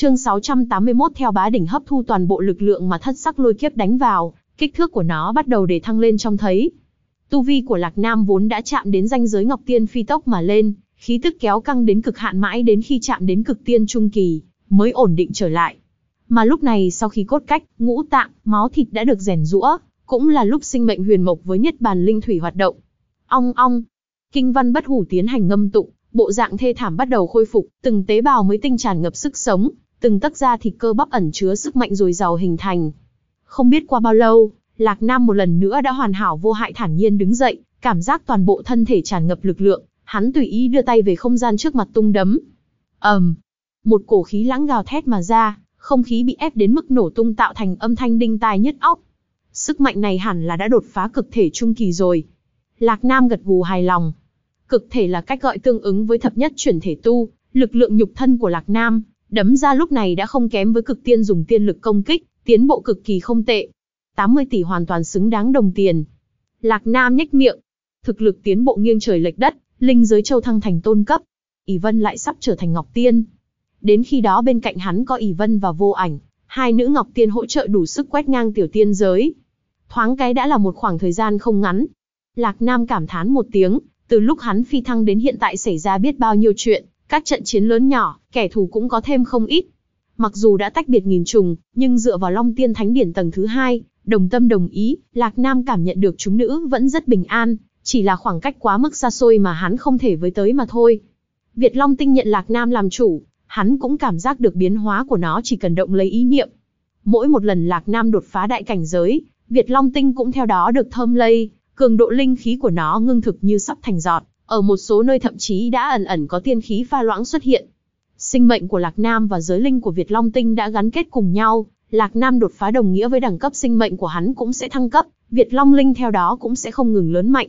Chương 681 theo bá đỉnh hấp thu toàn bộ lực lượng mà thất sắc lôi kiếp đánh vào, kích thước của nó bắt đầu để thăng lên trong thấy. Tu vi của Lạc Nam vốn đã chạm đến ranh giới Ngọc Tiên phi tốc mà lên, khí tức kéo căng đến cực hạn mãi đến khi chạm đến cực tiên trung kỳ, mới ổn định trở lại. Mà lúc này sau khi cốt cách, ngũ tạng, máu thịt đã được rèn rũa, cũng là lúc sinh mệnh huyền mộc với nhất bàn linh thủy hoạt động. Ong ong, kinh văn bất hủ tiến hành ngâm tụng, bộ dạng thê thảm bắt đầu khôi phục, từng tế bào mới tinh tràn ngập sức sống, từng tấc da thịt cơ bắp ẩn chứa sức mạnh dồi dào hình thành. Không biết qua bao lâu, Lạc Nam một lần nữa đã hoàn hảo vô hại thản nhiên đứng dậy, cảm giác toàn bộ thân thể tràn ngập lực lượng, hắn tùy ý đưa tay về không gian trước mặt tung đấm. ầm, um, một cổ khí lãng gào thét mà ra, không khí bị ép đến mức nổ tung tạo thành âm thanh đinh tai nhất óc. Sức mạnh này hẳn là đã đột phá cực thể trung kỳ rồi. Lạc Nam gật gù hài lòng. Cực thể là cách gọi tương ứng với thập nhất chuyển thể tu, lực lượng nhục thân của Lạc Nam, đấm ra lúc này đã không kém với cực tiên dùng tiên lực công kích, tiến bộ cực kỳ không tệ. 80 tỷ hoàn toàn xứng đáng đồng tiền. Lạc Nam nhếch miệng. Thực lực tiến bộ nghiêng trời lệch đất, linh giới châu thăng thành tôn cấp. ỷ Vân lại sắp trở thành Ngọc Tiên. Đến khi đó bên cạnh hắn có ỷ Vân và Vô Ảnh, hai nữ Ngọc Tiên hỗ trợ đủ sức quét ngang tiểu tiên giới. Thoáng cái đã là một khoảng thời gian không ngắn. Lạc Nam cảm thán một tiếng, từ lúc hắn phi thăng đến hiện tại xảy ra biết bao nhiêu chuyện, các trận chiến lớn nhỏ, kẻ thù cũng có thêm không ít. Mặc dù đã tách biệt nghìn trùng, nhưng dựa vào Long Tiên Thánh Điển tầng thứ hai, đồng tâm đồng ý, Lạc Nam cảm nhận được chúng nữ vẫn rất bình an, chỉ là khoảng cách quá mức xa xôi mà hắn không thể với tới mà thôi. Việt Long Tinh nhận Lạc Nam làm chủ, hắn cũng cảm giác được biến hóa của nó chỉ cần động lấy ý niệm. Mỗi một lần Lạc Nam đột phá đại cảnh giới, Việt Long Tinh cũng theo đó được thơm lây, cường độ linh khí của nó ngưng thực như sắp thành giọt, ở một số nơi thậm chí đã ẩn ẩn có tiên khí pha loãng xuất hiện. Sinh mệnh của Lạc Nam và giới linh của Việt Long Tinh đã gắn kết cùng nhau, Lạc Nam đột phá đồng nghĩa với đẳng cấp sinh mệnh của hắn cũng sẽ thăng cấp, Việt Long Linh theo đó cũng sẽ không ngừng lớn mạnh.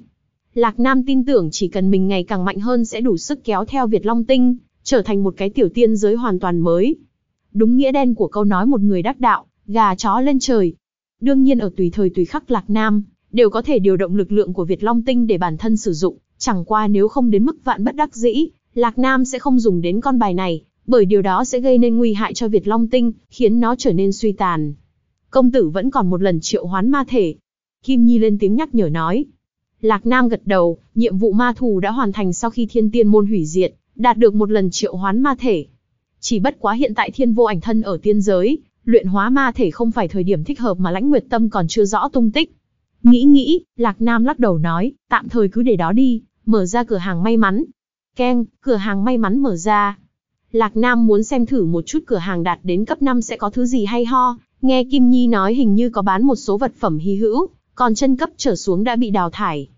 Lạc Nam tin tưởng chỉ cần mình ngày càng mạnh hơn sẽ đủ sức kéo theo Việt Long Tinh, trở thành một cái tiểu tiên giới hoàn toàn mới. Đúng nghĩa đen của câu nói một người đắc đạo, gà chó lên trời. Đương nhiên ở tùy thời tùy khắc Lạc Nam, đều có thể điều động lực lượng của Việt Long Tinh để bản thân sử dụng, chẳng qua nếu không đến mức vạn bất đắc dĩ, Lạc Nam sẽ không dùng đến con bài này, bởi điều đó sẽ gây nên nguy hại cho Việt Long Tinh, khiến nó trở nên suy tàn. Công tử vẫn còn một lần triệu hoán ma thể. Kim Nhi lên tiếng nhắc nhở nói. Lạc Nam gật đầu, nhiệm vụ ma thù đã hoàn thành sau khi thiên tiên môn hủy diệt, đạt được một lần triệu hoán ma thể. Chỉ bất quá hiện tại thiên vô ảnh thân ở tiên giới, luyện hóa ma thể không phải thời điểm thích hợp mà lãnh nguyệt tâm còn chưa rõ tung tích. Nghĩ nghĩ, Lạc Nam lắc đầu nói, tạm thời cứ để đó đi, mở ra cửa hàng may mắn. Keng, cửa hàng may mắn mở ra. Lạc Nam muốn xem thử một chút cửa hàng đạt đến cấp 5 sẽ có thứ gì hay ho, nghe Kim Nhi nói hình như có bán một số vật phẩm hy hữu, còn chân cấp trở xuống đã bị đào thải.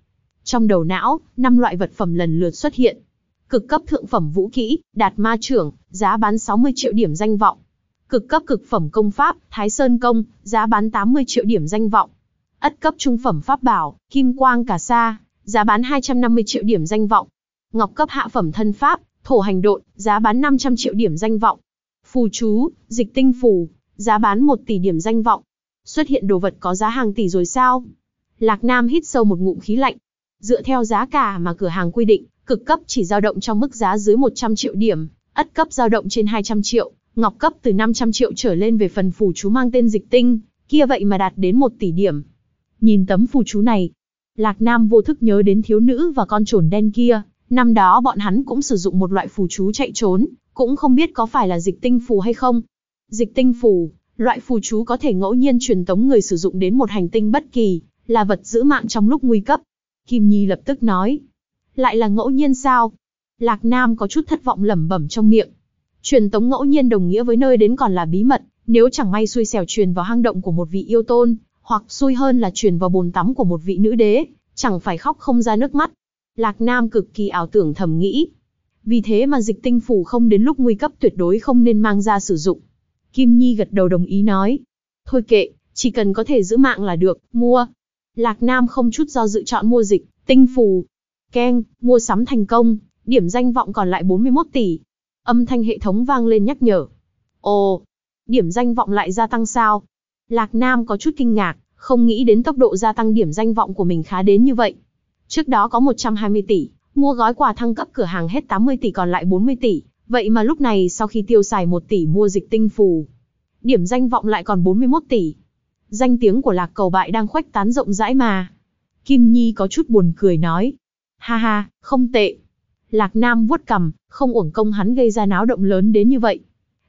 Trong đầu não, năm loại vật phẩm lần lượt xuất hiện. Cực cấp thượng phẩm vũ kỹ, đạt ma trưởng, giá bán 60 triệu điểm danh vọng. Cực cấp cực phẩm công pháp, Thái Sơn công, giá bán 80 triệu điểm danh vọng. Ất cấp trung phẩm pháp bảo, Kim Quang Cà Sa, giá bán 250 triệu điểm danh vọng. Ngọc cấp hạ phẩm thân pháp, Thổ hành độn, giá bán 500 triệu điểm danh vọng. Phù chú, dịch tinh phù, giá bán 1 tỷ điểm danh vọng. Xuất hiện đồ vật có giá hàng tỷ rồi sao? Lạc Nam hít sâu một ngụm khí lạnh. Dựa theo giá cả mà cửa hàng quy định, cực cấp chỉ dao động trong mức giá dưới 100 triệu điểm, ất cấp dao động trên 200 triệu, ngọc cấp từ 500 triệu trở lên về phần phù chú mang tên dịch tinh, kia vậy mà đạt đến 1 tỷ điểm. Nhìn tấm phù chú này, Lạc Nam vô thức nhớ đến thiếu nữ và con trồn đen kia, năm đó bọn hắn cũng sử dụng một loại phù chú chạy trốn, cũng không biết có phải là dịch tinh phù hay không. Dịch tinh phù, loại phù chú có thể ngẫu nhiên truyền tống người sử dụng đến một hành tinh bất kỳ, là vật giữ mạng trong lúc nguy cấp. Kim Nhi lập tức nói, lại là ngẫu nhiên sao? Lạc Nam có chút thất vọng lẩm bẩm trong miệng. Truyền tống ngẫu nhiên đồng nghĩa với nơi đến còn là bí mật, nếu chẳng may xui xẻo truyền vào hang động của một vị yêu tôn, hoặc xui hơn là truyền vào bồn tắm của một vị nữ đế, chẳng phải khóc không ra nước mắt. Lạc Nam cực kỳ ảo tưởng thầm nghĩ. Vì thế mà dịch tinh phủ không đến lúc nguy cấp tuyệt đối không nên mang ra sử dụng. Kim Nhi gật đầu đồng ý nói. Thôi kệ, chỉ cần có thể giữ mạng là được, mua. Lạc Nam không chút do dự chọn mua dịch, tinh phù. Keng, mua sắm thành công, điểm danh vọng còn lại 41 tỷ. Âm thanh hệ thống vang lên nhắc nhở. Ồ, điểm danh vọng lại gia tăng sao? Lạc Nam có chút kinh ngạc, không nghĩ đến tốc độ gia tăng điểm danh vọng của mình khá đến như vậy. Trước đó có 120 tỷ, mua gói quà thăng cấp cửa hàng hết 80 tỷ còn lại 40 tỷ, Vậy mà lúc này sau khi tiêu xài 1 tỷ mua dịch tinh phù, điểm danh vọng lại còn 41 tỷ. Danh tiếng của lạc cầu bại đang khuếch tán rộng rãi mà. Kim Nhi có chút buồn cười nói. Ha ha, không tệ. Lạc Nam vuốt cằm, không uổng công hắn gây ra náo động lớn đến như vậy.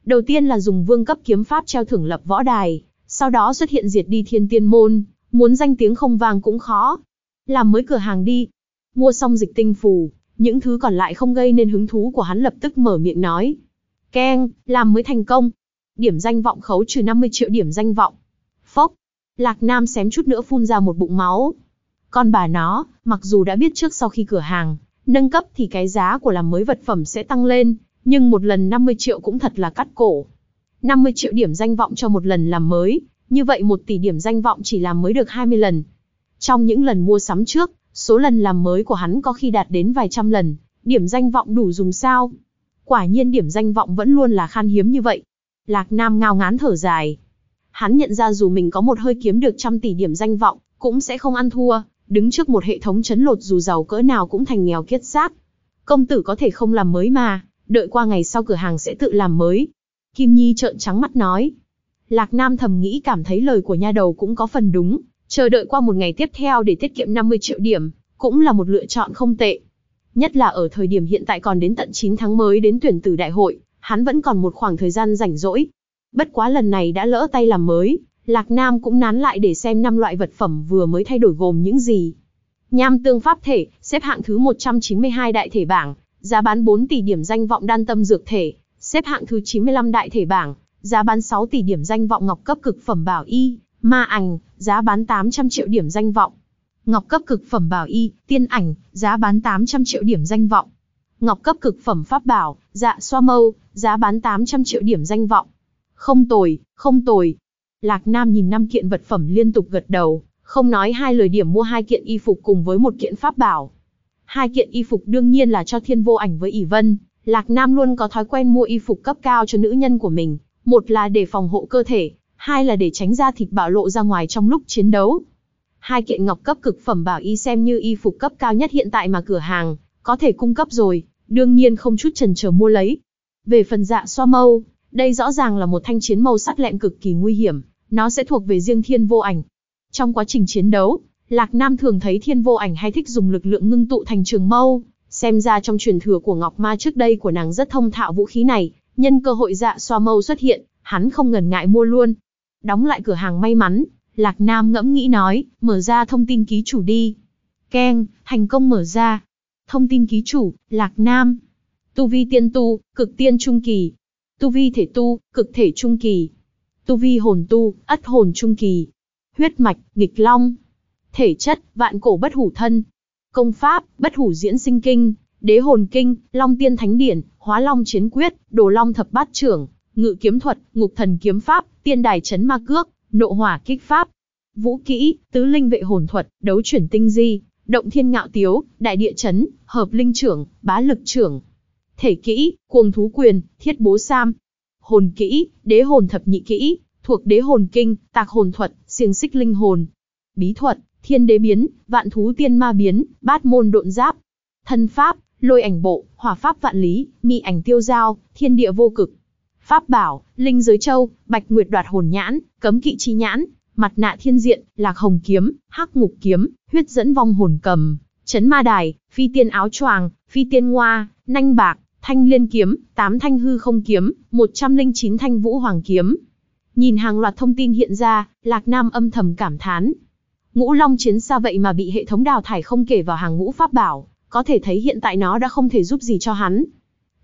Đầu tiên là dùng vương cấp kiếm pháp treo thưởng lập võ đài, sau đó xuất hiện diệt đi thiên tiên môn, muốn danh tiếng không vang cũng khó. Làm mới cửa hàng đi. Mua xong dịch tinh phù, những thứ còn lại không gây nên hứng thú của hắn lập tức mở miệng nói. Keng, làm mới thành công. Điểm danh vọng khấu trừ 50 triệu điểm danh vọng. Phốc. Lạc Nam xém chút nữa phun ra một bụng máu. Con bà nó, mặc dù đã biết trước sau khi cửa hàng, nâng cấp thì cái giá của làm mới vật phẩm sẽ tăng lên, nhưng một lần 50 triệu cũng thật là cắt cổ. 50 triệu điểm danh vọng cho một lần làm mới, như vậy 1 tỷ điểm danh vọng chỉ làm mới được 20 lần. Trong những lần mua sắm trước, số lần làm mới của hắn có khi đạt đến vài trăm lần, điểm danh vọng đủ dùng sao? Quả nhiên điểm danh vọng vẫn luôn là khan hiếm như vậy. Lạc Nam ngao ngán thở dài. Hắn nhận ra dù mình có một hơi kiếm được trăm tỷ điểm danh vọng, cũng sẽ không ăn thua, đứng trước một hệ thống chấn lột dù giàu cỡ nào cũng thành nghèo kiết xác. Công tử có thể không làm mới mà, đợi qua ngày sau cửa hàng sẽ tự làm mới. Kim Nhi trợn trắng mắt nói. Lạc Nam thầm nghĩ cảm thấy lời của nha đầu cũng có phần đúng, chờ đợi qua một ngày tiếp theo để tiết kiệm 50 triệu điểm, cũng là một lựa chọn không tệ. Nhất là ở thời điểm hiện tại còn đến tận 9 tháng mới đến tuyển tử đại hội, hắn vẫn còn một khoảng thời gian rảnh rỗi. Bất quá lần này đã lỡ tay làm mới, Lạc Nam cũng nán lại để xem năm loại vật phẩm vừa mới thay đổi gồm những gì. Nham tương pháp thể, xếp hạng thứ 192 đại thể bảng, giá bán 4 tỷ điểm danh vọng đan tâm dược thể, xếp hạng thứ 95 đại thể bảng, giá bán 6 tỷ điểm danh vọng ngọc cấp cực phẩm bảo y, ma ảnh, giá bán 800 triệu điểm danh vọng. Ngọc cấp cực phẩm bảo y, tiên ảnh, giá bán 800 triệu điểm danh vọng. Ngọc cấp cực phẩm pháp bảo, dạ xoa mâu, giá bán 800 triệu điểm danh vọng. Không tồi, không tồi. Lạc Nam nhìn năm kiện vật phẩm liên tục gật đầu, không nói hai lời điểm mua hai kiện y phục cùng với một kiện pháp bảo. Hai kiện y phục đương nhiên là cho thiên vô ảnh với ỷ vân. Lạc Nam luôn có thói quen mua y phục cấp cao cho nữ nhân của mình, một là để phòng hộ cơ thể, hai là để tránh da thịt bạo lộ ra ngoài trong lúc chiến đấu. Hai kiện ngọc cấp cực phẩm bảo y xem như y phục cấp cao nhất hiện tại mà cửa hàng có thể cung cấp rồi, đương nhiên không chút chần chờ mua lấy. Về phần dạ xoa mâu, đây rõ ràng là một thanh chiến mâu sắc lẹm cực kỳ nguy hiểm, nó sẽ thuộc về riêng thiên vô ảnh. Trong quá trình chiến đấu, Lạc Nam thường thấy thiên vô ảnh hay thích dùng lực lượng ngưng tụ thành trường mâu, xem ra trong truyền thừa của Ngọc Ma trước đây của nàng rất thông thạo vũ khí này, nhân cơ hội dạ xoa mâu xuất hiện, hắn không ngần ngại mua luôn. Đóng lại cửa hàng may mắn, Lạc Nam ngẫm nghĩ nói, mở ra thông tin ký chủ đi. Keng, thành công mở ra. Thông tin ký chủ, Lạc Nam. Tu vi tiên tu, cực tiên trung kỳ. Tu vi thể tu, cực thể trung kỳ. Tu vi hồn tu, ất hồn trung kỳ. Huyết mạch, nghịch long. Thể chất, vạn cổ bất hủ thân. Công pháp, bất hủ diễn sinh kinh, đế hồn kinh, long tiên thánh điển, hóa long chiến quyết, đồ long thập bát trưởng, ngự kiếm thuật, ngục thần kiếm pháp, tiên đài chấn ma cước, nộ hỏa kích pháp. Vũ kỹ, tứ linh vệ hồn thuật, đấu chuyển tinh di, động thiên ngạo tiếu, đại địa chấn, hợp linh trưởng, bá lực trưởng. Thể kỹ, cuồng thú quyền, thiết bố sam. Hồn kỹ, đế hồn thập nhị kỹ, thuộc đế hồn kinh, tạc hồn thuật, xiềng xích linh hồn. Bí thuật, thiên đế biến, vạn thú tiên ma biến, bát môn độn giáp. Thân pháp, lôi ảnh bộ, hỏa pháp vạn lý, mị ảnh tiêu giao, thiên địa vô cực. Pháp bảo, linh giới châu, bạch nguyệt đoạt hồn nhãn, cấm kỵ chi nhãn, mặt nạ thiên diện, lạc hồng kiếm, hắc ngục kiếm, huyết dẫn vong hồn cầm, chấn ma đài, phi tiên áo choàng, phi tiên ngoa, nanh bạc, thanh liên kiếm, tám thanh hư không kiếm, 109 thanh vũ hoàng kiếm. Nhìn hàng loạt thông tin hiện ra, Lạc Nam âm thầm cảm thán. Ngũ Long chiến xa vậy mà bị hệ thống đào thải không kể vào hàng ngũ pháp bảo, có thể thấy hiện tại nó đã không thể giúp gì cho hắn.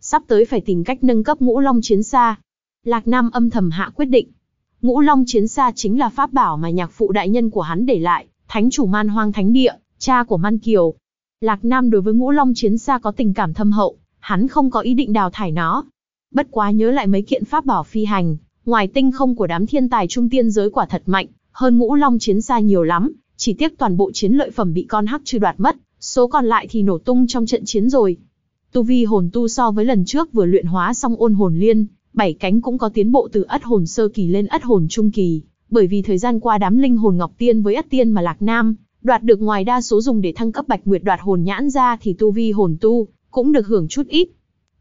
Sắp tới phải tìm cách nâng cấp ngũ long chiến xa. Lạc Nam âm thầm hạ quyết định. Ngũ long chiến xa chính là pháp bảo mà nhạc phụ đại nhân của hắn để lại, thánh chủ man hoang thánh địa, cha của man kiều. Lạc Nam đối với ngũ long chiến xa có tình cảm thâm hậu, hắn không có ý định đào thải nó. Bất quá nhớ lại mấy kiện pháp bảo phi hành, ngoài tinh không của đám thiên tài trung tiên giới quả thật mạnh, hơn ngũ long chiến xa nhiều lắm, chỉ tiếc toàn bộ chiến lợi phẩm bị con hắc trừ đoạt mất, số còn lại thì nổ tung trong trận chiến rồi. Tu vi hồn tu so với lần trước vừa luyện hóa xong ôn hồn liên, bảy cánh cũng có tiến bộ từ ất hồn sơ kỳ lên ất hồn trung kỳ, bởi vì thời gian qua đám linh hồn ngọc tiên với ất tiên mà lạc nam đoạt được ngoài đa số dùng để thăng cấp bạch nguyệt đoạt hồn nhãn ra thì tu vi hồn tu cũng được hưởng chút ít.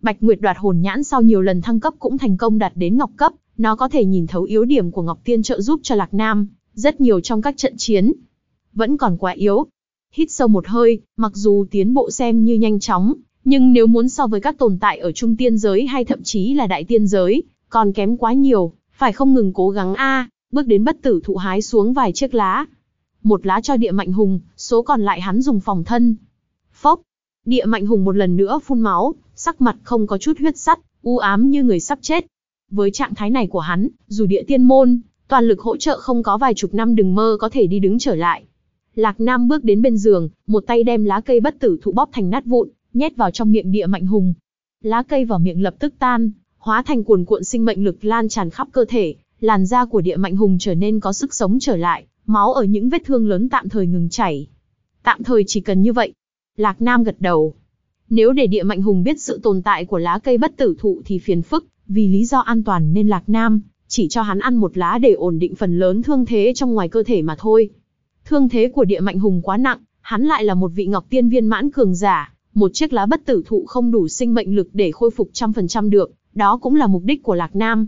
Bạch Nguyệt đoạt hồn nhãn sau nhiều lần thăng cấp cũng thành công đạt đến ngọc cấp, nó có thể nhìn thấu yếu điểm của Ngọc Tiên trợ giúp cho Lạc Nam, rất nhiều trong các trận chiến. Vẫn còn quá yếu. Hít sâu một hơi, mặc dù tiến bộ xem như nhanh chóng, nhưng nếu muốn so với các tồn tại ở trung tiên giới hay thậm chí là đại tiên giới, còn kém quá nhiều, phải không ngừng cố gắng a, bước đến bất tử thụ hái xuống vài chiếc lá. Một lá cho địa mạnh hùng, số còn lại hắn dùng phòng thân. Phốc, địa mạnh hùng một lần nữa phun máu, sắc mặt không có chút huyết sắt, u ám như người sắp chết. Với trạng thái này của hắn, dù địa tiên môn, toàn lực hỗ trợ không có vài chục năm đừng mơ có thể đi đứng trở lại. Lạc Nam bước đến bên giường, một tay đem lá cây bất tử thụ bóp thành nát vụn, nhét vào trong miệng địa mạnh hùng. Lá cây vào miệng lập tức tan, hóa thành cuồn cuộn sinh mệnh lực lan tràn khắp cơ thể, làn da của địa mạnh hùng trở nên có sức sống trở lại, máu ở những vết thương lớn tạm thời ngừng chảy. Tạm thời chỉ cần như vậy. Lạc Nam gật đầu. Nếu để địa mạnh hùng biết sự tồn tại của lá cây bất tử thụ thì phiền phức, vì lý do an toàn nên Lạc Nam chỉ cho hắn ăn một lá để ổn định phần lớn thương thế trong ngoài cơ thể mà thôi. Thương thế của địa mạnh hùng quá nặng, hắn lại là một vị ngọc tiên viên mãn cường giả, một chiếc lá bất tử thụ không đủ sinh mệnh lực để khôi phục trăm phần trăm được, đó cũng là mục đích của Lạc Nam.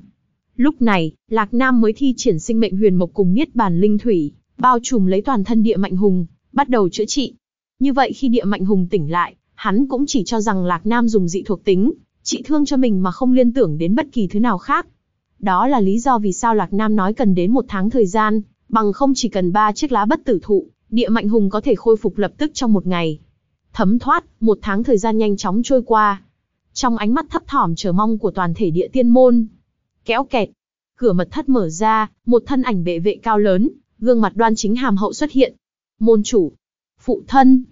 Lúc này, Lạc Nam mới thi triển sinh mệnh huyền mộc cùng niết bàn linh thủy, bao trùm lấy toàn thân địa mạnh hùng, bắt đầu chữa trị. Như vậy khi địa mạnh hùng tỉnh lại, hắn cũng chỉ cho rằng Lạc Nam dùng dị thuộc tính, trị thương cho mình mà không liên tưởng đến bất kỳ thứ nào khác. Đó là lý do vì sao Lạc Nam nói cần đến một tháng thời gian, bằng không chỉ cần ba chiếc lá bất tử thụ, địa mạnh hùng có thể khôi phục lập tức trong một ngày. Thấm thoát, một tháng thời gian nhanh chóng trôi qua. Trong ánh mắt thấp thỏm chờ mong của toàn thể địa tiên môn. Kéo kẹt. Cửa mật thất mở ra, một thân ảnh bệ vệ cao lớn, gương mặt đoan chính hàm hậu xuất hiện. Môn chủ. Phụ thân.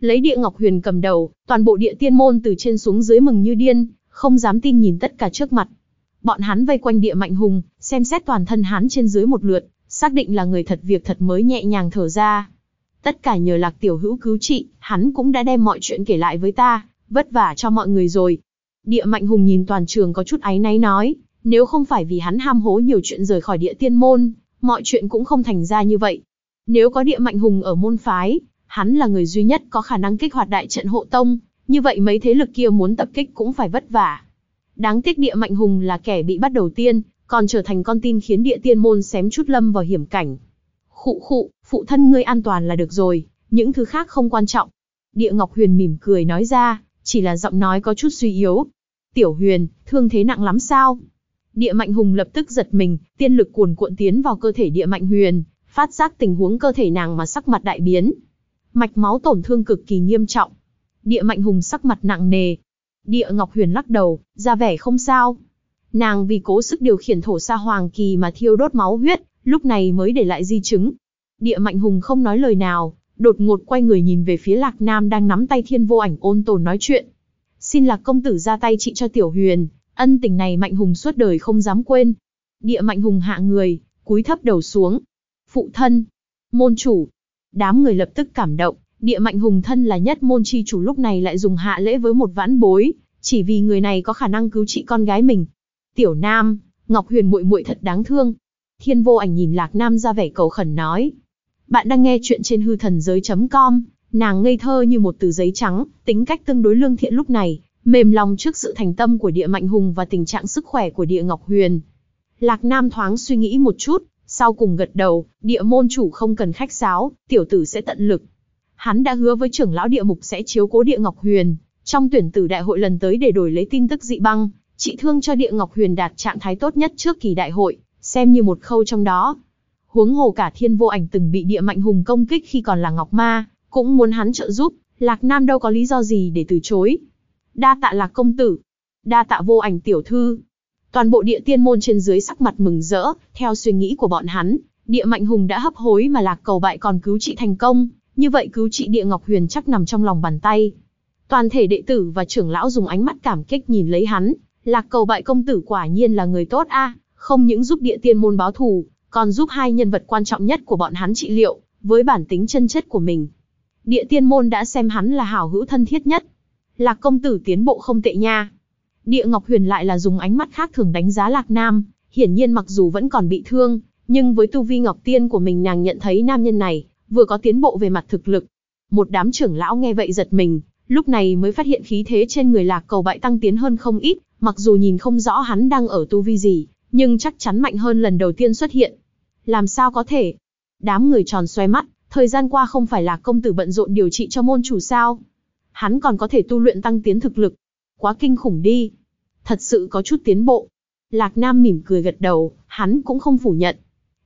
Lấy địa ngọc huyền cầm đầu, toàn bộ địa tiên môn từ trên xuống dưới mừng như điên, không dám tin nhìn tất cả trước mặt. Bọn hắn vây quanh địa mạnh hùng, xem xét toàn thân hắn trên dưới một lượt, xác định là người thật việc thật mới nhẹ nhàng thở ra. Tất cả nhờ lạc tiểu hữu cứu trị, hắn cũng đã đem mọi chuyện kể lại với ta, vất vả cho mọi người rồi. Địa mạnh hùng nhìn toàn trường có chút áy náy nói, nếu không phải vì hắn ham hố nhiều chuyện rời khỏi địa tiên môn, mọi chuyện cũng không thành ra như vậy. Nếu có địa mạnh hùng ở môn phái, hắn là người duy nhất có khả năng kích hoạt đại trận hộ tông, như vậy mấy thế lực kia muốn tập kích cũng phải vất vả. Đáng tiếc địa mạnh hùng là kẻ bị bắt đầu tiên, còn trở thành con tin khiến địa tiên môn xém chút lâm vào hiểm cảnh. Khụ khụ, phụ thân ngươi an toàn là được rồi, những thứ khác không quan trọng. Địa Ngọc Huyền mỉm cười nói ra, chỉ là giọng nói có chút suy yếu. Tiểu Huyền, thương thế nặng lắm sao? Địa Mạnh Hùng lập tức giật mình, tiên lực cuồn cuộn tiến vào cơ thể Địa Mạnh Huyền, phát giác tình huống cơ thể nàng mà sắc mặt đại biến. Mạch máu tổn thương cực kỳ nghiêm trọng. Địa Mạnh Hùng sắc mặt nặng nề. Địa Ngọc Huyền lắc đầu, ra vẻ không sao. Nàng vì cố sức điều khiển thổ sa hoàng kỳ mà thiêu đốt máu huyết, lúc này mới để lại di chứng. Địa Mạnh Hùng không nói lời nào, đột ngột quay người nhìn về phía Lạc Nam đang nắm tay Thiên Vô Ảnh ôn tồn nói chuyện. Xin Lạc công tử ra tay trị cho Tiểu Huyền, ân tình này Mạnh Hùng suốt đời không dám quên. Địa Mạnh Hùng hạ người, cúi thấp đầu xuống. Phụ thân, môn chủ, đám người lập tức cảm động. Địa Mạnh Hùng thân là nhất môn chi chủ lúc này lại dùng hạ lễ với một vãn bối, chỉ vì người này có khả năng cứu trị con gái mình. Tiểu Nam, Ngọc Huyền muội muội thật đáng thương. Thiên Vô Ảnh nhìn Lạc Nam ra vẻ cầu khẩn nói, bạn đang nghe chuyện trên hư thần giới.com, nàng ngây thơ như một tờ giấy trắng, tính cách tương đối lương thiện lúc này, mềm lòng trước sự thành tâm của địa mạnh hùng và tình trạng sức khỏe của địa ngọc huyền. Lạc Nam thoáng suy nghĩ một chút, sau cùng gật đầu, địa môn chủ không cần khách sáo, tiểu tử sẽ tận lực. Hắn đã hứa với trưởng lão địa mục sẽ chiếu cố địa ngọc huyền, trong tuyển tử đại hội lần tới để đổi lấy tin tức dị băng, trị thương cho địa ngọc huyền đạt trạng thái tốt nhất trước kỳ đại hội, xem như một khâu trong đó huống hồ cả thiên vô ảnh từng bị địa mạnh hùng công kích khi còn là ngọc ma, cũng muốn hắn trợ giúp, lạc nam đâu có lý do gì để từ chối. Đa tạ lạc công tử, đa tạ vô ảnh tiểu thư. Toàn bộ địa tiên môn trên dưới sắc mặt mừng rỡ, theo suy nghĩ của bọn hắn, địa mạnh hùng đã hấp hối mà lạc cầu bại còn cứu trị thành công, như vậy cứu trị địa ngọc huyền chắc nằm trong lòng bàn tay. Toàn thể đệ tử và trưởng lão dùng ánh mắt cảm kích nhìn lấy hắn, lạc cầu bại công tử quả nhiên là người tốt a, không những giúp địa tiên môn báo thù, còn giúp hai nhân vật quan trọng nhất của bọn hắn trị liệu, với bản tính chân chất của mình. Địa tiên môn đã xem hắn là hảo hữu thân thiết nhất. Lạc công tử tiến bộ không tệ nha. Địa Ngọc Huyền lại là dùng ánh mắt khác thường đánh giá Lạc Nam, hiển nhiên mặc dù vẫn còn bị thương, nhưng với tu vi Ngọc Tiên của mình nàng nhận thấy nam nhân này, vừa có tiến bộ về mặt thực lực. Một đám trưởng lão nghe vậy giật mình, Lúc này mới phát hiện khí thế trên người lạc cầu bại tăng tiến hơn không ít, mặc dù nhìn không rõ hắn đang ở tu vi gì, nhưng chắc chắn mạnh hơn lần đầu tiên xuất hiện. Làm sao có thể? Đám người tròn xoay mắt, thời gian qua không phải là công tử bận rộn điều trị cho môn chủ sao? Hắn còn có thể tu luyện tăng tiến thực lực. Quá kinh khủng đi. Thật sự có chút tiến bộ. Lạc Nam mỉm cười gật đầu, hắn cũng không phủ nhận.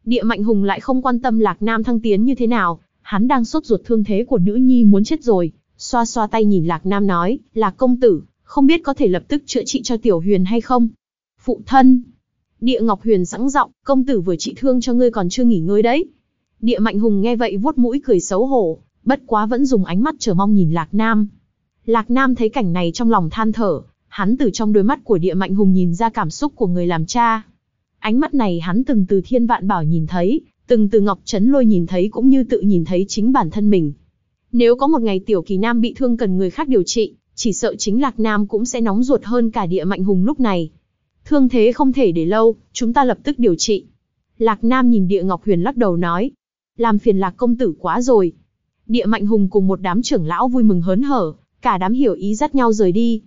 Địa Mạnh Hùng lại không quan tâm Lạc Nam thăng tiến như thế nào, hắn đang sốt ruột thương thế của nữ nhi muốn chết rồi, xoa xoa tay nhìn Lạc Nam nói, Lạc công tử, không biết có thể lập tức chữa trị cho Tiểu Huyền hay không? Phụ thân. Địa Ngọc Huyền sẵn giọng, công tử vừa trị thương cho ngươi còn chưa nghỉ ngơi đấy. Địa Mạnh Hùng nghe vậy vuốt mũi cười xấu hổ, bất quá vẫn dùng ánh mắt chờ mong nhìn Lạc Nam. Lạc Nam thấy cảnh này trong lòng than thở, hắn từ trong đôi mắt của Địa Mạnh Hùng nhìn ra cảm xúc của người làm cha. Ánh mắt này hắn từng từ Thiên Vạn Bảo nhìn thấy, từng từ Ngọc Trấn Lôi nhìn thấy cũng như tự nhìn thấy chính bản thân mình. Nếu có một ngày Tiểu Kỳ Nam bị thương cần người khác điều trị, chỉ sợ chính Lạc Nam cũng sẽ nóng ruột hơn cả Địa Mạnh Hùng lúc này. Thương thế không thể để lâu, chúng ta lập tức điều trị. Lạc Nam nhìn Địa Ngọc Huyền lắc đầu nói. Làm phiền Lạc công tử quá rồi. Địa Mạnh Hùng cùng một đám trưởng lão vui mừng hớn hở, cả đám hiểu ý dắt nhau rời đi.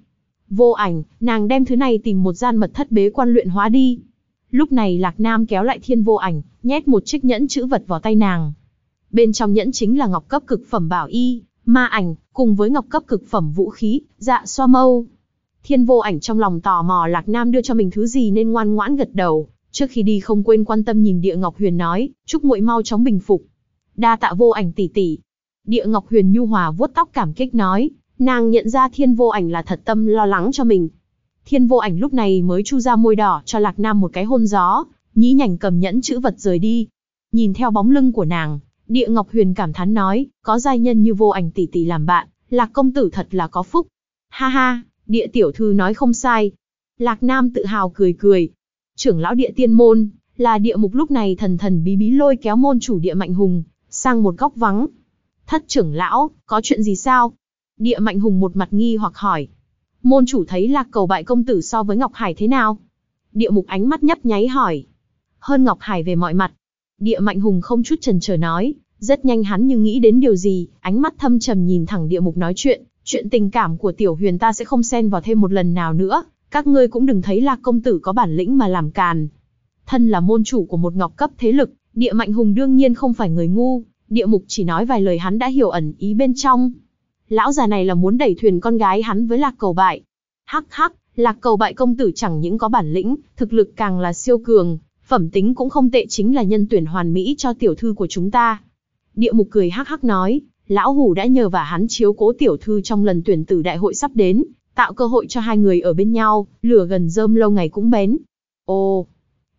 Vô ảnh, nàng đem thứ này tìm một gian mật thất bế quan luyện hóa đi. Lúc này Lạc Nam kéo lại thiên vô ảnh, nhét một chiếc nhẫn chữ vật vào tay nàng. Bên trong nhẫn chính là ngọc cấp cực phẩm bảo y, ma ảnh, cùng với ngọc cấp cực phẩm vũ khí, dạ xoa mâu. Thiên vô ảnh trong lòng tò mò Lạc Nam đưa cho mình thứ gì nên ngoan ngoãn gật đầu, trước khi đi không quên quan tâm nhìn Địa Ngọc Huyền nói, chúc muội mau chóng bình phục. Đa tạ vô ảnh tỷ tỷ. Địa Ngọc Huyền nhu hòa vuốt tóc cảm kích nói, nàng nhận ra Thiên vô ảnh là thật tâm lo lắng cho mình. Thiên vô ảnh lúc này mới chu ra môi đỏ cho Lạc Nam một cái hôn gió, nhí nhảnh cầm nhẫn chữ vật rời đi. Nhìn theo bóng lưng của nàng, Địa Ngọc Huyền cảm thán nói, có giai nhân như vô ảnh tỷ tỷ làm bạn, Lạc công tử thật là có phúc. Ha ha, địa tiểu thư nói không sai. Lạc Nam tự hào cười cười. Trưởng lão địa tiên môn, là địa mục lúc này thần thần bí bí lôi kéo môn chủ địa mạnh hùng, sang một góc vắng. Thất trưởng lão, có chuyện gì sao? Địa mạnh hùng một mặt nghi hoặc hỏi. Môn chủ thấy lạc cầu bại công tử so với Ngọc Hải thế nào? Địa mục ánh mắt nhấp nháy hỏi. Hơn Ngọc Hải về mọi mặt. Địa mạnh hùng không chút chần chờ nói, rất nhanh hắn như nghĩ đến điều gì, ánh mắt thâm trầm nhìn thẳng địa mục nói chuyện, chuyện tình cảm của tiểu huyền ta sẽ không xen vào thêm một lần nào nữa, các ngươi cũng đừng thấy lạc công tử có bản lĩnh mà làm càn. Thân là môn chủ của một ngọc cấp thế lực, địa mạnh hùng đương nhiên không phải người ngu, địa mục chỉ nói vài lời hắn đã hiểu ẩn ý bên trong. Lão già này là muốn đẩy thuyền con gái hắn với lạc cầu bại. Hắc hắc, lạc cầu bại công tử chẳng những có bản lĩnh, thực lực càng là siêu cường, phẩm tính cũng không tệ chính là nhân tuyển hoàn mỹ cho tiểu thư của chúng ta. Địa mục cười hắc hắc nói, lão hủ đã nhờ và hắn chiếu cố tiểu thư trong lần tuyển tử đại hội sắp đến, tạo cơ hội cho hai người ở bên nhau, lửa gần rơm lâu ngày cũng bén. Ồ,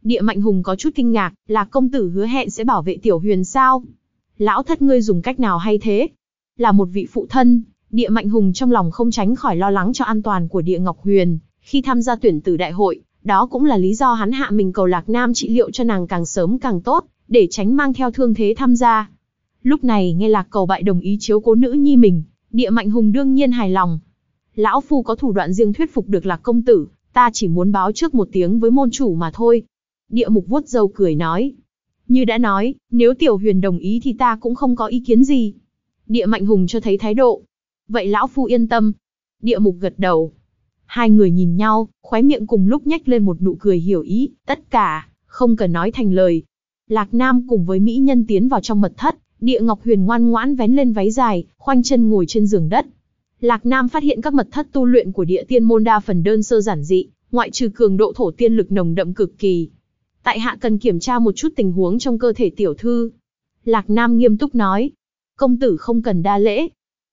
địa mạnh hùng có chút kinh ngạc, là công tử hứa hẹn sẽ bảo vệ tiểu huyền sao? Lão thất ngươi dùng cách nào hay thế? Là một vị phụ thân, địa mạnh hùng trong lòng không tránh khỏi lo lắng cho an toàn của địa ngọc huyền, khi tham gia tuyển tử đại hội, đó cũng là lý do hắn hạ mình cầu lạc nam trị liệu cho nàng càng sớm càng tốt, để tránh mang theo thương thế tham gia. Lúc này nghe lạc cầu bại đồng ý chiếu cố nữ nhi mình, địa mạnh hùng đương nhiên hài lòng. Lão Phu có thủ đoạn riêng thuyết phục được lạc công tử, ta chỉ muốn báo trước một tiếng với môn chủ mà thôi. Địa mục vuốt dâu cười nói. Như đã nói, nếu tiểu huyền đồng ý thì ta cũng không có ý kiến gì. Địa mạnh hùng cho thấy thái độ. Vậy lão Phu yên tâm. Địa mục gật đầu. Hai người nhìn nhau, khóe miệng cùng lúc nhếch lên một nụ cười hiểu ý, tất cả, không cần nói thành lời. Lạc Nam cùng với Mỹ nhân tiến vào trong mật thất, Địa Ngọc Huyền ngoan ngoãn vén lên váy dài, khoanh chân ngồi trên giường đất. Lạc Nam phát hiện các mật thất tu luyện của địa tiên môn đa phần đơn sơ giản dị, ngoại trừ cường độ thổ tiên lực nồng đậm cực kỳ. Tại hạ cần kiểm tra một chút tình huống trong cơ thể tiểu thư. Lạc Nam nghiêm túc nói. Công tử không cần đa lễ.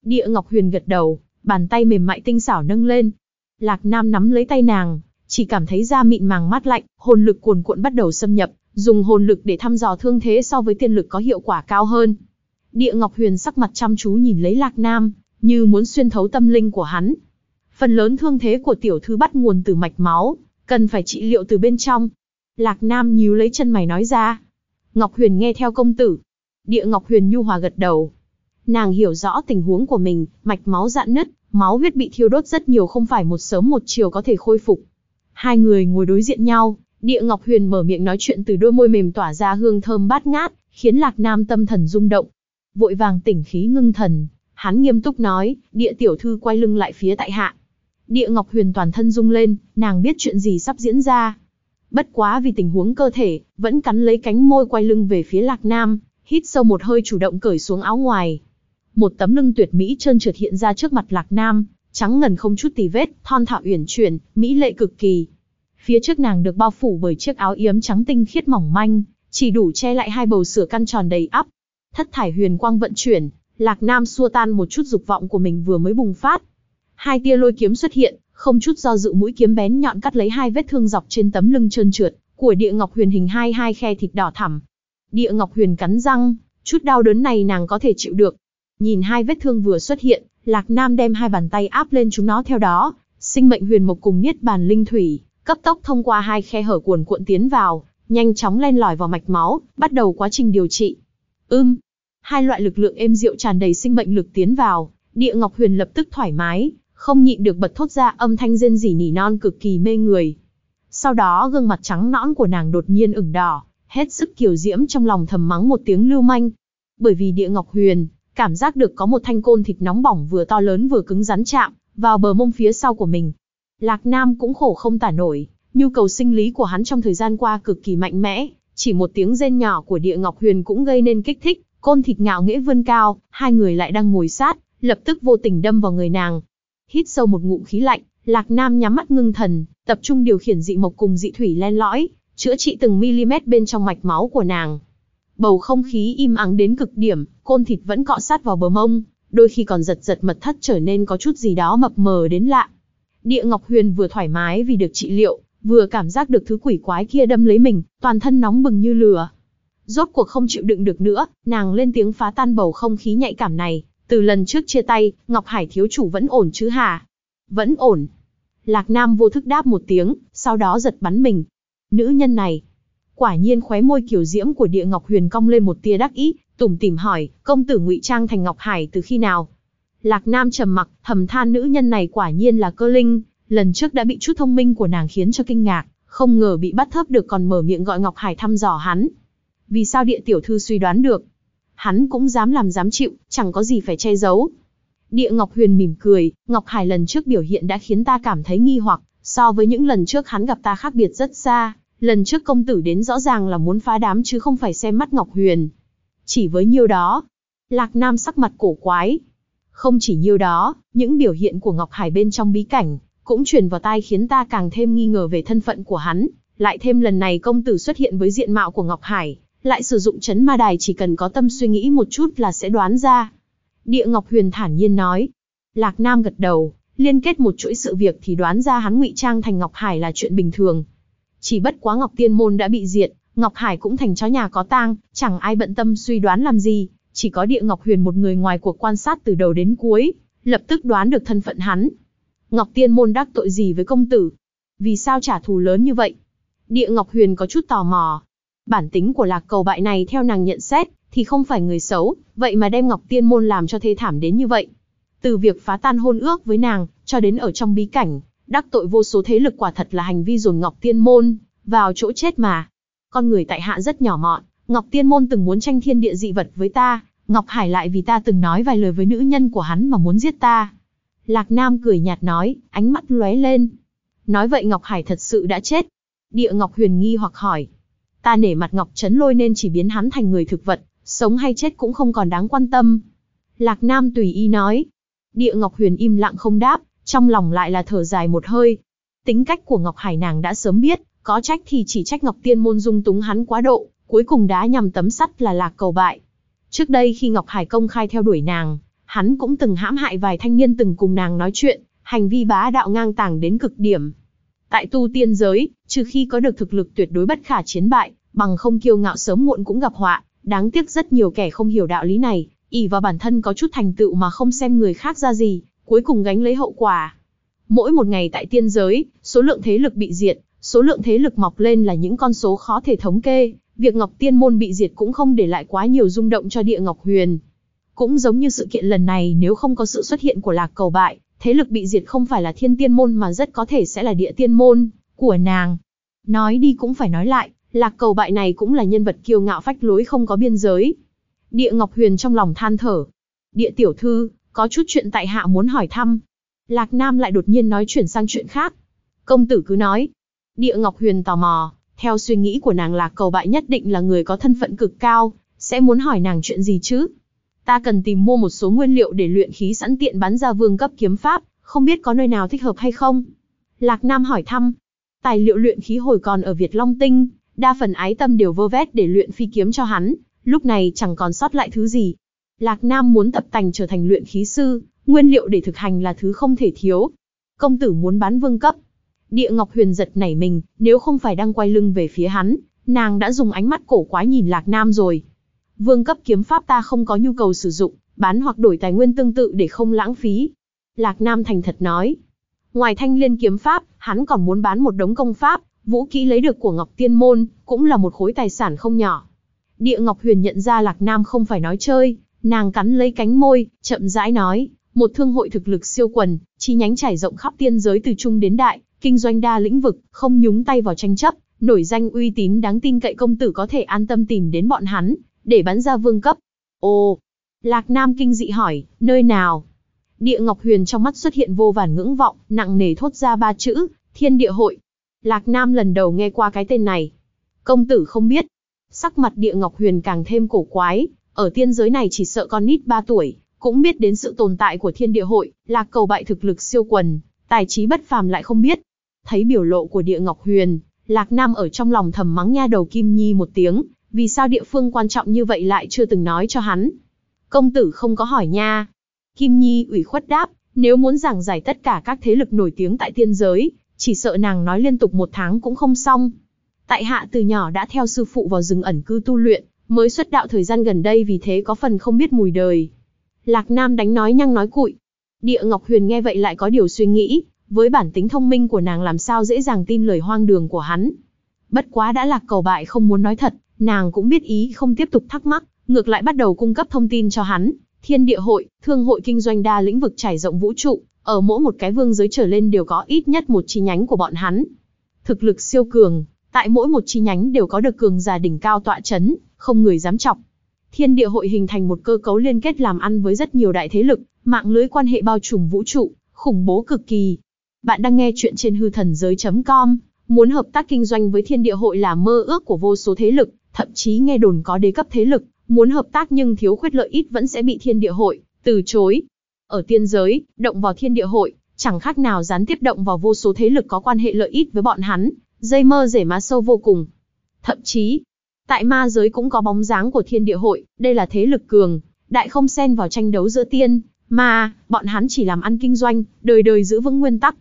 Địa Ngọc Huyền gật đầu, bàn tay mềm mại tinh xảo nâng lên. Lạc Nam nắm lấy tay nàng, chỉ cảm thấy da mịn màng mát lạnh, hồn lực cuồn cuộn bắt đầu xâm nhập, dùng hồn lực để thăm dò thương thế so với tiên lực có hiệu quả cao hơn. Địa Ngọc Huyền sắc mặt chăm chú nhìn lấy Lạc Nam, như muốn xuyên thấu tâm linh của hắn. Phần lớn thương thế của tiểu thư bắt nguồn từ mạch máu, cần phải trị liệu từ bên trong. Lạc Nam nhíu lấy chân mày nói ra. Ngọc Huyền nghe theo công tử. Địa Ngọc Huyền nhu hòa gật đầu. Nàng hiểu rõ tình huống của mình, mạch máu dạn nứt, máu huyết bị thiêu đốt rất nhiều không phải một sớm một chiều có thể khôi phục. Hai người ngồi đối diện nhau, Địa Ngọc Huyền mở miệng nói chuyện từ đôi môi mềm tỏa ra hương thơm bát ngát, khiến Lạc Nam tâm thần rung động. Vội vàng tỉnh khí ngưng thần, Hắn nghiêm túc nói, địa tiểu thư quay lưng lại phía tại hạ. Địa Ngọc Huyền toàn thân rung lên, nàng biết chuyện gì sắp diễn ra. Bất quá vì tình huống cơ thể, vẫn cắn lấy cánh môi quay lưng về phía Lạc Nam, hít sâu một hơi chủ động cởi xuống áo ngoài. Một tấm lưng tuyệt mỹ trơn trượt hiện ra trước mặt Lạc Nam, trắng ngần không chút tì vết, thon thạo uyển chuyển, mỹ lệ cực kỳ. Phía trước nàng được bao phủ bởi chiếc áo yếm trắng tinh khiết mỏng manh, chỉ đủ che lại hai bầu sữa căn tròn đầy ắp. Thất thải huyền quang vận chuyển, Lạc Nam xua tan một chút dục vọng của mình vừa mới bùng phát. Hai tia lôi kiếm xuất hiện, không chút do dự mũi kiếm bén nhọn cắt lấy hai vết thương dọc trên tấm lưng trơn trượt của Địa Ngọc Huyền hình hai hai khe thịt đỏ thẳm. Địa Ngọc Huyền cắn răng, chút đau đớn này nàng có thể chịu được. Nhìn hai vết thương vừa xuất hiện, Lạc Nam đem hai bàn tay áp lên chúng nó theo đó, sinh mệnh huyền mộc cùng niết bàn linh thủy, cấp tốc thông qua hai khe hở cuồn cuộn tiến vào, nhanh chóng len lỏi vào mạch máu, bắt đầu quá trình điều trị. Ưm, hai loại lực lượng êm dịu tràn đầy sinh mệnh lực tiến vào, Địa Ngọc Huyền lập tức thoải mái, không nhịn được bật thốt ra âm thanh rên rỉ nỉ non cực kỳ mê người. Sau đó gương mặt trắng nõn của nàng đột nhiên ửng đỏ, hết sức kiều diễm trong lòng thầm mắng một tiếng lưu manh. Bởi vì Địa Ngọc Huyền, cảm giác được có một thanh côn thịt nóng bỏng vừa to lớn vừa cứng rắn chạm vào bờ mông phía sau của mình. Lạc Nam cũng khổ không tả nổi, nhu cầu sinh lý của hắn trong thời gian qua cực kỳ mạnh mẽ, chỉ một tiếng rên nhỏ của Địa Ngọc Huyền cũng gây nên kích thích, côn thịt ngạo nghễ vươn cao, hai người lại đang ngồi sát, lập tức vô tình đâm vào người nàng. Hít sâu một ngụm khí lạnh, Lạc Nam nhắm mắt ngưng thần, tập trung điều khiển dị mộc cùng dị thủy len lõi, chữa trị từng mm bên trong mạch máu của nàng. Bầu không khí im ắng đến cực điểm, côn thịt vẫn cọ sát vào bờ mông, đôi khi còn giật giật mật thất trở nên có chút gì đó mập mờ đến lạ. Địa Ngọc Huyền vừa thoải mái vì được trị liệu, vừa cảm giác được thứ quỷ quái kia đâm lấy mình, toàn thân nóng bừng như lửa. Rốt cuộc không chịu đựng được nữa, nàng lên tiếng phá tan bầu không khí nhạy cảm này. Từ lần trước chia tay, Ngọc Hải thiếu chủ vẫn ổn chứ hả? Vẫn ổn. Lạc Nam vô thức đáp một tiếng, sau đó giật bắn mình. Nữ nhân này, Quả nhiên khóe môi kiểu diễm của Địa Ngọc Huyền cong lên một tia đắc ý, tủm tỉm hỏi, công tử ngụy trang thành Ngọc Hải từ khi nào? Lạc Nam trầm mặc, thầm than nữ nhân này quả nhiên là cơ linh, lần trước đã bị chút thông minh của nàng khiến cho kinh ngạc, không ngờ bị bắt thấp được còn mở miệng gọi Ngọc Hải thăm dò hắn. Vì sao địa tiểu thư suy đoán được? Hắn cũng dám làm dám chịu, chẳng có gì phải che giấu. Địa Ngọc Huyền mỉm cười, Ngọc Hải lần trước biểu hiện đã khiến ta cảm thấy nghi hoặc, so với những lần trước hắn gặp ta khác biệt rất xa. Lần trước công tử đến rõ ràng là muốn phá đám chứ không phải xem mắt Ngọc Huyền. Chỉ với nhiêu đó, Lạc Nam sắc mặt cổ quái. Không chỉ nhiêu đó, những biểu hiện của Ngọc Hải bên trong bí cảnh, cũng truyền vào tai khiến ta càng thêm nghi ngờ về thân phận của hắn. Lại thêm lần này công tử xuất hiện với diện mạo của Ngọc Hải, lại sử dụng chấn ma đài chỉ cần có tâm suy nghĩ một chút là sẽ đoán ra. Địa Ngọc Huyền thản nhiên nói. Lạc Nam gật đầu, liên kết một chuỗi sự việc thì đoán ra hắn ngụy trang thành Ngọc Hải là chuyện bình thường. Chỉ bất quá Ngọc Tiên Môn đã bị diệt, Ngọc Hải cũng thành chó nhà có tang, chẳng ai bận tâm suy đoán làm gì, chỉ có Địa Ngọc Huyền một người ngoài cuộc quan sát từ đầu đến cuối, lập tức đoán được thân phận hắn. Ngọc Tiên Môn đắc tội gì với công tử? Vì sao trả thù lớn như vậy? Địa Ngọc Huyền có chút tò mò. Bản tính của lạc cầu bại này theo nàng nhận xét, thì không phải người xấu, vậy mà đem Ngọc Tiên Môn làm cho thê thảm đến như vậy. Từ việc phá tan hôn ước với nàng, cho đến ở trong bí cảnh, Đắc tội vô số thế lực quả thật là hành vi dồn Ngọc Tiên Môn, vào chỗ chết mà. Con người tại hạ rất nhỏ mọn, Ngọc Tiên Môn từng muốn tranh thiên địa dị vật với ta, Ngọc Hải lại vì ta từng nói vài lời với nữ nhân của hắn mà muốn giết ta. Lạc Nam cười nhạt nói, ánh mắt lóe lên. Nói vậy Ngọc Hải thật sự đã chết. Địa Ngọc Huyền nghi hoặc hỏi. Ta nể mặt Ngọc Trấn Lôi nên chỉ biến hắn thành người thực vật, sống hay chết cũng không còn đáng quan tâm. Lạc Nam tùy ý nói. Địa Ngọc Huyền im lặng không đáp, trong lòng lại là thở dài một hơi. Tính cách của Ngọc Hải nàng đã sớm biết, có trách thì chỉ trách Ngọc Tiên Môn dung túng hắn quá độ, cuối cùng đá nhằm tấm sắt là lạc cầu bại. Trước đây khi Ngọc Hải công khai theo đuổi nàng, hắn cũng từng hãm hại vài thanh niên từng cùng nàng nói chuyện, hành vi bá đạo ngang tàng đến cực điểm. Tại tu tiên giới, trừ khi có được thực lực tuyệt đối bất khả chiến bại, bằng không kiêu ngạo sớm muộn cũng gặp họa, đáng tiếc rất nhiều kẻ không hiểu đạo lý này, ỷ vào bản thân có chút thành tựu mà không xem người khác ra gì, cuối cùng gánh lấy hậu quả. Mỗi một ngày tại tiên giới, số lượng thế lực bị diệt, số lượng thế lực mọc lên là những con số khó thể thống kê, việc Ngọc Tiên Môn bị diệt cũng không để lại quá nhiều rung động cho địa Ngọc Huyền. Cũng giống như sự kiện lần này nếu không có sự xuất hiện của Lạc Cầu Bại, thế lực bị diệt không phải là Thiên Tiên Môn mà rất có thể sẽ là địa Tiên Môn của nàng. Nói đi cũng phải nói lại, Lạc Cầu Bại này cũng là nhân vật kiêu ngạo phách lối không có biên giới. Địa Ngọc Huyền trong lòng than thở. Địa tiểu thư, có chút chuyện tại hạ muốn hỏi thăm. Lạc Nam lại đột nhiên nói chuyển sang chuyện khác. Công tử cứ nói. Địa Ngọc Huyền tò mò, theo suy nghĩ của nàng Lạc Cầu Bại nhất định là người có thân phận cực cao, sẽ muốn hỏi nàng chuyện gì chứ? Ta cần tìm mua một số nguyên liệu để luyện khí sẵn tiện bắn ra vương cấp kiếm pháp, không biết có nơi nào thích hợp hay không? Lạc Nam hỏi thăm. Tài liệu luyện khí hồi còn ở Việt Long Tinh, đa phần ái tâm đều vơ vét để luyện phi kiếm cho hắn, lúc này chẳng còn sót lại thứ gì. Lạc Nam muốn tập tành trở thành luyện khí sư, nguyên liệu để thực hành là thứ không thể thiếu. Công tử muốn bán vương cấp. Địa Ngọc Huyền giật nảy mình, nếu không phải đang quay lưng về phía hắn, nàng đã dùng ánh mắt cổ quái nhìn Lạc Nam rồi. Vương cấp kiếm pháp ta không có nhu cầu sử dụng, bán hoặc đổi tài nguyên tương tự để không lãng phí. Lạc Nam thành thật nói. Ngoài thanh liên kiếm pháp, hắn còn muốn bán một đống công pháp, vũ kỹ lấy được của Ngọc Tiên Môn, cũng là một khối tài sản không nhỏ. Địa Ngọc Huyền nhận ra Lạc Nam không phải nói chơi, nàng cắn lấy cánh môi, chậm rãi nói, một thương hội thực lực siêu quần, chi nhánh trải rộng khắp tiên giới từ trung đến đại, kinh doanh đa lĩnh vực, không nhúng tay vào tranh chấp, nổi danh uy tín đáng tin cậy công tử có thể an tâm tìm đến bọn hắn, để bắn ra vương cấp. Ồ, Lạc Nam kinh dị hỏi, nơi nào? Địa Ngọc Huyền trong mắt xuất hiện vô vàn ngưỡng vọng, nặng nề thốt ra ba chữ, thiên địa hội. Lạc Nam lần đầu nghe qua cái tên này. Công tử không biết. Sắc mặt địa Ngọc Huyền càng thêm cổ quái, ở tiên giới này chỉ sợ con nít 3 tuổi, cũng biết đến sự tồn tại của thiên địa hội, lạc cầu bại thực lực siêu quần, tài trí bất phàm lại không biết. Thấy biểu lộ của địa Ngọc Huyền, Lạc Nam ở trong lòng thầm mắng nha đầu Kim Nhi một tiếng, vì sao địa phương quan trọng như vậy lại chưa từng nói cho hắn. Công tử không có hỏi nha. Kim Nhi ủy khuất đáp, nếu muốn giảng giải tất cả các thế lực nổi tiếng tại tiên giới, chỉ sợ nàng nói liên tục một tháng cũng không xong. Tại hạ từ nhỏ đã theo sư phụ vào rừng ẩn cư tu luyện, mới xuất đạo thời gian gần đây vì thế có phần không biết mùi đời. Lạc Nam đánh nói nhăng nói cụi. Địa Ngọc Huyền nghe vậy lại có điều suy nghĩ, với bản tính thông minh của nàng làm sao dễ dàng tin lời hoang đường của hắn. Bất quá đã lạc cầu bại không muốn nói thật, nàng cũng biết ý không tiếp tục thắc mắc, ngược lại bắt đầu cung cấp thông tin cho hắn. Thiên địa hội, thương hội kinh doanh đa lĩnh vực trải rộng vũ trụ, ở mỗi một cái vương giới trở lên đều có ít nhất một chi nhánh của bọn hắn. Thực lực siêu cường, tại mỗi một chi nhánh đều có được cường giả đỉnh cao tọa chấn, không người dám chọc. Thiên địa hội hình thành một cơ cấu liên kết làm ăn với rất nhiều đại thế lực, mạng lưới quan hệ bao trùm vũ trụ, khủng bố cực kỳ. Bạn đang nghe chuyện trên hư thần giới.com, muốn hợp tác kinh doanh với thiên địa hội là mơ ước của vô số thế lực, thậm chí nghe đồn có đế cấp thế lực, muốn hợp tác nhưng thiếu khuyết lợi ít vẫn sẽ bị thiên địa hội từ chối. Ở tiên giới, động vào thiên địa hội, chẳng khác nào gián tiếp động vào vô số thế lực có quan hệ lợi ích với bọn hắn, dây mơ rể má sâu vô cùng. Thậm chí, tại ma giới cũng có bóng dáng của thiên địa hội, đây là thế lực cường, đại không xen vào tranh đấu giữa tiên, ma, bọn hắn chỉ làm ăn kinh doanh, đời đời giữ vững nguyên tắc.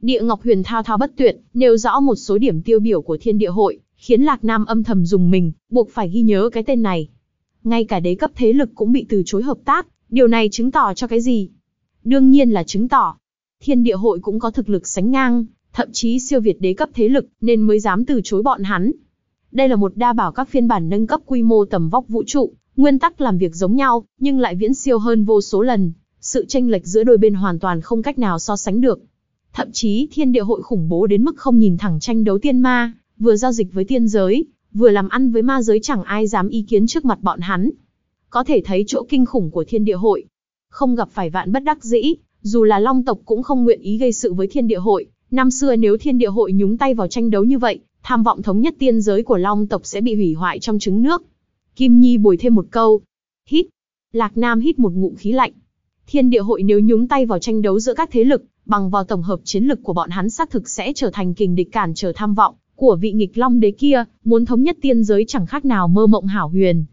Địa Ngọc Huyền thao thao bất tuyệt, nêu rõ một số điểm tiêu biểu của thiên địa hội, khiến Lạc Nam âm thầm dùng mình, buộc phải ghi nhớ cái tên này. Ngay cả đế cấp thế lực cũng bị từ chối hợp tác, điều này chứng tỏ cho cái gì? Đương nhiên là chứng tỏ. Thiên địa hội cũng có thực lực sánh ngang, thậm chí siêu việt đế cấp thế lực, nên mới dám từ chối bọn hắn. Đây là một đa bảo các phiên bản nâng cấp quy mô tầm vóc vũ trụ, nguyên tắc làm việc giống nhau, nhưng lại viễn siêu hơn vô số lần. Sự tranh lệch giữa đôi bên hoàn toàn không cách nào so sánh được. Thậm chí thiên địa hội khủng bố đến mức không nhìn thẳng tranh đấu tiên ma, vừa giao dịch với tiên giới, vừa làm ăn với ma giới chẳng ai dám ý kiến trước mặt bọn hắn. Có thể thấy chỗ kinh khủng của thiên địa hội. Không gặp phải vạn bất đắc dĩ, dù là long tộc cũng không nguyện ý gây sự với thiên địa hội. Năm xưa nếu thiên địa hội nhúng tay vào tranh đấu như vậy, tham vọng thống nhất tiên giới của long tộc sẽ bị hủy hoại trong trứng nước. Kim Nhi bồi thêm một câu. Hít. Lạc Nam hít một ngụm khí lạnh. Thiên địa hội nếu nhúng tay vào tranh đấu giữa các thế lực, bằng vào tổng hợp chiến lực của bọn hắn xác thực sẽ trở thành kình địch cản trở tham vọng, của vị nghịch long đế kia, muốn thống nhất tiên giới chẳng khác nào mơ mộng hảo huyền.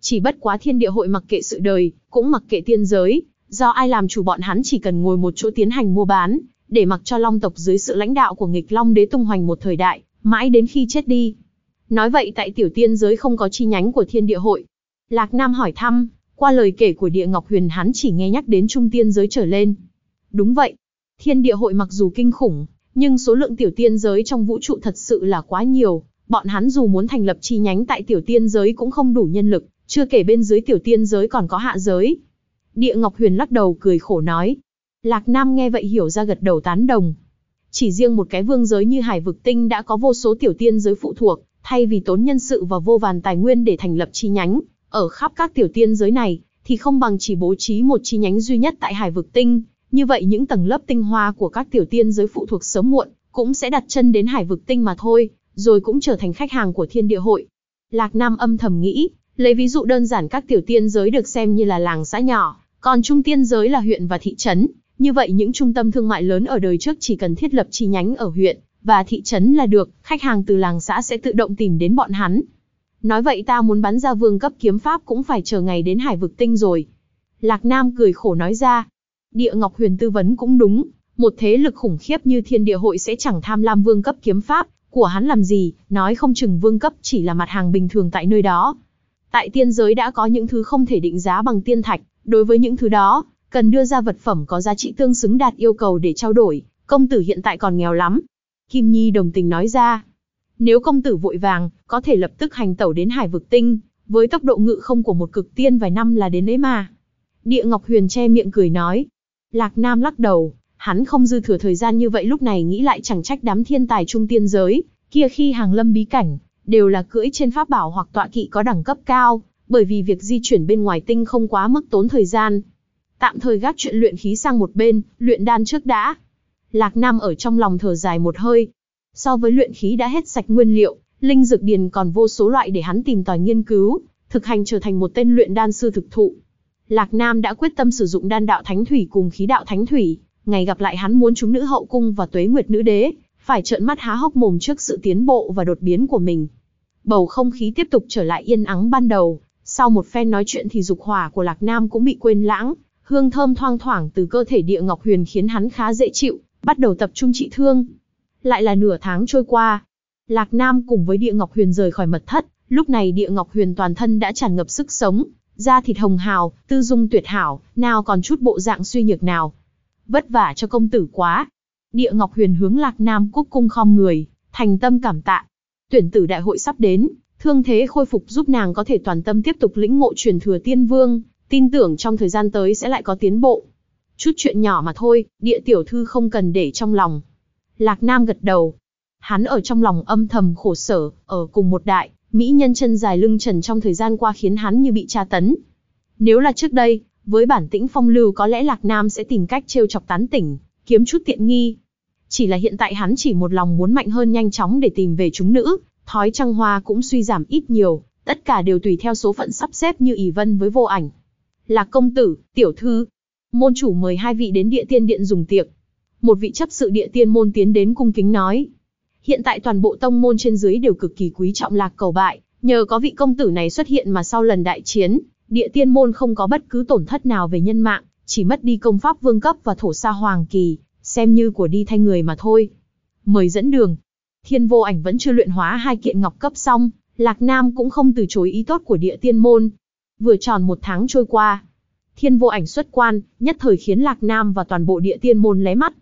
Chỉ bất quá thiên địa hội mặc kệ sự đời, cũng mặc kệ tiên giới, do ai làm chủ bọn hắn chỉ cần ngồi một chỗ tiến hành mua bán, để mặc cho long tộc dưới sự lãnh đạo của nghịch long đế tung hoành một thời đại, mãi đến khi chết đi. Nói vậy tại tiểu tiên giới không có chi nhánh của thiên địa hội. Lạc Nam hỏi thăm, qua lời kể của địa ngọc huyền hắn chỉ nghe nhắc đến trung tiên giới trở lên. Đúng vậy, thiên địa hội mặc dù kinh khủng, nhưng số lượng tiểu tiên giới trong vũ trụ thật sự là quá nhiều, bọn hắn dù muốn thành lập chi nhánh tại tiểu tiên giới cũng không đủ nhân lực, chưa kể bên dưới tiểu tiên giới còn có hạ giới. Địa Ngọc Huyền lắc đầu cười khổ nói. Lạc Nam nghe vậy hiểu ra gật đầu tán đồng. Chỉ riêng một cái vương giới như hải vực tinh đã có vô số tiểu tiên giới phụ thuộc, thay vì tốn nhân sự và vô vàn tài nguyên để thành lập chi nhánh, ở khắp các tiểu tiên giới này, thì không bằng chỉ bố trí một chi nhánh duy nhất tại Hải vực tinh, như vậy những tầng lớp tinh hoa của các tiểu tiên giới phụ thuộc sớm muộn, cũng sẽ đặt chân đến Hải vực tinh mà thôi, rồi cũng trở thành khách hàng của thiên địa hội. Lạc Nam âm thầm nghĩ, lấy ví dụ đơn giản các tiểu tiên giới được xem như là làng xã nhỏ, còn trung tiên giới là huyện và thị trấn, như vậy những trung tâm thương mại lớn ở đời trước chỉ cần thiết lập chi nhánh ở huyện và thị trấn là được, khách hàng từ làng xã sẽ tự động tìm đến bọn hắn. Nói vậy ta muốn bắn ra vương cấp kiếm pháp cũng phải chờ ngày đến hải vực tinh rồi. Lạc Nam cười khổ nói ra. Địa Ngọc Huyền tư vấn cũng đúng, một thế lực khủng khiếp như thiên địa hội sẽ chẳng tham lam vương cấp kiếm pháp, của hắn làm gì, nói không chừng vương cấp chỉ là mặt hàng bình thường tại nơi đó. Tại tiên giới đã có những thứ không thể định giá bằng tiên thạch, đối với những thứ đó, cần đưa ra vật phẩm có giá trị tương xứng đạt yêu cầu để trao đổi, công tử hiện tại còn nghèo lắm. Kim Nhi đồng tình nói ra, nếu công tử vội vàng, có thể lập tức hành tẩu đến hải vực tinh, với tốc độ ngự không của một cực tiên vài năm là đến đấy mà. Địa Ngọc Huyền che miệng cười nói. Lạc Nam lắc đầu, hắn không dư thừa thời gian như vậy lúc này nghĩ lại chẳng trách đám thiên tài trung tiên giới, kia khi hàng lâm bí cảnh, đều là cưỡi trên pháp bảo hoặc tọa kỵ có đẳng cấp cao, bởi vì việc di chuyển bên ngoài tinh không quá mức tốn thời gian. Tạm thời gác chuyện luyện khí sang một bên, luyện đan trước đã. Lạc Nam ở trong lòng thở dài một hơi, So với luyện khí đã hết sạch nguyên liệu, linh dược điền còn vô số loại để hắn tìm tòi nghiên cứu, thực hành trở thành một tên luyện đan sư thực thụ. Lạc Nam đã quyết tâm sử dụng đan đạo thánh thủy cùng khí đạo thánh thủy, ngày gặp lại hắn muốn chúng nữ hậu cung và tuế nguyệt nữ đế, phải trợn mắt há hốc mồm trước sự tiến bộ và đột biến của mình. Bầu không khí tiếp tục trở lại yên ắng ban đầu, sau một phen nói chuyện thì dục hỏa của Lạc Nam cũng bị quên lãng, hương thơm thoang thoảng từ cơ thể địa ngọc huyền khiến hắn khá dễ chịu, bắt đầu tập trung trị thương. Lại là nửa tháng trôi qua. Lạc Nam cùng với Địa Ngọc Huyền rời khỏi mật thất, lúc này Địa Ngọc Huyền toàn thân đã tràn ngập sức sống, da thịt hồng hào, tư dung tuyệt hảo, nào còn chút bộ dạng suy nhược nào. Vất vả cho công tử quá. Địa Ngọc Huyền hướng Lạc Nam cúc cung khom người, thành tâm cảm tạ. Tuyển tử đại hội sắp đến, thương thế khôi phục giúp nàng có thể toàn tâm tiếp tục lĩnh ngộ truyền thừa tiên vương, tin tưởng trong thời gian tới sẽ lại có tiến bộ. Chút chuyện nhỏ mà thôi, địa tiểu thư không cần để trong lòng, Lạc Nam gật đầu. Hắn ở trong lòng âm thầm khổ sở, ở cùng một đại, mỹ nhân chân dài lưng trần trong thời gian qua khiến hắn như bị tra tấn. Nếu là trước đây, với bản tĩnh phong lưu có lẽ Lạc Nam sẽ tìm cách trêu chọc tán tỉnh, kiếm chút tiện nghi. Chỉ là hiện tại hắn chỉ một lòng muốn mạnh hơn nhanh chóng để tìm về chúng nữ, thói trăng hoa cũng suy giảm ít nhiều, tất cả đều tùy theo số phận sắp xếp như ỷ vân với vô ảnh. Lạc công tử, tiểu thư, môn chủ mời hai vị đến địa tiên điện dùng tiệc một vị chấp sự địa tiên môn tiến đến cung kính nói. Hiện tại toàn bộ tông môn trên dưới đều cực kỳ quý trọng lạc cầu bại, nhờ có vị công tử này xuất hiện mà sau lần đại chiến, địa tiên môn không có bất cứ tổn thất nào về nhân mạng, chỉ mất đi công pháp vương cấp và thổ sa hoàng kỳ, xem như của đi thay người mà thôi. Mời dẫn đường. Thiên vô ảnh vẫn chưa luyện hóa hai kiện ngọc cấp xong, Lạc Nam cũng không từ chối ý tốt của địa tiên môn. Vừa tròn một tháng trôi qua, thiên vô ảnh xuất quan, nhất thời khiến Lạc Nam và toàn bộ địa tiên môn lé mắt.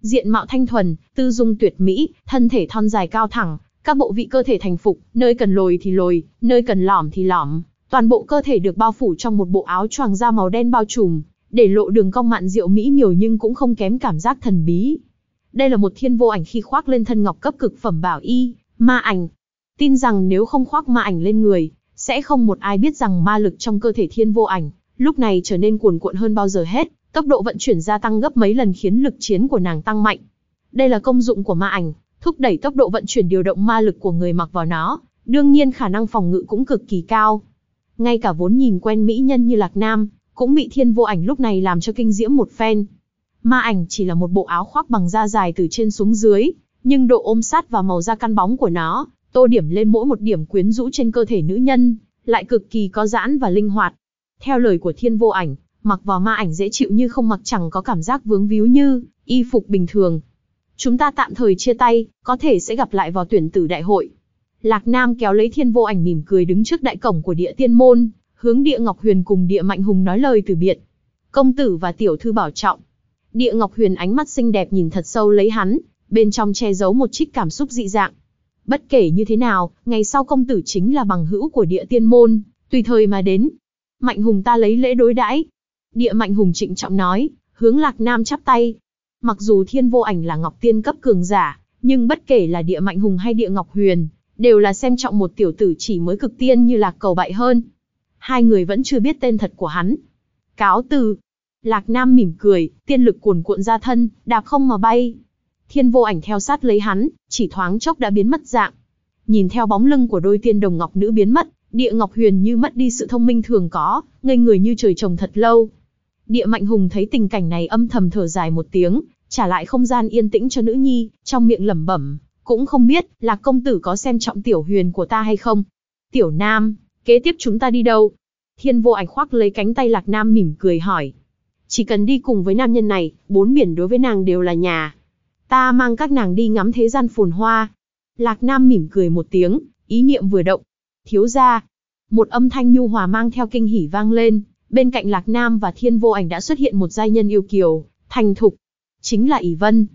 Diện mạo thanh thuần, tư dung tuyệt mỹ, thân thể thon dài cao thẳng, các bộ vị cơ thể thành phục, nơi cần lồi thì lồi, nơi cần lõm thì lõm, toàn bộ cơ thể được bao phủ trong một bộ áo choàng da màu đen bao trùm, để lộ đường cong mặn diệu mỹ miều nhưng cũng không kém cảm giác thần bí. Đây là một thiên vô ảnh khi khoác lên thân ngọc cấp cực phẩm bảo y, ma ảnh. Tin rằng nếu không khoác ma ảnh lên người, sẽ không một ai biết rằng ma lực trong cơ thể thiên vô ảnh, lúc này trở nên cuồn cuộn hơn bao giờ hết. Tốc độ vận chuyển gia tăng gấp mấy lần khiến lực chiến của nàng tăng mạnh. Đây là công dụng của ma ảnh, thúc đẩy tốc độ vận chuyển điều động ma lực của người mặc vào nó, đương nhiên khả năng phòng ngự cũng cực kỳ cao. Ngay cả vốn nhìn quen mỹ nhân như Lạc Nam, cũng bị thiên vô ảnh lúc này làm cho kinh diễm một phen. Ma ảnh chỉ là một bộ áo khoác bằng da dài từ trên xuống dưới, nhưng độ ôm sát và màu da căn bóng của nó, tô điểm lên mỗi một điểm quyến rũ trên cơ thể nữ nhân, lại cực kỳ có giãn và linh hoạt. Theo lời của thiên vô ảnh, mặc vào ma ảnh dễ chịu như không mặc chẳng có cảm giác vướng víu như y phục bình thường. Chúng ta tạm thời chia tay, có thể sẽ gặp lại vào tuyển tử đại hội. Lạc Nam kéo lấy thiên vô ảnh mỉm cười đứng trước đại cổng của địa tiên môn, hướng địa Ngọc Huyền cùng địa Mạnh Hùng nói lời từ biệt. Công tử và tiểu thư bảo trọng. Địa Ngọc Huyền ánh mắt xinh đẹp nhìn thật sâu lấy hắn, bên trong che giấu một trích cảm xúc dị dạng. Bất kể như thế nào, ngày sau công tử chính là bằng hữu của địa tiên môn, tùy thời mà đến. Mạnh Hùng ta lấy lễ đối đãi, Địa Mạnh Hùng trịnh trọng nói, hướng Lạc Nam chắp tay. Mặc dù Thiên Vô Ảnh là Ngọc Tiên cấp cường giả, nhưng bất kể là Địa Mạnh Hùng hay Địa Ngọc Huyền, đều là xem trọng một tiểu tử chỉ mới cực tiên như Lạc Cầu Bại hơn. Hai người vẫn chưa biết tên thật của hắn, Cáo từ. Lạc Nam mỉm cười, tiên lực cuồn cuộn ra thân, đạp không mà bay. Thiên vô ảnh theo sát lấy hắn, chỉ thoáng chốc đã biến mất dạng. Nhìn theo bóng lưng của đôi tiên đồng ngọc nữ biến mất, địa ngọc huyền như mất đi sự thông minh thường có, ngây người như trời trồng thật lâu. Địa mạnh hùng thấy tình cảnh này âm thầm thở dài một tiếng, trả lại không gian yên tĩnh cho nữ nhi, trong miệng lẩm bẩm, cũng không biết là công tử có xem trọng tiểu huyền của ta hay không. Tiểu Nam, kế tiếp chúng ta đi đâu? Thiên vô ảnh khoác lấy cánh tay Lạc Nam mỉm cười hỏi. Chỉ cần đi cùng với nam nhân này, bốn biển đối với nàng đều là nhà. Ta mang các nàng đi ngắm thế gian phồn hoa. Lạc Nam mỉm cười một tiếng, ý niệm vừa động. Thiếu ra. Một âm thanh nhu hòa mang theo kinh hỉ vang lên, bên cạnh Lạc Nam và Thiên vô ảnh đã xuất hiện một giai nhân yêu kiều, thành thục. Chính là ỷ Vân.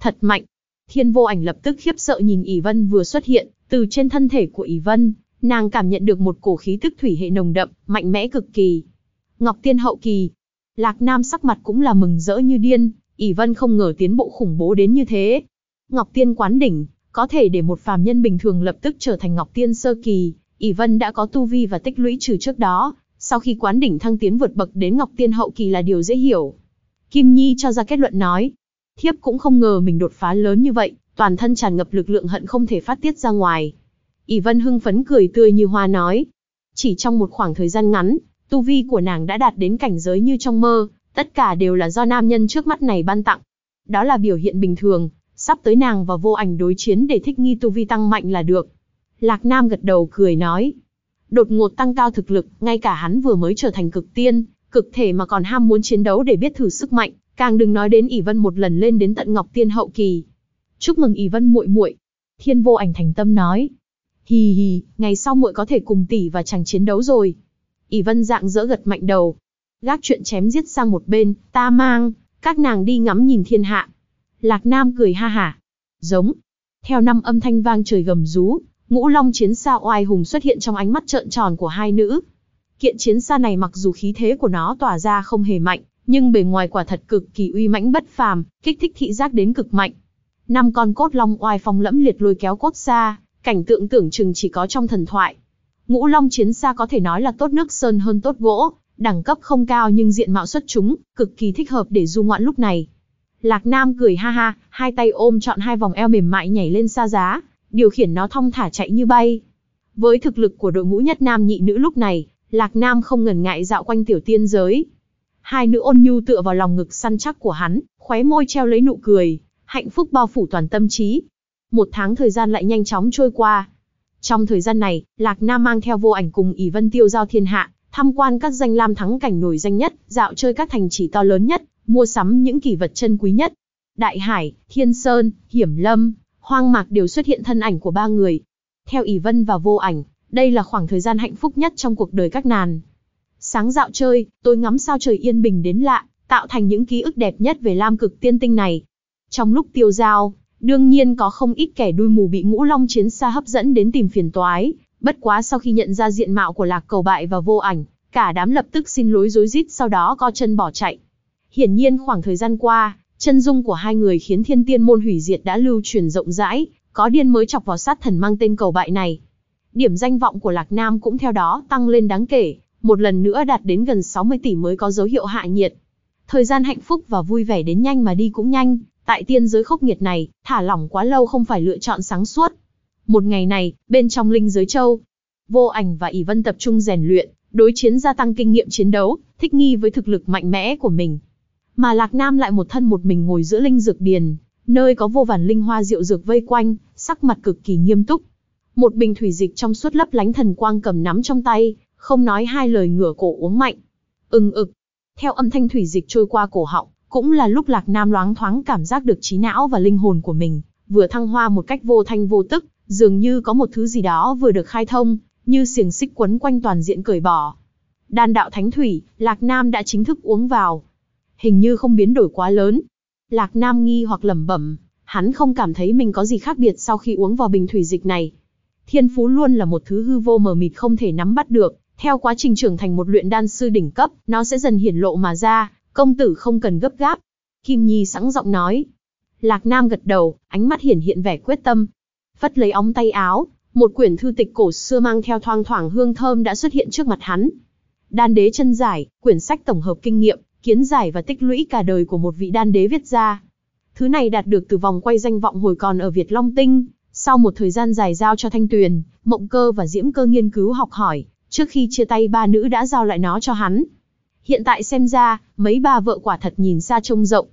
Thật mạnh. Thiên vô ảnh lập tức khiếp sợ nhìn ỷ Vân vừa xuất hiện, từ trên thân thể của ỷ Vân, nàng cảm nhận được một cổ khí tức thủy hệ nồng đậm, mạnh mẽ cực kỳ. Ngọc Tiên hậu kỳ. Lạc Nam sắc mặt cũng là mừng rỡ như điên, ỷ Vân không ngờ tiến bộ khủng bố đến như thế. Ngọc Tiên quán đỉnh, có thể để một phàm nhân bình thường lập tức trở thành Ngọc Tiên sơ kỳ, ỷ Vân đã có tu vi và tích lũy trừ trước đó, sau khi quán đỉnh thăng tiến vượt bậc đến Ngọc Tiên hậu kỳ là điều dễ hiểu. Kim Nhi cho ra kết luận nói, thiếp cũng không ngờ mình đột phá lớn như vậy, toàn thân tràn ngập lực lượng hận không thể phát tiết ra ngoài. ỷ Vân hưng phấn cười tươi như hoa nói, chỉ trong một khoảng thời gian ngắn, tu vi của nàng đã đạt đến cảnh giới như trong mơ, tất cả đều là do nam nhân trước mắt này ban tặng. Đó là biểu hiện bình thường, sắp tới nàng và vô ảnh đối chiến để thích nghi tu vi tăng mạnh là được. Lạc Nam gật đầu cười nói, đột ngột tăng cao thực lực, ngay cả hắn vừa mới trở thành cực tiên, cực thể mà còn ham muốn chiến đấu để biết thử sức mạnh, càng đừng nói đến ỷ Vân một lần lên đến tận Ngọc Tiên hậu kỳ. Chúc mừng ỷ Vân muội muội. Thiên Vô Ảnh thành tâm nói. Hì hì, ngày sau muội có thể cùng tỷ và chàng chiến đấu rồi. ỷ Vân dạng dỡ gật mạnh đầu. Gác chuyện chém giết sang một bên, ta mang, các nàng đi ngắm nhìn thiên hạ. Lạc Nam cười ha hả. Giống. Theo năm âm thanh vang trời gầm rú, ngũ long chiến xa oai hùng xuất hiện trong ánh mắt trợn tròn của hai nữ. Kiện chiến xa này mặc dù khí thế của nó tỏa ra không hề mạnh, nhưng bề ngoài quả thật cực kỳ uy mãnh bất phàm, kích thích thị giác đến cực mạnh. Năm con cốt long oai phong lẫm liệt lôi kéo cốt xa, cảnh tượng tưởng chừng chỉ có trong thần thoại. Ngũ long chiến xa có thể nói là tốt nước sơn hơn tốt gỗ, đẳng cấp không cao nhưng diện mạo xuất chúng, cực kỳ thích hợp để du ngoạn lúc này. Lạc Nam cười ha ha, hai tay ôm chọn hai vòng eo mềm mại nhảy lên xa giá, điều khiển nó thong thả chạy như bay. Với thực lực của đội ngũ nhất nam nhị nữ lúc này, Lạc Nam không ngần ngại dạo quanh tiểu tiên giới. Hai nữ ôn nhu tựa vào lòng ngực săn chắc của hắn, khóe môi treo lấy nụ cười, hạnh phúc bao phủ toàn tâm trí. Một tháng thời gian lại nhanh chóng trôi qua. Trong thời gian này, Lạc Nam mang theo vô ảnh cùng ỷ Vân Tiêu giao thiên hạ, tham quan các danh lam thắng cảnh nổi danh nhất, dạo chơi các thành trì to lớn nhất, mua sắm những kỳ vật chân quý nhất. Đại Hải, Thiên Sơn, Hiểm Lâm, Hoang Mạc đều xuất hiện thân ảnh của ba người. Theo ỷ Vân và vô ảnh, đây là khoảng thời gian hạnh phúc nhất trong cuộc đời các nàng. Sáng dạo chơi, tôi ngắm sao trời yên bình đến lạ, tạo thành những ký ức đẹp nhất về Lam cực tiên tinh này. Trong lúc tiêu giao, đương nhiên có không ít kẻ đuôi mù bị ngũ long chiến xa hấp dẫn đến tìm phiền toái, bất quá sau khi nhận ra diện mạo của lạc cầu bại và vô ảnh, cả đám lập tức xin lỗi rối rít sau đó co chân bỏ chạy. Hiển nhiên khoảng thời gian qua, chân dung của hai người khiến thiên tiên môn hủy diệt đã lưu truyền rộng rãi, có điên mới chọc vào sát thần mang tên cầu bại này. Điểm danh vọng của Lạc Nam cũng theo đó tăng lên đáng kể, một lần nữa đạt đến gần 60 tỷ mới có dấu hiệu hạ nhiệt. Thời gian hạnh phúc và vui vẻ đến nhanh mà đi cũng nhanh, tại tiên giới khốc nghiệt này, thả lỏng quá lâu không phải lựa chọn sáng suốt. Một ngày này, bên trong linh giới châu, vô ảnh và ỷ vân tập trung rèn luyện, đối chiến gia tăng kinh nghiệm chiến đấu, thích nghi với thực lực mạnh mẽ của mình. Mà Lạc Nam lại một thân một mình ngồi giữa linh dược điền, nơi có vô vàn linh hoa diệu dược vây quanh, sắc mặt cực kỳ nghiêm túc, một bình thủy dịch trong suốt lấp lánh thần quang cầm nắm trong tay, không nói hai lời ngửa cổ uống mạnh. Ưng ực. Theo âm thanh thủy dịch trôi qua cổ họng, cũng là lúc Lạc Nam loáng thoáng cảm giác được trí não và linh hồn của mình, vừa thăng hoa một cách vô thanh vô tức, dường như có một thứ gì đó vừa được khai thông, như xiềng xích quấn quanh toàn diện cởi bỏ. Đan đạo thánh thủy, Lạc Nam đã chính thức uống vào. Hình như không biến đổi quá lớn. Lạc Nam nghi hoặc lẩm bẩm, hắn không cảm thấy mình có gì khác biệt sau khi uống vào bình thủy dịch này. Thiên phú luôn là một thứ hư vô mờ mịt không thể nắm bắt được, theo quá trình trưởng thành một luyện đan sư đỉnh cấp, nó sẽ dần hiển lộ mà ra, công tử không cần gấp gáp. Kim Nhi sẵn giọng nói. Lạc Nam gật đầu, ánh mắt hiển hiện vẻ quyết tâm. Phất lấy ống tay áo, một quyển thư tịch cổ xưa mang theo thoang thoảng hương thơm đã xuất hiện trước mặt hắn. Đan đế chân giải, quyển sách tổng hợp kinh nghiệm, kiến giải và tích lũy cả đời của một vị đan đế viết ra. Thứ này đạt được từ vòng quay danh vọng hồi còn ở Việt Long Tinh, sau một thời gian dài giao cho Thanh Tuyền, Mộng Cơ và Diễm Cơ nghiên cứu học hỏi, trước khi chia tay ba nữ đã giao lại nó cho hắn. Hiện tại xem ra, mấy bà vợ quả thật nhìn xa trông rộng.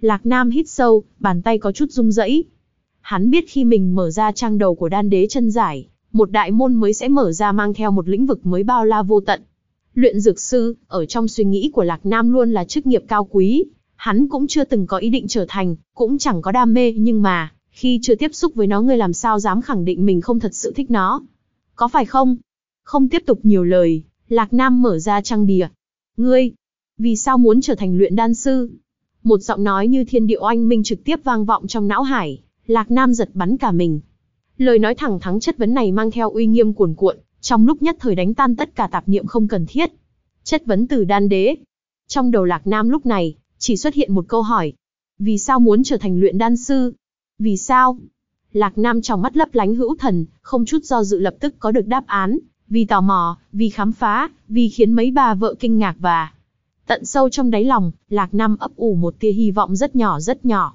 Lạc Nam hít sâu, bàn tay có chút rung rẩy. Hắn biết khi mình mở ra trang đầu của đan đế chân giải, một đại môn mới sẽ mở ra mang theo một lĩnh vực mới bao la vô tận. Luyện dược sư, ở trong suy nghĩ của Lạc Nam luôn là chức nghiệp cao quý, hắn cũng chưa từng có ý định trở thành, cũng chẳng có đam mê nhưng mà, khi chưa tiếp xúc với nó ngươi làm sao dám khẳng định mình không thật sự thích nó. Có phải không? Không tiếp tục nhiều lời, Lạc Nam mở ra trang bìa. Ngươi, vì sao muốn trở thành luyện đan sư? Một giọng nói như thiên điệu oanh minh trực tiếp vang vọng trong não hải, Lạc Nam giật bắn cả mình. Lời nói thẳng thắng chất vấn này mang theo uy nghiêm cuồn cuộn, trong lúc nhất thời đánh tan tất cả tạp niệm không cần thiết. Chất vấn từ đan đế. Trong đầu Lạc Nam lúc này, chỉ xuất hiện một câu hỏi. Vì sao muốn trở thành luyện đan sư? Vì sao? Lạc Nam trong mắt lấp lánh hữu thần, không chút do dự lập tức có được đáp án, vì tò mò, vì khám phá, vì khiến mấy bà vợ kinh ngạc và tận sâu trong đáy lòng, Lạc Nam ấp ủ một tia hy vọng rất nhỏ rất nhỏ.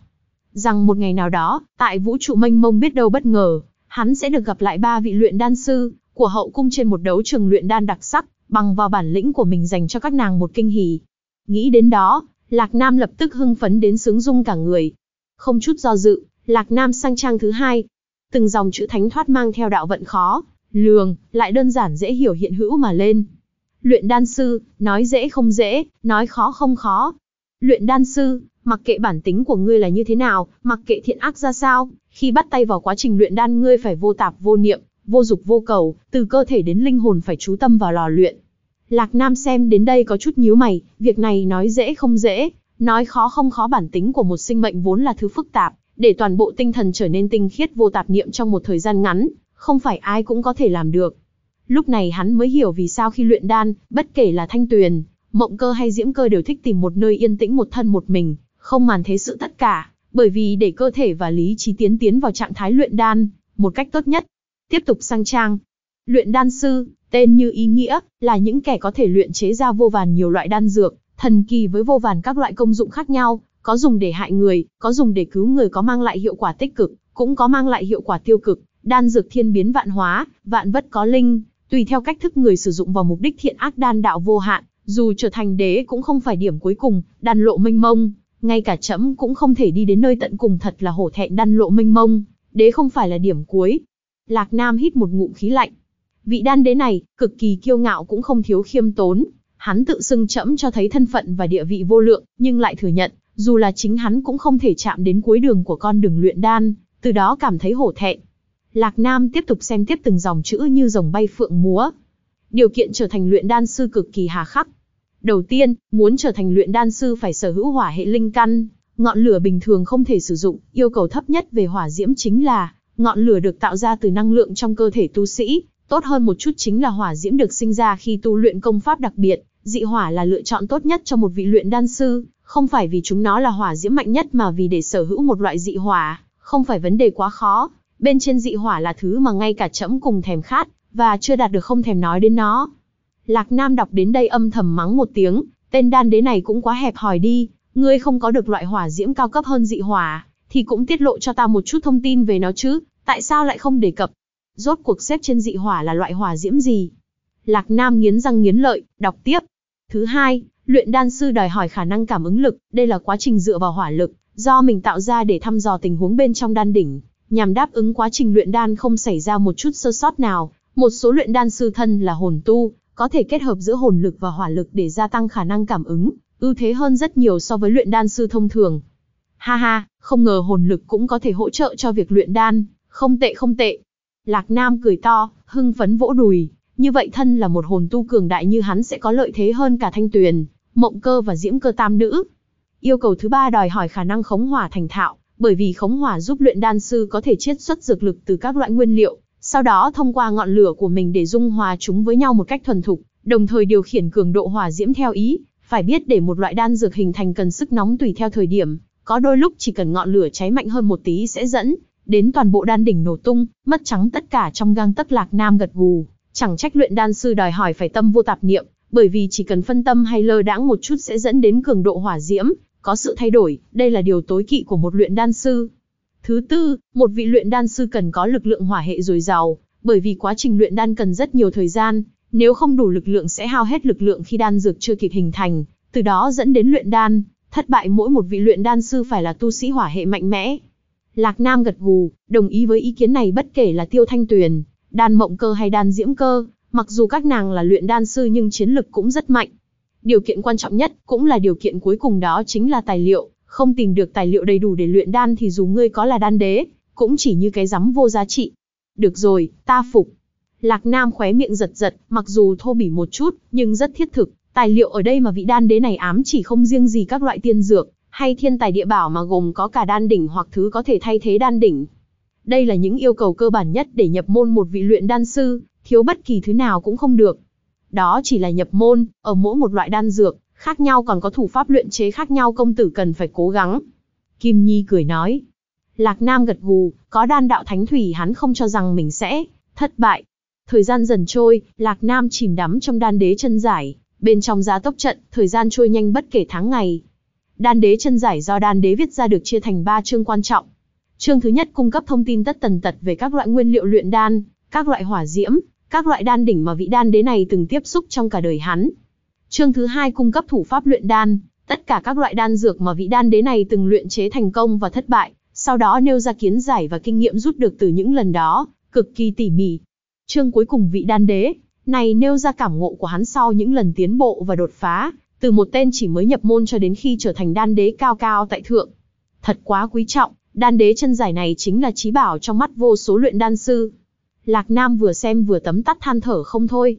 Rằng một ngày nào đó, tại vũ trụ mênh mông biết đâu bất ngờ, hắn sẽ được gặp lại ba vị luyện đan sư của hậu cung trên một đấu trường luyện đan đặc sắc, bằng vào bản lĩnh của mình dành cho các nàng một kinh hỉ. Nghĩ đến đó, Lạc Nam lập tức hưng phấn đến sướng rung cả người. Không chút do dự, Lạc Nam sang trang thứ hai. Từng dòng chữ thánh thoát mang theo đạo vận khó, lường, lại đơn giản dễ hiểu hiện hữu mà lên. Luyện đan sư, nói dễ không dễ, nói khó không khó. Luyện đan sư, mặc kệ bản tính của ngươi là như thế nào, mặc kệ thiện ác ra sao, khi bắt tay vào quá trình luyện đan ngươi phải vô tạp vô niệm, vô dục vô cầu, từ cơ thể đến linh hồn phải chú tâm vào lò luyện. Lạc Nam xem đến đây có chút nhíu mày, việc này nói dễ không dễ, nói khó không khó bản tính của một sinh mệnh vốn là thứ phức tạp, để toàn bộ tinh thần trở nên tinh khiết vô tạp niệm trong một thời gian ngắn, không phải ai cũng có thể làm được. Lúc này hắn mới hiểu vì sao khi luyện đan, bất kể là thanh tuyền, mộng cơ hay diễm cơ đều thích tìm một nơi yên tĩnh một thân một mình, không màn thế sự tất cả, bởi vì để cơ thể và lý trí tiến tiến vào trạng thái luyện đan, một cách tốt nhất. Tiếp tục sang trang. Luyện đan sư, tên như ý nghĩa, là những kẻ có thể luyện chế ra vô vàn nhiều loại đan dược, thần kỳ với vô vàn các loại công dụng khác nhau, có dùng để hại người, có dùng để cứu người có mang lại hiệu quả tích cực, cũng có mang lại hiệu quả tiêu cực. Đan dược thiên biến vạn hóa, vạn vật có linh, tùy theo cách thức người sử dụng vào mục đích thiện ác đan đạo vô hạn, dù trở thành đế cũng không phải điểm cuối cùng, đan lộ mênh mông, ngay cả chấm cũng không thể đi đến nơi tận cùng thật là hổ thẹn đan lộ mênh mông, đế không phải là điểm cuối. Lạc Nam hít một ngụm khí lạnh. Vị đan đế này, cực kỳ kiêu ngạo cũng không thiếu khiêm tốn, hắn tự xưng chẫm cho thấy thân phận và địa vị vô lượng, nhưng lại thừa nhận, dù là chính hắn cũng không thể chạm đến cuối đường của con đường luyện đan, từ đó cảm thấy hổ thẹn. Lạc Nam tiếp tục xem tiếp từng dòng chữ như rồng bay phượng múa. Điều kiện trở thành luyện đan sư cực kỳ hà khắc. Đầu tiên, muốn trở thành luyện đan sư phải sở hữu hỏa hệ linh căn, ngọn lửa bình thường không thể sử dụng, yêu cầu thấp nhất về hỏa diễm chính là ngọn lửa được tạo ra từ năng lượng trong cơ thể tu sĩ, tốt hơn một chút chính là hỏa diễm được sinh ra khi tu luyện công pháp đặc biệt, dị hỏa là lựa chọn tốt nhất cho một vị luyện đan sư, không phải vì chúng nó là hỏa diễm mạnh nhất mà vì để sở hữu một loại dị hỏa, không phải vấn đề quá khó. Bên trên dị hỏa là thứ mà ngay cả trẫm cùng thèm khát, và chưa đạt được không thèm nói đến nó. Lạc Nam đọc đến đây âm thầm mắng một tiếng, tên đan đế này cũng quá hẹp hòi đi, ngươi không có được loại hỏa diễm cao cấp hơn dị hỏa, thì cũng tiết lộ cho ta một chút thông tin về nó chứ, tại sao lại không đề cập? Rốt cuộc xếp trên dị hỏa là loại hỏa diễm gì? Lạc Nam nghiến răng nghiến lợi, đọc tiếp. Thứ hai, luyện đan sư đòi hỏi khả năng cảm ứng lực, đây là quá trình dựa vào hỏa lực, do mình tạo ra để thăm dò tình huống bên trong đan đỉnh, nhằm đáp ứng quá trình luyện đan không xảy ra một chút sơ sót nào. Một số luyện đan sư thân là hồn tu, có thể kết hợp giữa hồn lực và hỏa lực để gia tăng khả năng cảm ứng, ưu thế hơn rất nhiều so với luyện đan sư thông thường. Ha ha, không ngờ hồn lực cũng có thể hỗ trợ cho việc luyện đan, không tệ không tệ. Lạc Nam cười to, hưng phấn vỗ đùi, như vậy thân là một hồn tu cường đại như hắn sẽ có lợi thế hơn cả thanh tuyền, mộng cơ và diễm cơ tam nữ. Yêu cầu thứ ba đòi hỏi khả năng khống hỏa thành thạo, bởi vì khống hỏa giúp luyện đan sư có thể chiết xuất dược lực từ các loại nguyên liệu, sau đó thông qua ngọn lửa của mình để dung hòa chúng với nhau một cách thuần thục, đồng thời điều khiển cường độ hỏa diễm theo ý. Phải biết để một loại đan dược hình thành cần sức nóng tùy theo thời điểm, có đôi lúc chỉ cần ngọn lửa cháy mạnh hơn một tí sẽ dẫn đến toàn bộ đan đỉnh nổ tung, mất trắng tất cả trong gang tất lạc nam gật gù. Chẳng trách luyện đan sư đòi hỏi phải tâm vô tạp niệm, bởi vì chỉ cần phân tâm hay lơ đãng một chút sẽ dẫn đến cường độ hỏa diễm, có sự thay đổi, đây là điều tối kỵ của một luyện đan sư. Thứ tư, một vị luyện đan sư cần có lực lượng hỏa hệ dồi dào, bởi vì quá trình luyện đan cần rất nhiều thời gian, nếu không đủ lực lượng sẽ hao hết lực lượng khi đan dược chưa kịp hình thành, từ đó dẫn đến luyện đan, thất bại mỗi một vị luyện đan sư phải là tu sĩ hỏa hệ mạnh mẽ. Lạc Nam gật gù, đồng ý với ý kiến này bất kể là Tiêu Thanh Tuyền, Đan Mộng Cơ hay Đan Diễm Cơ, mặc dù các nàng là luyện đan sư nhưng chiến lực cũng rất mạnh. Điều kiện quan trọng nhất, cũng là điều kiện cuối cùng đó chính là tài liệu, không tìm được tài liệu đầy đủ để luyện đan thì dù ngươi có là đan đế, cũng chỉ như cái rắm vô giá trị. Được rồi, ta phục. Lạc Nam khóe miệng giật giật, mặc dù thô bỉ một chút, nhưng rất thiết thực. Tài liệu ở đây mà vị đan đế này ám chỉ không riêng gì các loại tiên dược, hay thiên tài địa bảo mà gồm có cả đan đỉnh hoặc thứ có thể thay thế đan đỉnh. Đây là những yêu cầu cơ bản nhất để nhập môn một vị luyện đan sư, thiếu bất kỳ thứ nào cũng không được. Đó chỉ là nhập môn, ở mỗi một loại đan dược, khác nhau còn có thủ pháp luyện chế khác nhau công tử cần phải cố gắng. Kim Nhi cười nói. Lạc Nam gật gù, có đan đạo thánh thủy hắn không cho rằng mình sẽ thất bại. Thời gian dần trôi, Lạc Nam chìm đắm trong đan đế chân giải, bên trong giá tốc trận, thời gian trôi nhanh bất kể tháng ngày. Đan đế chân giải do đan đế viết ra được chia thành 3 chương quan trọng. Chương thứ nhất cung cấp thông tin tất tần tật về các loại nguyên liệu luyện đan, các loại hỏa diễm, các loại đan đỉnh mà vị đan đế này từng tiếp xúc trong cả đời hắn. Chương thứ hai cung cấp thủ pháp luyện đan, tất cả các loại đan dược mà vị đan đế này từng luyện chế thành công và thất bại, sau đó nêu ra kiến giải và kinh nghiệm rút được từ những lần đó, cực kỳ tỉ mỉ. Chương cuối cùng vị đan đế này nêu ra cảm ngộ của hắn sau những lần tiến bộ và đột phá, từ một tên chỉ mới nhập môn cho đến khi trở thành đan đế cao cao tại thượng. Thật quá quý trọng, đan đế chân giải này chính là trí bảo trong mắt vô số luyện đan sư. Lạc Nam vừa xem vừa tấm tắt than thở không thôi.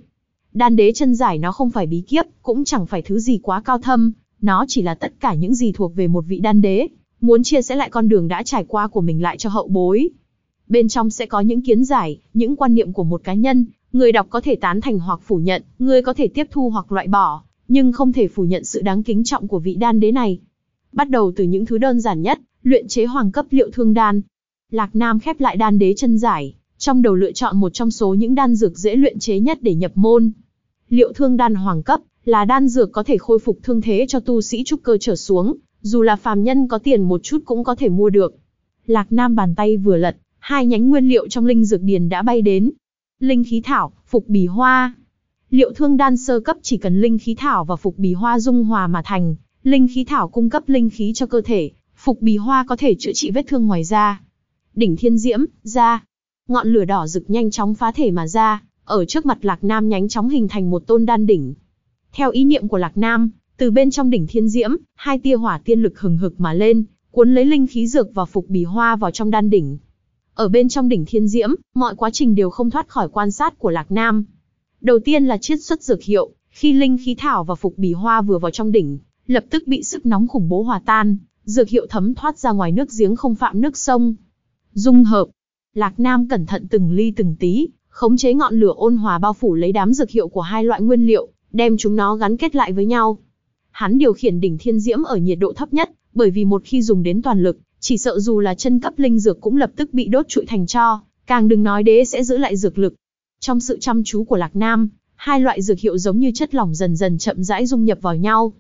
Đan đế chân giải nó không phải bí kiếp, cũng chẳng phải thứ gì quá cao thâm, nó chỉ là tất cả những gì thuộc về một vị đan đế, muốn chia sẻ lại con đường đã trải qua của mình lại cho hậu bối. Bên trong sẽ có những kiến giải, những quan niệm của một cá nhân, người đọc có thể tán thành hoặc phủ nhận, người có thể tiếp thu hoặc loại bỏ, nhưng không thể phủ nhận sự đáng kính trọng của vị đan đế này. Bắt đầu từ những thứ đơn giản nhất, luyện chế hoàng cấp liệu thương đan. Lạc Nam khép lại đan đế chân giải, trong đầu lựa chọn một trong số những đan dược dễ luyện chế nhất để nhập môn. Liệu thương đan hoàng cấp là đan dược có thể khôi phục thương thế cho tu sĩ trúc cơ trở xuống, dù là phàm nhân có tiền một chút cũng có thể mua được. Lạc Nam bàn tay vừa lật, hai nhánh nguyên liệu trong linh dược điền đã bay đến. Linh khí thảo, phục bì hoa. Liệu thương đan sơ cấp chỉ cần linh khí thảo và phục bì hoa dung hòa mà thành, linh khí thảo cung cấp linh khí cho cơ thể, phục bì hoa có thể chữa trị vết thương ngoài da. Đỉnh thiên diễm, da. Ngọn lửa đỏ rực nhanh chóng phá thể mà ra, ở trước mặt Lạc Nam nhánh chóng hình thành một tôn đan đỉnh. Theo ý niệm của Lạc Nam, từ bên trong đỉnh thiên diễm, hai tia hỏa tiên lực hừng hực mà lên, cuốn lấy linh khí dược và phục bì hoa vào trong đan đỉnh. Ở bên trong đỉnh thiên diễm, mọi quá trình đều không thoát khỏi quan sát của Lạc Nam. Đầu tiên là chiết xuất dược hiệu, khi linh khí thảo và phục bì hoa vừa vào trong đỉnh, lập tức bị sức nóng khủng bố hòa tan, dược hiệu thấm thoát ra ngoài nước giếng không phạm nước sông. Dung hợp. Lạc Nam cẩn thận từng ly từng tí, khống chế ngọn lửa ôn hòa bao phủ lấy đám dược hiệu của hai loại nguyên liệu, đem chúng nó gắn kết lại với nhau. Hắn điều khiển đỉnh thiên diễm ở nhiệt độ thấp nhất, bởi vì một khi dùng đến toàn lực, chỉ sợ dù là chân cấp linh dược cũng lập tức bị đốt trụi thành tro, càng đừng nói đế sẽ giữ lại dược lực. Trong sự chăm chú của Lạc Nam, hai loại dược hiệu giống như chất lỏng dần dần chậm rãi dung nhập vào nhau.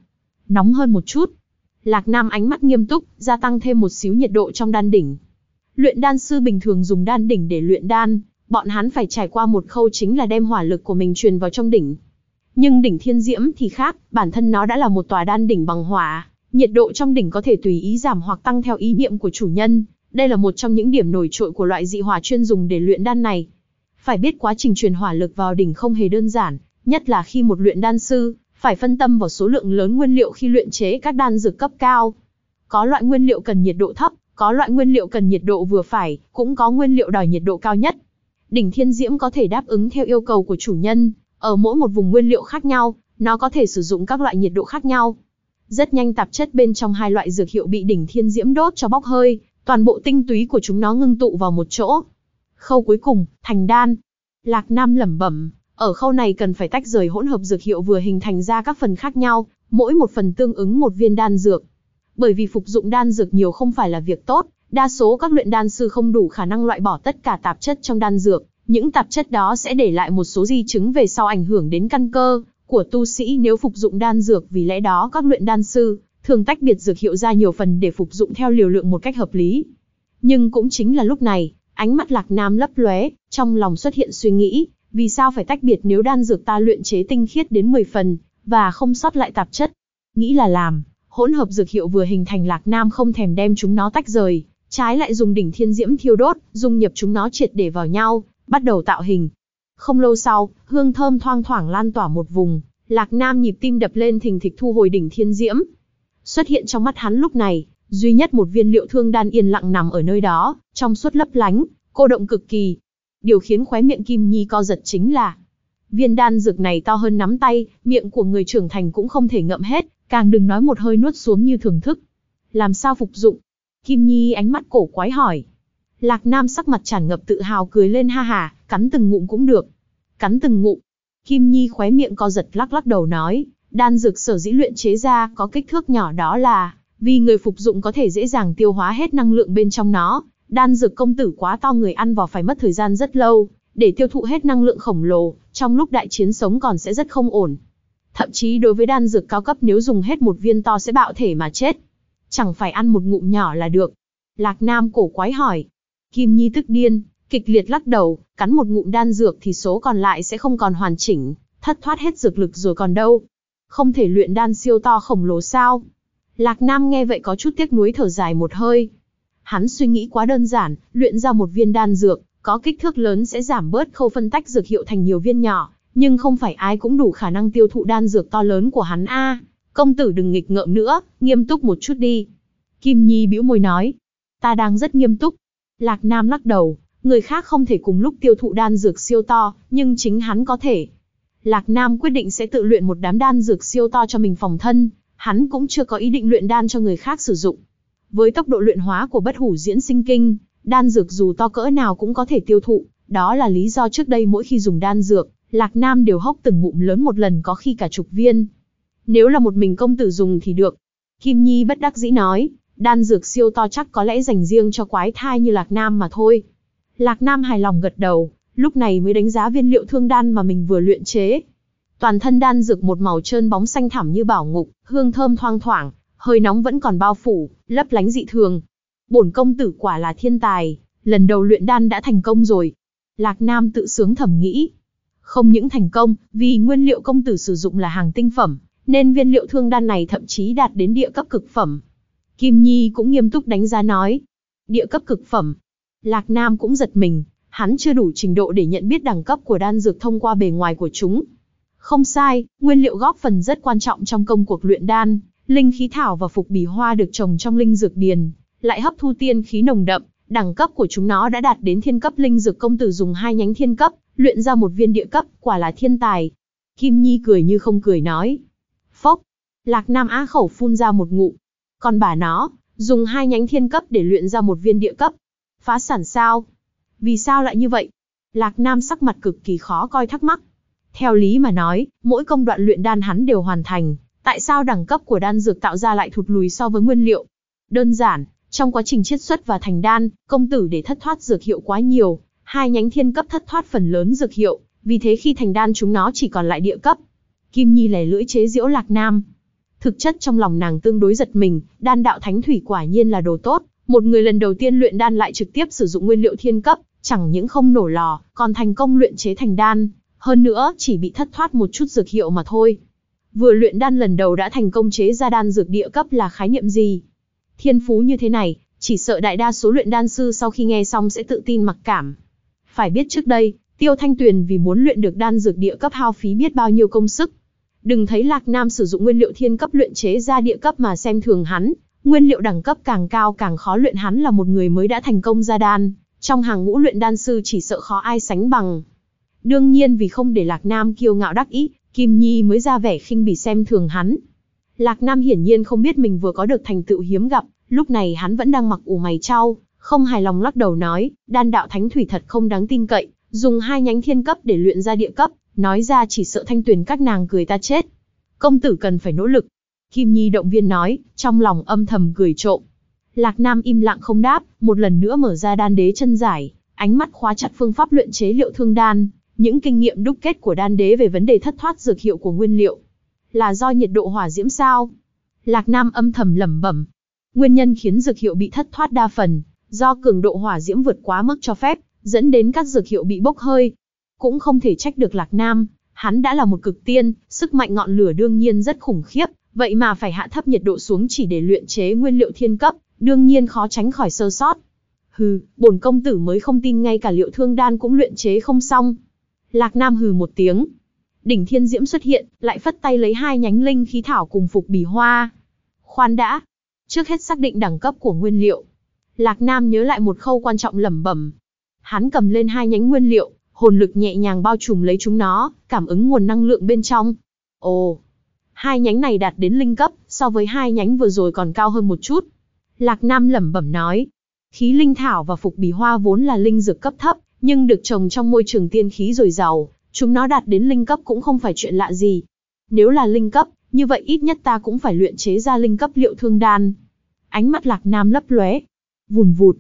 Nóng hơn một chút. Lạc Nam ánh mắt nghiêm túc, gia tăng thêm một xíu nhiệt độ trong đan đỉnh. Luyện đan sư bình thường dùng đan đỉnh để luyện đan, bọn hắn phải trải qua một khâu chính là đem hỏa lực của mình truyền vào trong đỉnh. Nhưng đỉnh thiên diễm thì khác, bản thân nó đã là một tòa đan đỉnh bằng hỏa, nhiệt độ trong đỉnh có thể tùy ý giảm hoặc tăng theo ý niệm của chủ nhân. Đây là một trong những điểm nổi trội của loại dị hỏa chuyên dùng để luyện đan này. Phải biết quá trình truyền hỏa lực vào đỉnh không hề đơn giản, nhất là khi một luyện đan sư phải phân tâm vào số lượng lớn nguyên liệu khi luyện chế các đan dược cấp cao. Có loại nguyên liệu cần nhiệt độ thấp, có loại nguyên liệu cần nhiệt độ vừa phải, cũng có nguyên liệu đòi nhiệt độ cao nhất. Đỉnh thiên diễm có thể đáp ứng theo yêu cầu của chủ nhân, ở mỗi một vùng nguyên liệu khác nhau, nó có thể sử dụng các loại nhiệt độ khác nhau. Rất nhanh tạp chất bên trong hai loại dược hiệu bị đỉnh thiên diễm đốt cho bốc hơi, toàn bộ tinh túy của chúng nó ngưng tụ vào một chỗ. Khâu cuối cùng, thành đan. Lạc Nam lẩm bẩm, ở khâu này cần phải tách rời hỗn hợp dược hiệu vừa hình thành ra các phần khác nhau, mỗi một phần tương ứng một viên đan dược. Bởi vì phục dụng đan dược nhiều không phải là việc tốt, đa số các luyện đan sư không đủ khả năng loại bỏ tất cả tạp chất trong đan dược, những tạp chất đó sẽ để lại một số di chứng về sau ảnh hưởng đến căn cơ của tu sĩ nếu phục dụng đan dược vì lẽ đó các luyện đan sư thường tách biệt dược hiệu ra nhiều phần để phục dụng theo liều lượng một cách hợp lý. Nhưng cũng chính là lúc này, ánh mắt Lạc Nam lấp lóe, trong lòng xuất hiện suy nghĩ, vì sao phải tách biệt nếu đan dược ta luyện chế tinh khiết đến 10 phần, và không sót lại tạp chất. Nghĩ là làm, hỗn hợp dược hiệu vừa hình thành Lạc Nam không thèm đem chúng nó tách rời, trái lại dùng đỉnh thiên diễm thiêu đốt, dung nhập chúng nó triệt để vào nhau, bắt đầu tạo hình. Không lâu sau, hương thơm thoang thoảng lan tỏa một vùng, Lạc Nam nhịp tim đập lên thình thịch thu hồi đỉnh thiên diễm. Xuất hiện trong mắt hắn lúc này, duy nhất một viên liệu thương đan yên lặng nằm ở nơi đó, trong suốt lấp lánh, cô động cực kỳ. Điều khiến khóe miệng Kim Nhi co giật chính là, viên đan dược này to hơn nắm tay, miệng của người trưởng thành cũng không thể ngậm hết, càng đừng nói một hơi nuốt xuống như thưởng thức. Làm sao phục dụng? Kim Nhi ánh mắt cổ quái hỏi. Lạc Nam sắc mặt tràn ngập tự hào cười lên ha hà, cắn từng ngụm cũng được. Cắn từng ngụm. Kim Nhi khóe miệng co giật lắc lắc đầu nói, đan dược sở dĩ luyện chế ra có kích thước nhỏ đó là, vì người phục dụng có thể dễ dàng tiêu hóa hết năng lượng bên trong nó. Đan dược công tử quá to người ăn vào phải mất thời gian rất lâu, để tiêu thụ hết năng lượng khổng lồ, trong lúc đại chiến sống còn sẽ rất không ổn. Thậm chí đối với đan dược cao cấp nếu dùng hết một viên to sẽ bạo thể mà chết. Chẳng phải ăn một ngụm nhỏ là được. Lạc Nam cổ quái hỏi. Kim Nhi tức điên, kịch liệt lắc đầu, cắn một ngụm đan dược thì số còn lại sẽ không còn hoàn chỉnh, thất thoát hết dược lực rồi còn đâu. Không thể luyện đan siêu to khổng lồ sao? Lạc Nam nghe vậy có chút tiếc nuối thở dài một hơi. Hắn suy nghĩ quá đơn giản, luyện ra một viên đan dược, có kích thước lớn sẽ giảm bớt khâu phân tách dược hiệu thành nhiều viên nhỏ, nhưng không phải ai cũng đủ khả năng tiêu thụ đan dược to lớn của hắn a. công tử đừng nghịch ngợm nữa, nghiêm túc một chút đi. Kim Nhi bĩu môi nói, ta đang rất nghiêm túc. Lạc Nam lắc đầu, người khác không thể cùng lúc tiêu thụ đan dược siêu to, nhưng chính hắn có thể. Lạc Nam quyết định sẽ tự luyện một đám đan dược siêu to cho mình phòng thân, hắn cũng chưa có ý định luyện đan cho người khác sử dụng. Với tốc độ luyện hóa của bất hủ diễn sinh kinh, đan dược dù to cỡ nào cũng có thể tiêu thụ, đó là lý do trước đây mỗi khi dùng đan dược, Lạc Nam đều hốc từng ngụm lớn một lần có khi cả chục viên. Nếu là một mình công tử dùng thì được. Kim Nhi bất đắc dĩ nói, đan dược siêu to chắc có lẽ dành riêng cho quái thai như Lạc Nam mà thôi. Lạc Nam hài lòng gật đầu, lúc này mới đánh giá viên liệu thương đan mà mình vừa luyện chế. Toàn thân đan dược một màu trơn bóng xanh thẳm như bảo ngục, hương thơm thoang thoảng, hơi nóng vẫn còn bao phủ, lấp lánh dị thường. Bổn công tử quả là thiên tài, lần đầu luyện đan đã thành công rồi. Lạc Nam tự sướng thầm nghĩ. Không những thành công, vì nguyên liệu công tử sử dụng là hàng tinh phẩm, nên viên liệu thương đan này thậm chí đạt đến địa cấp cực phẩm. Kim Nhi cũng nghiêm túc đánh giá nói. Địa cấp cực phẩm. Lạc Nam cũng giật mình, hắn chưa đủ trình độ để nhận biết đẳng cấp của đan dược thông qua bề ngoài của chúng. Không sai, nguyên liệu góp phần rất quan trọng trong công cuộc luyện đan, linh khí thảo và phục bì hoa được trồng trong linh dược điền, lại hấp thu tiên khí nồng đậm, đẳng cấp của chúng nó đã đạt đến thiên cấp linh dược công tử dùng hai nhánh thiên cấp, luyện ra một viên địa cấp, quả là thiên tài. Kim Nhi cười như không cười nói. Phốc, Lạc Nam á khẩu phun ra một ngụ. Còn bà nó, dùng hai nhánh thiên cấp để luyện ra một viên địa cấp. Phá sản sao? Vì sao lại như vậy? Lạc Nam sắc mặt cực kỳ khó coi thắc mắc. Theo lý mà nói, mỗi công đoạn luyện đan hắn đều hoàn thành, tại sao đẳng cấp của đan dược tạo ra lại thụt lùi so với nguyên liệu? Đơn giản, trong quá trình chiết xuất và thành đan, công tử để thất thoát dược hiệu quá nhiều, hai nhánh thiên cấp thất thoát phần lớn dược hiệu, vì thế khi thành đan chúng nó chỉ còn lại địa cấp. Kim Nhi lẻ lưỡi chế diễu Lạc Nam. Thực chất trong lòng nàng tương đối giật mình, đan đạo thánh thủy quả nhiên là đồ tốt, một người lần đầu tiên luyện đan lại trực tiếp sử dụng nguyên liệu thiên cấp, chẳng những không nổ lò, còn thành công luyện chế thành đan, hơn nữa chỉ bị thất thoát một chút dược hiệu mà thôi. Vừa luyện đan lần đầu đã thành công chế ra đan dược địa cấp là khái niệm gì? Thiên phú như thế này, chỉ sợ đại đa số luyện đan sư sau khi nghe xong sẽ tự tin mặc cảm. Phải biết trước đây, Tiêu Thanh Tuyền vì muốn luyện được đan dược địa cấp hao phí biết bao nhiêu công sức. Đừng thấy Lạc Nam sử dụng nguyên liệu thiên cấp luyện chế ra địa cấp mà xem thường hắn, nguyên liệu đẳng cấp càng cao càng khó luyện hắn là một người mới đã thành công ra đan, trong hàng ngũ luyện đan sư chỉ sợ khó ai sánh bằng. Đương nhiên vì không để Lạc Nam kiêu ngạo đắc ý, Kim Nhi mới ra vẻ khinh bỉ xem thường hắn. Lạc Nam hiển nhiên không biết mình vừa có được thành tựu hiếm gặp, lúc này hắn vẫn đang mặc ủ mày trao, không hài lòng lắc đầu nói, đan đạo thánh thủy thật không đáng tin cậy, dùng hai nhánh thiên cấp để luyện ra địa cấp, nói ra chỉ sợ thanh tuyền các nàng cười ta chết. Công tử cần phải nỗ lực. Kim Nhi động viên nói, trong lòng âm thầm cười trộm. Lạc Nam im lặng không đáp, một lần nữa mở ra đan đế chân giải, ánh mắt khóa chặt phương pháp luyện chế liệu thương đan, những kinh nghiệm đúc kết của đan đế về vấn đề thất thoát dược hiệu của nguyên liệu. Là do nhiệt độ hỏa diễm sao? Lạc Nam âm thầm lẩm bẩm. Nguyên nhân khiến dược hiệu bị thất thoát đa phần, do cường độ hỏa diễm vượt quá mức cho phép, dẫn đến các dược hiệu bị bốc hơi. Cũng không thể trách được Lạc Nam, hắn đã là một cực tiên, sức mạnh ngọn lửa đương nhiên rất khủng khiếp, vậy mà phải hạ thấp nhiệt độ xuống chỉ để luyện chế nguyên liệu thiên cấp, đương nhiên khó tránh khỏi sơ sót. Hừ, bổn công tử mới không tin ngay cả liệu thương đan cũng luyện chế không xong. Lạc Nam hừ một tiếng. Đỉnh thiên diễm xuất hiện, lại phất tay lấy hai nhánh linh khí thảo cùng phục bì hoa. Khoan đã. Trước hết xác định đẳng cấp của nguyên liệu. Lạc Nam nhớ lại một khâu quan trọng lẩm bẩm. Hắn cầm lên hai nhánh nguyên liệu, hồn lực nhẹ nhàng bao trùm lấy chúng nó, cảm ứng nguồn năng lượng bên trong. Ồ, hai nhánh này đạt đến linh cấp, so với hai nhánh vừa rồi còn cao hơn một chút. Lạc Nam lẩm bẩm nói, khí linh thảo và phục bì hoa vốn là linh dược cấp thấp, nhưng được trồng trong môi trường tiên khí dồi dào, chúng nó đạt đến linh cấp cũng không phải chuyện lạ gì. Nếu là linh cấp, như vậy ít nhất ta cũng phải luyện chế ra linh cấp liệu thương đan. Ánh mắt Lạc Nam lấp lóe, vùn vụt.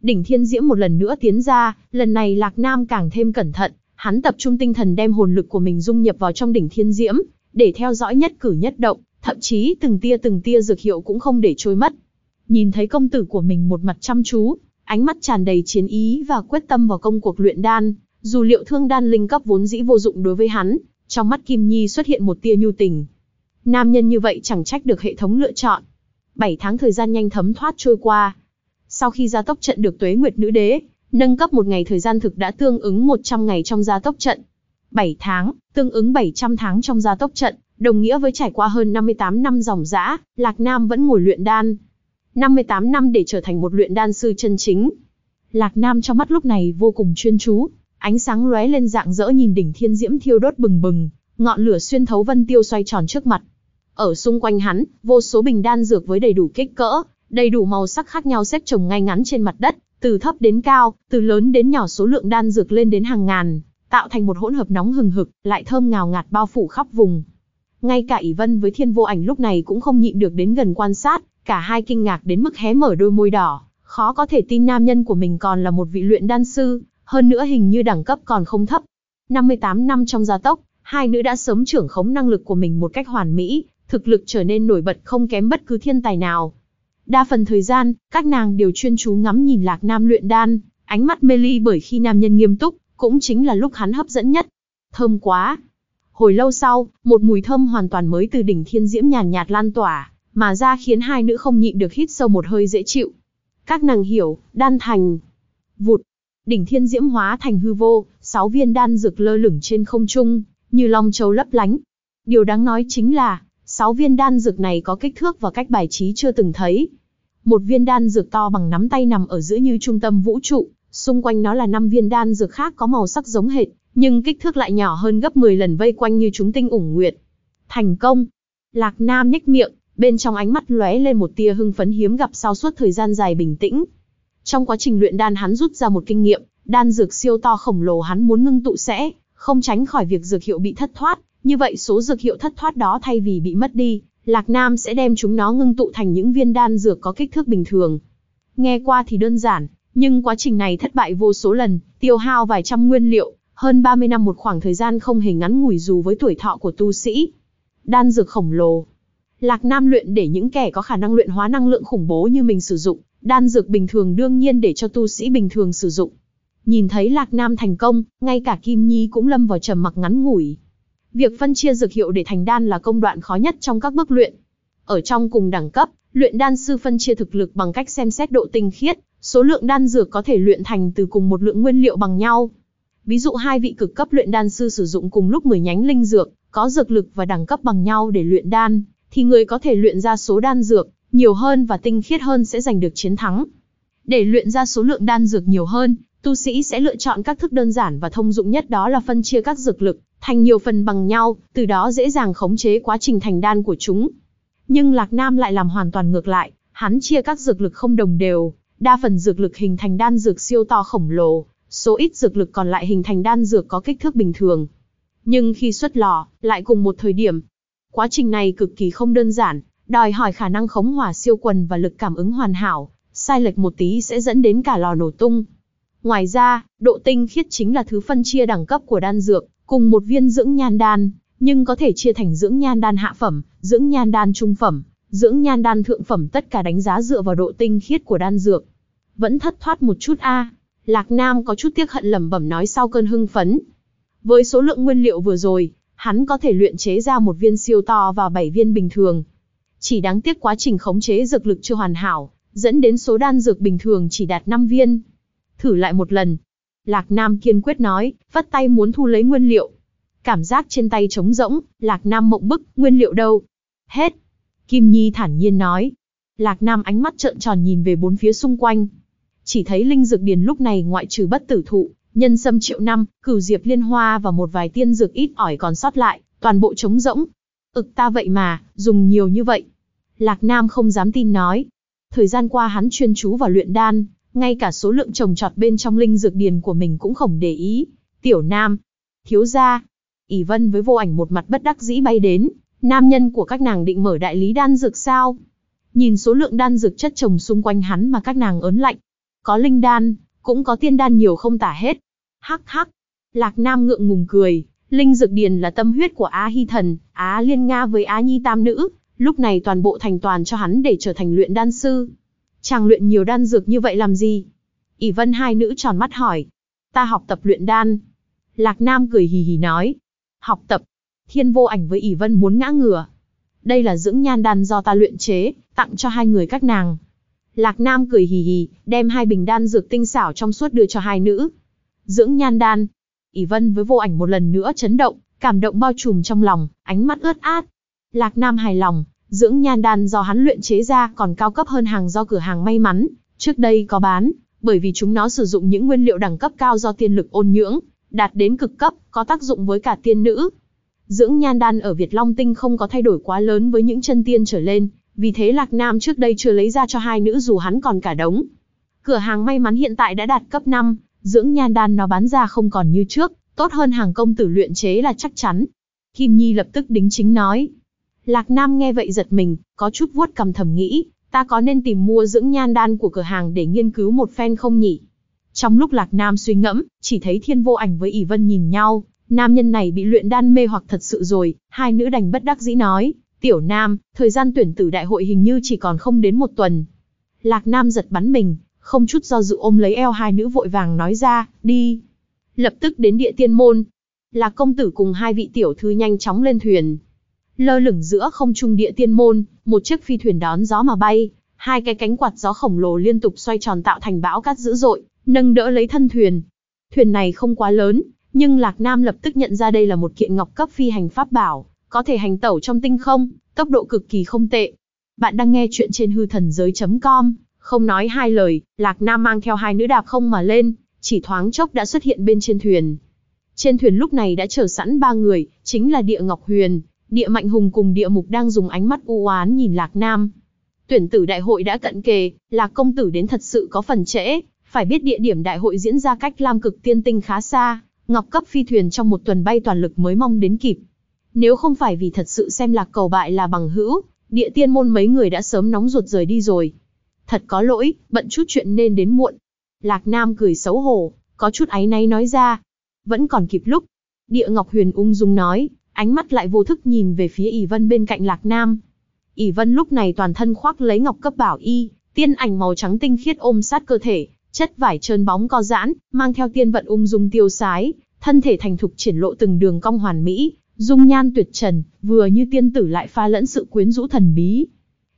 Đỉnh Thiên Diễm một lần nữa tiến ra, lần này Lạc Nam càng thêm cẩn thận, hắn tập trung tinh thần đem hồn lực của mình dung nhập vào trong đỉnh Thiên Diễm, để theo dõi nhất cử nhất động, thậm chí từng tia từng tia dược hiệu cũng không để trôi mất. Nhìn thấy công tử của mình một mặt chăm chú, ánh mắt tràn đầy chiến ý và quyết tâm vào công cuộc luyện đan, dù liệu thương đan linh cấp vốn dĩ vô dụng đối với hắn, trong mắt Kim Nhi xuất hiện một tia nhu tình. Nam nhân như vậy chẳng trách được hệ thống lựa chọn. 7 tháng thời gian nhanh thấm thoát trôi qua. Sau khi gia tốc trận được tuế nguyệt nữ đế, nâng cấp một ngày thời gian thực đã tương ứng 100 ngày trong gia tốc trận. 7 tháng, tương ứng 700 tháng trong gia tốc trận, đồng nghĩa với trải qua hơn 58 năm dòng dã, Lạc Nam vẫn ngồi luyện đan. 58 năm để trở thành một luyện đan sư chân chính. Lạc Nam trong mắt lúc này vô cùng chuyên chú, ánh sáng lóe lên dạng dỡ nhìn đỉnh thiên diễm thiêu đốt bừng bừng, ngọn lửa xuyên thấu vân tiêu xoay tròn trước mặt. Ở xung quanh hắn, vô số bình đan dược với đầy đủ kích cỡ, đầy đủ màu sắc khác nhau xếp chồng ngay ngắn trên mặt đất, từ thấp đến cao, từ lớn đến nhỏ số lượng đan dược lên đến hàng ngàn, tạo thành một hỗn hợp nóng hừng hực, lại thơm ngào ngạt bao phủ khắp vùng. Ngay cả ỷ Vân với Thiên Vô Ảnh lúc này cũng không nhịn được đến gần quan sát, cả hai kinh ngạc đến mức hé mở đôi môi đỏ, khó có thể tin nam nhân của mình còn là một vị luyện đan sư, hơn nữa hình như đẳng cấp còn không thấp. 58 năm trong gia tốc, hai nữ đã sớm trưởng khống năng lực của mình một cách hoàn mỹ, thực lực trở nên nổi bật không kém bất cứ thiên tài nào. Đa phần thời gian, các nàng đều chuyên chú ngắm nhìn Lạc Nam luyện đan, ánh mắt mê ly bởi khi nam nhân nghiêm túc, cũng chính là lúc hắn hấp dẫn nhất. Thơm quá! Hồi lâu sau, một mùi thơm hoàn toàn mới từ đỉnh thiên diễm nhàn nhạt lan tỏa, mà ra khiến hai nữ không nhịn được hít sâu một hơi dễ chịu. Các nàng hiểu, đan thành. Vụt! Đỉnh thiên diễm hóa thành hư vô, sáu viên đan dược lơ lửng trên không trung, như long châu lấp lánh. Điều đáng nói chính là, sáu viên đan dược này có kích thước và cách bài trí chưa từng thấy. Một viên đan dược to bằng nắm tay nằm ở giữa như trung tâm vũ trụ, xung quanh nó là năm viên đan dược khác có màu sắc giống hệt, nhưng kích thước lại nhỏ hơn gấp 10 lần vây quanh như chúng tinh ủng nguyệt. Thành công! Lạc Nam nhếch miệng, bên trong ánh mắt lóe lên một tia hưng phấn hiếm gặp sau suốt thời gian dài bình tĩnh. Trong quá trình luyện đan hắn rút ra một kinh nghiệm, đan dược siêu to khổng lồ hắn muốn ngưng tụ sẽ không tránh khỏi việc dược hiệu bị thất thoát, như vậy số dược hiệu thất thoát đó thay vì bị mất đi, Lạc Nam sẽ đem chúng nó ngưng tụ thành những viên đan dược có kích thước bình thường. Nghe qua thì đơn giản, nhưng quá trình này thất bại vô số lần, tiêu hao vài trăm nguyên liệu, hơn 30 năm một khoảng thời gian không hề ngắn ngủi dù với tuổi thọ của tu sĩ. Đan dược khổng lồ. Lạc Nam luyện để những kẻ có khả năng luyện hóa năng lượng khủng bố như mình sử dụng, đan dược bình thường đương nhiên để cho tu sĩ bình thường sử dụng. Nhìn thấy Lạc Nam thành công, ngay cả Kim Nhi cũng lâm vào trầm mặc ngắn ngủi. Việc phân chia dược hiệu để thành đan là công đoạn khó nhất trong các bước luyện. Ở trong cùng đẳng cấp, luyện đan sư phân chia thực lực bằng cách xem xét độ tinh khiết, số lượng đan dược có thể luyện thành từ cùng một lượng nguyên liệu bằng nhau. Ví dụ hai vị cực cấp luyện đan sư sử dụng cùng lúc 10 nhánh linh dược, có dược lực và đẳng cấp bằng nhau để luyện đan, thì người có thể luyện ra số đan dược nhiều hơn và tinh khiết hơn sẽ giành được chiến thắng. Để luyện ra số lượng đan dược nhiều hơn, tu sĩ sẽ lựa chọn các thức đơn giản và thông dụng nhất đó là phân chia các dược lực thành nhiều phần bằng nhau, từ đó dễ dàng khống chế quá trình thành đan của chúng. Nhưng Lạc Nam lại làm hoàn toàn ngược lại, hắn chia các dược lực không đồng đều, đa phần dược lực hình thành đan dược siêu to khổng lồ, số ít dược lực còn lại hình thành đan dược có kích thước bình thường. Nhưng khi xuất lò, lại cùng một thời điểm. Quá trình này cực kỳ không đơn giản, đòi hỏi khả năng khống hỏa siêu quần và lực cảm ứng hoàn hảo, sai lệch một tí sẽ dẫn đến cả lò nổ tung. Ngoài ra, độ tinh khiết chính là thứ phân chia đẳng cấp của đan dược, cùng một viên dưỡng nhan đan, nhưng có thể chia thành dưỡng nhan đan hạ phẩm, dưỡng nhan đan trung phẩm, dưỡng nhan đan thượng phẩm tất cả đánh giá dựa vào độ tinh khiết của đan dược. Vẫn thất thoát một chút a. Lạc Nam có chút tiếc hận lẩm bẩm nói sau cơn hưng phấn. Với số lượng nguyên liệu vừa rồi, hắn có thể luyện chế ra một viên siêu to và bảy viên bình thường. Chỉ đáng tiếc quá trình khống chế dược lực chưa hoàn hảo, dẫn đến số đan dược bình thường chỉ đạt 5 viên. Thử lại một lần. Lạc Nam kiên quyết nói, vắt tay muốn thu lấy nguyên liệu. Cảm giác trên tay trống rỗng, Lạc Nam mộng bức, nguyên liệu đâu? Hết. Kim Nhi thản nhiên nói. Lạc Nam ánh mắt trợn tròn nhìn về bốn phía xung quanh. Chỉ thấy linh dược điền lúc này ngoại trừ bất tử thụ, nhân sâm triệu năm, cửu diệp liên hoa và một vài tiên dược ít ỏi còn sót lại, toàn bộ trống rỗng. Ực ta vậy mà, dùng nhiều như vậy. Lạc Nam không dám tin nói. Thời gian qua hắn chuyên chú vào luyện đan, ngay cả số lượng trồng trọt bên trong linh dược điền của mình cũng không để ý. Tiểu Nam, thiếu gia, ỷ Vân với vô ảnh một mặt bất đắc dĩ bay đến, nam nhân của các nàng định mở đại lý đan dược sao? Nhìn số lượng đan dược chất trồng xung quanh hắn mà các nàng ớn lạnh. Có linh đan, cũng có tiên đan nhiều không tả hết. Hắc hắc. Lạc Nam ngượng ngùng cười, linh dược điền là tâm huyết của Á Hy Thần, Á Liên Nga với Á Nhi Tam Nữ, lúc này toàn bộ thành toàn cho hắn để trở thành luyện đan sư. Chàng luyện nhiều đan dược như vậy làm gì? ỷ Vân hai nữ tròn mắt hỏi. Ta học tập luyện đan. Lạc Nam cười hì hì nói. Học tập. Thiên vô ảnh với ỷ Vân muốn ngã ngửa. Đây là dưỡng nhan đan do ta luyện chế, tặng cho hai người các nàng. Lạc Nam cười hì hì, đem hai bình đan dược tinh xảo trong suốt đưa cho hai nữ. Dưỡng nhan đan. ỷ Vân với vô ảnh một lần nữa chấn động, cảm động bao trùm trong lòng, ánh mắt ướt át. Lạc Nam hài lòng, dưỡng nhan đan do hắn luyện chế ra còn cao cấp hơn hàng do cửa hàng may mắn, trước đây có bán, bởi vì chúng nó sử dụng những nguyên liệu đẳng cấp cao do tiên lực ôn nhưỡng, đạt đến cực cấp, có tác dụng với cả tiên nữ. Dưỡng nhan đan ở Việt Long Tinh không có thay đổi quá lớn với những chân tiên trở lên, vì thế Lạc Nam trước đây chưa lấy ra cho hai nữ dù hắn còn cả đống. Cửa hàng may mắn hiện tại đã đạt cấp 5, dưỡng nhan đan nó bán ra không còn như trước, tốt hơn hàng công tử luyện chế là chắc chắn. Kim Nhi lập tức đính chính nói. Lạc Nam nghe vậy giật mình, có chút vuốt cầm thầm nghĩ, ta có nên tìm mua dưỡng nhan đan của cửa hàng để nghiên cứu một phen không nhỉ? Trong lúc Lạc Nam suy ngẫm, chỉ thấy thiên vô ảnh với ỷ vân nhìn nhau, nam nhân này bị luyện đan mê hoặc thật sự rồi, hai nữ đành bất đắc dĩ nói, tiểu nam, thời gian tuyển tử đại hội hình như chỉ còn không đến một tuần. Lạc Nam giật bắn mình, không chút do dự ôm lấy eo hai nữ vội vàng nói ra, đi. Lập tức đến địa tiên môn. Lạc công tử cùng hai vị tiểu thư nhanh chóng lên thuyền. Lơ lửng giữa không trung địa tiên môn, một chiếc phi thuyền đón gió mà bay, hai cái cánh quạt gió khổng lồ liên tục xoay tròn tạo thành bão cát dữ dội, nâng đỡ lấy thân thuyền. Thuyền này không quá lớn, nhưng Lạc Nam lập tức nhận ra đây là một kiện ngọc cấp phi hành pháp bảo, có thể hành tẩu trong tinh không, tốc độ cực kỳ không tệ. Bạn đang nghe chuyện trên hư thần giới.com, không nói hai lời, Lạc Nam mang theo hai nữ đạp không mà lên, chỉ thoáng chốc đã xuất hiện bên trên thuyền. Trên thuyền lúc này đã chờ sẵn ba người, chính là Địa Ngọc Huyền, Địa Mạnh Hùng cùng Địa Mục đang dùng ánh mắt u oán nhìn Lạc Nam. Tuyển tử đại hội đã cận kề, Lạc công tử đến thật sự có phần trễ, phải biết địa điểm đại hội diễn ra cách Lam Cực Tiên Tinh khá xa, Ngọc cấp phi thuyền trong một tuần bay toàn lực mới mong đến kịp. Nếu không phải vì thật sự xem Lạc cầu bại là bằng hữu, địa tiên môn mấy người đã sớm nóng ruột rời đi rồi. Thật có lỗi, bận chút chuyện nên đến muộn. Lạc Nam cười xấu hổ, có chút áy náy nói ra. Vẫn còn kịp lúc. Địa Ngọc Huyền ung dung nói, ánh mắt lại vô thức nhìn về phía ỷ Vân bên cạnh Lạc Nam. ỷ Vân lúc này toàn thân khoác lấy ngọc cấp bảo y, tiên ảnh màu trắng tinh khiết ôm sát cơ thể, chất vải trơn bóng co giãn, mang theo tiên vận ung dung tiêu sái, thân thể thành thục triển lộ từng đường cong hoàn mỹ, dung nhan tuyệt trần, vừa như tiên tử lại pha lẫn sự quyến rũ thần bí.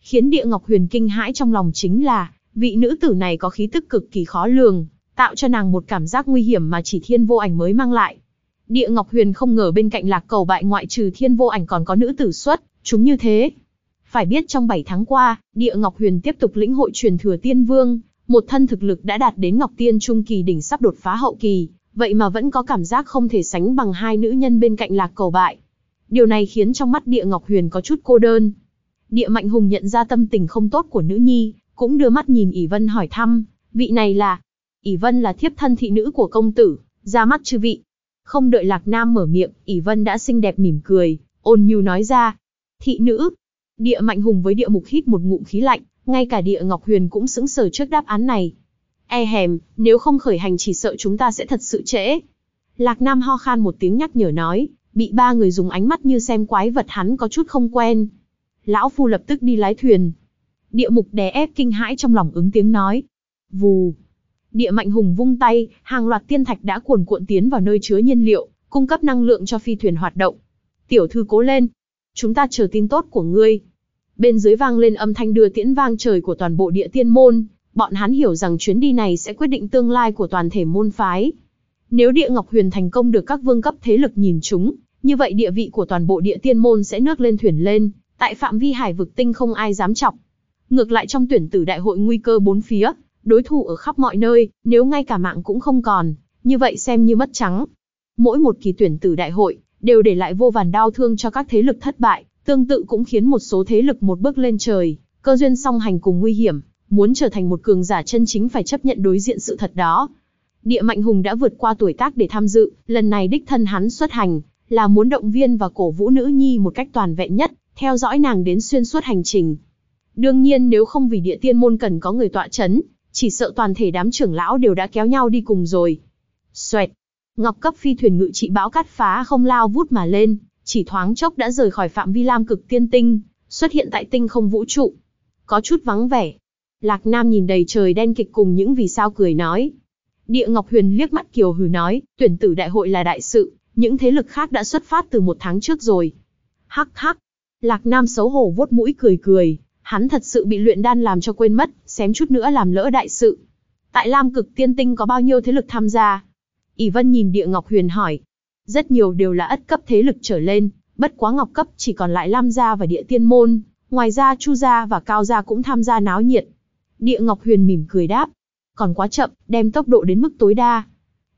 Khiến Địa Ngọc Huyền kinh hãi trong lòng chính là, vị nữ tử này có khí tức cực kỳ khó lường, tạo cho nàng một cảm giác nguy hiểm mà chỉ thiên vô ảnh mới mang lại. Địa Ngọc Huyền không ngờ bên cạnh lạc cầu bại ngoại trừ thiên vô ảnh còn có nữ tử xuất, chúng như thế. Phải biết trong 7 tháng qua, Địa Ngọc Huyền tiếp tục lĩnh hội truyền thừa tiên vương, một thân thực lực đã đạt đến Ngọc Tiên Trung Kỳ đỉnh sắp đột phá hậu kỳ, vậy mà vẫn có cảm giác không thể sánh bằng hai nữ nhân bên cạnh lạc cầu bại. Điều này khiến trong mắt Địa Ngọc Huyền có chút cô đơn. Địa Mạnh Hùng nhận ra tâm tình không tốt của nữ nhi, cũng đưa mắt nhìn ỷ Vân hỏi thăm, vị này là... ỷ Vân là thiếp thân thị nữ của công tử, ra mắt chư vị. Không đợi Lạc Nam mở miệng, ỷ Vân đã xinh đẹp mỉm cười, ôn nhu nói ra. Thị nữ. Địa Mạnh Hùng với Địa Mục hít một ngụm khí lạnh, ngay cả Địa Ngọc Huyền cũng sững sờ trước đáp án này. E hèm, nếu không khởi hành chỉ sợ chúng ta sẽ thật sự trễ. Lạc Nam ho khan một tiếng nhắc nhở nói, bị ba người dùng ánh mắt như xem quái vật hắn có chút không quen. Lão Phu lập tức đi lái thuyền. Địa mục đè ép kinh hãi trong lòng ứng tiếng nói. Vù. Địa mạnh hùng vung tay, hàng loạt tiên thạch đã cuồn cuộn tiến vào nơi chứa nhiên liệu, cung cấp năng lượng cho phi thuyền hoạt động. Tiểu thư cố lên. Chúng ta chờ tin tốt của ngươi. Bên dưới vang lên âm thanh đưa tiễn vang trời của toàn bộ địa tiên môn, bọn hắn hiểu rằng chuyến đi này sẽ quyết định tương lai của toàn thể môn phái. Nếu địa ngọc huyền thành công được các vương cấp thế lực nhìn chúng, như vậy địa vị của toàn bộ địa tiên môn sẽ nước lên thuyền lên, tại phạm vi hải vực tinh không ai dám chọc. Ngược lại trong tuyển tử đại hội nguy cơ bốn phía, đối thủ ở khắp mọi nơi, nếu ngay cả mạng cũng không còn, như vậy xem như mất trắng. Mỗi một kỳ tuyển tử đại hội, đều để lại vô vàn đau thương cho các thế lực thất bại, tương tự cũng khiến một số thế lực một bước lên trời, cơ duyên song hành cùng nguy hiểm, muốn trở thành một cường giả chân chính phải chấp nhận đối diện sự thật đó. Địa Mạnh Hùng đã vượt qua tuổi tác để tham dự, lần này đích thân hắn xuất hành, là muốn động viên và cổ vũ nữ nhi một cách toàn vẹn nhất, theo dõi nàng đến xuyên suốt hành trình. Đương nhiên nếu không vì địa tiên môn cần có người tọa chấn, chỉ sợ toàn thể đám trưởng lão đều đã kéo nhau đi cùng rồi. Xoẹt, ngọc cấp phi thuyền ngự trị bão cắt phá không lao vút mà lên, chỉ thoáng chốc đã rời khỏi phạm vi lam cực tiên tinh, xuất hiện tại tinh không vũ trụ. Có chút vắng vẻ. Lạc Nam nhìn đầy trời đen kịch cùng những vì sao cười nói. Địa Ngọc Huyền liếc mắt kiều hừ nói, tuyển tử đại hội là đại sự, những thế lực khác đã xuất phát từ một tháng trước rồi. Hắc hắc. Lạc Nam xấu hổ vuốt mũi cười cười, hắn thật sự bị luyện đan làm cho quên mất, xém chút nữa làm lỡ đại sự. Tại Lam cực tiên tinh có bao nhiêu thế lực tham gia? ỷ Vân nhìn địa Ngọc Huyền hỏi. Rất nhiều đều là ất cấp thế lực trở lên, bất quá ngọc cấp chỉ còn lại Lam gia và địa tiên môn, ngoài ra Chu gia và Cao gia cũng tham gia náo nhiệt. Địa Ngọc Huyền mỉm cười đáp, còn quá chậm, đem tốc độ đến mức tối đa.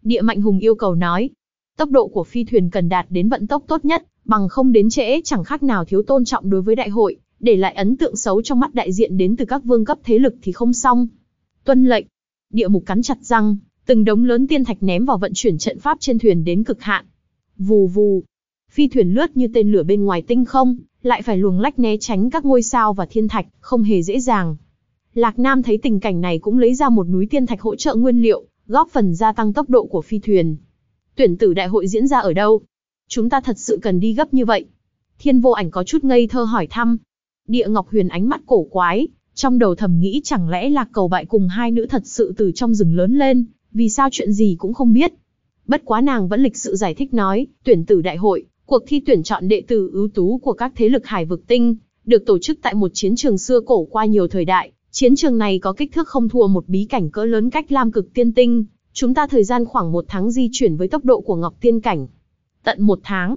Địa Mạnh Hùng yêu cầu nói, tốc độ của phi thuyền cần đạt đến vận tốc tốt nhất, bằng không đến trễ chẳng khác nào thiếu tôn trọng đối với đại hội, để lại ấn tượng xấu trong mắt đại diện đến từ các vương cấp thế lực thì không xong. Tuân lệnh, địa mục cắn chặt răng, từng đống lớn tiên thạch ném vào vận chuyển trận pháp trên thuyền đến cực hạn. Vù vù, phi thuyền lướt như tên lửa bên ngoài tinh không, lại phải luồng lách né tránh các ngôi sao và thiên thạch, không hề dễ dàng. Lạc Nam thấy tình cảnh này cũng lấy ra một núi tiên thạch hỗ trợ nguyên liệu, góp phần gia tăng tốc độ của phi thuyền. Tuyển tử đại hội diễn ra ở đâu? Chúng ta thật sự cần đi gấp như vậy. Thiên vô ảnh có chút ngây thơ hỏi thăm. Địa Ngọc Huyền ánh mắt cổ quái, trong đầu thầm nghĩ chẳng lẽ lạc cầu bại cùng hai nữ thật sự từ trong rừng lớn lên, vì sao chuyện gì cũng không biết. Bất quá nàng vẫn lịch sự giải thích nói, tuyển tử đại hội, cuộc thi tuyển chọn đệ tử ưu tú của các thế lực hải vực tinh, được tổ chức tại một chiến trường xưa cổ qua nhiều thời đại. Chiến trường này có kích thước không thua một bí cảnh cỡ lớn cách Lam cực tiên tinh, chúng ta thời gian khoảng một tháng di chuyển với tốc độ của Ngọc Tiên Cảnh. Tận một tháng,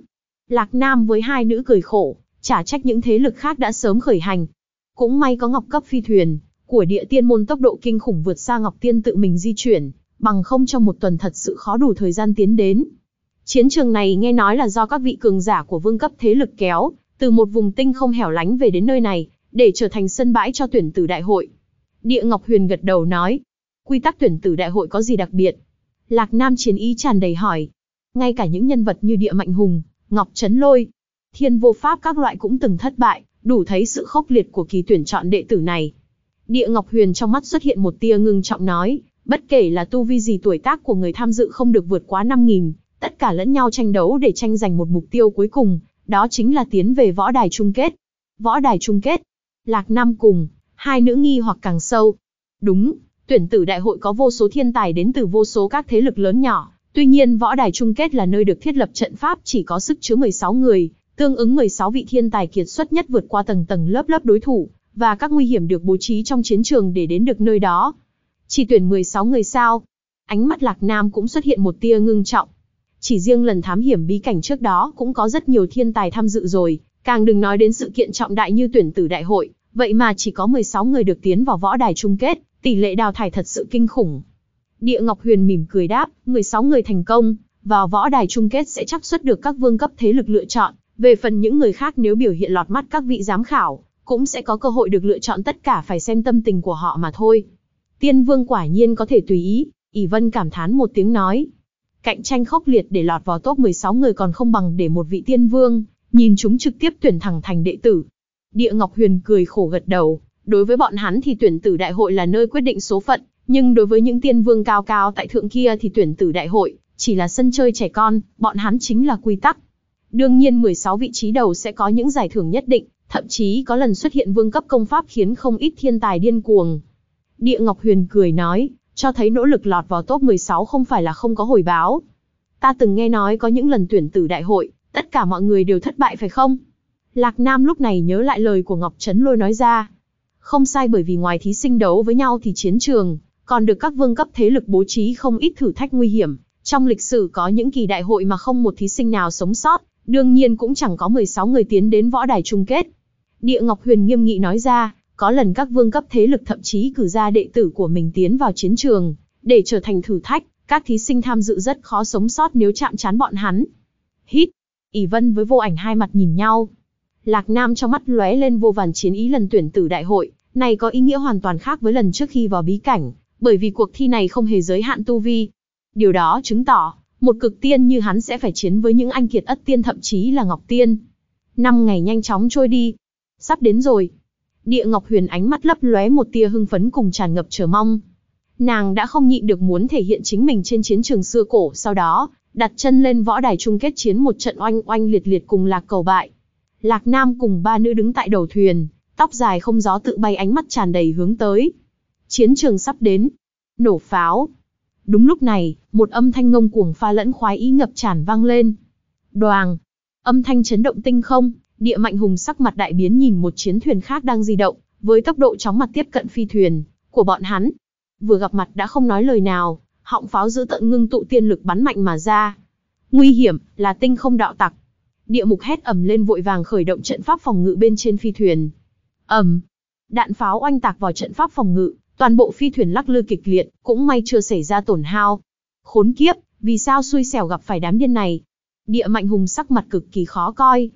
Lạc Nam với hai nữ cười khổ, chả trách những thế lực khác đã sớm khởi hành. Cũng may có Ngọc cấp phi thuyền, của địa tiên môn tốc độ kinh khủng vượt xa Ngọc Tiên tự mình di chuyển, bằng không trong một tuần thật sự khó đủ thời gian tiến đến. Chiến trường này nghe nói là do các vị cường giả của vương cấp thế lực kéo, từ một vùng tinh không hẻo lánh về đến nơi này, để trở thành sân bãi cho tuyển tử đại hội. Địa Ngọc Huyền gật đầu nói, quy tắc tuyển tử đại hội có gì đặc biệt? Lạc Nam chiến ý tràn đầy hỏi. Ngay cả những nhân vật như Địa Mạnh Hùng, Ngọc Trấn Lôi, Thiên Vô Pháp các loại cũng từng thất bại, đủ thấy sự khốc liệt của kỳ tuyển chọn đệ tử này. Địa Ngọc Huyền trong mắt xuất hiện một tia ngưng trọng nói, bất kể là tu vi gì tuổi tác của người tham dự không được vượt quá 5.000, tất cả lẫn nhau tranh đấu để tranh giành một mục tiêu cuối cùng, đó chính là tiến về võ đài chung kết. Võ đài chung kết. Lạc Nam cùng, hai nữ nghi hoặc càng sâu. Đúng, tuyển tử đại hội có vô số thiên tài đến từ vô số các thế lực lớn nhỏ, tuy nhiên võ đài chung kết là nơi được thiết lập trận pháp chỉ có sức chứa 16 người, tương ứng 16 vị thiên tài kiệt xuất nhất vượt qua tầng tầng lớp lớp đối thủ, và các nguy hiểm được bố trí trong chiến trường để đến được nơi đó. Chỉ tuyển 16 người sao? Ánh mắt Lạc Nam cũng xuất hiện một tia ngưng trọng. Chỉ riêng lần thám hiểm bí cảnh trước đó cũng có rất nhiều thiên tài tham dự rồi, càng đừng nói đến sự kiện trọng đại như tuyển tử đại hội, vậy mà chỉ có 16 người được tiến vào võ đài chung kết, tỷ lệ đào thải thật sự kinh khủng. Địa Ngọc Huyền mỉm cười đáp, 16 người thành công, vào võ đài chung kết sẽ chắc xuất được các vương cấp thế lực lựa chọn, về phần những người khác nếu biểu hiện lọt mắt các vị giám khảo, cũng sẽ có cơ hội được lựa chọn tất cả phải xem tâm tình của họ mà thôi. Tiên vương quả nhiên có thể tùy ý, ỷ Vân cảm thán một tiếng nói. Cạnh tranh khốc liệt để lọt vào top 16 người còn không bằng để một vị tiên vương, nhìn chúng trực tiếp tuyển thẳng thành đệ tử. Địa Ngọc Huyền cười khổ gật đầu, đối với bọn hắn thì tuyển tử đại hội là nơi quyết định số phận, Nhưng đối với những tiên vương cao cao tại thượng kia thì tuyển tử đại hội, chỉ là sân chơi trẻ con, bọn hắn chính là quy tắc. Đương nhiên 16 vị trí đầu sẽ có những giải thưởng nhất định, thậm chí có lần xuất hiện vương cấp công pháp khiến không ít thiên tài điên cuồng. Địa Ngọc Huyền cười nói, cho thấy nỗ lực lọt vào top 16 không phải là không có hồi báo. Ta từng nghe nói có những lần tuyển tử đại hội, tất cả mọi người đều thất bại phải không? Lạc Nam lúc này nhớ lại lời của Ngọc Trấn Lôi nói ra. Không sai bởi vì ngoài thí sinh đấu với nhau thì chiến trường, còn được các vương cấp thế lực bố trí không ít thử thách nguy hiểm. Trong lịch sử có những kỳ đại hội mà không một thí sinh nào sống sót, đương nhiên cũng chẳng có 16 người tiến đến võ đài chung kết. Địa Ngọc Huyền nghiêm nghị nói ra, có lần các vương cấp thế lực thậm chí cử ra đệ tử của mình tiến vào chiến trường, để trở thành thử thách, các thí sinh tham dự rất khó sống sót nếu chạm trán bọn hắn. Hít, ỷ Vân với vô ảnh hai mặt nhìn nhau. Lạc Nam trong mắt lóe lên vô vàn chiến ý lần tuyển tử đại hội, này có ý nghĩa hoàn toàn khác với lần trước khi vào bí cảnh, bởi vì cuộc thi này không hề giới hạn tu vi. Điều đó chứng tỏ, một cực tiên như hắn sẽ phải chiến với những anh kiệt ất tiên thậm chí là ngọc tiên. Năm ngày nhanh chóng trôi đi. Sắp đến rồi. Địa Ngọc Huyền ánh mắt lấp lóe một tia hưng phấn cùng tràn ngập chờ mong. Nàng đã không nhịn được muốn thể hiện chính mình trên chiến trường xưa cổ, sau đó, đặt chân lên võ đài chung kết chiến một trận oanh oanh liệt liệt cùng Lạc Cầu bại. Lạc Nam cùng ba nữ đứng tại đầu thuyền, tóc dài không gió tự bay ánh mắt tràn đầy hướng tới. Chiến trường sắp đến. Nổ pháo. Đúng lúc này, một âm thanh ngông cuồng pha lẫn khoái ý ngập tràn vang lên. Đoàng. Âm thanh chấn động tinh không, địa mạnh hùng sắc mặt đại biến nhìn một chiến thuyền khác đang di động, với tốc độ chóng mặt tiếp cận phi thuyền của bọn hắn. Vừa gặp mặt đã không nói lời nào, họng pháo giữ tận ngưng tụ tiên lực bắn mạnh mà ra. Nguy hiểm, là tinh không đạo tặc. Địa mục hét ầm lên vội vàng khởi động trận pháp phòng ngự bên trên phi thuyền. ầm, đạn pháo oanh tạc vào trận pháp phòng ngự, toàn bộ phi thuyền lắc lư kịch liệt, cũng may chưa xảy ra tổn hao. Khốn kiếp, vì sao xui xẻo gặp phải đám điên này? Địa mạnh hùng sắc mặt cực kỳ khó coi.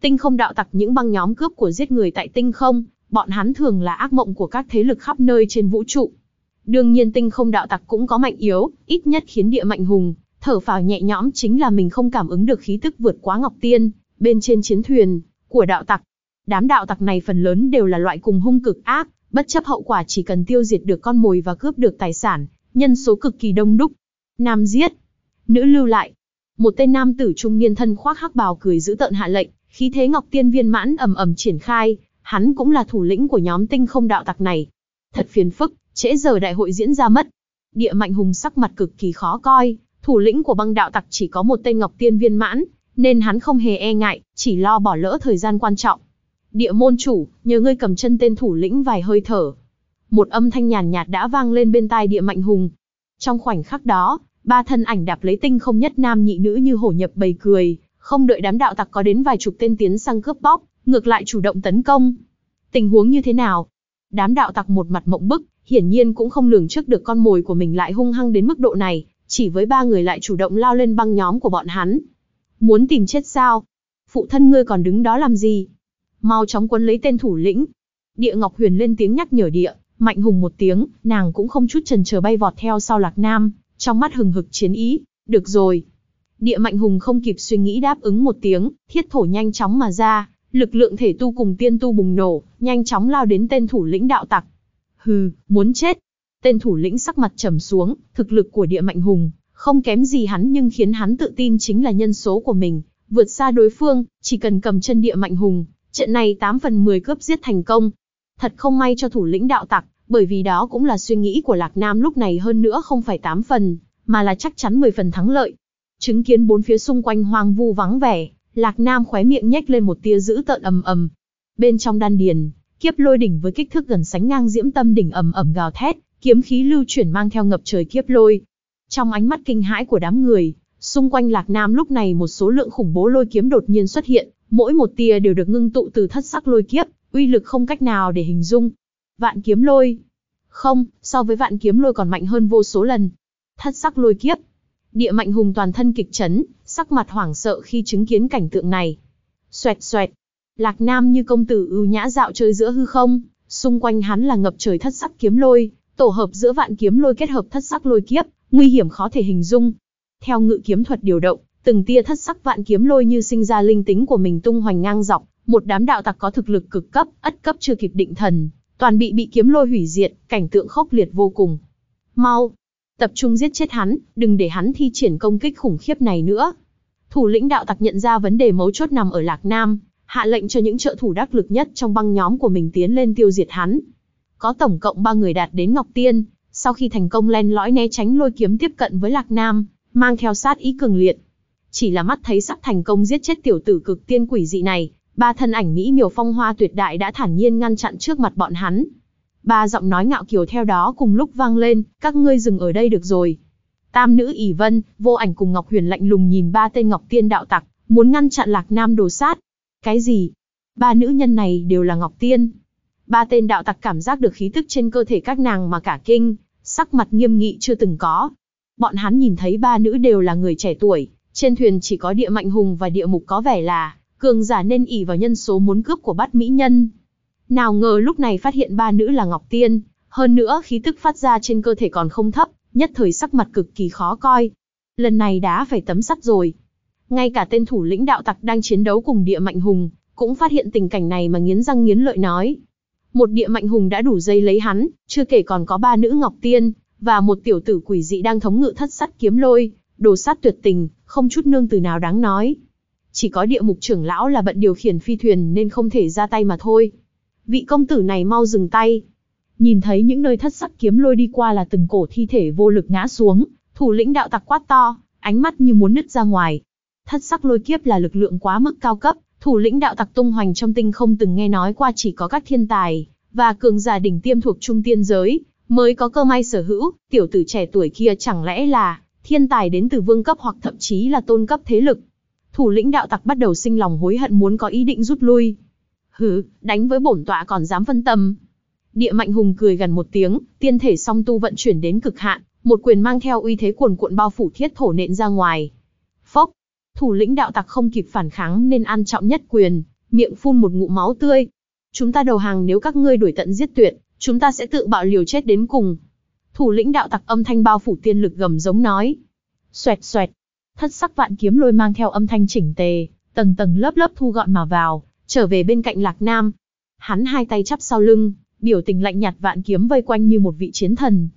Tinh không đạo tặc những băng nhóm cướp của giết người tại tinh không, bọn hắn thường là ác mộng của các thế lực khắp nơi trên vũ trụ. Đương nhiên tinh không đạo tặc cũng có mạnh yếu, ít nhất khiến địa mạnh hùng, thở phào nhẹ nhõm chính là mình không cảm ứng được khí tức vượt quá Ngọc Tiên, bên trên chiến thuyền, của đạo tặc. Đám đạo tặc này phần lớn đều là loại cùng hung cực ác, bất chấp hậu quả chỉ cần tiêu diệt được con mồi và cướp được tài sản, nhân số cực kỳ đông đúc. Nam giết, nữ lưu lại. Một tên nam tử trung niên thân khoác hắc bào cười giữ tợn hạ lệnh, khí thế Ngọc Tiên viên mãn ầm ầm triển khai, hắn cũng là thủ lĩnh của nhóm tinh không đạo tặc này. Thật phiền phức, trễ giờ đại hội diễn ra mất. Địa Mạnh Hùng sắc mặt cực kỳ khó coi, thủ lĩnh của băng đạo tặc chỉ có một tên Ngọc Tiên viên mãn, nên hắn không hề e ngại, chỉ lo bỏ lỡ thời gian quan trọng. Địa môn chủ, nhờ ngươi cầm chân tên thủ lĩnh vài hơi thở. Một âm thanh nhàn nhạt đã vang lên bên tai địa mạnh hùng. Trong khoảnh khắc đó, ba thân ảnh đạp lấy tinh không nhất nam nhị nữ như hổ nhập bầy cười, không đợi đám đạo tặc có đến vài chục tên tiến sang cướp bóc, ngược lại chủ động tấn công. Tình huống như thế nào? Đám đạo tặc một mặt mộng bức, hiển nhiên cũng không lường trước được con mồi của mình lại hung hăng đến mức độ này, chỉ với ba người lại chủ động lao lên băng nhóm của bọn hắn. Muốn tìm chết sao? Phụ thân ngươi còn đứng đó làm gì? Mau chóng quấn lấy tên thủ lĩnh. Địa Ngọc Huyền lên tiếng nhắc nhở địa, mạnh hùng một tiếng, nàng cũng không chút chần chờ bay vọt theo sau Lạc Nam, trong mắt hừng hực chiến ý. Được rồi. Địa Mạnh Hùng không kịp suy nghĩ đáp ứng một tiếng, thiết thổ nhanh chóng mà ra, lực lượng thể tu cùng tiên tu bùng nổ, nhanh chóng lao đến tên thủ lĩnh đạo tặc. Hừ, muốn chết. Tên thủ lĩnh sắc mặt trầm xuống, thực lực của địa mạnh hùng, không kém gì hắn nhưng khiến hắn tự tin chính là nhân số của mình, vượt xa đối phương, chỉ cần cầm chân địa mạnh hùng, trận này 8 phần 10 cướp giết thành công. Thật không may cho thủ lĩnh đạo tặc, bởi vì đó cũng là suy nghĩ của Lạc Nam lúc này hơn nữa không phải 8 phần, mà là chắc chắn 10 phần thắng lợi. Chứng kiến bốn phía xung quanh hoang vu vắng vẻ, Lạc Nam khóe miệng nhếch lên một tia dữ tợn ầm ầm. Bên trong đan điền, kiếp lôi đỉnh với kích thước gần sánh ngang diễm tâm đỉnh ầm ầm gào thét, kiếm khí lưu chuyển mang theo ngập trời kiếp lôi. Trong ánh mắt kinh hãi của đám người, xung quanh Lạc Nam lúc này một số lượng khủng bố lôi kiếm đột nhiên xuất hiện, mỗi một tia đều được ngưng tụ từ thất sắc lôi kiếp, uy lực không cách nào để hình dung. Vạn kiếm lôi. Không, so với vạn kiếm lôi còn mạnh hơn vô số lần. Thất sắc lôi kiếp. Địa mạnh hùng toàn thân kịch chấn, sắc mặt hoảng sợ khi chứng kiến cảnh tượng này. Xoẹt xoẹt. Lạc Nam như công tử ưu nhã dạo chơi giữa hư không, xung quanh hắn là ngập trời thất sắc kiếm lôi, tổ hợp giữa vạn kiếm lôi kết hợp thất sắc lôi kiếp, nguy hiểm khó thể hình dung. Theo ngự kiếm thuật điều động, từng tia thất sắc vạn kiếm lôi như sinh ra linh tính của mình tung hoành ngang dọc, một đám đạo tặc có thực lực cực cấp, ất cấp chưa kịp định thần, toàn bị bị kiếm lôi hủy diệt, cảnh tượng khốc liệt vô cùng. Mau, tập trung giết chết hắn, đừng để hắn thi triển công kích khủng khiếp này nữa. Thủ lĩnh đạo tặc nhận ra vấn đề mấu chốt nằm ở Lạc Nam, hạ lệnh cho những trợ thủ đắc lực nhất trong băng nhóm của mình tiến lên tiêu diệt hắn. Có tổng cộng 3 người đạt đến Ngọc Tiên, sau khi thành công len lõi né tránh lôi kiếm tiếp cận với Lạc Nam, mang theo sát ý cường liệt. Chỉ là mắt thấy sắp thành công giết chết tiểu tử cực tiên quỷ dị này, ba thân ảnh mỹ miều phong hoa tuyệt đại đã thản nhiên ngăn chặn trước mặt bọn hắn. Ba giọng nói ngạo kiều theo đó cùng lúc vang lên, các ngươi dừng ở đây được rồi. Tam nữ ỷ vân, vô ảnh cùng Ngọc Huyền lạnh lùng nhìn ba tên Ngọc Tiên đạo tặc, muốn ngăn chặn Lạc Nam đồ sát. Cái gì? Ba nữ nhân này đều là Ngọc Tiên. Ba tên đạo tặc cảm giác được khí tức trên cơ thể các nàng mà cả kinh, sắc mặt nghiêm nghị chưa từng có. Bọn hắn nhìn thấy ba nữ đều là người trẻ tuổi, trên thuyền chỉ có địa mạnh hùng và địa mục có vẻ là cường giả nên ỉ vào nhân số muốn cướp của bắt mỹ nhân. Nào ngờ lúc này phát hiện ba nữ là Ngọc Tiên, hơn nữa khí tức phát ra trên cơ thể còn không thấp, nhất thời sắc mặt cực kỳ khó coi. Lần này đã phải tấm sắt rồi. Ngay cả tên thủ lĩnh đạo tặc đang chiến đấu cùng địa mạnh hùng, cũng phát hiện tình cảnh này mà nghiến răng nghiến lợi nói. Một địa mạnh hùng đã đủ dây lấy hắn, chưa kể còn có ba nữ ngọc tiên, và một tiểu tử quỷ dị đang thống ngự thất sắt kiếm lôi, đồ sát tuyệt tình, không chút nương từ nào đáng nói. Chỉ có địa mục trưởng lão là bận điều khiển phi thuyền nên không thể ra tay mà thôi. Vị công tử này mau dừng tay. Nhìn thấy những nơi thất sắc kiếm lôi đi qua là từng cổ thi thể vô lực ngã xuống, thủ lĩnh đạo tặc quát to, ánh mắt như muốn nứt ra ngoài. Thất sắc lôi kiếp là lực lượng quá mức cao cấp, thủ lĩnh đạo tặc tung hoành trong tinh không từng nghe nói qua chỉ có các thiên tài, và cường giả đỉnh tiêm thuộc trung tiên giới, mới có cơ may sở hữu, tiểu tử trẻ tuổi kia chẳng lẽ là thiên tài đến từ vương cấp hoặc thậm chí là tôn cấp thế lực. Thủ lĩnh đạo tặc bắt đầu sinh lòng hối hận muốn có ý định rút lui. Hừ, đánh với bổn tọa còn dám phân tâm. Địa mạnh hùng cười gần một tiếng, tiên thể song tu vận chuyển đến cực hạn, một quyền mang theo uy thế cuồn cuộn bao phủ thiết thổ nện ra ngoài. Phốc, thủ lĩnh đạo tặc không kịp phản kháng nên ăn trọng nhất quyền, miệng phun một ngụm máu tươi. Chúng ta đầu hàng nếu các ngươi đuổi tận giết tuyệt, chúng ta sẽ tự bạo liều chết đến cùng. Thủ lĩnh đạo tặc âm thanh bao phủ tiên lực gầm giống nói. Xoẹt xoẹt, thất sắc vạn kiếm lôi mang theo âm thanh chỉnh tề, tầng tầng lớp lớp thu gọn mà vào, trở về bên cạnh Lạc Nam. Hắn hai tay chắp sau lưng, biểu tình lạnh nhạt vạn kiếm vây quanh như một vị chiến thần.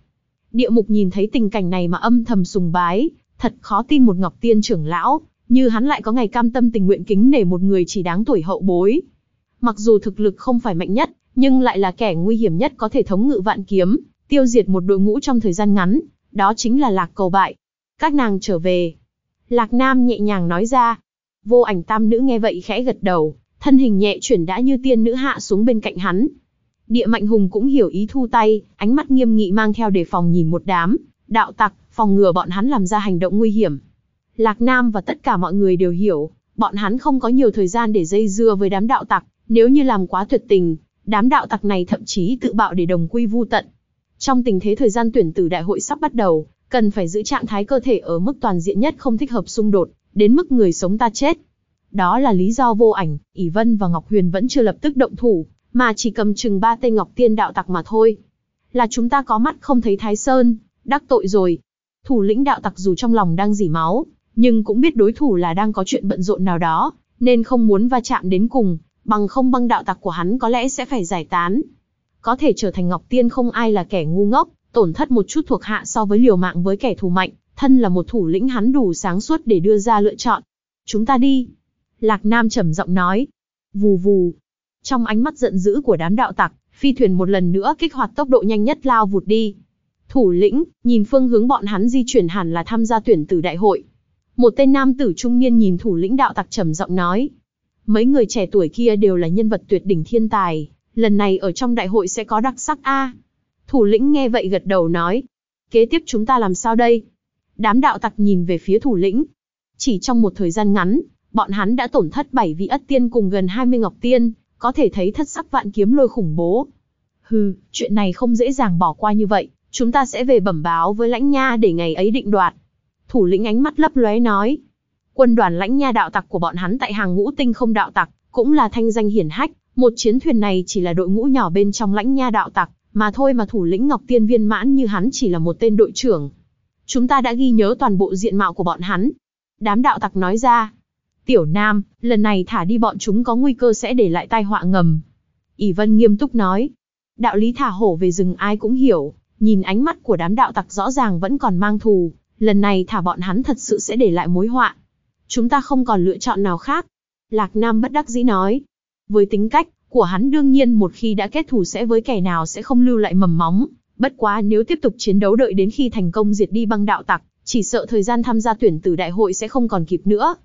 Địa mục nhìn thấy tình cảnh này mà âm thầm sùng bái, thật khó tin một ngọc tiên trưởng lão, như hắn lại có ngày cam tâm tình nguyện kính nể một người chỉ đáng tuổi hậu bối. Mặc dù thực lực không phải mạnh nhất, nhưng lại là kẻ nguy hiểm nhất có thể thống ngự vạn kiếm, tiêu diệt một đội ngũ trong thời gian ngắn, đó chính là lạc cầu bại. Các nàng trở về. Lạc Nam nhẹ nhàng nói ra. Vô ảnh tam nữ nghe vậy khẽ gật đầu, thân hình nhẹ chuyển đã như tiên nữ hạ xuống bên cạnh hắn. Địa mạnh hùng cũng hiểu ý thu tay, ánh mắt nghiêm nghị mang theo đề phòng nhìn một đám, đạo tặc, phòng ngừa bọn hắn làm ra hành động nguy hiểm. Lạc Nam và tất cả mọi người đều hiểu, bọn hắn không có nhiều thời gian để dây dưa với đám đạo tặc, nếu như làm quá tuyệt tình, đám đạo tặc này thậm chí tự bạo để đồng quy vu tận. Trong tình thế thời gian tuyển tử đại hội sắp bắt đầu, cần phải giữ trạng thái cơ thể ở mức toàn diện nhất không thích hợp xung đột, đến mức người sống ta chết. Đó là lý do vô ảnh, ỷ Vân và Ngọc Huyền vẫn chưa lập tức động thủ, mà chỉ cầm chừng ba tên Ngọc Tiên đạo tặc mà thôi. Là chúng ta có mắt không thấy Thái Sơn, đắc tội rồi. Thủ lĩnh đạo tặc dù trong lòng đang dỉ máu, nhưng cũng biết đối thủ là đang có chuyện bận rộn nào đó, nên không muốn va chạm đến cùng, bằng không băng đạo tặc của hắn có lẽ sẽ phải giải tán. Có thể trở thành Ngọc Tiên không ai là kẻ ngu ngốc, tổn thất một chút thuộc hạ so với liều mạng với kẻ thù mạnh, thân là một thủ lĩnh hắn đủ sáng suốt để đưa ra lựa chọn. Chúng ta đi. Lạc Nam trầm giọng nói. Vù vù. Trong ánh mắt giận dữ của đám đạo tặc, phi thuyền một lần nữa kích hoạt tốc độ nhanh nhất lao vụt đi. Thủ lĩnh, nhìn phương hướng bọn hắn di chuyển hẳn là tham gia tuyển tử đại hội. Một tên nam tử trung niên nhìn thủ lĩnh đạo tặc trầm giọng nói. Mấy người trẻ tuổi kia đều là nhân vật tuyệt đỉnh thiên tài, lần này ở trong đại hội sẽ có đặc sắc a. Thủ lĩnh nghe vậy gật đầu nói. Kế tiếp chúng ta làm sao đây? Đám đạo tặc nhìn về phía thủ lĩnh. Chỉ trong một thời gian ngắn, bọn hắn đã tổn thất 7 vị ất tiên cùng gần 20 ngọc tiên, có thể thấy thất sắc vạn kiếm lôi khủng bố. Hừ, chuyện này không dễ dàng bỏ qua như vậy, chúng ta sẽ về bẩm báo với lãnh nha để ngày ấy định đoạt. Thủ lĩnh ánh mắt lấp lóe nói. Quân đoàn lãnh nha đạo tặc của bọn hắn tại hàng ngũ tinh không đạo tặc, cũng là thanh danh hiển hách, một chiến thuyền này chỉ là đội ngũ nhỏ bên trong lãnh nha đạo tặc, mà thôi mà thủ lĩnh Ngọc Tiên viên mãn như hắn chỉ là một tên đội trưởng. Chúng ta đã ghi nhớ toàn bộ diện mạo của bọn hắn. Đám đạo tặc nói ra. Tiểu Nam, lần này thả đi bọn chúng có nguy cơ sẽ để lại tai họa ngầm. ỷ Vân nghiêm túc nói. Đạo lý thả hổ về rừng ai cũng hiểu, Nhìn ánh mắt của đám đạo tặc rõ ràng vẫn còn mang thù, lần này thả bọn hắn thật sự sẽ để lại mối họa. Chúng ta không còn lựa chọn nào khác. Lạc Nam bất đắc dĩ nói. Với tính cách của hắn đương nhiên một khi đã kết thù sẽ với kẻ nào sẽ không lưu lại mầm móng. Bất quá nếu tiếp tục chiến đấu đợi đến khi thành công diệt đi băng đạo tặc, chỉ sợ thời gian tham gia tuyển tử đại hội sẽ không còn kịp nữa.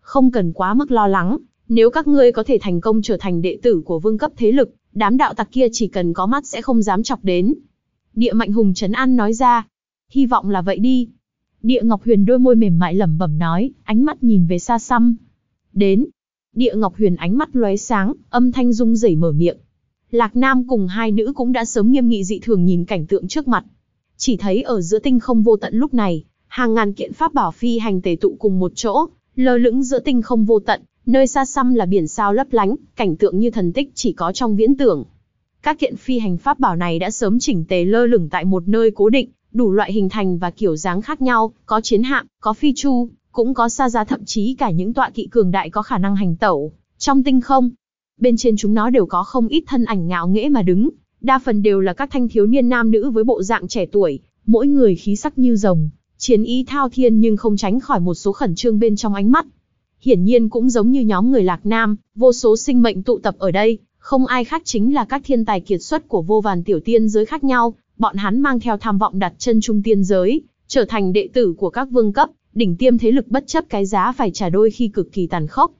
Không cần quá mức lo lắng, nếu các ngươi có thể thành công trở thành đệ tử của vương cấp thế lực, đám đạo tặc kia chỉ cần có mắt sẽ không dám chọc đến. Địa Mạnh Hùng Trấn An nói ra. Hy vọng là vậy đi. Địa Ngọc Huyền đôi môi mềm mại lẩm bẩm nói, ánh mắt nhìn về xa xăm. Đến. Địa Ngọc Huyền ánh mắt lóe sáng, âm thanh rung rẩy mở miệng. Lạc Nam cùng hai nữ cũng đã sớm nghiêm nghị dị thường nhìn cảnh tượng trước mặt. Chỉ thấy ở giữa tinh không vô tận lúc này, hàng ngàn kiện pháp bảo phi hành tề tụ cùng một chỗ, lơ lửng giữa tinh không vô tận, nơi xa xăm là biển sao lấp lánh, cảnh tượng như thần tích chỉ có trong viễn tưởng. Các kiện phi hành pháp bảo này đã sớm chỉnh tề lơ lửng tại một nơi cố định, đủ loại hình thành và kiểu dáng khác nhau, có chiến hạm, có phi chu, cũng có xa giá thậm chí cả những tọa kỵ cường đại có khả năng hành tẩu trong tinh không. Bên trên chúng nó đều có không ít thân ảnh ngạo nghễ mà đứng, đa phần đều là các thanh thiếu niên nam nữ với bộ dạng trẻ tuổi, mỗi người khí sắc như rồng, chiến ý thao thiên nhưng không tránh khỏi một số khẩn trương bên trong ánh mắt. Hiển nhiên cũng giống như nhóm người Lạc Nam, vô số sinh mệnh tụ tập ở đây, không ai khác chính là các thiên tài kiệt xuất của vô vàn tiểu tiên giới khác nhau, bọn hắn mang theo tham vọng đặt chân trung tiên giới, trở thành đệ tử của các vương cấp, đỉnh tiêm thế lực bất chấp cái giá phải trả đôi khi cực kỳ tàn khốc.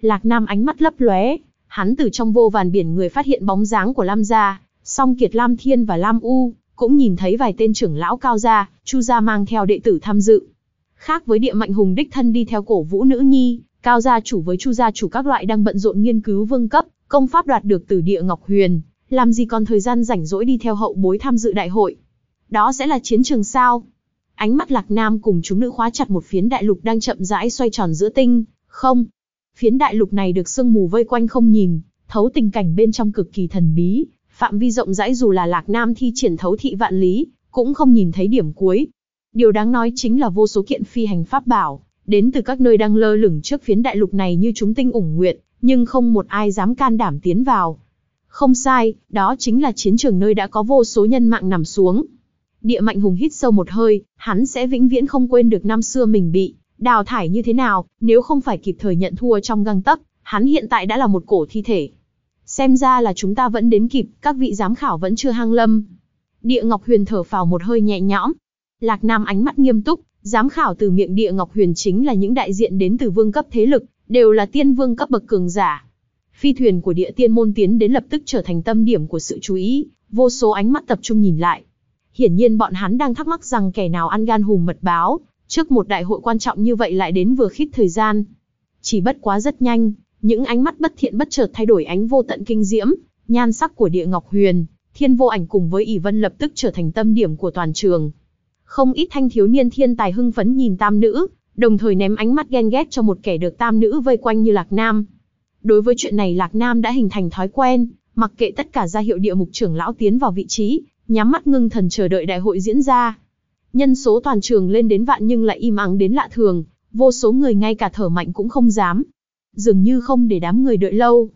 Lạc Nam ánh mắt lấp lóe, hắn từ trong vô vàn biển người phát hiện bóng dáng của Lam gia, song kiệt Lam Thiên và Lam U, cũng nhìn thấy vài tên trưởng lão cao gia, Chu gia mang theo đệ tử tham dự. Khác với địa mạnh hùng đích thân đi theo cổ vũ nữ nhi, cao gia chủ với Chu gia chủ các loại đang bận rộn nghiên cứu vương cấp, công pháp đoạt được từ địa Ngọc Huyền, làm gì còn thời gian rảnh rỗi đi theo hậu bối tham dự đại hội. Đó sẽ là chiến trường sao? Ánh mắt Lạc Nam cùng chúng nữ khóa chặt một phiến đại lục đang chậm rãi xoay tròn giữa tinh, không. Phiến đại lục này được sương mù vây quanh không nhìn, thấu tình cảnh bên trong cực kỳ thần bí, phạm vi rộng rãi dù là Lạc Nam thi triển thấu thị vạn lý, cũng không nhìn thấy điểm cuối. Điều đáng nói chính là vô số kiện phi hành pháp bảo, đến từ các nơi đang lơ lửng trước phiến đại lục này như chúng tinh ủng nguyện, nhưng không một ai dám can đảm tiến vào. Không sai, đó chính là chiến trường nơi đã có vô số nhân mạng nằm xuống. Địa mạnh hùng hít sâu một hơi, hắn sẽ vĩnh viễn không quên được năm xưa mình bị đào thải như thế nào, nếu không phải kịp thời nhận thua trong găng tấc, hắn hiện tại đã là một cổ thi thể. Xem ra là chúng ta vẫn đến kịp, các vị giám khảo vẫn chưa hang lâm. Địa Ngọc Huyền thở phào một hơi nhẹ nhõm. Lạc Nam ánh mắt nghiêm túc, giám khảo từ miệng Địa Ngọc Huyền chính là những đại diện đến từ vương cấp thế lực, đều là tiên vương cấp bậc cường giả. Phi thuyền của địa tiên môn tiến đến lập tức trở thành tâm điểm của sự chú ý, vô số ánh mắt tập trung nhìn lại. Hiển nhiên bọn hắn đang thắc mắc rằng kẻ nào ăn gan hùm mật báo, trước một đại hội quan trọng như vậy lại đến vừa khít thời gian. Chỉ bất quá rất nhanh, những ánh mắt bất thiện bất chợt thay đổi ánh vô tận kinh diễm, nhan sắc của địa ngọc huyền, thiên vô ảnh cùng với ỷ vân lập tức trở thành tâm điểm của toàn trường. Không ít thanh thiếu niên thiên tài hưng phấn nhìn tam nữ, đồng thời ném ánh mắt ghen ghét cho một kẻ được tam nữ vây quanh như Lạc Nam. Đối với chuyện này Lạc Nam đã hình thành thói quen, mặc kệ tất cả gia hiệu địa mục trưởng lão tiến vào vị trí, nhắm mắt ngưng thần chờ đợi đại hội diễn ra. Nhân số toàn trường lên đến vạn nhưng lại im ắng đến lạ thường, vô số người ngay cả thở mạnh cũng không dám. Dường như không để đám người đợi lâu.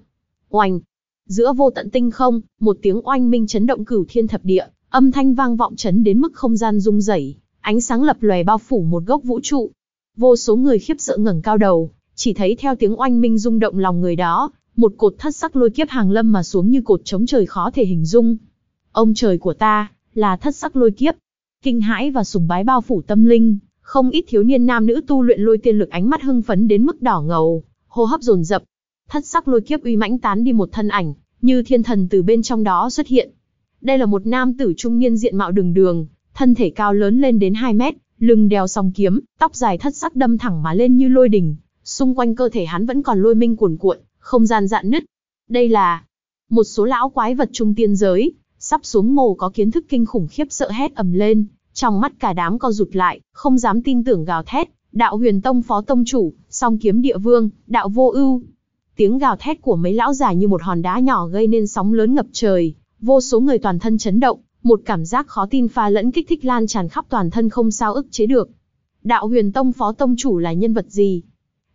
Oanh! Giữa vô tận tinh không, một tiếng oanh minh chấn động cửu thiên thập địa, âm thanh vang vọng chấn đến mức không gian rung rẩy, ánh sáng lập lòe bao phủ một gốc vũ trụ. Vô số người khiếp sợ ngẩng cao đầu, chỉ thấy theo tiếng oanh minh rung động lòng người đó, một cột thất sắc lôi kiếp hàng lâm mà xuống như cột chống trời khó thể hình dung. Ông trời của ta, là thất sắc lôi kiếp. Kinh hãi và sùng bái bao phủ tâm linh, không ít thiếu niên nam nữ tu luyện lôi tiên lực ánh mắt hưng phấn đến mức đỏ ngầu, hô hấp dồn dập. Thất sắc lôi kiếp uy mãnh tán đi một thân ảnh, như thiên thần từ bên trong đó xuất hiện. Đây là một nam tử trung niên diện mạo đường đường, thân thể cao lớn lên đến 2 mét, lưng đeo song kiếm, tóc dài thất sắc đâm thẳng mà lên như lôi đỉnh, xung quanh cơ thể hắn vẫn còn lôi minh cuồn cuộn, không gian dạn nứt. Đây là một số lão quái vật trung tiên giới, sắp xuống mồ có kiến thức kinh khủng khiếp sợ hét ầm lên, trong mắt cả đám co rụt lại, không dám tin tưởng gào thét, đạo huyền tông phó tông chủ, song kiếm địa vương, đạo vô ưu. Tiếng gào thét của mấy lão già như một hòn đá nhỏ gây nên sóng lớn ngập trời, vô số người toàn thân chấn động, một cảm giác khó tin pha lẫn kích thích lan tràn khắp toàn thân không sao ức chế được. Đạo huyền tông phó tông chủ là nhân vật gì?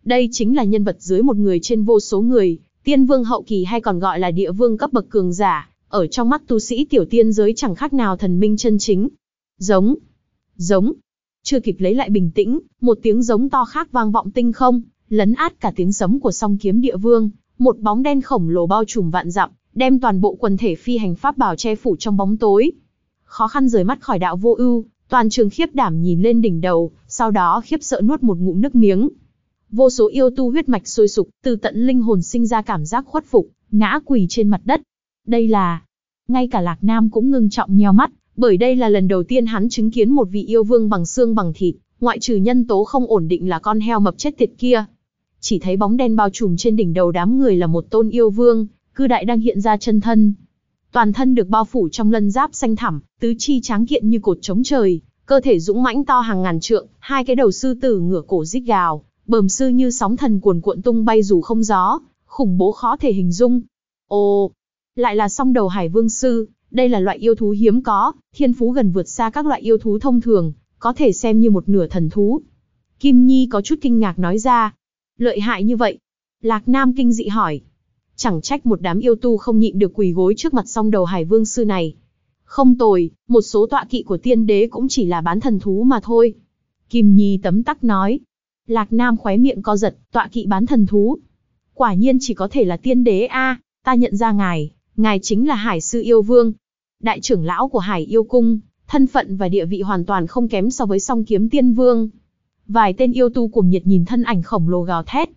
Đây chính là nhân vật dưới một người trên vô số người, tiên vương hậu kỳ hay còn gọi là địa vương cấp bậc cường giả, ở trong mắt tu sĩ tiểu tiên giới chẳng khác nào thần minh chân chính. Giống. Giống. Chưa kịp lấy lại bình tĩnh, một tiếng giống to khác vang vọng tinh không, lấn át cả tiếng sấm của song kiếm địa vương, một bóng đen khổng lồ bao trùm vạn dặm, đem toàn bộ quần thể phi hành pháp bảo che phủ trong bóng tối. Khó khăn rời mắt khỏi đạo vô ưu, toàn trường khiếp đảm nhìn lên đỉnh đầu, sau đó khiếp sợ nuốt một ngụm nước miếng. Vô số yêu tu huyết mạch sôi sục, từ tận linh hồn sinh ra cảm giác khuất phục, ngã quỳ trên mặt đất. Đây là... Ngay cả Lạc Nam cũng ngưng trọng nheo mắt, bởi đây là lần đầu tiên hắn chứng kiến một vị yêu vương bằng xương bằng thịt, ngoại trừ nhân tố không ổn định là con heo mập chết tiệt kia. Chỉ thấy bóng đen bao trùm trên đỉnh đầu đám người là một tôn yêu vương, cư đại đang hiện ra chân thân. Toàn thân được bao phủ trong lân giáp xanh thẳm, tứ chi tráng kiện như cột chống trời, cơ thể dũng mãnh to hàng ngàn trượng, hai cái đầu sư tử ngửa cổ rít gào, bờm sư như sóng thần cuồn cuộn tung bay dù không gió, khủng bố khó thể hình dung. Ồ, lại là song đầu hải vương sư, đây là loại yêu thú hiếm có, thiên phú gần vượt xa các loại yêu thú thông thường, có thể xem như một nửa thần thú. Kim Nhi có chút kinh ngạc nói ra. Lợi hại như vậy. Lạc Nam kinh dị hỏi. Chẳng trách một đám yêu tu không nhịn được quỳ gối trước mặt song đầu hải vương sư này. Không tồi, một số tọa kỵ của tiên đế cũng chỉ là bán thần thú mà thôi. Kim Nhi tấm tắc nói. Lạc Nam khóe miệng co giật, tọa kỵ bán thần thú. Quả nhiên chỉ có thể là tiên đế a, ta nhận ra ngài, ngài chính là Hải sư yêu vương. Đại trưởng lão của Hải yêu cung, thân phận và địa vị hoàn toàn không kém so với song kiếm tiên vương. Vài tên yêu tu cùng nhiệt nhìn thân ảnh khổng lồ gào thét.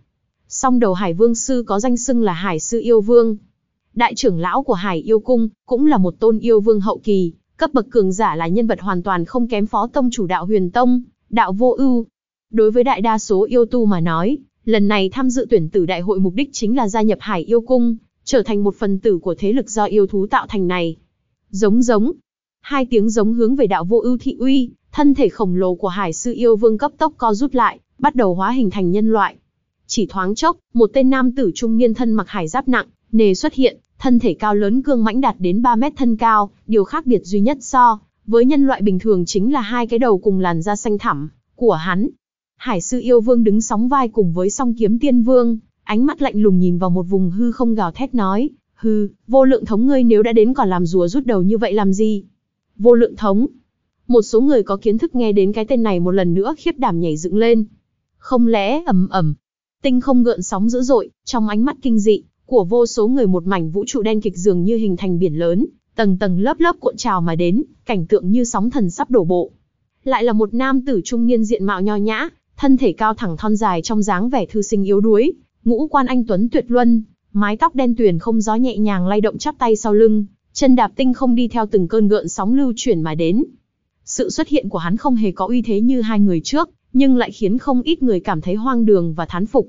Song đầu Hải Vương Sư có danh xưng là Hải Sư Yêu Vương. Đại trưởng lão của Hải Yêu Cung, cũng là một tôn yêu vương hậu kỳ, cấp bậc cường giả là nhân vật hoàn toàn không kém phó tông chủ đạo huyền tông, đạo vô ưu. Đối với đại đa số yêu tu mà nói, lần này tham dự tuyển tử đại hội mục đích chính là gia nhập Hải Yêu Cung, trở thành một phần tử của thế lực do yêu thú tạo thành này. Giống giống. Hai tiếng giống hướng về đạo vô ưu thị uy, thân thể khổng lồ của hải sư yêu vương cấp tốc co rút lại, bắt đầu hóa hình thành nhân loại. Chỉ thoáng chốc, một tên nam tử trung niên thân mặc hải giáp nặng, nề xuất hiện, thân thể cao lớn cương mãnh đạt đến 3 mét thân cao, điều khác biệt duy nhất so với nhân loại bình thường chính là hai cái đầu cùng làn da xanh thẳm của hắn. Hải sư yêu vương đứng sóng vai cùng với song kiếm tiên vương, ánh mắt lạnh lùng nhìn vào một vùng hư không gào thét nói, hư, vô lượng thống ngươi nếu đã đến còn làm rùa rút đầu như vậy làm gì? Vô lượng thống. Một số người có kiến thức nghe đến cái tên này một lần nữa khiếp đảm nhảy dựng lên. Không lẽ ầm ầm, tinh không gợn sóng dữ dội, trong ánh mắt kinh dị của vô số người một mảnh vũ trụ đen kịch dường như hình thành biển lớn, tầng tầng lớp lớp cuộn trào mà đến, cảnh tượng như sóng thần sắp đổ bộ. Lại là một nam tử trung niên diện mạo nho nhã, thân thể cao thẳng thon dài trong dáng vẻ thư sinh yếu đuối, ngũ quan anh tuấn tuyệt luân, mái tóc đen tuyền không gió nhẹ nhàng lay động chắp tay sau lưng, chân đạp tinh không đi theo từng cơn gợn sóng lưu chuyển mà đến. Sự xuất hiện của hắn không hề có uy thế như hai người trước, nhưng lại khiến không ít người cảm thấy hoang đường và thán phục.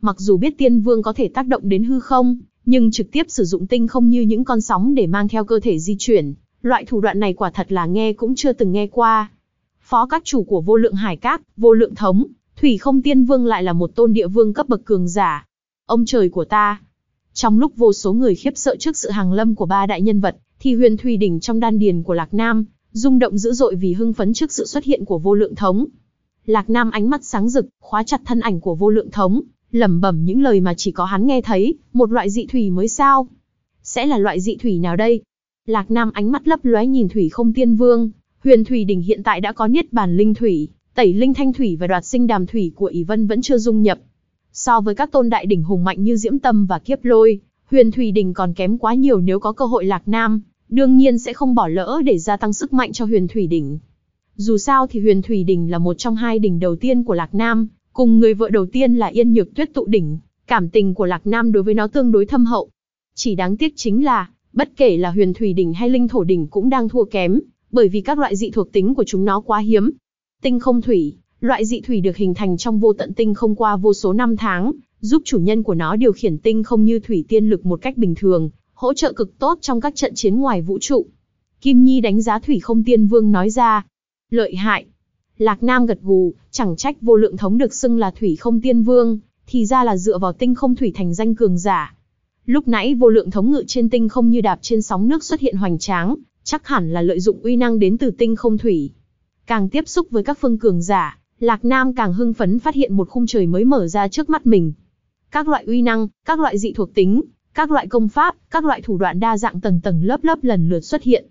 Mặc dù biết tiên vương có thể tác động đến hư không, nhưng trực tiếp sử dụng tinh không như những con sóng để mang theo cơ thể di chuyển, loại thủ đoạn này quả thật là nghe cũng chưa từng nghe qua. Phó các chủ của vô lượng hải các, vô lượng thống, thủy không tiên vương lại là một tôn địa vương cấp bậc cường giả. Ông trời của ta, trong lúc vô số người khiếp sợ trước sự hàng lâm của ba đại nhân vật, thì huyền thủy đỉnh trong đan điền của Lạc Nam, rung động dữ dội vì hưng phấn trước sự xuất hiện của vô lượng thống. Lạc Nam ánh mắt sáng rực, khóa chặt thân ảnh của vô lượng thống, lẩm bẩm những lời mà chỉ có hắn nghe thấy, một loại dị thủy mới sao? Sẽ là loại dị thủy nào đây? Lạc Nam ánh mắt lấp lóe nhìn thủy không tiên vương, huyền thủy đỉnh hiện tại đã có niết bàn linh thủy, tẩy linh thanh thủy và đoạt sinh đàm thủy của ỷ vân vẫn chưa dung nhập, So với các tôn đại đỉnh hùng mạnh như Diễm Tâm và Kiếp Lôi, Huyền Thủy Đỉnh còn kém quá nhiều nếu có cơ hội Lạc Nam, đương nhiên sẽ không bỏ lỡ để gia tăng sức mạnh cho Huyền Thủy Đỉnh. Dù sao thì Huyền Thủy Đỉnh là một trong hai đỉnh đầu tiên của Lạc Nam, cùng người vợ đầu tiên là Yên Nhược Tuyết tụ đỉnh, cảm tình của Lạc Nam đối với nó tương đối thâm hậu. Chỉ đáng tiếc chính là, bất kể là Huyền Thủy Đỉnh hay Linh Thổ Đỉnh cũng đang thua kém, bởi vì các loại dị thuộc tính của chúng nó quá hiếm. Tinh không thủy, Loại dị thủy được hình thành trong vô tận tinh không qua vô số năm tháng, giúp chủ nhân của nó điều khiển tinh không như thủy tiên lực một cách bình thường, hỗ trợ cực tốt trong các trận chiến ngoài vũ trụ. Kim Nhi đánh giá thủy không tiên vương nói ra. Lợi hại. Lạc Nam gật gù, chẳng trách vô lượng thống được xưng là thủy không tiên vương, thì ra là dựa vào tinh không thủy thành danh cường giả. Lúc nãy vô lượng thống ngự trên tinh không như đạp trên sóng nước xuất hiện hoành tráng, chắc hẳn là lợi dụng uy năng đến từ tinh không thủy. Càng tiếp xúc với các phương cường giả, Lạc Nam càng hưng phấn phát hiện một khung trời mới mở ra trước mắt mình. Các loại uy năng, các loại dị thuộc tính, Các loại công pháp, các loại thủ đoạn đa dạng tầng tầng lớp lớp lần lượt xuất hiện.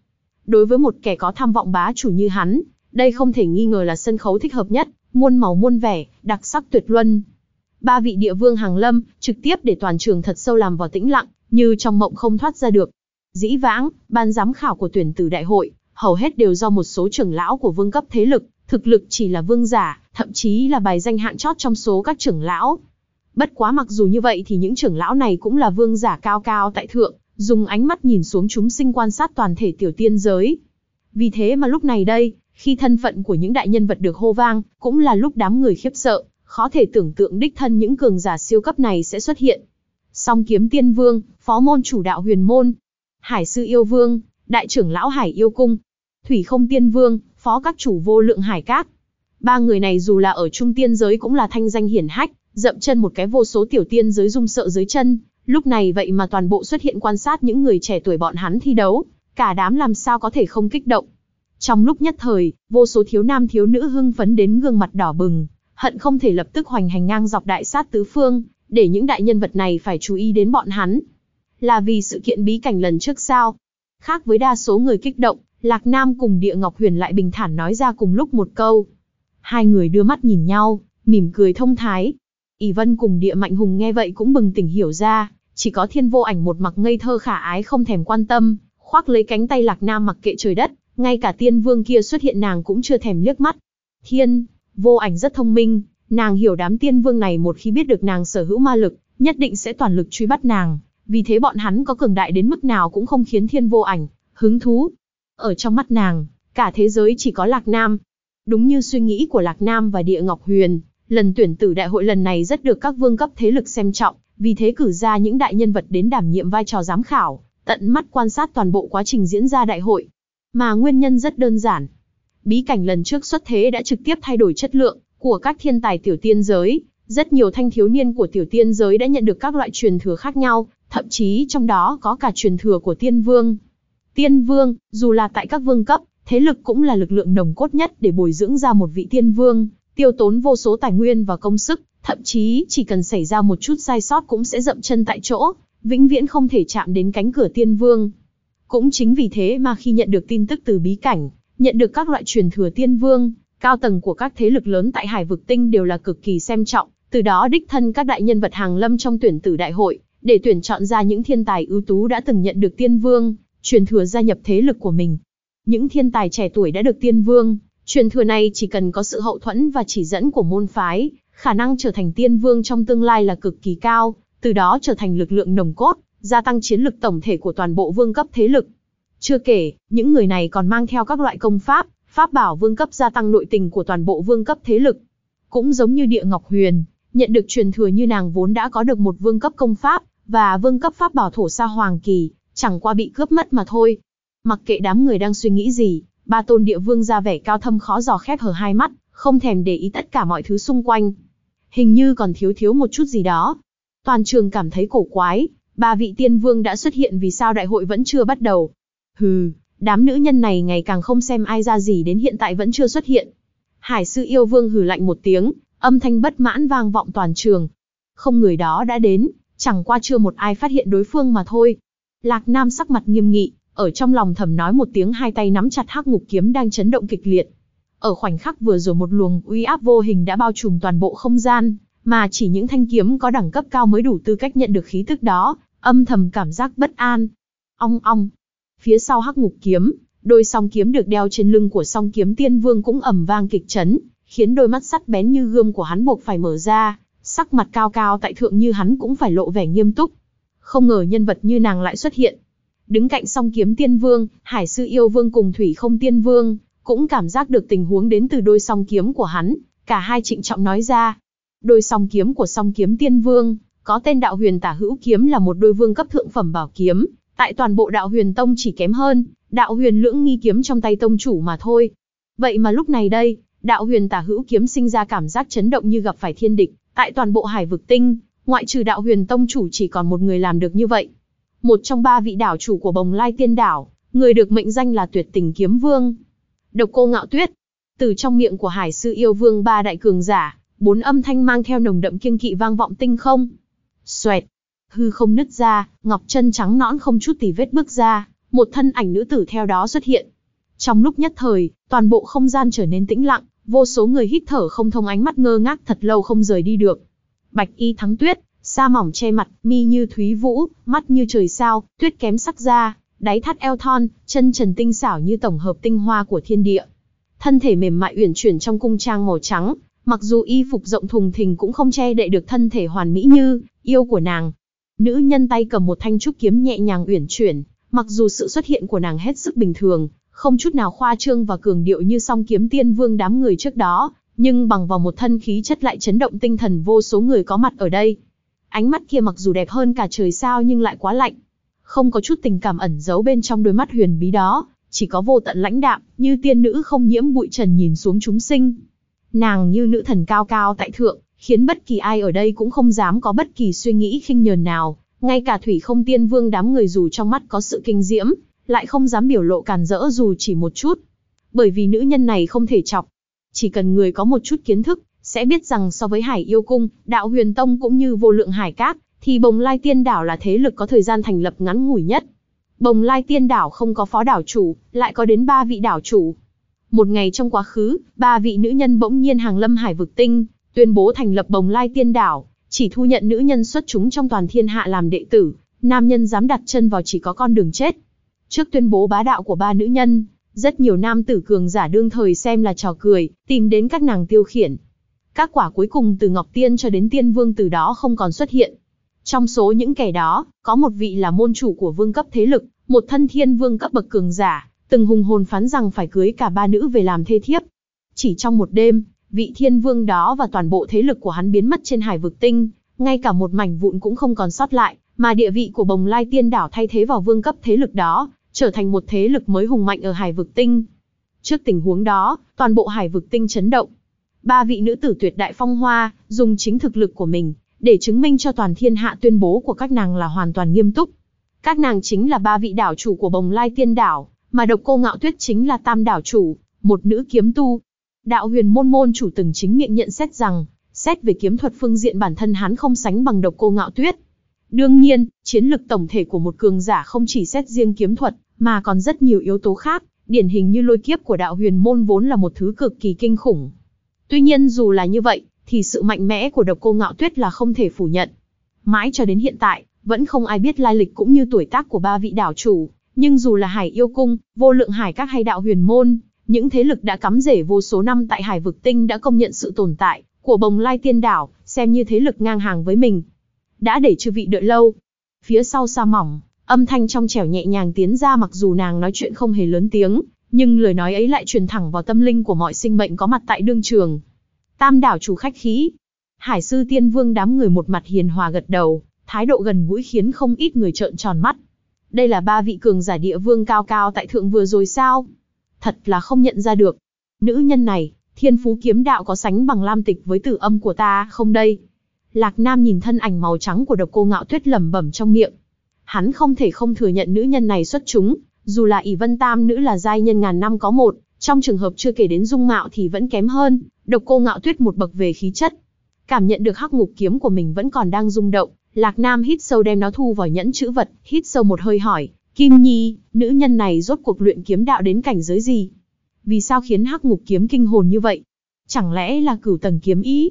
Đối với một kẻ có tham vọng bá chủ như hắn, đây không thể nghi ngờ là sân khấu thích hợp nhất, muôn màu muôn vẻ, đặc sắc tuyệt luân. Ba vị địa vương hàng lâm, trực tiếp để toàn trường thật sâu làm vào tĩnh lặng, như trong mộng không thoát ra được. Dĩ vãng, ban giám khảo của tuyển tử đại hội, hầu hết đều do một số trưởng lão của vương cấp thế lực, thực lực chỉ là vương giả, thậm chí là bài danh hạng chót trong số các trưởng lão. Bất quá mặc dù như vậy thì những trưởng lão này cũng là vương giả cao cao tại thượng, dùng ánh mắt nhìn xuống chúng sinh quan sát toàn thể tiểu tiên giới. Vì thế mà lúc này đây, khi thân phận của những đại nhân vật được hô vang, cũng là lúc đám người khiếp sợ, khó thể tưởng tượng đích thân những cường giả siêu cấp này sẽ xuất hiện. Song kiếm tiên vương, phó môn chủ đạo huyền môn, hải sư yêu vương, đại trưởng lão hải yêu cung, thủy không tiên vương, phó các chủ vô lượng hải cát. Ba người này dù là ở trung tiên giới cũng là thanh danh hiển hách, dậm chân một cái vô số tiểu tiên giới rung sợ dưới chân, lúc này vậy mà toàn bộ xuất hiện quan sát những người trẻ tuổi bọn hắn thi đấu, cả đám làm sao có thể không kích động. Trong lúc nhất thời, vô số thiếu nam thiếu nữ hưng phấn đến gương mặt đỏ bừng, hận không thể lập tức hoành hành ngang dọc đại sát tứ phương, để những đại nhân vật này phải chú ý đến bọn hắn. Là vì sự kiện bí cảnh lần trước sao? Khác với đa số người kích động, Lạc Nam cùng Địa Ngọc Huyền lại bình thản nói ra cùng lúc một câu. Hai người đưa mắt nhìn nhau, mỉm cười thông thái. ỷ Vân cùng Địa Mạnh Hùng nghe vậy cũng bừng tỉnh hiểu ra, chỉ có thiên vô ảnh một mặc ngây thơ khả ái không thèm quan tâm, khoác lấy cánh tay Lạc Nam mặc kệ trời đất, ngay cả tiên vương kia xuất hiện nàng cũng chưa thèm liếc mắt. Thiên, vô ảnh rất thông minh, nàng hiểu đám tiên vương này một khi biết được nàng sở hữu ma lực, nhất định sẽ toàn lực truy bắt nàng, vì thế bọn hắn có cường đại đến mức nào cũng không khiến thiên vô ảnh hứng thú. Ở trong mắt nàng, cả thế giới chỉ có Lạc Nam. Đúng như suy nghĩ của Lạc Nam và Địa Ngọc Huyền, lần tuyển tử đại hội lần này rất được các vương cấp thế lực xem trọng, vì thế cử ra những đại nhân vật đến đảm nhiệm vai trò giám khảo, tận mắt quan sát toàn bộ quá trình diễn ra đại hội. Mà nguyên nhân rất đơn giản. Bí cảnh lần trước xuất thế đã trực tiếp thay đổi chất lượng của các thiên tài tiểu tiên giới, rất nhiều thanh thiếu niên của tiểu tiên giới đã nhận được các loại truyền thừa khác nhau, thậm chí trong đó có cả truyền thừa của tiên vương. Tiên vương, dù là tại các vương cấp, thế lực cũng là lực lượng nồng cốt nhất để bồi dưỡng ra một vị tiên vương, tiêu tốn vô số tài nguyên và công sức, thậm chí chỉ cần xảy ra một chút sai sót cũng sẽ dậm chân tại chỗ, vĩnh viễn không thể chạm đến cánh cửa tiên vương. Cũng chính vì thế mà khi nhận được tin tức từ bí cảnh, nhận được các loại truyền thừa tiên vương, cao tầng của các thế lực lớn tại hải vực tinh đều là cực kỳ xem trọng, từ đó đích thân các đại nhân vật hàng lâm trong tuyển tử đại hội, để tuyển chọn ra những thiên tài ưu tú đã từng nhận được tiên vương, truyền thừa gia nhập thế lực của mình. Những thiên tài trẻ tuổi đã được tiên vương, truyền thừa này chỉ cần có sự hậu thuẫn và chỉ dẫn của môn phái, khả năng trở thành tiên vương trong tương lai là cực kỳ cao, từ đó trở thành lực lượng nồng cốt, gia tăng chiến lực tổng thể của toàn bộ vương cấp thế lực. Chưa kể, những người này còn mang theo các loại công pháp, pháp bảo vương cấp gia tăng nội tình của toàn bộ vương cấp thế lực. Cũng giống như địa ngọc huyền, nhận được truyền thừa như nàng vốn đã có được một vương cấp công pháp, và vương cấp pháp bảo thổ sa hoàng kỳ, chẳng qua bị cướp mất mà thôi. Mặc kệ đám người đang suy nghĩ gì, ba tôn địa vương ra vẻ cao thâm khó dò khép hở hai mắt, không thèm để ý tất cả mọi thứ xung quanh. Hình như còn thiếu thiếu một chút gì đó. Toàn trường cảm thấy cổ quái, ba vị tiên vương đã xuất hiện vì sao đại hội vẫn chưa bắt đầu. Hừ, đám nữ nhân này ngày càng không xem ai ra gì đến hiện tại vẫn chưa xuất hiện. Hải sư yêu vương hừ lạnh một tiếng, âm thanh bất mãn vang vọng toàn trường. Không người đó đã đến, chẳng qua chưa một ai phát hiện đối phương mà thôi. Lạc Nam sắc mặt nghiêm nghị, ở trong lòng thầm nói một tiếng hai tay nắm chặt hắc ngục kiếm đang chấn động kịch liệt. Ở khoảnh khắc vừa rồi một luồng uy áp vô hình đã bao trùm toàn bộ không gian, mà chỉ những thanh kiếm có đẳng cấp cao mới đủ tư cách nhận được khí tức đó, âm thầm cảm giác bất an. Ong ong. Phía sau hắc ngục kiếm, đôi song kiếm được đeo trên lưng của song kiếm tiên vương cũng ầm vang kịch chấn, khiến đôi mắt sắt bén như gươm của hắn buộc phải mở ra, sắc mặt cao cao tại thượng như hắn cũng phải lộ vẻ nghiêm túc. Không ngờ nhân vật như nàng lại xuất hiện. Đứng cạnh song kiếm tiên vương, hải sư yêu vương cùng thủy không tiên vương, cũng cảm giác được tình huống đến từ đôi song kiếm của hắn, cả hai trịnh trọng nói ra. Đôi song kiếm của song kiếm tiên vương, có tên đạo huyền tả hữu kiếm là một đôi vương cấp thượng phẩm bảo kiếm, tại toàn bộ đạo huyền tông chỉ kém hơn, đạo huyền lưỡng nghi kiếm trong tay tông chủ mà thôi. Vậy mà lúc này đây, đạo huyền tả hữu kiếm sinh ra cảm giác chấn động như gặp phải thiên địch, tại toàn bộ hải vực tinh, ngoại trừ đạo huyền tông chủ chỉ còn một người làm được như vậy. Một trong ba vị đảo chủ của bồng lai tiên đảo, người được mệnh danh là tuyệt tình kiếm vương. Độc cô ngạo tuyết, từ trong miệng của hải sư yêu vương ba đại cường giả, bốn âm thanh mang theo nồng đậm kiêng kỵ vang vọng tinh không. Xoẹt, Hư không nứt ra, ngọc chân trắng nõn không chút tì vết bước ra, một thân ảnh nữ tử theo đó xuất hiện. Trong lúc nhất thời, toàn bộ không gian trở nên tĩnh lặng, vô số người hít thở không thông ánh mắt ngơ ngác thật lâu không rời đi được. Bạch y thắng tuyết, da mỏng che mặt, mi như thúy vũ, mắt như trời sao, tuyết kém sắc da, đáy thắt eo thon, chân trần tinh xảo như tổng hợp tinh hoa của thiên địa. Thân thể mềm mại uyển chuyển trong cung trang màu trắng, mặc dù y phục rộng thùng thình cũng không che đậy được thân thể hoàn mỹ như yêu của nàng. Nữ nhân tay cầm một thanh trúc kiếm nhẹ nhàng uyển chuyển, mặc dù sự xuất hiện của nàng hết sức bình thường, không chút nào khoa trương và cường điệu như song kiếm tiên vương đám người trước đó, nhưng bằng vào một thân khí chất lại chấn động tinh thần vô số người có mặt ở đây. Ánh mắt kia mặc dù đẹp hơn cả trời sao nhưng lại quá lạnh. Không có chút tình cảm ẩn giấu bên trong đôi mắt huyền bí đó, chỉ có vô tận lãnh đạm, như tiên nữ không nhiễm bụi trần nhìn xuống chúng sinh. Nàng như nữ thần cao cao tại thượng, khiến bất kỳ ai ở đây cũng không dám có bất kỳ suy nghĩ khinh nhờn nào, ngay cả thủy không tiên vương đám người dù trong mắt có sự kinh diễm, lại không dám biểu lộ càn rỡ dù chỉ một chút. Bởi vì nữ nhân này không thể chọc. Chỉ cần người có một chút kiến thức, sẽ biết rằng so với Hải Yêu Cung, Đạo Huyền Tông cũng như vô lượng hải cát, thì Bồng Lai Tiên Đảo là thế lực có thời gian thành lập ngắn ngủi nhất. Bồng Lai Tiên Đảo không có phó đảo chủ, lại có đến ba vị đảo chủ. Một ngày trong quá khứ, ba vị nữ nhân bỗng nhiên hàng lâm hải vực tinh, tuyên bố thành lập Bồng Lai Tiên Đảo, chỉ thu nhận nữ nhân xuất chúng trong toàn thiên hạ làm đệ tử, nam nhân dám đặt chân vào chỉ có con đường chết. Trước tuyên bố bá đạo của ba nữ nhân, rất nhiều nam tử cường giả đương thời xem là trò cười, tìm đến các nàng tiêu khiển. Các quả cuối cùng từ Ngọc Tiên cho đến Tiên Vương từ đó không còn xuất hiện. Trong số những kẻ đó, có một vị là môn chủ của vương cấp thế lực, một thân thiên vương cấp bậc cường giả, từng hùng hồn phán rằng phải cưới cả ba nữ về làm thê thiếp. Chỉ trong một đêm, vị thiên vương đó và toàn bộ thế lực của hắn biến mất trên hải vực tinh, ngay cả một mảnh vụn cũng không còn sót lại, mà địa vị của bồng lai tiên đảo thay thế vào vương cấp thế lực đó, trở thành một thế lực mới hùng mạnh ở hải vực tinh. Trước tình huống đó, toàn bộ hải vực tinh chấn động. Ba vị nữ tử tuyệt đại phong hoa, dùng chính thực lực của mình, để chứng minh cho toàn thiên hạ tuyên bố của các nàng là hoàn toàn nghiêm túc. Các nàng chính là ba vị đảo chủ của bồng lai tiên đảo, mà độc cô ngạo tuyết chính là tam đảo chủ, một nữ kiếm tu. Đạo huyền môn môn chủ từng chính miệng nhận xét rằng, xét về kiếm thuật phương diện bản thân hắn không sánh bằng độc cô ngạo tuyết. Đương nhiên, chiến lực tổng thể của một cường giả không chỉ xét riêng kiếm thuật, mà còn rất nhiều yếu tố khác, điển hình như lôi kiếp của đạo huyền môn vốn là một thứ cực kỳ kinh khủng. Tuy nhiên dù là như vậy, thì sự mạnh mẽ của độc cô ngạo tuyết là không thể phủ nhận. Mãi cho đến hiện tại, vẫn không ai biết lai lịch cũng như tuổi tác của ba vị đảo chủ, nhưng dù là Hải Yêu Cung, Vô Lượng Hải các hay đạo huyền môn, những thế lực đã cắm rễ vô số năm tại Hải vực tinh đã công nhận sự tồn tại của Bồng Lai Tiên đảo, xem như thế lực ngang hàng với mình. Đã để chư vị đợi lâu. Phía sau sa mỏng, âm thanh trong trẻo nhẹ nhàng tiến ra mặc dù nàng nói chuyện không hề lớn tiếng, nhưng lời nói ấy lại truyền thẳng vào tâm linh của mọi sinh mệnh có mặt tại đương trường. Tam đảo chủ khách khí. Hải sư tiên vương đám người một mặt hiền hòa gật đầu, thái độ gần gũi khiến không ít người trợn tròn mắt. Đây là ba vị cường giả địa vương cao cao tại thượng vừa rồi sao? Thật là không nhận ra được. Nữ nhân này, thiên phú kiếm đạo có sánh bằng lam tịch với tử âm của ta không đây? Lạc Nam nhìn thân ảnh màu trắng của độc cô ngạo tuyết lẩm bẩm trong miệng. Hắn không thể không thừa nhận nữ nhân này xuất chúng, dù là ỷ vân tam nữ là giai nhân ngàn năm có một, trong trường hợp chưa kể đến dung mạo thì vẫn kém hơn, độc cô ngạo tuyết một bậc về khí chất. Cảm nhận được hắc ngục kiếm của mình vẫn còn đang rung động, Lạc Nam hít sâu đem nó thu vào nhẫn chữ vật, hít sâu một hơi hỏi, Kim Nhi, nữ nhân này rốt cuộc luyện kiếm đạo đến cảnh giới gì? Vì sao khiến hắc ngục kiếm kinh hồn như vậy? Chẳng lẽ là cửu tầng kiếm ý?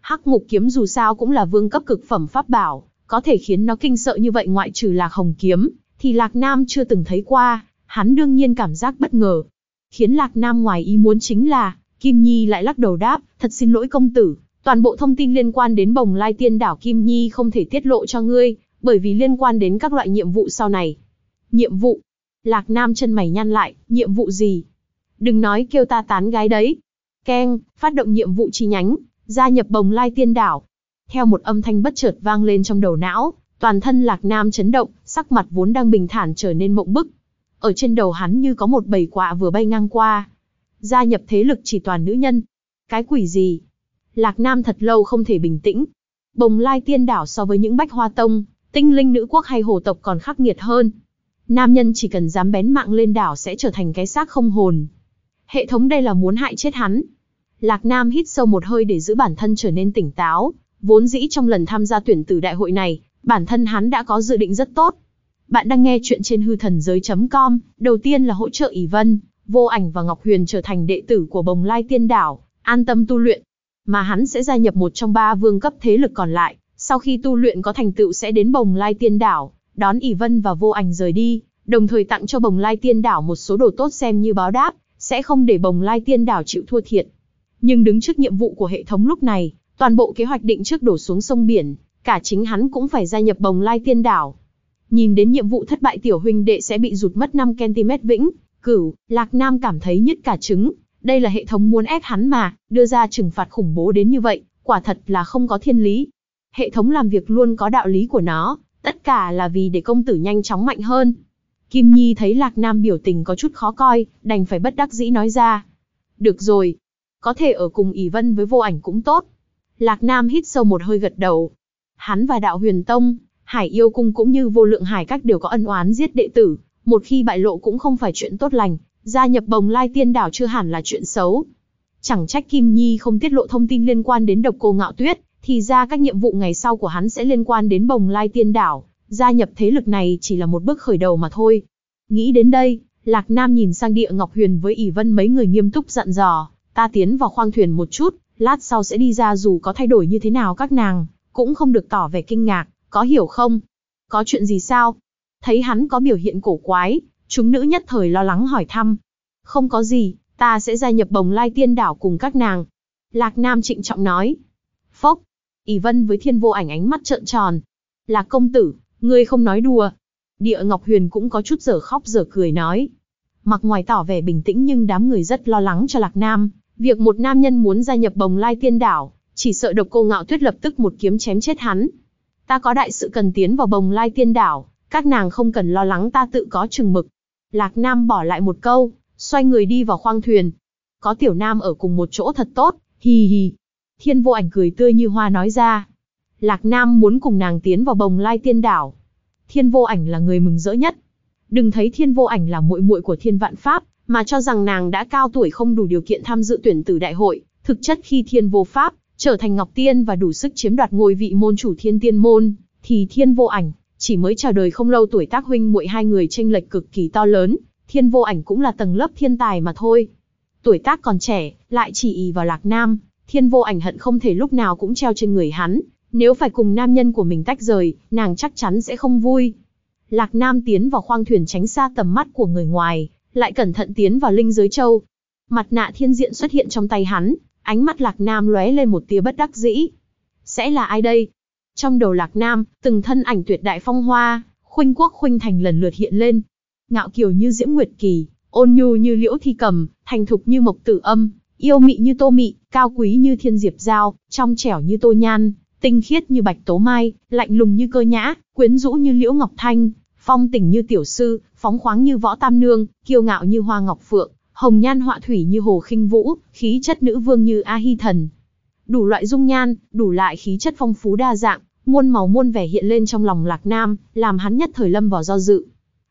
Hắc ngục kiếm dù sao cũng là vương cấp cực phẩm pháp bảo, có thể khiến nó kinh sợ như vậy ngoại trừ lạc hồng kiếm, thì Lạc Nam chưa từng thấy qua, hắn đương nhiên cảm giác bất ngờ. Khiến Lạc Nam ngoài ý muốn chính là, Kim Nhi lại lắc đầu đáp, thật xin lỗi công tử, toàn bộ thông tin liên quan đến bồng lai tiên đảo Kim Nhi không thể tiết lộ cho ngươi, bởi vì liên quan đến các loại nhiệm vụ sau này. Nhiệm vụ? Lạc Nam chân mày nhăn lại, nhiệm vụ gì? Đừng nói kêu ta tán gái đấy. Keng, phát động nhiệm vụ chi nhánh, gia nhập bồng lai tiên đảo. Theo một âm thanh bất chợt vang lên trong đầu não, toàn thân Lạc Nam chấn động, sắc mặt vốn đang bình thản trở nên mộng bức. Ở trên đầu hắn như có một bầy quạ vừa bay ngang qua. Gia nhập thế lực chỉ toàn nữ nhân. Cái quỷ gì? Lạc Nam thật lâu không thể bình tĩnh. Bồng lai tiên đảo so với những bách hoa tông, tinh linh nữ quốc hay hồ tộc còn khắc nghiệt hơn. Nam nhân chỉ cần dám bén mạng lên đảo sẽ trở thành cái xác không hồn. Hệ thống đây là muốn hại chết hắn. Lạc Nam hít sâu một hơi để giữ bản thân trở nên tỉnh táo, vốn dĩ trong lần tham gia tuyển tử đại hội này, Bản thân hắn đã có dự định rất tốt. Bạn đang nghe chuyện trên hư thần giới.com, đầu tiên là hỗ trợ ỷ vân, vô ảnh và Ngọc Huyền trở thành đệ tử của bồng lai tiên đảo, an tâm tu luyện. Mà hắn sẽ gia nhập một trong ba vương cấp thế lực còn lại, sau khi tu luyện có thành tựu sẽ đến bồng lai tiên đảo, đón ỷ vân và vô ảnh rời đi, đồng thời tặng cho bồng lai tiên đảo một số đồ tốt xem như báo đáp, sẽ không để bồng lai tiên đảo chịu thua thiệt. Nhưng đứng trước nhiệm vụ của hệ thống lúc này, toàn bộ kế hoạch định trước đổ xuống sông biển, cả chính hắn cũng phải gia nhập bồng lai tiên đảo. Nhìn đến nhiệm vụ thất bại tiểu huynh đệ sẽ bị rụt mất 5cm vĩnh, cửu, Lạc Nam cảm thấy nhất cả trứng. Đây là hệ thống muốn ép hắn mà, đưa ra trừng phạt khủng bố đến như vậy, quả thật là không có thiên lý. Hệ thống làm việc luôn có đạo lý của nó, tất cả là vì để công tử nhanh chóng mạnh hơn. Kim Nhi thấy Lạc Nam biểu tình có chút khó coi, đành phải bất đắc dĩ nói ra. Được rồi, có thể ở cùng ỷ vân với vô ảnh cũng tốt. Lạc Nam hít sâu một hơi gật đầu. Hắn và đạo huyền tông, hải yêu cung cũng như vô lượng hải các đều có ân oán giết đệ tử, một khi bại lộ cũng không phải chuyện tốt lành, gia nhập bồng lai tiên đảo chưa hẳn là chuyện xấu. Chẳng trách Kim Nhi không tiết lộ thông tin liên quan đến độc cô ngạo tuyết, thì ra các nhiệm vụ ngày sau của hắn sẽ liên quan đến bồng lai tiên đảo, gia nhập thế lực này chỉ là một bước khởi đầu mà thôi. Nghĩ đến đây, Lạc Nam nhìn sang địa Ngọc Huyền với ỷ vân mấy người nghiêm túc dặn dò, ta tiến vào khoang thuyền một chút, lát sau sẽ đi ra dù có thay đổi như thế nào các nàng, cũng không được tỏ vẻ kinh ngạc, có hiểu không? Có chuyện gì sao? Thấy hắn có biểu hiện cổ quái, chúng nữ nhất thời lo lắng hỏi thăm. Không có gì, ta sẽ gia nhập bồng lai tiên đảo cùng các nàng. Lạc Nam trịnh trọng nói. Phốc, ỷ vân với thiên vô ảnh ánh mắt trợn tròn. Lạc công tử, ngươi không nói đùa. Địa Ngọc Huyền cũng có chút giở khóc giở cười nói. Mặc ngoài tỏ vẻ bình tĩnh nhưng đám người rất lo lắng cho Lạc Nam, Việc một nam nhân muốn gia nhập bồng lai tiên đảo, chỉ sợ độc cô ngạo tuyết lập tức một kiếm chém chết hắn. Ta có đại sự cần tiến vào bồng lai tiên đảo, các nàng không cần lo lắng ta tự có chừng mực. Lạc Nam bỏ lại một câu, xoay người đi vào khoang thuyền. Có tiểu nam ở cùng một chỗ thật tốt, hì hì. Thiên vô ảnh cười tươi như hoa nói ra. Lạc Nam muốn cùng nàng tiến vào bồng lai tiên đảo. Thiên vô ảnh là người mừng rỡ nhất. Đừng thấy thiên vô ảnh là muội muội của thiên vạn pháp, mà cho rằng nàng đã cao tuổi không đủ điều kiện tham dự tuyển tử đại hội, thực chất khi thiên vô pháp, trở thành Ngọc Tiên và đủ sức chiếm đoạt ngôi vị môn chủ thiên tiên môn, thì thiên vô ảnh, chỉ mới chào đời không lâu tuổi tác huynh muội hai người tranh lệch cực kỳ to lớn, thiên vô ảnh cũng là tầng lớp thiên tài mà thôi. Tuổi tác còn trẻ, lại chỉ ý vào lạc nam, thiên vô ảnh hận không thể lúc nào cũng treo trên người hắn, nếu phải cùng nam nhân của mình tách rời, nàng chắc chắn sẽ không vui. Lạc Nam tiến vào khoang thuyền tránh xa tầm mắt của người ngoài, lại cẩn thận tiến vào linh giới châu. Mặt nạ thiên diện xuất hiện trong tay hắn, ánh mắt Lạc Nam lóe lên một tia bất đắc dĩ. Sẽ là ai đây? Trong đầu Lạc Nam, từng thân ảnh tuyệt đại phong hoa, khuynh quốc khuynh thành lần lượt hiện lên. Ngạo kiều như Diễm Nguyệt Kỳ, ôn nhu như Liễu Thi Cầm, thành thục như Mộc Tử Âm, yêu mị như Tô Mị, cao quý như Thiên Diệp Giao, trong trẻo như Tô Nhan, tinh khiết như Bạch Tố Mai, lạnh lùng như Cơ Nhã, quyến rũ như Liễu Ngọc Thanh, phong tình như tiểu sư, phóng khoáng như võ tam nương, kiêu ngạo như hoa ngọc phượng, hồng nhan họa thủy như hồ khinh vũ, khí chất nữ vương như a hy thần. Đủ loại dung nhan, đủ lại khí chất phong phú đa dạng, muôn màu muôn vẻ hiện lên trong lòng lạc nam, làm hắn nhất thời lâm vào do dự.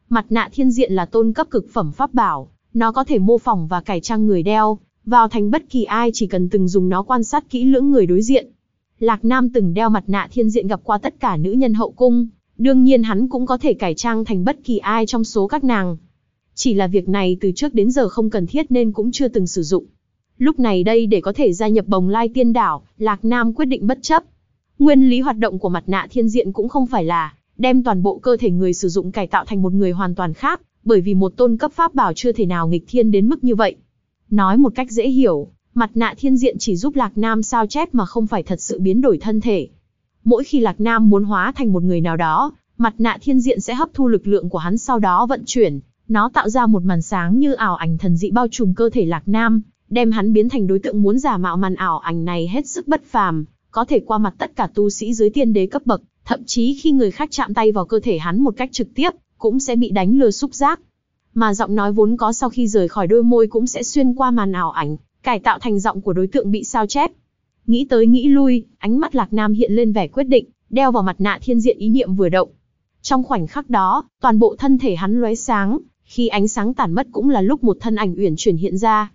Mặt nạ thiên diện là tôn cấp cực phẩm pháp bảo, nó có thể mô phỏng và cải trang người đeo, vào thành bất kỳ ai chỉ cần từng dùng nó quan sát kỹ lưỡng người đối diện. Lạc Nam từng đeo mặt nạ thiên diện gặp qua tất cả nữ nhân hậu cung, Đương nhiên hắn cũng có thể cải trang thành bất kỳ ai trong số các nàng. Chỉ là việc này từ trước đến giờ không cần thiết nên cũng chưa từng sử dụng. Lúc này đây để có thể gia nhập bồng lai tiên đảo, Lạc Nam quyết định bất chấp. Nguyên lý hoạt động của mặt nạ thiên diện cũng không phải là đem toàn bộ cơ thể người sử dụng cải tạo thành một người hoàn toàn khác, bởi vì một tôn cấp pháp bảo chưa thể nào nghịch thiên đến mức như vậy. Nói một cách dễ hiểu, mặt nạ thiên diện chỉ giúp Lạc Nam sao chép mà không phải thật sự biến đổi thân thể. Mỗi khi Lạc Nam muốn hóa thành một người nào đó, mặt nạ thiên diện sẽ hấp thu lực lượng của hắn sau đó vận chuyển, nó tạo ra một màn sáng như ảo ảnh thần dị bao trùm cơ thể Lạc Nam, đem hắn biến thành đối tượng muốn giả mạo màn ảo ảnh này hết sức bất phàm, có thể qua mặt tất cả tu sĩ dưới tiên đế cấp bậc, thậm chí khi người khác chạm tay vào cơ thể hắn một cách trực tiếp, cũng sẽ bị đánh lừa xúc giác. Mà giọng nói vốn có sau khi rời khỏi đôi môi cũng sẽ xuyên qua màn ảo ảnh, cải tạo thành giọng của đối tượng bị sao chép. Nghĩ tới nghĩ lui, ánh mắt Lạc Nam hiện lên vẻ quyết định, đeo vào mặt nạ thiên diện ý niệm vừa động. Trong khoảnh khắc đó, toàn bộ thân thể hắn lóe sáng, khi ánh sáng tản mất cũng là lúc một thân ảnh uyển chuyển hiện ra.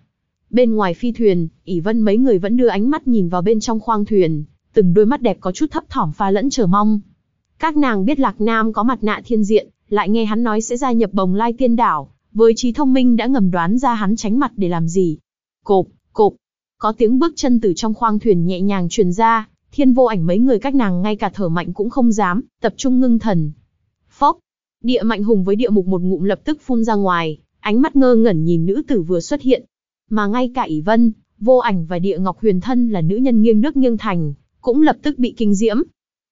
Bên ngoài phi thuyền, ỷ vân mấy người vẫn đưa ánh mắt nhìn vào bên trong khoang thuyền, từng đôi mắt đẹp có chút thấp thỏm pha lẫn chờ mong. Các nàng biết Lạc Nam có mặt nạ thiên diện, lại nghe hắn nói sẽ gia nhập bồng lai tiên đảo, với trí thông minh đã ngầm đoán ra hắn tránh mặt để làm gì. Cộp, có tiếng bước chân từ trong khoang thuyền nhẹ nhàng truyền ra, thiên vô ảnh mấy người cách nàng ngay cả thở mạnh cũng không dám, tập trung ngưng thần. Phốc, địa mạnh hùng với địa mục một ngụm lập tức phun ra ngoài, ánh mắt ngơ ngẩn nhìn nữ tử vừa xuất hiện. Mà ngay cả ỷ vân, vô ảnh và địa ngọc huyền thân là nữ nhân nghiêng nước nghiêng thành, cũng lập tức bị kinh diễm.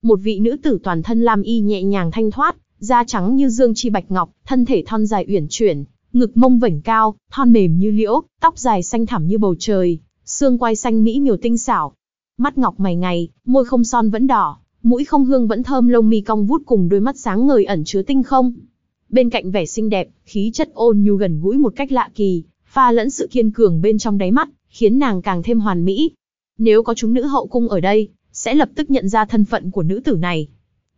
Một vị nữ tử toàn thân lam y nhẹ nhàng thanh thoát, da trắng như dương chi bạch ngọc, thân thể thon dài uyển chuyển, ngực mông vảnh cao, thon mềm như liễu, tóc dài xanh thẳm như bầu trời, xương quai xanh mỹ miều tinh xảo. Mắt ngọc mày ngày, môi không son vẫn đỏ, mũi không hương vẫn thơm lông mi cong vút cùng đôi mắt sáng ngời ẩn chứa tinh không. Bên cạnh vẻ xinh đẹp, khí chất ôn nhu gần gũi một cách lạ kỳ, pha lẫn sự kiên cường bên trong đáy mắt, khiến nàng càng thêm hoàn mỹ. Nếu có chúng nữ hậu cung ở đây, sẽ lập tức nhận ra thân phận của nữ tử này.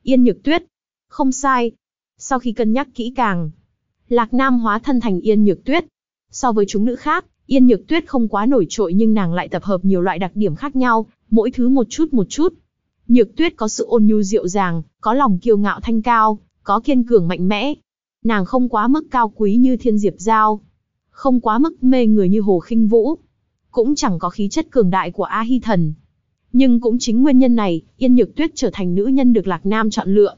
Yên Nhược Tuyết. Không sai. Sau khi cân nhắc kỹ càng, Lạc Nam hóa thân thành Yên Nhược Tuyết. So với chúng nữ khác, Yên Nhược Tuyết không quá nổi trội nhưng nàng lại tập hợp nhiều loại đặc điểm khác nhau, mỗi thứ một chút một chút. Nhược Tuyết có sự ôn nhu dịu dàng, có lòng kiêu ngạo thanh cao, có kiên cường mạnh mẽ. Nàng không quá mức cao quý như Thiên Diệp Giao, không quá mức mê người như Hồ Khinh Vũ, cũng chẳng có khí chất cường đại của A Hi Thần. Nhưng cũng chính nguyên nhân này, Yên Nhược Tuyết trở thành nữ nhân được Lạc Nam chọn lựa.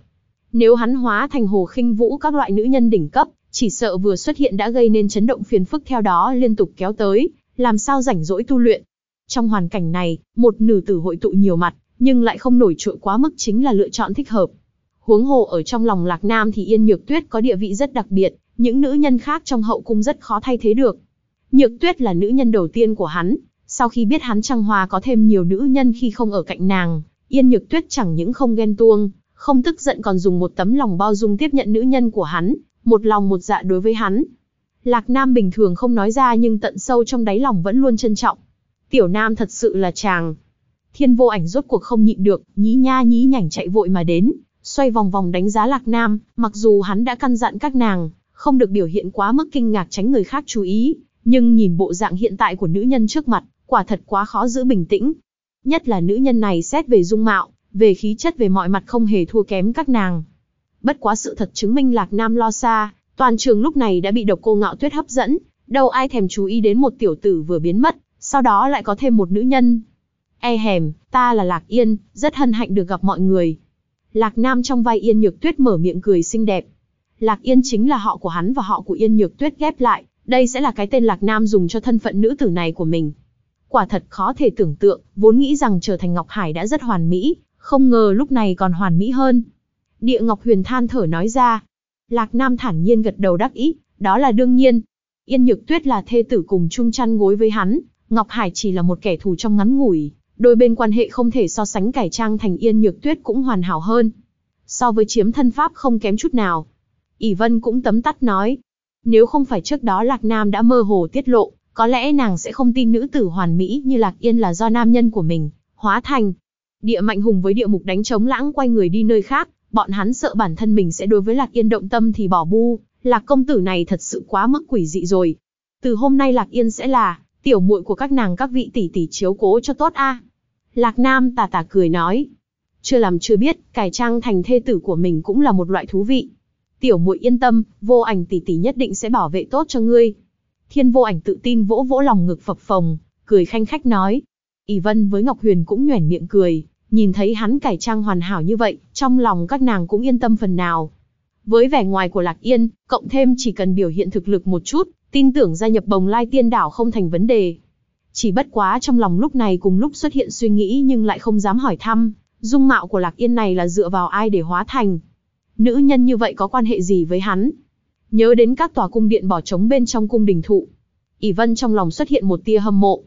Nếu hắn hóa thành Hồ Khinh Vũ các loại nữ nhân đỉnh cấp, chỉ sợ vừa xuất hiện đã gây nên chấn động phiền phức theo đó liên tục kéo tới, làm sao rảnh rỗi tu luyện. Trong hoàn cảnh này, một nữ tử hội tụ nhiều mặt, nhưng lại không nổi trội quá mức chính là lựa chọn thích hợp. Huống hồ ở trong lòng Lạc Nam thì Yên Nhược Tuyết có địa vị rất đặc biệt, những nữ nhân khác trong hậu cung rất khó thay thế được. Nhược Tuyết là nữ nhân đầu tiên của hắn, sau khi biết hắn trăng hòa có thêm nhiều nữ nhân khi không ở cạnh nàng, Yên Nhược Tuyết chẳng những không ghen tuông, không tức giận còn dùng một tấm lòng bao dung tiếp nhận nữ nhân của hắn, một lòng một dạ đối với hắn. Lạc Nam bình thường không nói ra nhưng tận sâu trong đáy lòng vẫn luôn trân trọng. Tiểu Nam thật sự là chàng. Thiên vô ảnh rốt cuộc không nhịn được, nhí nha nhí nhảnh chạy vội mà đến, xoay vòng vòng đánh giá Lạc Nam, mặc dù hắn đã căn dặn các nàng, không được biểu hiện quá mức kinh ngạc tránh người khác chú ý, nhưng nhìn bộ dạng hiện tại của nữ nhân trước mặt, quả thật quá khó giữ bình tĩnh. Nhất là nữ nhân này xét về dung mạo, về khí chất về mọi mặt không hề thua kém các nàng. Bất quá sự thật chứng minh Lạc Nam lo xa, toàn trường lúc này đã bị độc cô ngạo tuyết hấp dẫn, đâu ai thèm chú ý đến một tiểu tử vừa biến mất, sau đó lại có thêm một nữ nhân. E hèm, ta là Lạc Yên, rất hân hạnh được gặp mọi người. Lạc Nam trong vai Yên Nhược Tuyết mở miệng cười xinh đẹp. Lạc Yên chính là họ của hắn và họ của Yên Nhược Tuyết ghép lại, đây sẽ là cái tên Lạc Nam dùng cho thân phận nữ tử này của mình. Quả thật khó thể tưởng tượng, vốn nghĩ rằng trở thành Ngọc Hải đã rất hoàn mỹ, không ngờ lúc này còn hoàn mỹ hơn. Địa Ngọc Huyền than thở nói ra. Lạc Nam thản nhiên gật đầu đắc ý, đó là đương nhiên. Yên Nhược Tuyết là thê tử cùng chung chăn gối với hắn, Ngọc Hải chỉ là một kẻ thù trong ngắn ngủi, đôi bên quan hệ không thể so sánh cải trang thành Yên Nhược Tuyết cũng hoàn hảo hơn. So với chiếm thân pháp không kém chút nào. ỷ Vân cũng tấm tắt nói, nếu không phải trước đó Lạc Nam đã mơ hồ tiết lộ, có lẽ nàng sẽ không tin nữ tử hoàn mỹ như Lạc Yên là do nam nhân của mình, hóa thành. Địa Mạnh Hùng với địa mục đánh chống lãng quay người đi nơi khác, bọn hắn sợ bản thân mình sẽ đối với Lạc Yên động tâm thì bỏ bu, Lạc công tử này thật sự quá mức quỷ dị rồi. Từ hôm nay Lạc Yên sẽ là tiểu muội của các nàng các vị tỷ tỷ chiếu cố cho tốt a. Lạc Nam tà tà cười nói, chưa làm chưa biết, cải trang thành thê tử của mình cũng là một loại thú vị. Tiểu muội yên tâm, vô ảnh tỷ tỷ nhất định sẽ bảo vệ tốt cho ngươi. Thiên vô ảnh tự tin vỗ vỗ lòng ngực phập phồng, cười khanh khách nói. ỷ Vân với Ngọc Huyền cũng nhoẻn miệng cười, nhìn thấy hắn cải trang hoàn hảo như vậy, trong lòng các nàng cũng yên tâm phần nào. Với vẻ ngoài của Lạc Yên, cộng thêm chỉ cần biểu hiện thực lực một chút, tin tưởng gia nhập bồng lai tiên đảo không thành vấn đề. Chỉ bất quá trong lòng lúc này cùng lúc xuất hiện suy nghĩ nhưng lại không dám hỏi thăm, dung mạo của Lạc Yên này là dựa vào ai để hóa thành. Nữ nhân như vậy có quan hệ gì với hắn? Nhớ đến các tòa cung điện bỏ trống bên trong cung đình thụ. ỷ Vân trong lòng xuất hiện một tia hâm mộ.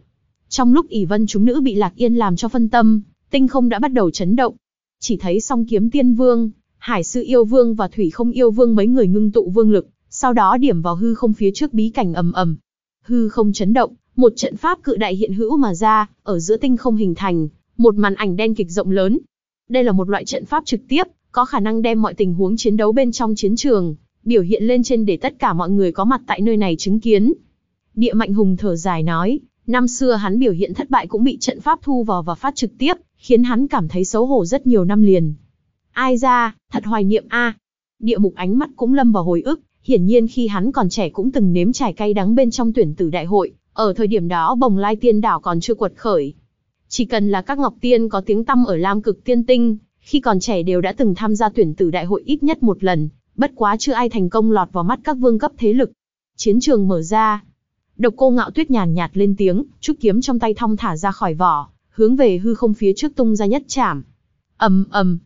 Trong lúc ỷ Vân chúng nữ bị Lạc Yên làm cho phân tâm, tinh không đã bắt đầu chấn động. Chỉ thấy song kiếm tiên vương, hải sư yêu vương và thủy không yêu vương mấy người ngưng tụ vương lực, sau đó điểm vào hư không phía trước bí cảnh ầm ầm. Hư không chấn động, một trận pháp cự đại hiện hữu mà ra, ở giữa tinh không hình thành, một màn ảnh đen kịch rộng lớn. Đây là một loại trận pháp trực tiếp, có khả năng đem mọi tình huống chiến đấu bên trong chiến trường, biểu hiện lên trên để tất cả mọi người có mặt tại nơi này chứng kiến. Địa Mạnh Hùng thở dài nói, năm xưa hắn biểu hiện thất bại cũng bị trận pháp thu vào và phát trực tiếp, khiến hắn cảm thấy xấu hổ rất nhiều năm liền. Ai ra, thật hoài niệm a. Địa mục ánh mắt cũng lâm vào hồi ức, hiển nhiên khi hắn còn trẻ cũng từng nếm trải cay đắng bên trong tuyển tử đại hội, ở thời điểm đó bồng lai tiên đảo còn chưa quật khởi. Chỉ cần là các ngọc tiên có tiếng tăm ở Lam cực tiên tinh, khi còn trẻ đều đã từng tham gia tuyển tử đại hội ít nhất một lần, bất quá chưa ai thành công lọt vào mắt các vương cấp thế lực. Chiến trường mở ra. Độc cô ngạo tuyết nhàn nhạt lên tiếng, trúc kiếm trong tay thong thả ra khỏi vỏ, hướng về hư không phía trước tung ra nhất chảm. ầm ầm,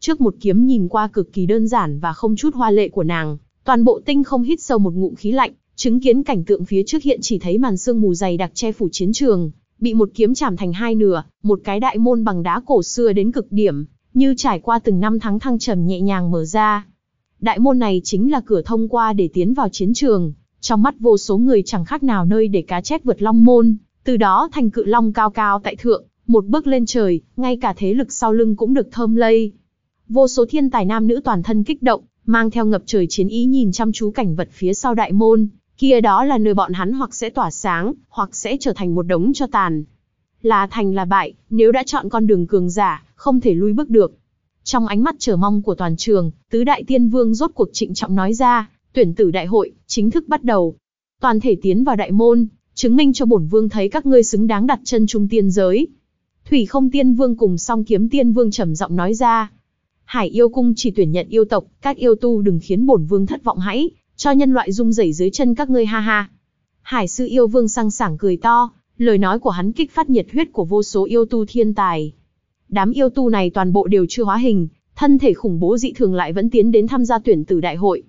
trước một kiếm nhìn qua cực kỳ đơn giản và không chút hoa lệ của nàng, toàn bộ tinh không hít sâu một ngụm khí lạnh, chứng kiến cảnh tượng phía trước hiện chỉ thấy màn sương mù dày đặc che phủ chiến trường, bị một kiếm chảm thành hai nửa, một cái đại môn bằng đá cổ xưa đến cực điểm, như trải qua từng năm tháng thăng trầm nhẹ nhàng mở ra. Đại môn này chính là cửa thông qua để tiến vào chiến trường, trong mắt vô số người chẳng khác nào nơi để cá chép vượt long môn, từ đó thành cự long cao cao tại thượng, một bước lên trời, ngay cả thế lực sau lưng cũng được thơm lây. Vô số thiên tài nam nữ toàn thân kích động, mang theo ngập trời chiến ý nhìn chăm chú cảnh vật phía sau đại môn, kia đó là nơi bọn hắn hoặc sẽ tỏa sáng, hoặc sẽ trở thành một đống cho tàn. Là thành là bại, nếu đã chọn con đường cường giả, không thể lui bước được. Trong ánh mắt chờ mong của toàn trường, tứ đại tiên vương rốt cuộc trịnh trọng nói ra, tuyển tử đại hội, chính thức bắt đầu. Toàn thể tiến vào đại môn, chứng minh cho bổn vương thấy các ngươi xứng đáng đặt chân trung tiên giới. Thủy không tiên vương cùng song kiếm tiên vương trầm giọng nói ra. Hải yêu cung chỉ tuyển nhận yêu tộc, các yêu tu đừng khiến bổn vương thất vọng hãy, cho nhân loại rung rẩy dưới chân các ngươi ha ha. Hải sư yêu vương sang sảng cười to, lời nói của hắn kích phát nhiệt huyết của vô số yêu tu thiên tài. Đám yêu tu này toàn bộ đều chưa hóa hình, thân thể khủng bố dị thường lại vẫn tiến đến tham gia tuyển tử đại hội.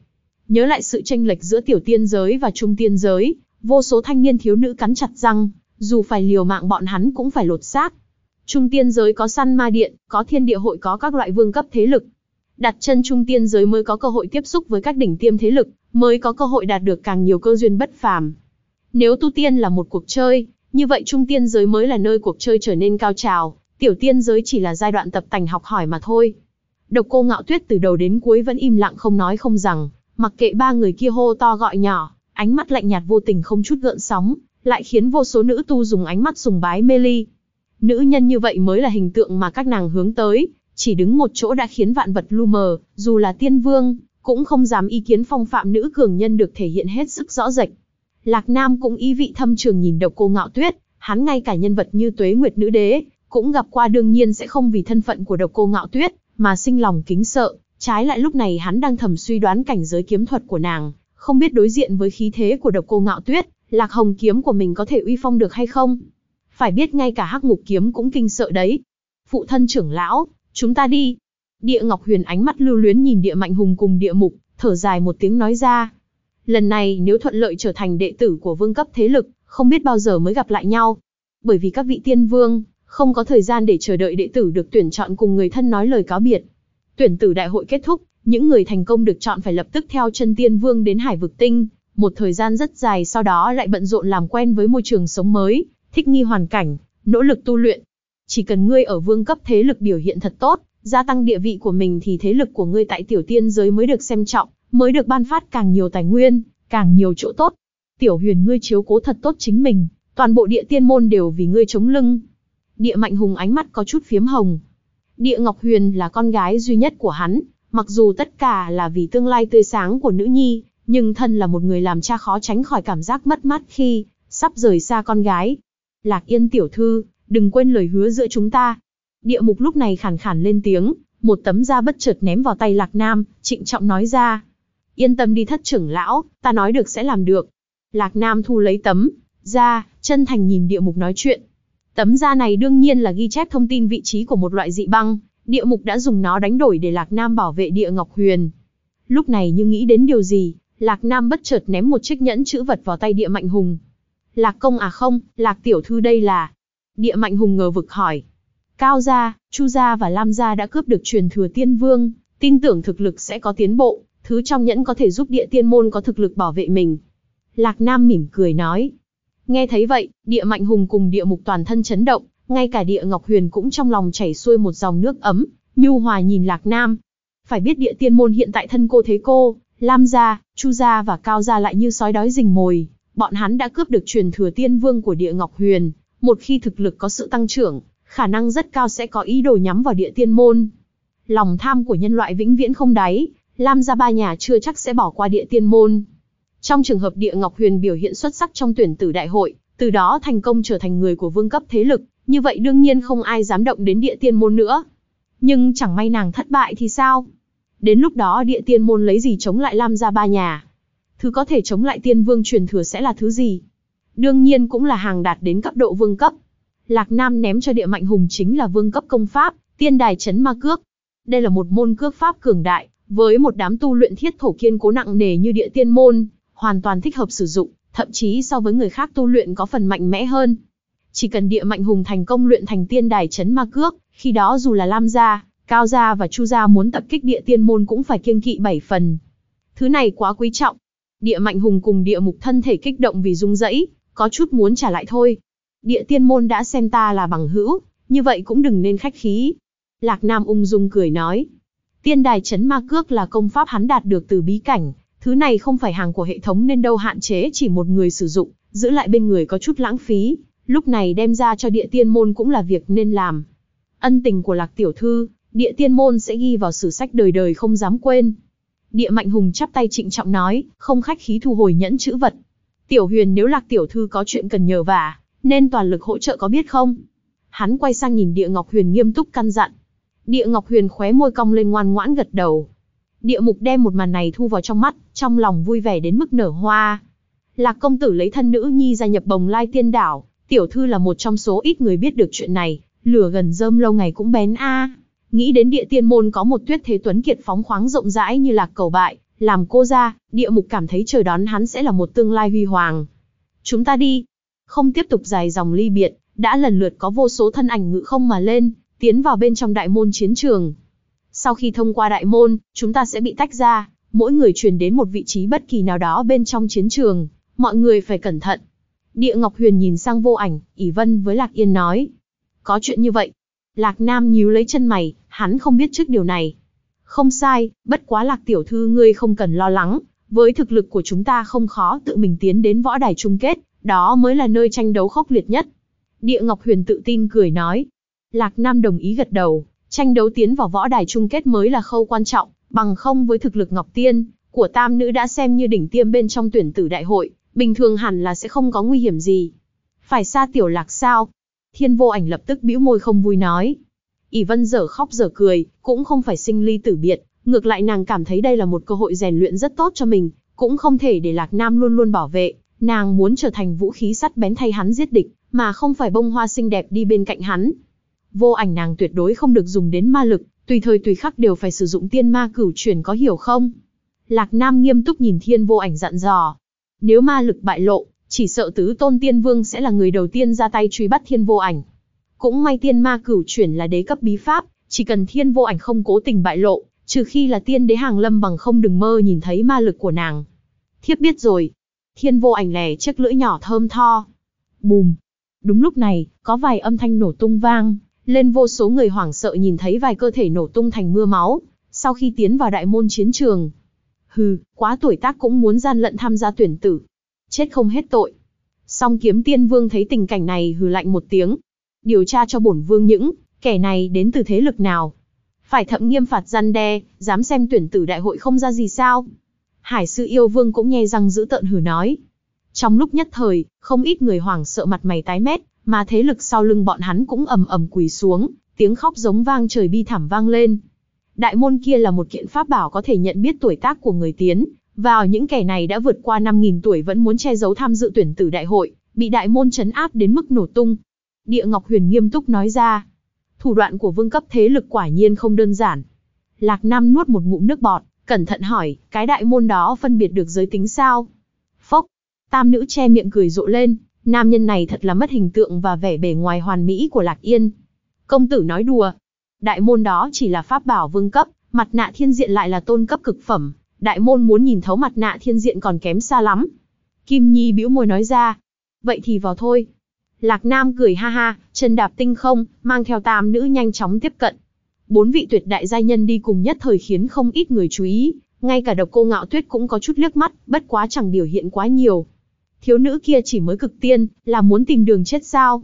Nhớ lại sự tranh lệch giữa tiểu tiên giới và trung tiên giới, vô số thanh niên thiếu nữ cắn chặt răng, dù phải liều mạng bọn hắn cũng phải lột xác. Trung tiên giới có săn ma điện, có thiên địa hội có các loại vương cấp thế lực. Đặt chân trung tiên giới mới có cơ hội tiếp xúc với các đỉnh tiêm thế lực, mới có cơ hội đạt được càng nhiều cơ duyên bất phàm. Nếu tu tiên là một cuộc chơi, như vậy trung tiên giới mới là nơi cuộc chơi trở nên cao trào, tiểu tiên giới chỉ là giai đoạn tập tành học hỏi mà thôi. Độc cô ngạo tuyết từ đầu đến cuối vẫn im lặng không nói không rằng, mặc kệ ba người kia hô to gọi nhỏ, ánh mắt lạnh nhạt vô tình không chút gợn sóng, lại khiến vô số nữ tu dùng ánh mắt sùng bái mê ly. Nữ nhân như vậy mới là hình tượng mà các nàng hướng tới, chỉ đứng một chỗ đã khiến vạn vật lu mờ, dù là tiên vương, cũng không dám ý kiến phong phạm nữ cường nhân được thể hiện hết sức rõ rệt. Lạc Nam cũng ý vị thâm trường nhìn độc cô ngạo tuyết, hắn ngay cả nhân vật như tuế nguyệt nữ đế, cũng gặp qua đương nhiên sẽ không vì thân phận của độc cô ngạo tuyết, mà sinh lòng kính sợ, trái lại lúc này hắn đang thầm suy đoán cảnh giới kiếm thuật của nàng, không biết đối diện với khí thế của độc cô ngạo tuyết, lạc hồng kiếm của mình có thể uy phong được hay không. Phải biết ngay cả hắc ngục kiếm cũng kinh sợ đấy. Phụ thân trưởng lão, chúng ta đi. Địa Ngọc Huyền ánh mắt lưu luyến nhìn địa mạnh hùng cùng địa mục, thở dài một tiếng nói ra. Lần này nếu thuận lợi trở thành đệ tử của vương cấp thế lực, không biết bao giờ mới gặp lại nhau. Bởi vì các vị tiên vương, không có thời gian để chờ đợi đệ tử được tuyển chọn cùng người thân nói lời cáo biệt. Tuyển tử đại hội kết thúc, những người thành công được chọn phải lập tức theo chân tiên vương đến hải vực tinh, một thời gian rất dài sau đó lại bận rộn làm quen với môi trường sống mới, thích nghi hoàn cảnh, nỗ lực tu luyện. Chỉ cần ngươi ở vương cấp thế lực biểu hiện thật tốt, gia tăng địa vị của mình thì thế lực của ngươi tại tiểu tiên giới mới được xem trọng, mới được ban phát càng nhiều tài nguyên, càng nhiều chỗ tốt. Tiểu huyền ngươi chiếu cố thật tốt chính mình, toàn bộ địa tiên môn đều vì ngươi chống lưng. Địa mạnh hùng ánh mắt có chút phiếm hồng. Địa Ngọc Huyền là con gái duy nhất của hắn, mặc dù tất cả là vì tương lai tươi sáng của nữ nhi, nhưng thân là một người làm cha khó tránh khỏi cảm giác mất mát khi sắp rời xa con gái. Lạc Yên tiểu thư, đừng quên lời hứa giữa chúng ta. Địa mục lúc này khàn khàn lên tiếng, một tấm da bất chợt ném vào tay Lạc Nam, trịnh trọng nói ra. Yên tâm đi thất trưởng lão, ta nói được sẽ làm được. Lạc Nam thu lấy tấm, da, chân thành nhìn địa mục nói chuyện. Tấm da này đương nhiên là ghi chép thông tin vị trí của một loại dị băng, địa mục đã dùng nó đánh đổi để Lạc Nam bảo vệ địa Ngọc Huyền. Lúc này như nghĩ đến điều gì, Lạc Nam bất chợt ném một chiếc nhẫn chữ vật vào tay địa mạnh hùng. Lạc công à không, Lạc tiểu thư đây là... Địa mạnh hùng ngờ vực hỏi. Cao gia, Chu gia và Lam gia đã cướp được truyền thừa tiên vương, tin tưởng thực lực sẽ có tiến bộ, thứ trong nhẫn có thể giúp địa tiên môn có thực lực bảo vệ mình. Lạc Nam mỉm cười nói. Nghe thấy vậy, địa mạnh hùng cùng địa mục toàn thân chấn động, ngay cả địa ngọc huyền cũng trong lòng chảy xuôi một dòng nước ấm, nhu hòa nhìn Lạc Nam. Phải biết địa tiên môn hiện tại thân cô thế cô, Lam gia, Chu gia và Cao gia lại như sói đói rình mồi, bọn hắn đã cướp được truyền thừa tiên vương của địa ngọc huyền, một khi thực lực có sự tăng trưởng, khả năng rất cao sẽ có ý đồ nhắm vào địa tiên môn. Lòng tham của nhân loại vĩnh viễn không đáy, Lam gia ba nhà chưa chắc sẽ bỏ qua địa tiên môn. Trong trường hợp địa Ngọc Huyền biểu hiện xuất sắc trong tuyển tử đại hội, từ đó thành công trở thành người của vương cấp thế lực, như vậy đương nhiên không ai dám động đến địa tiên môn nữa. Nhưng chẳng may nàng thất bại thì sao? Đến lúc đó địa tiên môn lấy gì chống lại Lam gia ba nhà? Thứ có thể chống lại tiên vương truyền thừa sẽ là thứ gì? Đương nhiên cũng là hàng đạt đến cấp độ vương cấp. Lạc Nam ném cho địa mạnh hùng chính là vương cấp công pháp, tiên đài chấn ma cước. Đây là một môn cước pháp cường đại, với một đám tu luyện thiết thổ kiên cố nặng nề như địa tiên môn, hoàn toàn thích hợp sử dụng, thậm chí so với người khác tu luyện có phần mạnh mẽ hơn. Chỉ cần địa mạnh hùng thành công luyện thành tiên đài chấn ma cước, khi đó dù là Lam gia, Cao gia và Chu gia muốn tập kích địa tiên môn cũng phải kiêng kỵ bảy phần. Thứ này quá quý trọng. Địa mạnh hùng cùng địa mục thân thể kích động vì rung rẫy, có chút muốn trả lại thôi. Địa tiên môn đã xem ta là bằng hữu, như vậy cũng đừng nên khách khí. Lạc Nam ung dung cười nói. Tiên đài chấn ma cước là công pháp hắn đạt được từ bí cảnh, thứ này không phải hàng của hệ thống nên đâu hạn chế chỉ một người sử dụng, giữ lại bên người có chút lãng phí, lúc này đem ra cho địa tiên môn cũng là việc nên làm. Ân tình của lạc tiểu thư, địa tiên môn sẽ ghi vào sử sách đời đời không dám quên. Địa mạnh hùng chắp tay trịnh trọng nói, không khách khí thu hồi nhẫn chữ vật. Tiểu huyền nếu lạc tiểu thư có chuyện cần nhờ vả, nên toàn lực hỗ trợ có biết không? Hắn quay sang nhìn địa ngọc huyền nghiêm túc căn dặn. Địa ngọc huyền khóe môi cong lên ngoan ngoãn gật đầu. Địa mục đem một màn này thu vào trong mắt, trong lòng vui vẻ đến mức nở hoa. Lạc công tử lấy thân nữ nhi gia nhập bồng lai tiên đảo, tiểu thư là một trong số ít người biết được chuyện này, lửa gần rơm lâu ngày cũng bén a. Nghĩ đến địa tiên môn có một tuyết thế tuấn kiệt phóng khoáng rộng rãi như lạc cầu bại, làm cô ra, địa mục cảm thấy trời đón hắn sẽ là một tương lai huy hoàng. Chúng ta đi. Không tiếp tục dài dòng ly biệt, đã lần lượt có vô số thân ảnh ngự không mà lên, tiến vào bên trong đại môn chiến trường. Sau khi thông qua đại môn, chúng ta sẽ bị tách ra, mỗi người truyền đến một vị trí bất kỳ nào đó bên trong chiến trường, mọi người phải cẩn thận. Địa Ngọc Huyền nhìn sang vô ảnh, ỷ vân với Lạc Yên nói. Có chuyện như vậy. Lạc Nam nhíu lấy chân mày, hắn không biết trước điều này. Không sai, bất quá Lạc Tiểu Thư ngươi không cần lo lắng, với thực lực của chúng ta không khó tự mình tiến đến võ đài chung kết, đó mới là nơi tranh đấu khốc liệt nhất. Địa Ngọc Huyền tự tin cười nói. Lạc Nam đồng ý gật đầu, tranh đấu tiến vào võ đài chung kết mới là khâu quan trọng, bằng không với thực lực Ngọc Tiên, của tam nữ đã xem như đỉnh tiêm bên trong tuyển tử đại hội, bình thường hẳn là sẽ không có nguy hiểm gì. Phải xa tiểu lạc sao? Thiên vô ảnh lập tức bĩu môi không vui nói ỷ vân dở khóc dở cười, cũng không phải sinh ly tử biệt, ngược lại nàng cảm thấy đây là một cơ hội rèn luyện rất tốt cho mình, cũng không thể để lạc nam luôn luôn bảo vệ, nàng muốn trở thành vũ khí sắt bén thay hắn giết địch, mà không phải bông hoa xinh đẹp đi bên cạnh hắn. Vô ảnh nàng tuyệt đối không được dùng đến ma lực, tùy thời tùy khắc đều phải sử dụng tiên ma cửu chuyển có hiểu không? Lạc Nam nghiêm túc nhìn thiên vô ảnh dặn dò. Nếu ma lực bại lộ, chỉ sợ tứ tôn tiên vương sẽ là người đầu tiên ra tay truy bắt thiên vô ảnh. Cũng may tiên ma cửu chuyển là đế cấp bí pháp, chỉ cần thiên vô ảnh không cố tình bại lộ, trừ khi là tiên đế hàng lâm bằng không đừng mơ nhìn thấy ma lực của nàng. Thiếp biết rồi. Thiên vô ảnh lè chiếc lưỡi nhỏ thơm tho. Bùm. Đúng lúc này, có vài âm thanh nổ tung vang, lên vô số người hoảng sợ nhìn thấy vài cơ thể nổ tung thành mưa máu, sau khi tiến vào đại môn chiến trường. Hừ, quá tuổi tác cũng muốn gian lận tham gia tuyển tử. Chết không hết tội. Song kiếm tiên vương thấy tình cảnh này hừ lạnh một tiếng. Điều tra cho bổn vương những, kẻ này đến từ thế lực nào. Phải thậm nghiêm phạt gian đe, dám xem tuyển tử đại hội không ra gì sao. Hải sư yêu vương cũng nghe răng giữ tợn hừ nói. Trong lúc nhất thời, không ít người hoảng sợ mặt mày tái mét, mà thế lực sau lưng bọn hắn cũng ầm ầm quỳ xuống, tiếng khóc giống vang trời bi thảm vang lên. Đại môn kia là một kiện pháp bảo có thể nhận biết tuổi tác của người tiến, vào những kẻ này đã vượt qua 5.000 tuổi vẫn muốn che giấu tham dự tuyển tử đại hội, bị đại môn chấn áp đến mức nổ tung. Địa Ngọc Huyền nghiêm túc nói ra, thủ đoạn của vương cấp thế lực quả nhiên không đơn giản. Lạc Nam nuốt một ngụm nước bọt, cẩn thận hỏi, cái đại môn đó phân biệt được giới tính sao? Phốc, tam nữ che miệng cười rộ lên, Nam nhân này thật là mất hình tượng và vẻ bề ngoài hoàn mỹ của Lạc Yên. Công tử nói đùa. Đại môn đó chỉ là pháp bảo vương cấp, mặt nạ thiên diện lại là tôn cấp cực phẩm. Đại môn muốn nhìn thấu mặt nạ thiên diện còn kém xa lắm. Kim Nhi bĩu môi nói ra. Vậy thì vào thôi. Lạc Nam cười ha ha, chân đạp tinh không, mang theo tam nữ nhanh chóng tiếp cận. Bốn vị tuyệt đại giai nhân đi cùng nhất thời khiến không ít người chú ý, ngay cả độc cô ngạo tuyết cũng có chút liếc mắt, bất quá chẳng biểu hiện quá nhiều thiếu nữ kia chỉ mới cực tiên, là muốn tìm đường chết sao?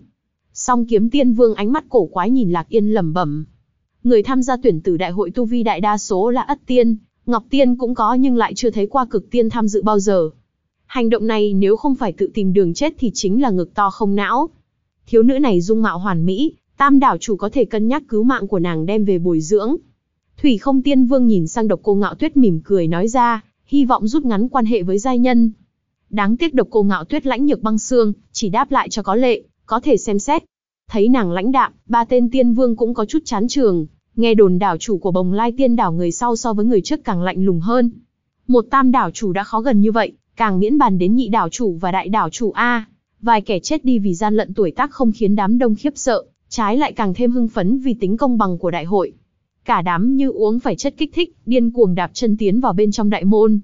Song kiếm tiên vương ánh mắt cổ quái nhìn Lạc Yên lẩm bẩm. người tham gia tuyển tử đại hội tu vi đại đa số là ất tiên, ngọc tiên cũng có nhưng lại chưa thấy qua cực tiên tham dự bao giờ. Hành động này nếu không phải tự tìm đường chết thì chính là ngực to không não. Thiếu nữ này dung mạo hoàn mỹ, tam đảo chủ có thể cân nhắc cứu mạng của nàng đem về bồi dưỡng. Thủy không tiên vương nhìn sang độc cô ngạo tuyết mỉm cười nói ra, hy vọng rút ngắn quan hệ với giai nhân. Đáng tiếc độc cô ngạo tuyết lãnh nhược băng xương, chỉ đáp lại cho có lệ, có thể xem xét. Thấy nàng lãnh đạm, ba tên tiên vương cũng có chút chán trường, nghe đồn đảo chủ của bồng lai tiên đảo người sau so với người trước càng lạnh lùng hơn. Một tam đảo chủ đã khó gần như vậy, càng miễn bàn đến nhị đảo chủ và đại đảo chủ A. Vài kẻ chết đi vì gian lận tuổi tác không khiến đám đông khiếp sợ, trái lại càng thêm hưng phấn vì tính công bằng của đại hội. Cả đám như uống phải chất kích thích, điên cuồng đạp chân tiến vào bên trong đại môn.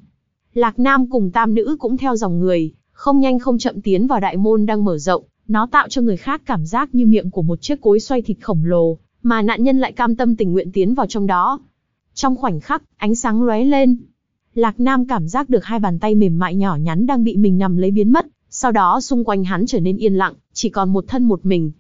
Lạc Nam cùng tam nữ cũng theo dòng người, không nhanh không chậm tiến vào đại môn đang mở rộng, nó tạo cho người khác cảm giác như miệng của một chiếc cối xoay thịt khổng lồ, mà nạn nhân lại cam tâm tình nguyện tiến vào trong đó. Trong khoảnh khắc, ánh sáng lóe lên. Lạc Nam cảm giác được hai bàn tay mềm mại nhỏ nhắn đang bị mình nằm lấy biến mất, sau đó xung quanh hắn trở nên yên lặng, chỉ còn một thân một mình.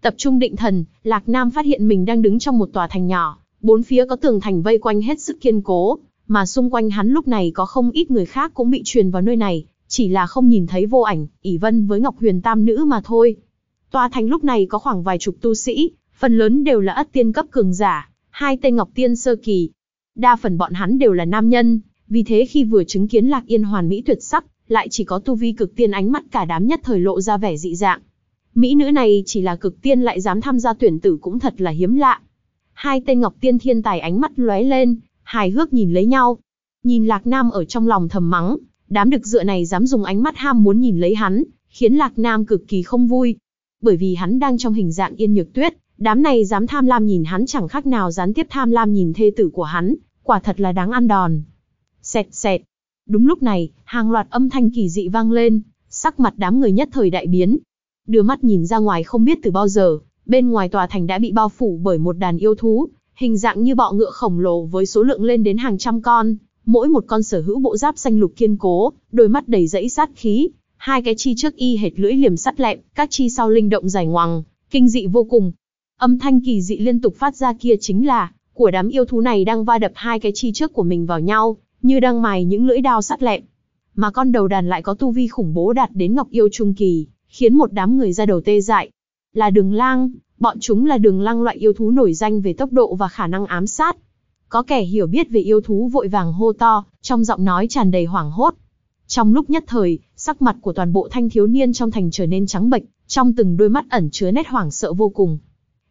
Tập trung định thần, Lạc Nam phát hiện mình đang đứng trong một tòa thành nhỏ, bốn phía có tường thành vây quanh hết sức kiên cố, mà xung quanh hắn lúc này có không ít người khác cũng bị truyền vào nơi này, chỉ là không nhìn thấy vô ảnh, ỷ vân với Ngọc Huyền Tam Nữ mà thôi. Tòa thành lúc này có khoảng vài chục tu sĩ, phần lớn đều là ất tiên cấp cường giả, hai tên Ngọc Tiên sơ kỳ. Đa phần bọn hắn đều là nam nhân, vì thế khi vừa chứng kiến Lạc Yên hoàn mỹ tuyệt sắc, lại chỉ có tu vi cực tiên ánh mắt cả đám nhất thời lộ ra vẻ dị dạng. Mỹ nữ này chỉ là cực tiên lại dám tham gia tuyển tử cũng thật là hiếm lạ. Hai tên Ngọc Tiên thiên tài ánh mắt lóe lên, hài hước nhìn lấy nhau. Nhìn Lạc Nam ở trong lòng thầm mắng, đám đực dựa này dám dùng ánh mắt ham muốn nhìn lấy hắn, khiến Lạc Nam cực kỳ không vui. Bởi vì hắn đang trong hình dạng yên nhược tuyết, đám này dám tham lam nhìn hắn chẳng khác nào gián tiếp tham lam nhìn thê tử của hắn, quả thật là đáng ăn đòn. Xẹt xẹt. Đúng lúc này, hàng loạt âm thanh kỳ dị vang lên, sắc mặt đám người nhất thời đại biến. Đưa mắt nhìn ra ngoài không biết từ bao giờ, bên ngoài tòa thành đã bị bao phủ bởi một đàn yêu thú, hình dạng như bọ ngựa khổng lồ với số lượng lên đến hàng trăm con, mỗi một con sở hữu bộ giáp xanh lục kiên cố, đôi mắt đầy dẫy sát khí, hai cái chi trước y hệt lưỡi liềm sắt lẹm, các chi sau linh động dài ngoằng, kinh dị vô cùng. Âm thanh kỳ dị liên tục phát ra kia chính là của đám yêu thú này đang va đập hai cái chi trước của mình vào nhau, như đang mài những lưỡi đao sắt lẹm. Mà con đầu đàn lại có tu vi khủng bố đạt đến ngọc yêu trung kỳ, khiến một đám người ra đầu tê dại. Là đường lang, bọn chúng là đường lang loại yêu thú nổi danh về tốc độ và khả năng ám sát. Có kẻ hiểu biết về yêu thú vội vàng hô to, trong giọng nói tràn đầy hoảng hốt. Trong lúc nhất thời, sắc mặt của toàn bộ thanh thiếu niên trong thành trở nên trắng bệch, trong từng đôi mắt ẩn chứa nét hoảng sợ vô cùng.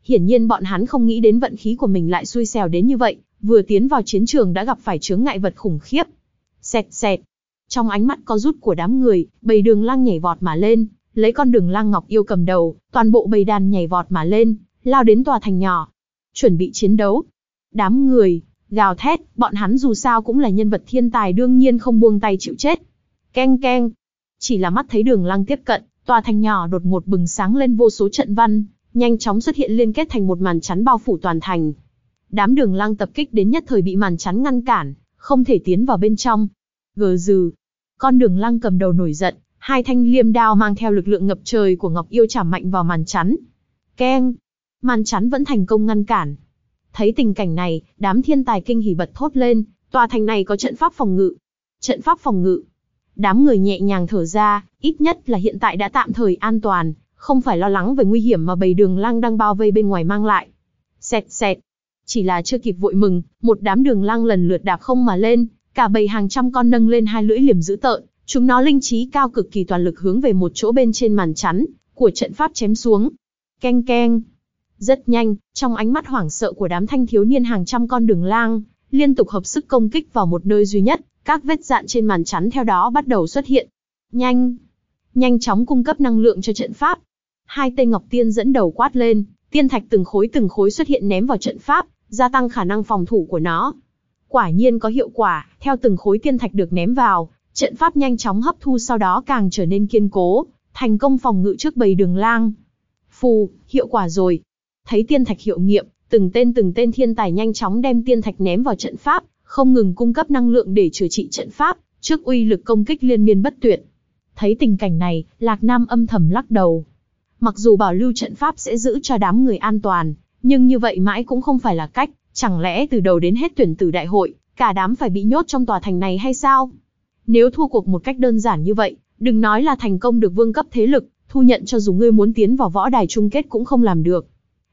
Hiển nhiên bọn hắn không nghĩ đến vận khí của mình lại xui xẻo đến như vậy, vừa tiến vào chiến trường đã gặp phải chướng ngại vật khủng khiếp. Xẹt xẹt. Trong ánh mắt có rút của đám người, bầy đường lang nhảy vọt mà lên, lấy con đường lang ngọc yêu cầm đầu, toàn bộ bầy đàn nhảy vọt mà lên, lao đến tòa thành nhỏ. Chuẩn bị chiến đấu. Đám người, gào thét, bọn hắn dù sao cũng là nhân vật thiên tài đương nhiên không buông tay chịu chết. Keng keng. Chỉ là mắt thấy đường lang tiếp cận, tòa thành nhỏ đột ngột bừng sáng lên vô số trận văn, nhanh chóng xuất hiện liên kết thành một màn chắn bao phủ toàn thành. Đám đường lang tập kích đến nhất thời bị màn chắn ngăn cản, không thể tiến vào bên trong. Gờ dừ. Con đường lang cầm đầu nổi giận, hai thanh liêm đao mang theo lực lượng ngập trời của Ngọc Yêu chạm mạnh vào màn chắn. Keng! Màn chắn vẫn thành công ngăn cản. Thấy tình cảnh này, đám thiên tài kinh hỉ bật thốt lên, tòa thành này có trận pháp phòng ngự. Trận pháp phòng ngự. Đám người nhẹ nhàng thở ra, ít nhất là hiện tại đã tạm thời an toàn, không phải lo lắng về nguy hiểm mà bầy đường lang đang bao vây bên ngoài mang lại. Xẹt xẹt. Chỉ là chưa kịp vội mừng, một đám đường lang lần lượt đạp không mà lên, cả bầy hàng trăm con nâng lên hai lưỡi liềm dữ tợn, chúng nó linh trí cao cực kỳ toàn lực hướng về một chỗ bên trên màn chắn của trận pháp chém xuống. Keng keng. Rất nhanh, trong ánh mắt hoảng sợ của đám thanh thiếu niên hàng trăm con đường lang, liên tục hợp sức công kích vào một nơi duy nhất, các vết dạn trên màn chắn theo đó bắt đầu xuất hiện. Nhanh! Nhanh chóng cung cấp năng lượng cho trận pháp. Hai tên Ngọc Tiên dẫn đầu quát lên, tiên thạch từng khối từng khối xuất hiện ném vào trận pháp, gia tăng khả năng phòng thủ của nó. Quả nhiên có hiệu quả, theo từng khối tiên thạch được ném vào, trận pháp nhanh chóng hấp thu sau đó càng trở nên kiên cố, thành công phòng ngự trước bầy đường lang. Phù, hiệu quả rồi. Thấy tiên thạch hiệu nghiệm, từng tên từng tên thiên tài nhanh chóng đem tiên thạch ném vào trận pháp, không ngừng cung cấp năng lượng để chữa trị trận pháp, trước uy lực công kích liên miên bất tuyệt. Thấy tình cảnh này, Lạc Nam âm thầm lắc đầu. Mặc dù bảo lưu trận pháp sẽ giữ cho đám người an toàn, nhưng như vậy mãi cũng không phải là cách, chẳng lẽ từ đầu đến hết tuyển tử đại hội, cả đám phải bị nhốt trong tòa thành này hay sao? Nếu thua cuộc một cách đơn giản như vậy, đừng nói là thành công được vương cấp thế lực, thu nhận cho dù ngươi muốn tiến vào võ đài chung kết cũng không làm được.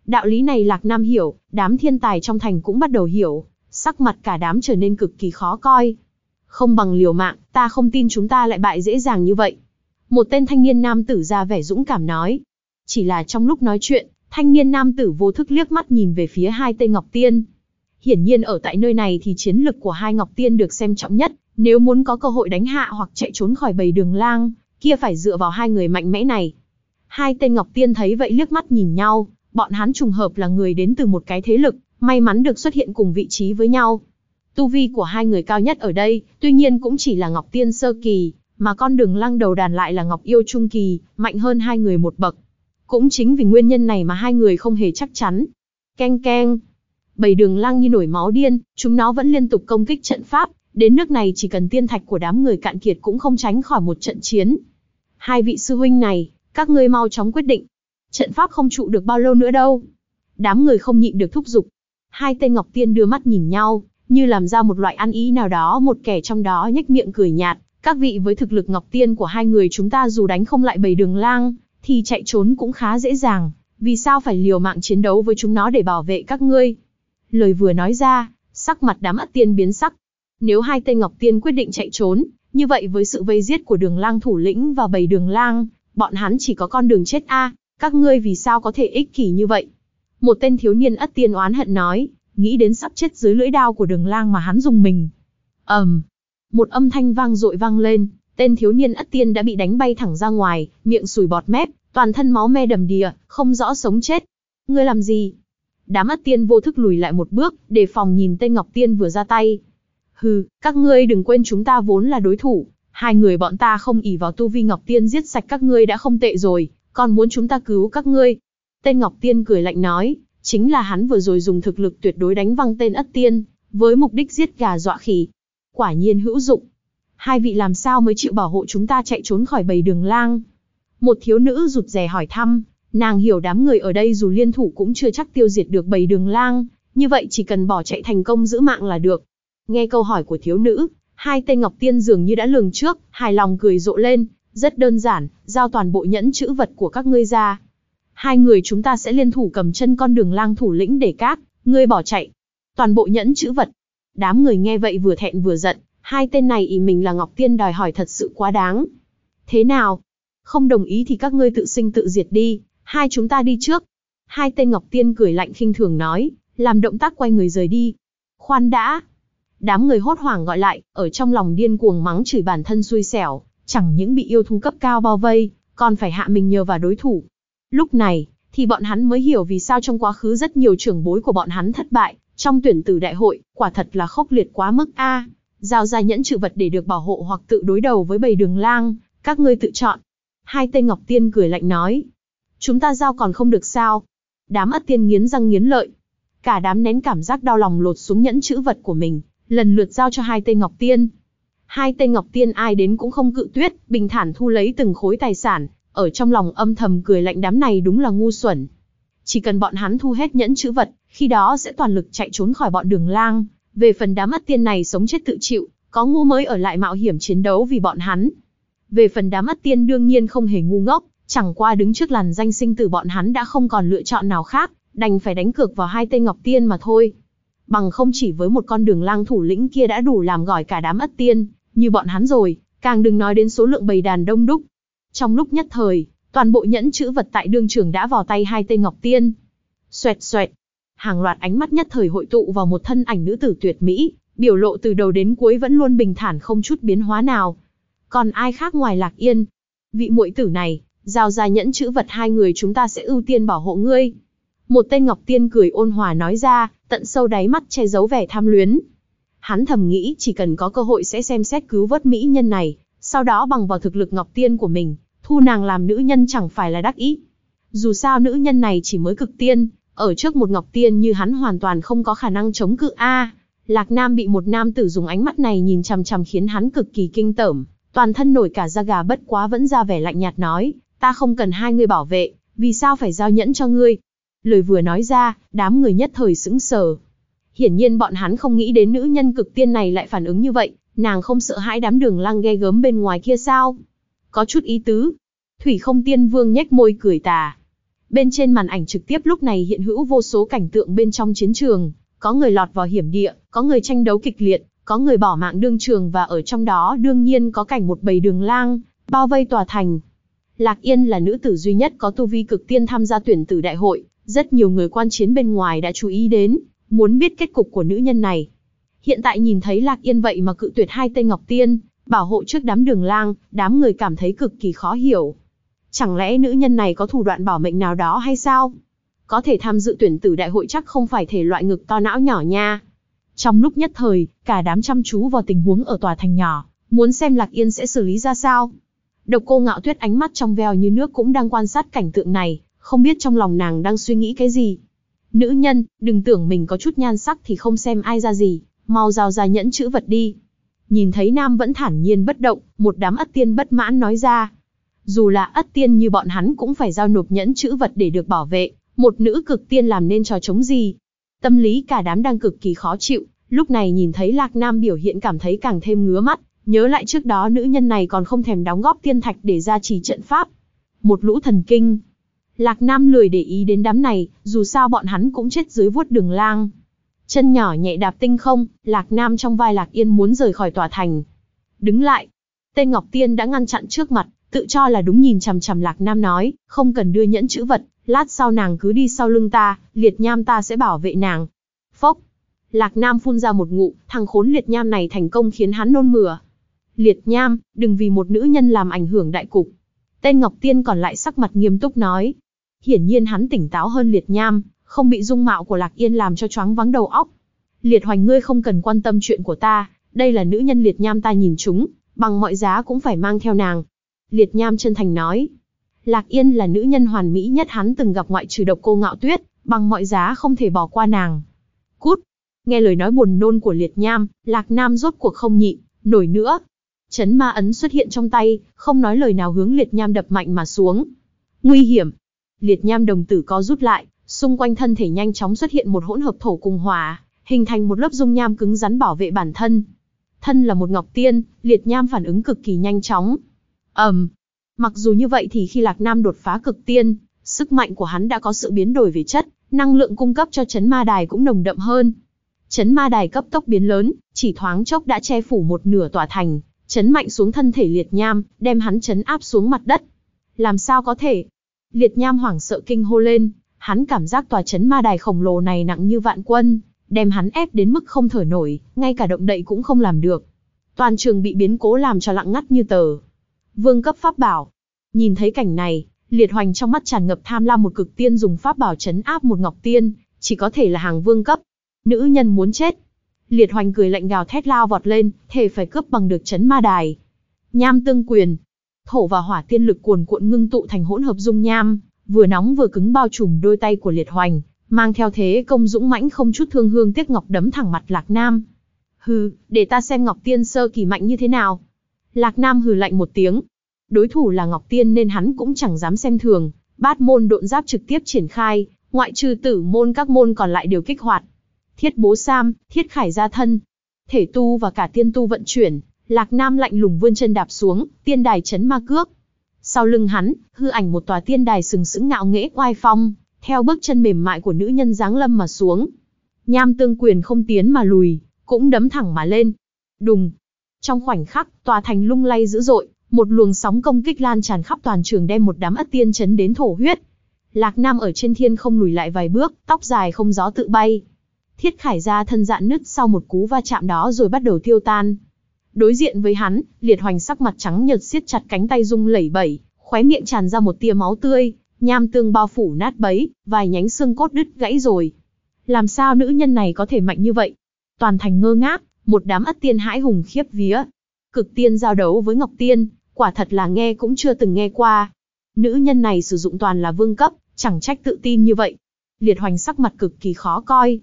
Đạo lý này Lạc Nam hiểu, đám thiên tài trong thành cũng bắt đầu hiểu, sắc mặt cả đám trở nên cực kỳ khó coi. Không bằng liều mạng, ta không tin chúng ta lại bại dễ dàng như vậy. Một tên thanh niên nam tử ra vẻ dũng cảm nói. Chỉ là trong lúc nói chuyện, thanh niên nam tử vô thức liếc mắt nhìn về phía hai tên Ngọc Tiên. Hiển nhiên ở tại nơi này thì chiến lực của hai Ngọc Tiên được xem trọng nhất, nếu muốn có cơ hội đánh hạ hoặc chạy trốn khỏi bầy đường lang, kia phải dựa vào hai người mạnh mẽ này. Hai tên Ngọc Tiên thấy vậy liếc mắt nhìn nhau, bọn hắn trùng hợp là người đến từ một cái thế lực, may mắn được xuất hiện cùng vị trí với nhau. Tu vi của hai người cao nhất ở đây, tuy nhiên cũng chỉ là Ngọc Tiên sơ kỳ, mà con đường lăng đầu đàn lại là Ngọc Yêu trung kỳ, mạnh hơn hai người một bậc. Cũng chính vì nguyên nhân này mà hai người không hề chắc chắn. Keng keng. Bầy đường lang như nổi máu điên, chúng nó vẫn liên tục công kích trận pháp, đến nước này chỉ cần tiên thạch của đám người cạn kiệt cũng không tránh khỏi một trận chiến. Hai vị sư huynh này, các ngươi mau chóng quyết định. Trận pháp không trụ được bao lâu nữa đâu. Đám người không nhịn được thúc giục. Hai tên Ngọc Tiên đưa mắt nhìn nhau, như làm ra một loại ăn ý nào đó một kẻ trong đó nhếch miệng cười nhạt. Các vị với thực lực Ngọc Tiên của hai người chúng ta dù đánh không lại bầy đường lang, thì chạy trốn cũng khá dễ dàng. Vì sao phải liều mạng chiến đấu với chúng nó để bảo vệ các ngươi? Lời vừa nói ra, sắc mặt đám ất tiên biến sắc. Nếu hai tên Ngọc Tiên quyết định chạy trốn, như vậy với sự vây giết của đường lang thủ lĩnh và bầy đường lang, bọn hắn chỉ có con đường chết a. các ngươi vì sao có thể ích kỷ như vậy? Một tên thiếu niên ất tiên oán hận nói, nghĩ đến sắp chết dưới lưỡi đao của đường lang mà hắn dùng mình. ầm, um, một âm thanh vang dội vang lên, tên thiếu niên ất tiên đã bị đánh bay thẳng ra ngoài, miệng sùi bọt mép, toàn thân máu me đầm đìa, không rõ sống chết. Ngươi làm gì? Đám ất tiên vô thức lùi lại một bước, để phòng nhìn tên Ngọc Tiên vừa ra tay. Hừ, các ngươi đừng quên chúng ta vốn là đối thủ, hai người bọn ta không ỉ vào tu vi Ngọc Tiên giết sạch các ngươi đã không tệ rồi, còn muốn chúng ta cứu các ngươi. Tên Ngọc Tiên cười lạnh nói, chính là hắn vừa rồi dùng thực lực tuyệt đối đánh văng tên ất tiên, với mục đích giết gà dọa khỉ. Quả nhiên hữu dụng. Hai vị làm sao mới chịu bảo hộ chúng ta chạy trốn khỏi bầy đường lang? Một thiếu nữ rụt rè hỏi thăm, nàng hiểu đám người ở đây dù liên thủ cũng chưa chắc tiêu diệt được bầy đường lang, như vậy chỉ cần bỏ chạy thành công giữ mạng là được. Nghe câu hỏi của thiếu nữ, hai tên Ngọc Tiên dường như đã lường trước, hài lòng cười rộ lên, rất đơn giản, giao toàn bộ nhẫn chữ vật của các ngươi ra. Hai người chúng ta sẽ liên thủ cầm chân con đường lang thủ lĩnh để cát, ngươi bỏ chạy. Toàn bộ nhẫn chữ vật. Đám người nghe vậy vừa thẹn vừa giận, hai tên này ý mình là Ngọc Tiên đòi hỏi thật sự quá đáng. Thế nào? Không đồng ý thì các ngươi tự sinh tự diệt đi, hai chúng ta đi trước. Hai tên Ngọc Tiên cười lạnh khinh thường nói, làm động tác quay người rời đi. Khoan đã, Đám người hốt hoảng gọi lại, ở trong lòng điên cuồng mắng chửi bản thân xui xẻo, chẳng những bị yêu thú cấp cao bao vây, còn phải hạ mình nhờ vào đối thủ. Lúc này, thì bọn hắn mới hiểu vì sao trong quá khứ rất nhiều trưởng bối của bọn hắn thất bại, trong tuyển tử đại hội, quả thật là khốc liệt quá mức a. Giao ra nhẫn trừ vật để được bảo hộ hoặc tự đối đầu với bầy đường lang, các ngươi tự chọn. Hai tên Ngọc Tiên cười lạnh nói. Chúng ta giao còn không được sao. Đám ất tiên nghiến răng nghiến lợi. Cả đám nén cảm giác đau lòng lột xuống nhẫn chữ vật của mình, lần lượt giao cho hai tên Ngọc Tiên. Hai tên Ngọc Tiên ai đến cũng không cự tuyết, bình thản thu lấy từng khối tài sản, ở trong lòng âm thầm cười lạnh đám này đúng là ngu xuẩn. Chỉ cần bọn hắn thu hết nhẫn chữ vật, khi đó sẽ toàn lực chạy trốn khỏi bọn đường lang. Về phần đám mắt tiên này sống chết tự chịu, có ngu mới ở lại mạo hiểm chiến đấu vì bọn hắn. Về phần đám mắt tiên đương nhiên không hề ngu ngốc, chẳng qua đứng trước làn danh sinh tử bọn hắn đã không còn lựa chọn nào khác, đành phải đánh cược vào hai tên Ngọc Tiên mà thôi bằng không chỉ với một con đường lang thủ lĩnh kia đã đủ làm gỏi cả đám ất tiên, như bọn hắn rồi, càng đừng nói đến số lượng bầy đàn đông đúc. Trong lúc nhất thời, toàn bộ nhẫn chữ vật tại đương trường đã vào tay hai tên ngọc tiên. Xoẹt xoẹt, hàng loạt ánh mắt nhất thời hội tụ vào một thân ảnh nữ tử tuyệt mỹ, biểu lộ từ đầu đến cuối vẫn luôn bình thản không chút biến hóa nào. Còn ai khác ngoài Lạc Yên? Vị muội tử này, giao ra nhẫn chữ vật hai người chúng ta sẽ ưu tiên bảo hộ ngươi. Một tên Ngọc Tiên cười ôn hòa nói ra, tận sâu đáy mắt che giấu vẻ tham luyến. Hắn thầm nghĩ chỉ cần có cơ hội sẽ xem xét cứu vớt mỹ nhân này, sau đó bằng vào thực lực Ngọc Tiên của mình, thu nàng làm nữ nhân chẳng phải là đắc ý. Dù sao nữ nhân này chỉ mới cực tiên, ở trước một Ngọc Tiên như hắn hoàn toàn không có khả năng chống cự a. Lạc Nam bị một nam tử dùng ánh mắt này nhìn chằm chằm khiến hắn cực kỳ kinh tởm, toàn thân nổi cả da gà bất quá vẫn ra vẻ lạnh nhạt nói, ta không cần hai người bảo vệ, vì sao phải giao nhẫn cho ngươi? Lời vừa nói ra, đám người nhất thời sững sờ. Hiển nhiên bọn hắn không nghĩ đến nữ nhân cực tiên này lại phản ứng như vậy, nàng không sợ hãi đám đường lang ghe gớm bên ngoài kia sao? Có chút ý tứ. Thủy không tiên vương nhếch môi cười tà. Bên trên màn ảnh trực tiếp lúc này hiện hữu vô số cảnh tượng bên trong chiến trường, có người lọt vào hiểm địa, có người tranh đấu kịch liệt, có người bỏ mạng đương trường và ở trong đó đương nhiên có cảnh một bầy đường lang, bao vây tòa thành. Lạc Yên là nữ tử duy nhất có tu vi cực tiên tham gia tuyển tử đại hội, rất nhiều người quan chiến bên ngoài đã chú ý đến, muốn biết kết cục của nữ nhân này. Hiện tại nhìn thấy Lạc Yên vậy mà cự tuyệt hai tên Ngọc Tiên, bảo hộ trước đám đường lang, đám người cảm thấy cực kỳ khó hiểu. Chẳng lẽ nữ nhân này có thủ đoạn bảo mệnh nào đó hay sao? Có thể tham dự tuyển tử đại hội chắc không phải thể loại ngực to não nhỏ nha. Trong lúc nhất thời, cả đám chăm chú vào tình huống ở tòa thành nhỏ, muốn xem Lạc Yên sẽ xử lý ra sao. Độc cô ngạo tuyết ánh mắt trong veo như nước cũng đang quan sát cảnh tượng này, không biết trong lòng nàng đang suy nghĩ cái gì. Nữ nhân, đừng tưởng mình có chút nhan sắc thì không xem ai ra gì, mau giao ra nhẫn chữ vật đi. Nhìn thấy Nam vẫn thản nhiên bất động, một đám ất tiên bất mãn nói ra. Dù là ất tiên như bọn hắn cũng phải giao nộp nhẫn chữ vật để được bảo vệ, một nữ cực tiên làm nên trò chống gì. Tâm lý cả đám đang cực kỳ khó chịu, lúc này nhìn thấy Lạc Nam biểu hiện cảm thấy càng thêm ngứa mắt, nhớ lại trước đó nữ nhân này còn không thèm đóng góp tiên thạch để ra trì trận pháp. Một lũ thần kinh. Lạc Nam lười để ý đến đám này, dù sao bọn hắn cũng chết dưới vuốt đường lang. Chân nhỏ nhẹ đạp tinh không, Lạc Nam trong vai Lạc Yên muốn rời khỏi tòa thành. Đứng lại. Tên Ngọc Tiên đã ngăn chặn trước mặt, tự cho là đúng nhìn chằm chằm Lạc Nam nói, không cần đưa nhẫn chữ vật, lát sau nàng cứ đi sau lưng ta, liệt nham ta sẽ bảo vệ nàng. Phốc. Lạc Nam phun ra một ngụ, thằng khốn liệt nham này thành công khiến hắn nôn mửa. Liệt nham, đừng vì một nữ nhân làm ảnh hưởng đại cục. Tên Ngọc Tiên còn lại sắc mặt nghiêm túc nói. Hiển nhiên hắn tỉnh táo hơn liệt nham, không bị dung mạo của Lạc Yên làm cho choáng vắng đầu óc. Liệt hoành ngươi không cần quan tâm chuyện của ta, đây là nữ nhân liệt nham ta nhìn chúng, bằng mọi giá cũng phải mang theo nàng. Liệt nham chân thành nói. Lạc Yên là nữ nhân hoàn mỹ nhất hắn từng gặp ngoại trừ độc cô ngạo tuyết, bằng mọi giá không thể bỏ qua nàng. Cút! Nghe lời nói buồn nôn của liệt nham, Lạc Nam rốt cuộc không nhịn, nổi nữa. Chấn ma ấn xuất hiện trong tay, không nói lời nào hướng liệt nham đập mạnh mà xuống. Nguy hiểm! Liệt nham đồng tử có rút lại, xung quanh thân thể nhanh chóng xuất hiện một hỗn hợp thổ cùng hòa, hình thành một lớp dung nham cứng rắn bảo vệ bản thân. Thân là một ngọc tiên, liệt nham phản ứng cực kỳ nhanh chóng ầm, um, mặc dù như vậy thì khi Lạc Nam đột phá cực tiên, sức mạnh của hắn đã có sự biến đổi về chất, năng lượng cung cấp cho chấn ma đài cũng nồng đậm hơn. Chấn ma đài cấp tốc biến lớn, chỉ thoáng chốc đã che phủ một nửa tòa thành, chấn mạnh xuống thân thể liệt nham, đem hắn chấn áp xuống mặt đất. Làm sao có thể? Liệt nham hoảng sợ kinh hô lên, hắn cảm giác tòa chấn ma đài khổng lồ này nặng như vạn quân, đem hắn ép đến mức không thở nổi, ngay cả động đậy cũng không làm được. Toàn trường bị biến cố làm cho lặng ngắt như tờ. Vương cấp pháp bảo. Nhìn thấy cảnh này, liệt hoành trong mắt tràn ngập tham lam một cực tiên dùng pháp bảo chấn áp một ngọc tiên, chỉ có thể là hàng vương cấp. Nữ nhân muốn chết. Liệt hoành cười lạnh gào thét lao vọt lên, thề phải cướp bằng được chấn ma đài. Nham tương quyền. Thổ và hỏa tiên lực cuồn cuộn ngưng tụ thành hỗn hợp dung nham, vừa nóng vừa cứng bao trùm đôi tay của liệt hoành, mang theo thế công dũng mãnh không chút thương hương tiếc ngọc đấm thẳng mặt Lạc Nam. Hừ, để ta xem Ngọc Tiên sơ kỳ mạnh như thế nào. Lạc Nam hừ lạnh một tiếng. Đối thủ là Ngọc Tiên nên hắn cũng chẳng dám xem thường, bát môn độn giáp trực tiếp triển khai, ngoại trừ tử môn các môn còn lại đều kích hoạt. Thiết bố sam, thiết khải gia thân, thể tu và cả tiên tu vận chuyển, Lạc Nam lạnh lùng vươn chân đạp xuống, tiên đài chấn ma cước. Sau lưng hắn, hư ảnh một tòa tiên đài sừng sững ngạo nghễ oai phong, theo bước chân mềm mại của nữ nhân dáng lâm mà xuống. Nham tương quyền không tiến mà lùi, cũng đấm thẳng mà lên. Đùng. Trong khoảnh khắc, tòa thành lung lay dữ dội, một luồng sóng công kích lan tràn khắp toàn trường đem một đám ất tiên chấn đến thổ huyết. Lạc Nam ở trên thiên không lùi lại vài bước, tóc dài không gió tự bay. Thiết Khải ra thân dạn nứt sau một cú va chạm đó rồi bắt đầu tiêu tan. Đối diện với hắn, liệt hoành sắc mặt trắng nhợt siết chặt cánh tay rung lẩy bẩy, khóe miệng tràn ra một tia máu tươi, nham tương bao phủ nát bấy, vài nhánh xương cốt đứt gãy rồi. Làm sao nữ nhân này có thể mạnh như vậy? Toàn thành ngơ ngác, một đám ất tiên hãi hùng khiếp vía. Cực tiên giao đấu với Ngọc Tiên, quả thật là nghe cũng chưa từng nghe qua. Nữ nhân này sử dụng toàn là vương cấp, chẳng trách tự tin như vậy. Liệt hoành sắc mặt cực kỳ khó coi.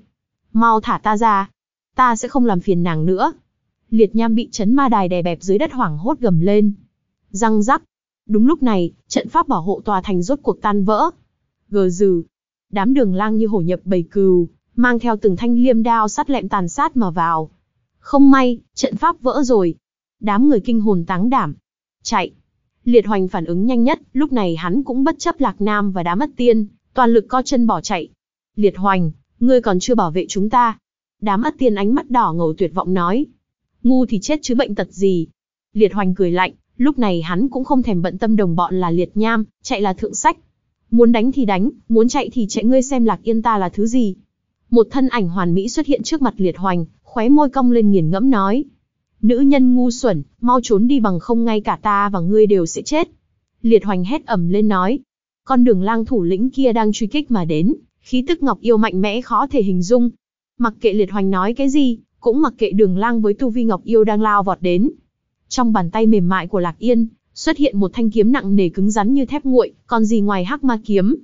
Mau thả ta ra. Ta sẽ không làm phiền nàng nữa. Liệt nham bị chấn ma đài đè bẹp dưới đất hoảng hốt gầm lên. Răng rắc. Đúng lúc này, trận pháp bảo hộ tòa thành rốt cuộc tan vỡ. Gờ dừ. Đám đường lang như hổ nhập bầy cừu, mang theo từng thanh liêm đao sắt lẹm tàn sát mà vào. Không may, trận pháp vỡ rồi. Đám người kinh hồn táng đảm. Chạy. Liệt hoành phản ứng nhanh nhất, lúc này hắn cũng bất chấp lạc nam và đám mất tiên, toàn lực co chân bỏ chạy. Liệt hoành, ngươi còn chưa bảo vệ chúng ta. Đám mất tiên ánh mắt đỏ ngầu tuyệt vọng nói. Ngu thì chết chứ bệnh tật gì. Liệt hoành cười lạnh, lúc này hắn cũng không thèm bận tâm đồng bọn là liệt nham, chạy là thượng sách. Muốn đánh thì đánh, muốn chạy thì chạy ngươi xem lạc yên ta là thứ gì. Một thân ảnh hoàn mỹ xuất hiện trước mặt liệt hoành, khóe môi cong lên nghiền ngẫm nói. Nữ nhân ngu xuẩn, mau trốn đi bằng không ngay cả ta và ngươi đều sẽ chết. Liệt hoành hét ẩm lên nói. Con đường lang thủ lĩnh kia đang truy kích mà đến, khí tức ngọc yêu mạnh mẽ khó thể hình dung. Mặc kệ liệt hoành nói cái gì, cũng mặc kệ đường lang với tu vi ngọc yêu đang lao vọt đến. Trong bàn tay mềm mại của Lạc Yên, xuất hiện một thanh kiếm nặng nề cứng rắn như thép nguội, còn gì ngoài hắc ma kiếm.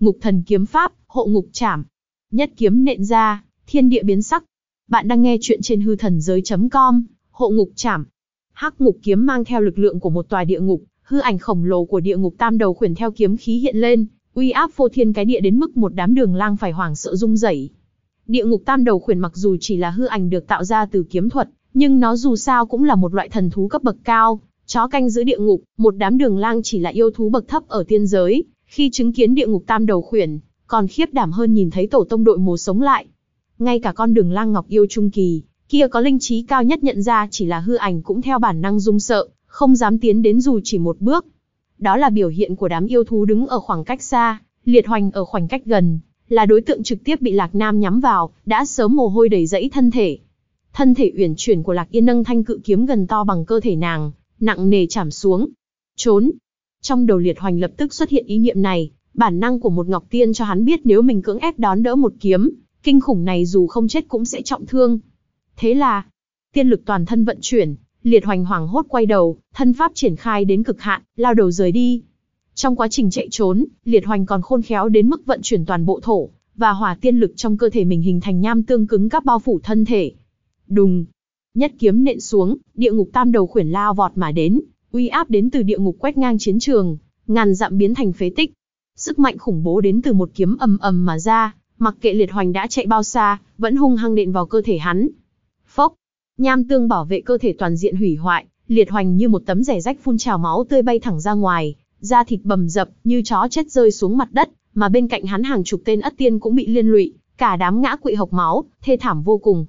Ngục thần kiếm pháp, hộ ngục chảm. Nhất kiếm nện ra, thiên địa biến sắc. Bạn đang nghe chuyện trên hư thần giới.com, hộ ngục chảm. Hắc ngục kiếm mang theo lực lượng của một tòa địa ngục, hư ảnh khổng lồ của địa ngục tam đầu khuyển theo kiếm khí hiện lên, uy áp phô thiên cái địa đến mức một đám đường lang phải hoảng sợ rung rẩy. Địa ngục tam đầu khuyển mặc dù chỉ là hư ảnh được tạo ra từ kiếm thuật, nhưng nó dù sao cũng là một loại thần thú cấp bậc cao, chó canh giữ địa ngục, một đám đường lang chỉ là yêu thú bậc thấp ở tiên giới, khi chứng kiến địa ngục tam đầu khuyển, còn khiếp đảm hơn nhìn thấy tổ tông đội mồ sống lại. Ngay cả con đường lang ngọc yêu trung kỳ, kia có linh trí cao nhất nhận ra chỉ là hư ảnh cũng theo bản năng rung sợ, không dám tiến đến dù chỉ một bước. Đó là biểu hiện của đám yêu thú đứng ở khoảng cách xa, liệt hoành ở khoảng cách gần, là đối tượng trực tiếp bị Lạc Nam nhắm vào, đã sớm mồ hôi đầy dẫy thân thể. Thân thể uyển chuyển của Lạc Yên nâng thanh cự kiếm gần to bằng cơ thể nàng, nặng nề chạm xuống. Trốn. Trong đầu liệt hoành lập tức xuất hiện ý niệm này, bản năng của một ngọc tiên cho hắn biết nếu mình cưỡng ép đón đỡ một kiếm, kinh khủng này dù không chết cũng sẽ trọng thương. Thế là, tiên lực toàn thân vận chuyển, liệt hoành hoàng hốt quay đầu, thân pháp triển khai đến cực hạn, lao đầu rời đi. Trong quá trình chạy trốn, liệt hoành còn khôn khéo đến mức vận chuyển toàn bộ thổ, và hỏa tiên lực trong cơ thể mình hình thành nham tương cứng các bao phủ thân thể. Đùng, nhất kiếm nện xuống, địa ngục tam đầu khuyển lao vọt mà đến, uy áp đến từ địa ngục quét ngang chiến trường, ngàn dặm biến thành phế tích. Sức mạnh khủng bố đến từ một kiếm ầm ầm mà ra, mặc kệ liệt hoành đã chạy bao xa, vẫn hung hăng đện vào cơ thể hắn. Phốc, nham tương bảo vệ cơ thể toàn diện hủy hoại, liệt hoành như một tấm rẻ rách phun trào máu tươi bay thẳng ra ngoài, da thịt bầm dập như chó chết rơi xuống mặt đất, mà bên cạnh hắn hàng chục tên ất tiên cũng bị liên lụy, cả đám ngã quỵ hộc máu, thê thảm vô cùng.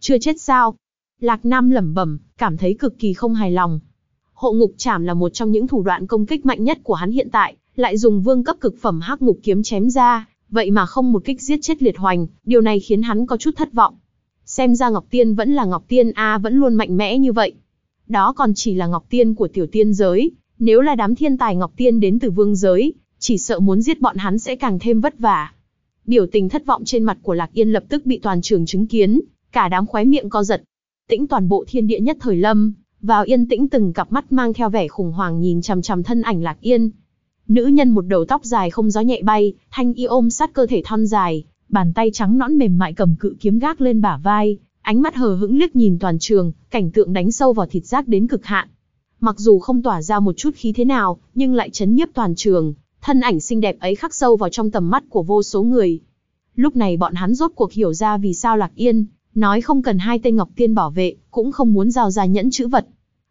Chưa chết sao? Lạc Nam lẩm bẩm, cảm thấy cực kỳ không hài lòng. Hộ ngục chảm là một trong những thủ đoạn công kích mạnh nhất của hắn hiện tại, lại dùng vương cấp cực phẩm hắc ngục kiếm chém ra, vậy mà không một kích giết chết liệt hoành, điều này khiến hắn có chút thất vọng. Xem ra Ngọc Tiên vẫn là Ngọc Tiên A vẫn luôn mạnh mẽ như vậy. Đó còn chỉ là Ngọc Tiên của tiểu tiên giới, nếu là đám thiên tài Ngọc Tiên đến từ vương giới, chỉ sợ muốn giết bọn hắn sẽ càng thêm vất vả. Biểu tình thất vọng trên mặt của Lạc Yên lập tức bị toàn trường chứng kiến, cả đám khóe miệng co giật. Tĩnh toàn bộ thiên địa nhất thời lâm, vào yên tĩnh từng cặp mắt mang theo vẻ khủng hoảng nhìn chằm chằm thân ảnh Lạc Yên. Nữ nhân một đầu tóc dài không gió nhẹ bay, thanh y ôm sát cơ thể thon dài, bàn tay trắng nõn mềm mại cầm cự kiếm gác lên bả vai, ánh mắt hờ hững liếc nhìn toàn trường, cảnh tượng đánh sâu vào thịt giác đến cực hạn. Mặc dù không tỏa ra một chút khí thế nào, nhưng lại chấn nhiếp toàn trường, thân ảnh xinh đẹp ấy khắc sâu vào trong tầm mắt của vô số người. Lúc này bọn hắn rốt cuộc hiểu ra vì sao Lạc Yên, nói không cần hai tên Ngọc Tiên bảo vệ, cũng không muốn giao ra nhẫn chữ vật.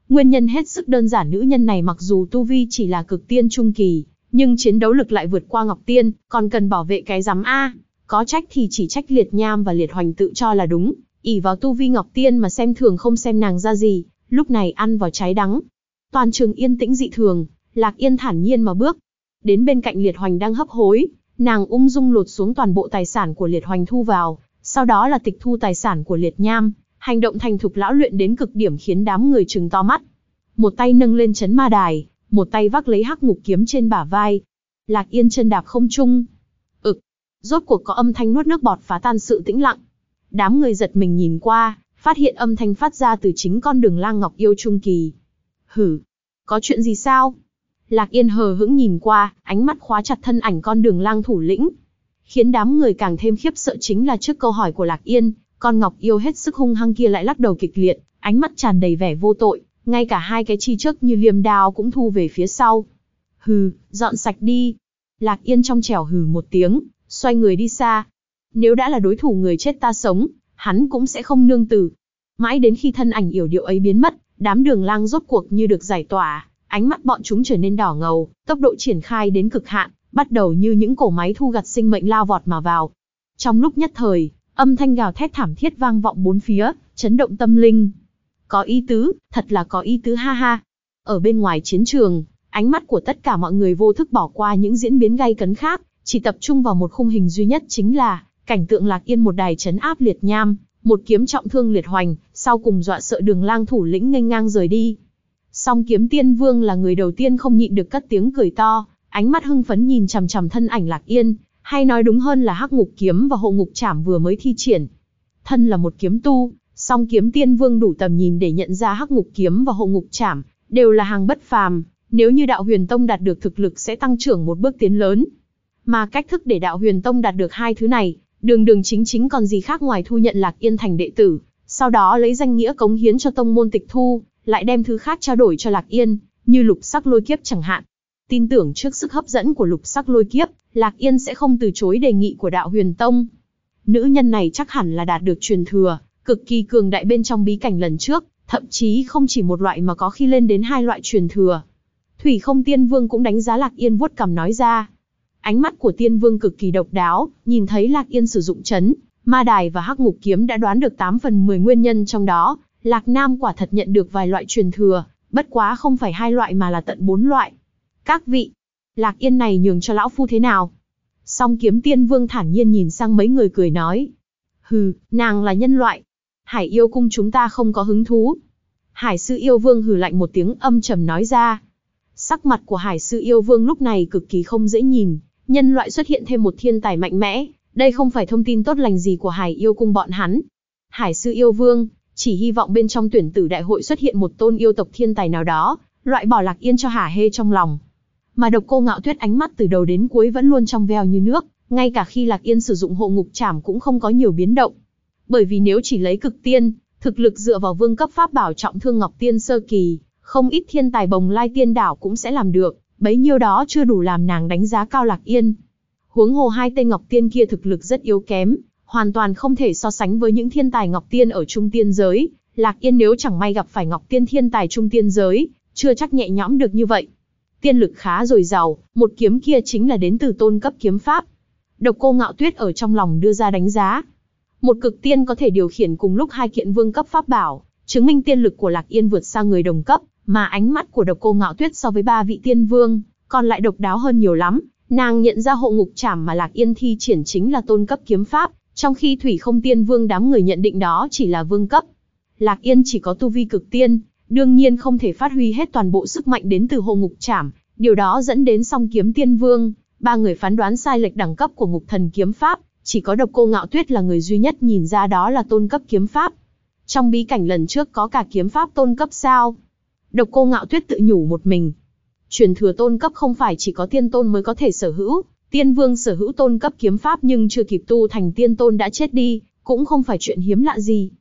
Nguyên nhân hết sức đơn giản nữ nhân này mặc dù tu vi chỉ là cực tiên trung kỳ, nhưng chiến đấu lực lại vượt qua Ngọc Tiên, còn cần bảo vệ cái giám A. Có trách thì chỉ trách liệt nham và liệt hoành tự cho là đúng, ỉ vào tu vi Ngọc Tiên mà xem thường không xem nàng ra gì, lúc này ăn vào trái đắng. Toàn trường yên tĩnh dị thường, Lạc Yên thản nhiên mà bước. Đến bên cạnh liệt hoành đang hấp hối, nàng ung dung lột xuống toàn bộ tài sản của liệt hoành thu vào, sau đó là tịch thu tài sản của liệt nham, hành động thành thục lão luyện đến cực điểm khiến đám người trừng to mắt. Một tay nâng lên chấn ma đài, một tay vác lấy hắc ngục kiếm trên bả vai. Lạc Yên chân đạp không trung. Ực, rốt cuộc có âm thanh nuốt nước bọt phá tan sự tĩnh lặng. Đám người giật mình nhìn qua, phát hiện âm thanh phát ra từ chính con đường lang ngọc yêu trung kỳ. Hử, có chuyện gì sao? Lạc Yên hờ hững nhìn qua, ánh mắt khóa chặt thân ảnh con đường lang thủ lĩnh. Khiến đám người càng thêm khiếp sợ chính là trước câu hỏi của Lạc Yên, con Ngọc yêu hết sức hung hăng kia lại lắc đầu kịch liệt, ánh mắt tràn đầy vẻ vô tội, ngay cả hai cái chi trước như liềm đào cũng thu về phía sau. Hừ, dọn sạch đi. Lạc Yên trong trẻo hừ một tiếng, xoay người đi xa. Nếu đã là đối thủ người chết ta sống, hắn cũng sẽ không nương tử. Mãi đến khi thân ảnh yểu điệu ấy biến mất, đám đường lang rốt cuộc như được giải tỏa, ánh mắt bọn chúng trở nên đỏ ngầu, tốc độ triển khai đến cực hạn, bắt đầu như những cổ máy thu gặt sinh mệnh lao vọt mà vào. Trong lúc nhất thời, âm thanh gào thét thảm thiết vang vọng bốn phía, chấn động tâm linh. Có ý tứ, thật là có ý tứ ha ha. Ở bên ngoài chiến trường, ánh mắt của tất cả mọi người vô thức bỏ qua những diễn biến gay cấn khác, chỉ tập trung vào một khung hình duy nhất chính là cảnh tượng lạc yên một đài chấn áp liệt nham, một kiếm trọng thương liệt hoành, sau cùng dọa sợ đường lang thủ lĩnh nghênh ngang rời đi. Song kiếm tiên vương là người đầu tiên không nhịn được cất tiếng cười to, ánh mắt hưng phấn nhìn chằm chằm thân ảnh lạc yên, hay nói đúng hơn là hắc ngục kiếm và hộ ngục trảm vừa mới thi triển. Thân là một kiếm tu, song kiếm tiên vương đủ tầm nhìn để nhận ra hắc ngục kiếm và hộ ngục trảm, đều là hàng bất phàm, nếu như đạo huyền tông đạt được thực lực sẽ tăng trưởng một bước tiến lớn. Mà cách thức để đạo huyền tông đạt được hai thứ này, đường đường chính chính còn gì khác ngoài thu nhận lạc yên thành đệ tử, sau đó lấy danh nghĩa cống hiến cho tông môn tịch thu, lại đem thứ khác trao đổi cho lạc yên, như lục sắc lôi kiếp chẳng hạn. Tin tưởng trước sức hấp dẫn của lục sắc lôi kiếp, lạc yên sẽ không từ chối đề nghị của đạo huyền tông. Nữ nhân này chắc hẳn là đạt được truyền thừa, cực kỳ cường đại bên trong bí cảnh lần trước, thậm chí không chỉ một loại mà có khi lên đến hai loại truyền thừa. Thủy không tiên vương cũng đánh giá Lạc Yên vuốt cằm nói ra. Ánh mắt của tiên vương cực kỳ độc đáo, nhìn thấy Lạc Yên sử dụng chấn, ma đài và hắc ngục kiếm đã đoán được 8 phần 10 nguyên nhân trong đó. Lạc Nam quả thật nhận được vài loại truyền thừa, bất quá không phải hai loại mà là tận bốn loại. Các vị, Lạc Yên này nhường cho lão phu thế nào? Song kiếm tiên vương thản nhiên nhìn sang mấy người cười nói. Hừ, nàng là nhân loại. Hải yêu cung chúng ta không có hứng thú. Hải sư yêu vương hừ lạnh một tiếng âm trầm nói ra. Sắc mặt của hải sư yêu vương lúc này cực kỳ không dễ nhìn, nhân loại xuất hiện thêm một thiên tài mạnh mẽ, đây không phải thông tin tốt lành gì của hải yêu cung bọn hắn. Hải sư yêu vương, chỉ hy vọng bên trong tuyển tử đại hội xuất hiện một tôn yêu tộc thiên tài nào đó, loại bỏ lạc yên cho hả hê trong lòng. Mà độc cô ngạo tuyết ánh mắt từ đầu đến cuối vẫn luôn trong veo như nước, ngay cả khi lạc yên sử dụng hộ ngục trảm cũng không có nhiều biến động. Bởi vì nếu chỉ lấy cực tiên, thực lực dựa vào vương cấp pháp bảo trọng thương ngọc tiên sơ kỳ, không ít thiên tài bồng lai tiên đảo cũng sẽ làm được, bấy nhiêu đó chưa đủ làm nàng đánh giá cao lạc yên. Huống hồ hai tên ngọc tiên kia thực lực rất yếu kém, hoàn toàn không thể so sánh với những thiên tài ngọc tiên ở trung tiên giới. Lạc yên nếu chẳng may gặp phải ngọc tiên thiên tài trung tiên giới, chưa chắc nhẹ nhõm được như vậy. Tiên lực khá dồi dào, một kiếm kia chính là đến từ tôn cấp kiếm pháp. Độc cô ngạo tuyết ở trong lòng đưa ra đánh giá. Một cực tiên có thể điều khiển cùng lúc hai kiện vương cấp pháp bảo, chứng minh tiên lực của Lạc Yên vượt xa người đồng cấp, mà ánh mắt của độc cô ngạo tuyết so với ba vị tiên vương, còn lại độc đáo hơn nhiều lắm. Nàng nhận ra hộ ngục trảm mà Lạc Yên thi triển chính là tôn cấp kiếm pháp, trong khi thủy không tiên vương đám người nhận định đó chỉ là vương cấp. Lạc Yên chỉ có tu vi cực tiên, đương nhiên không thể phát huy hết toàn bộ sức mạnh đến từ hộ ngục trảm, điều đó dẫn đến song kiếm tiên vương, ba người phán đoán sai lệch đẳng cấp của ngục thần kiếm pháp, chỉ có độc cô ngạo tuyết là người duy nhất nhìn ra đó là tôn cấp kiếm pháp. Trong bí cảnh lần trước có cả kiếm pháp tôn cấp sao? Độc cô ngạo tuyết tự nhủ một mình. Truyền thừa tôn cấp không phải chỉ có tiên tôn mới có thể sở hữu, tiên vương sở hữu tôn cấp kiếm pháp nhưng chưa kịp tu thành tiên tôn đã chết đi, cũng không phải chuyện hiếm lạ gì.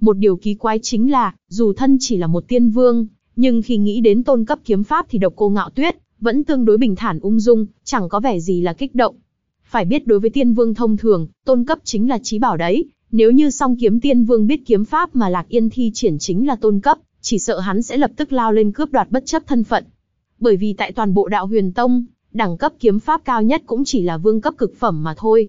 Một điều kỳ quái chính là, dù thân chỉ là một tiên vương, nhưng khi nghĩ đến tôn cấp kiếm pháp thì độc cô ngạo tuyết, vẫn tương đối bình thản ung dung, chẳng có vẻ gì là kích động. Phải biết đối với tiên vương thông thường, tôn cấp chính là trí bảo đấy, nếu như song kiếm tiên vương biết kiếm pháp mà Lạc Yên thi triển chính là tôn cấp, chỉ sợ hắn sẽ lập tức lao lên cướp đoạt bất chấp thân phận. Bởi vì tại toàn bộ đạo huyền tông, đẳng cấp kiếm pháp cao nhất cũng chỉ là vương cấp cực phẩm mà thôi.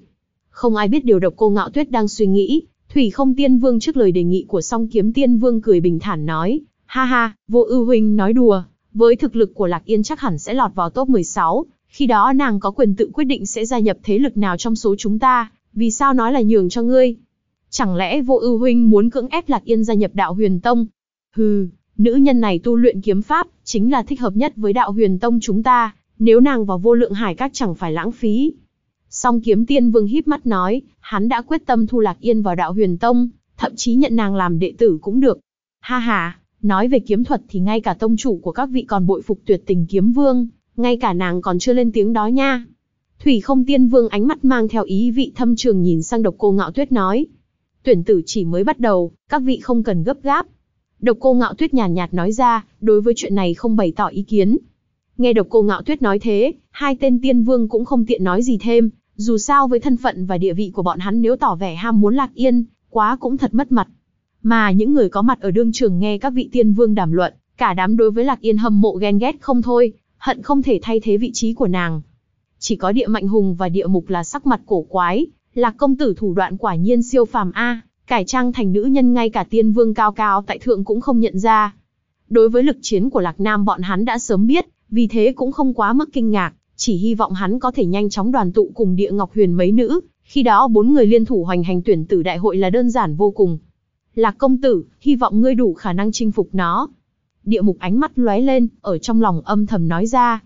Không ai biết điều độc cô ngạo tuyết đang suy nghĩ, Thủy không tiên vương trước lời đề nghị của song kiếm tiên vương cười bình thản nói, ha ha, vô ưu huynh nói đùa, với thực lực của Lạc Yên chắc hẳn sẽ lọt vào top 16, khi đó nàng có quyền tự quyết định sẽ gia nhập thế lực nào trong số chúng ta, vì sao nói là nhường cho ngươi? Chẳng lẽ vô ưu huynh muốn cưỡng ép Lạc Yên gia nhập đạo huyền tông? Hừ, nữ nhân này tu luyện kiếm pháp, chính là thích hợp nhất với đạo huyền tông chúng ta, nếu nàng vào vô lượng hải các chẳng phải lãng phí. Song kiếm tiên vương híp mắt nói, hắn đã quyết tâm thu Lạc Yên vào đạo huyền tông, thậm chí nhận nàng làm đệ tử cũng được. Ha ha, nói về kiếm thuật thì ngay cả tông chủ của các vị còn bội phục tuyệt tình kiếm vương, ngay cả nàng còn chưa lên tiếng đó nha. Thủy không tiên vương ánh mắt mang theo ý vị thâm trường nhìn sang độc cô ngạo tuyết nói. Tuyển tử chỉ mới bắt đầu, các vị không cần gấp gáp. Độc cô ngạo tuyết nhàn nhạt, nhạt nói ra, đối với chuyện này không bày tỏ ý kiến. Nghe độc cô ngạo tuyết nói thế, hai tên tiên vương cũng không tiện nói gì thêm, Dù sao với thân phận và địa vị của bọn hắn nếu tỏ vẻ ham muốn Lạc Yên, quá cũng thật mất mặt. Mà những người có mặt ở đương trường nghe các vị tiên vương đàm luận, cả đám đối với Lạc Yên hâm mộ ghen ghét không thôi, hận không thể thay thế vị trí của nàng. Chỉ có địa mạnh hùng và địa mục là sắc mặt cổ quái, Lạc công tử thủ đoạn quả nhiên siêu phàm A, cải trang thành nữ nhân ngay cả tiên vương cao cao tại thượng cũng không nhận ra. Đối với lực chiến của Lạc Nam bọn hắn đã sớm biết, vì thế cũng không quá mức kinh ngạc, chỉ hy vọng hắn có thể nhanh chóng đoàn tụ cùng địa ngọc huyền mấy nữ, khi đó bốn người liên thủ hoành hành tuyển tử đại hội là đơn giản vô cùng. Lạc công tử, hy vọng ngươi đủ khả năng chinh phục nó. Địa mục ánh mắt lóe lên, ở trong lòng âm thầm nói ra.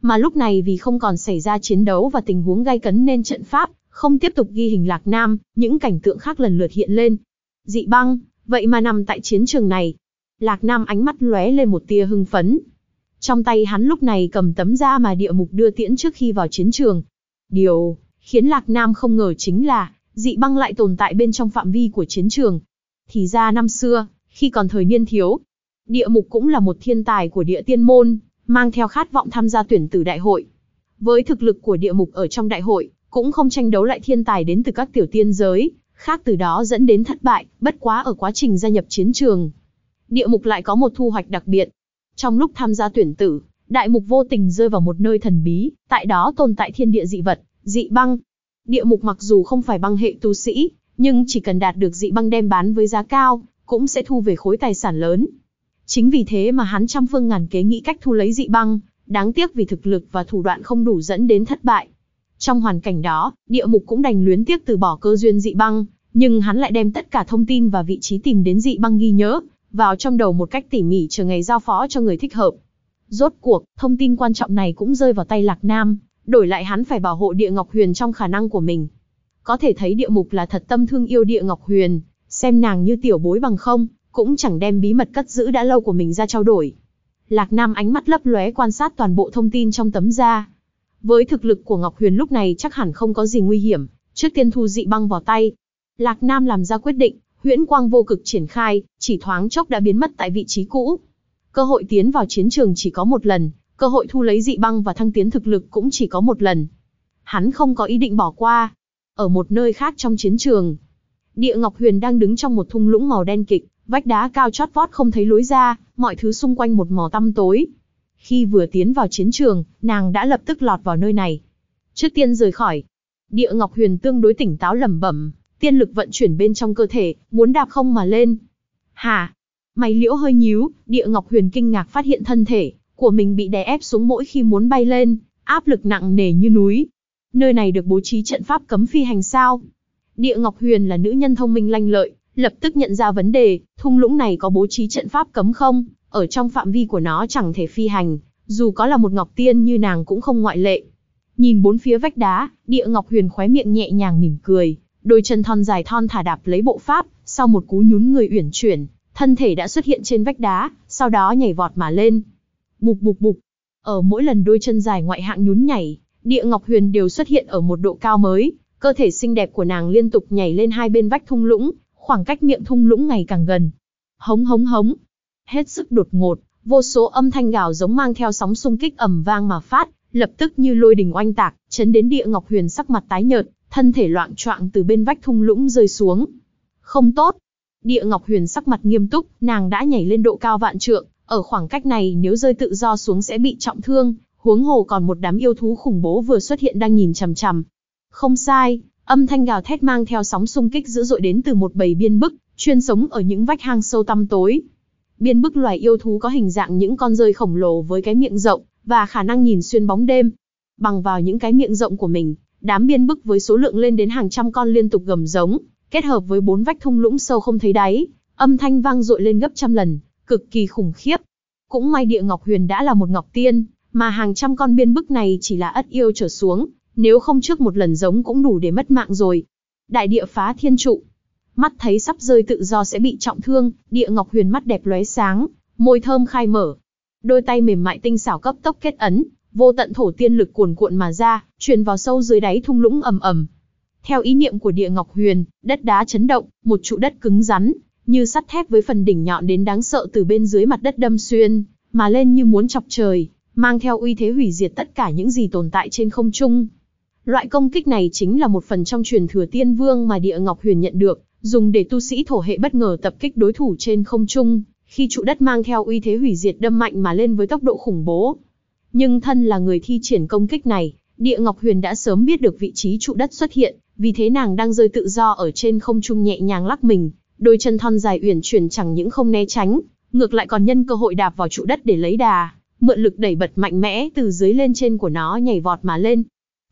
Mà lúc này vì không còn xảy ra chiến đấu và tình huống gay cấn nên trận pháp, không tiếp tục ghi hình Lạc Nam, những cảnh tượng khác lần lượt hiện lên. Dị băng, vậy mà nằm tại chiến trường này. Lạc Nam ánh mắt lóe lên một tia hưng phấn. Trong tay hắn lúc này cầm tấm da mà địa mục đưa tiễn trước khi vào chiến trường. Điều khiến Lạc Nam không ngờ chính là, dị băng lại tồn tại bên trong phạm vi của chiến trường. Thì ra năm xưa, khi còn thời niên thiếu, địa mục cũng là một thiên tài của địa tiên môn, mang theo khát vọng tham gia tuyển tử đại hội. Với thực lực của địa mục ở trong đại hội, cũng không tranh đấu lại thiên tài đến từ các tiểu tiên giới, khác từ đó dẫn đến thất bại, bất quá ở quá trình gia nhập chiến trường. Địa mục lại có một thu hoạch đặc biệt. Trong lúc tham gia tuyển tử, đại mục vô tình rơi vào một nơi thần bí, tại đó tồn tại thiên địa dị vật, dị băng. Địa mục mặc dù không phải băng hệ tu sĩ, nhưng chỉ cần đạt được dị băng đem bán với giá cao, cũng sẽ thu về khối tài sản lớn. Chính vì thế mà hắn trăm phương ngàn kế nghĩ cách thu lấy dị băng, đáng tiếc vì thực lực và thủ đoạn không đủ dẫn đến thất bại. Trong hoàn cảnh đó, địa mục cũng đành luyến tiếc từ bỏ cơ duyên dị băng, nhưng hắn lại đem tất cả thông tin và vị trí tìm đến dị băng ghi nhớ, vào trong đầu một cách tỉ mỉ chờ ngày giao phó cho người thích hợp. Rốt cuộc, thông tin quan trọng này cũng rơi vào tay Lạc Nam, đổi lại hắn phải bảo hộ địa Ngọc Huyền trong khả năng của mình. Có thể thấy địa mục là thật tâm thương yêu địa Ngọc Huyền, xem nàng như tiểu bối bằng không, cũng chẳng đem bí mật cất giữ đã lâu của mình ra trao đổi. Lạc Nam ánh mắt lấp lóe quan sát toàn bộ thông tin trong tấm da. Với thực lực của Ngọc Huyền lúc này chắc hẳn không có gì nguy hiểm, trước tiên thu dị băng vào tay. Lạc Nam làm ra quyết định, huyễn quang vô cực triển khai, chỉ thoáng chốc đã biến mất tại vị trí cũ. Cơ hội tiến vào chiến trường chỉ có một lần, cơ hội thu lấy dị băng và thăng tiến thực lực cũng chỉ có một lần. Hắn không có ý định bỏ qua. Ở một nơi khác trong chiến trường, Địa Ngọc Huyền đang đứng trong một thung lũng màu đen kịch, vách đá cao chót vót không thấy lối ra, mọi thứ xung quanh một màu tăm tối. Khi vừa tiến vào chiến trường, nàng đã lập tức lọt vào nơi này. Trước tiên rời khỏi, Địa Ngọc Huyền tương đối tỉnh táo lẩm bẩm, tiên lực vận chuyển bên trong cơ thể, muốn đạp không mà lên. Hà, Mày liễu hơi nhíu, Địa Ngọc Huyền kinh ngạc phát hiện thân thể của mình bị đè ép xuống mỗi khi muốn bay lên, áp lực nặng nề như núi. Nơi này được bố trí trận pháp cấm phi hành sao? Địa Ngọc Huyền là nữ nhân thông minh lanh lợi, lập tức nhận ra vấn đề, thung lũng này có bố trí trận pháp cấm không? Ở trong phạm vi của nó chẳng thể phi hành, dù có là một ngọc tiên như nàng cũng không ngoại lệ. Nhìn bốn phía vách đá, Địa Ngọc Huyền khóe miệng nhẹ nhàng mỉm cười, đôi chân thon dài thon thả đạp lấy bộ pháp, sau một cú nhún người uyển chuyển, thân thể đã xuất hiện trên vách đá, sau đó nhảy vọt mà lên. Bục bục bục. Ở mỗi lần đôi chân dài ngoại hạng nhún nhảy, Địa Ngọc Huyền đều xuất hiện ở một độ cao mới, cơ thể xinh đẹp của nàng liên tục nhảy lên hai bên vách thung lũng, khoảng cách miệng thung lũng ngày càng gần. Hống hống hống. Hết sức đột ngột, vô số âm thanh gào giống mang theo sóng xung kích ầm vang mà phát, lập tức như lôi đình oanh tạc, chấn đến Địa Ngọc Huyền sắc mặt tái nhợt, thân thể loạn choạng từ bên vách thung lũng rơi xuống. Không tốt. Địa Ngọc Huyền sắc mặt nghiêm túc, nàng đã nhảy lên độ cao vạn trượng, ở khoảng cách này nếu rơi tự do xuống sẽ bị trọng thương, huống hồ còn một đám yêu thú khủng bố vừa xuất hiện đang nhìn chằm chằm. Không sai, âm thanh gào thét mang theo sóng xung kích dữ dội đến từ một bầy biên bức, chuyên sống ở những vách hang sâu tăm tối. Biên bức loài yêu thú có hình dạng những con rơi khổng lồ với cái miệng rộng và khả năng nhìn xuyên bóng đêm. Bằng vào những cái miệng rộng của mình, đám biên bức với số lượng lên đến hàng trăm con liên tục gầm giống, kết hợp với bốn vách thung lũng sâu không thấy đáy, âm thanh vang dội lên gấp trăm lần, cực kỳ khủng khiếp. Cũng may địa Ngọc Huyền đã là một ngọc tiên, mà hàng trăm con biên bức này chỉ là ất yêu trở xuống, nếu không trước một lần giống cũng đủ để mất mạng rồi. Đại địa phá thiên trụ. Mắt thấy sắp rơi tự do sẽ bị trọng thương, địa Ngọc Huyền mắt đẹp lóe sáng, môi thơm khai mở. Đôi tay mềm mại tinh xảo cấp tốc kết ấn, vô tận thổ tiên lực cuồn cuộn mà ra, truyền vào sâu dưới đáy thung lũng ầm ầm. Theo ý niệm của Địa Ngọc Huyền, đất đá chấn động, một trụ đất cứng rắn, như sắt thép với phần đỉnh nhọn đến đáng sợ từ bên dưới mặt đất đâm xuyên, mà lên như muốn chọc trời, mang theo uy thế hủy diệt tất cả những gì tồn tại trên không trung. Loại công kích này chính là một phần trong truyền thừa tiên vương mà địa ngọc huyền nhận được, dùng để tu sĩ thổ hệ bất ngờ tập kích đối thủ trên không trung, khi trụ đất mang theo uy thế hủy diệt đâm mạnh mà lên với tốc độ khủng bố. Nhưng thân là người thi triển công kích này, địa ngọc huyền đã sớm biết được vị trí trụ đất xuất hiện, vì thế nàng đang rơi tự do ở trên không trung nhẹ nhàng lắc mình, đôi chân thon dài uyển chuyển chẳng những không né tránh, ngược lại còn nhân cơ hội đạp vào trụ đất để lấy đà, mượn lực đẩy bật mạnh mẽ từ dưới lên trên của nó nhảy vọt mà lên.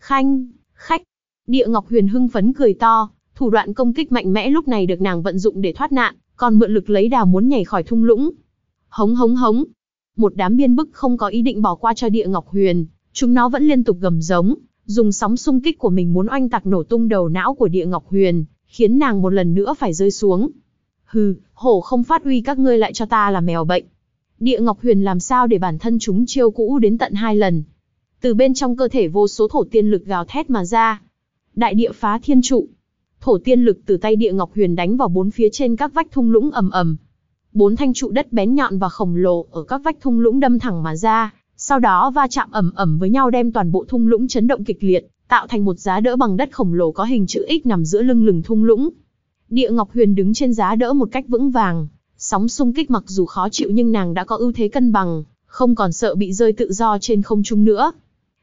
Khanh, khách, địa ngọc huyền hưng phấn cười to, thủ đoạn công kích mạnh mẽ lúc này được nàng vận dụng để thoát nạn, còn mượn lực lấy đào muốn nhảy khỏi thung lũng. Hống hống hống, một đám biên bức không có ý định bỏ qua cho địa ngọc huyền, chúng nó vẫn liên tục gầm giống, dùng sóng xung kích của mình muốn oanh tạc nổ tung đầu não của địa ngọc huyền, khiến nàng một lần nữa phải rơi xuống. Hừ, hổ không phát uy các ngươi lại cho ta là mèo bệnh. Địa Ngọc Huyền làm sao để bản thân chúng chiêu cũ đến tận hai lần. Từ bên trong cơ thể vô số thổ tiên lực gào thét mà ra. Đại địa phá thiên trụ. Thổ tiên lực từ tay Địa Ngọc Huyền đánh vào bốn phía trên các vách thung lũng ầm ầm. Bốn thanh trụ đất bén nhọn và khổng lồ ở các vách thung lũng đâm thẳng mà ra, sau đó va chạm ầm ầm với nhau đem toàn bộ thung lũng chấn động kịch liệt, tạo thành một giá đỡ bằng đất khổng lồ có hình chữ X nằm giữa lưng lừng thung lũng. Địa Ngọc Huyền đứng trên giá đỡ một cách vững vàng, sóng xung kích mặc dù khó chịu nhưng nàng đã có ưu thế cân bằng, không còn sợ bị rơi tự do trên không trung nữa.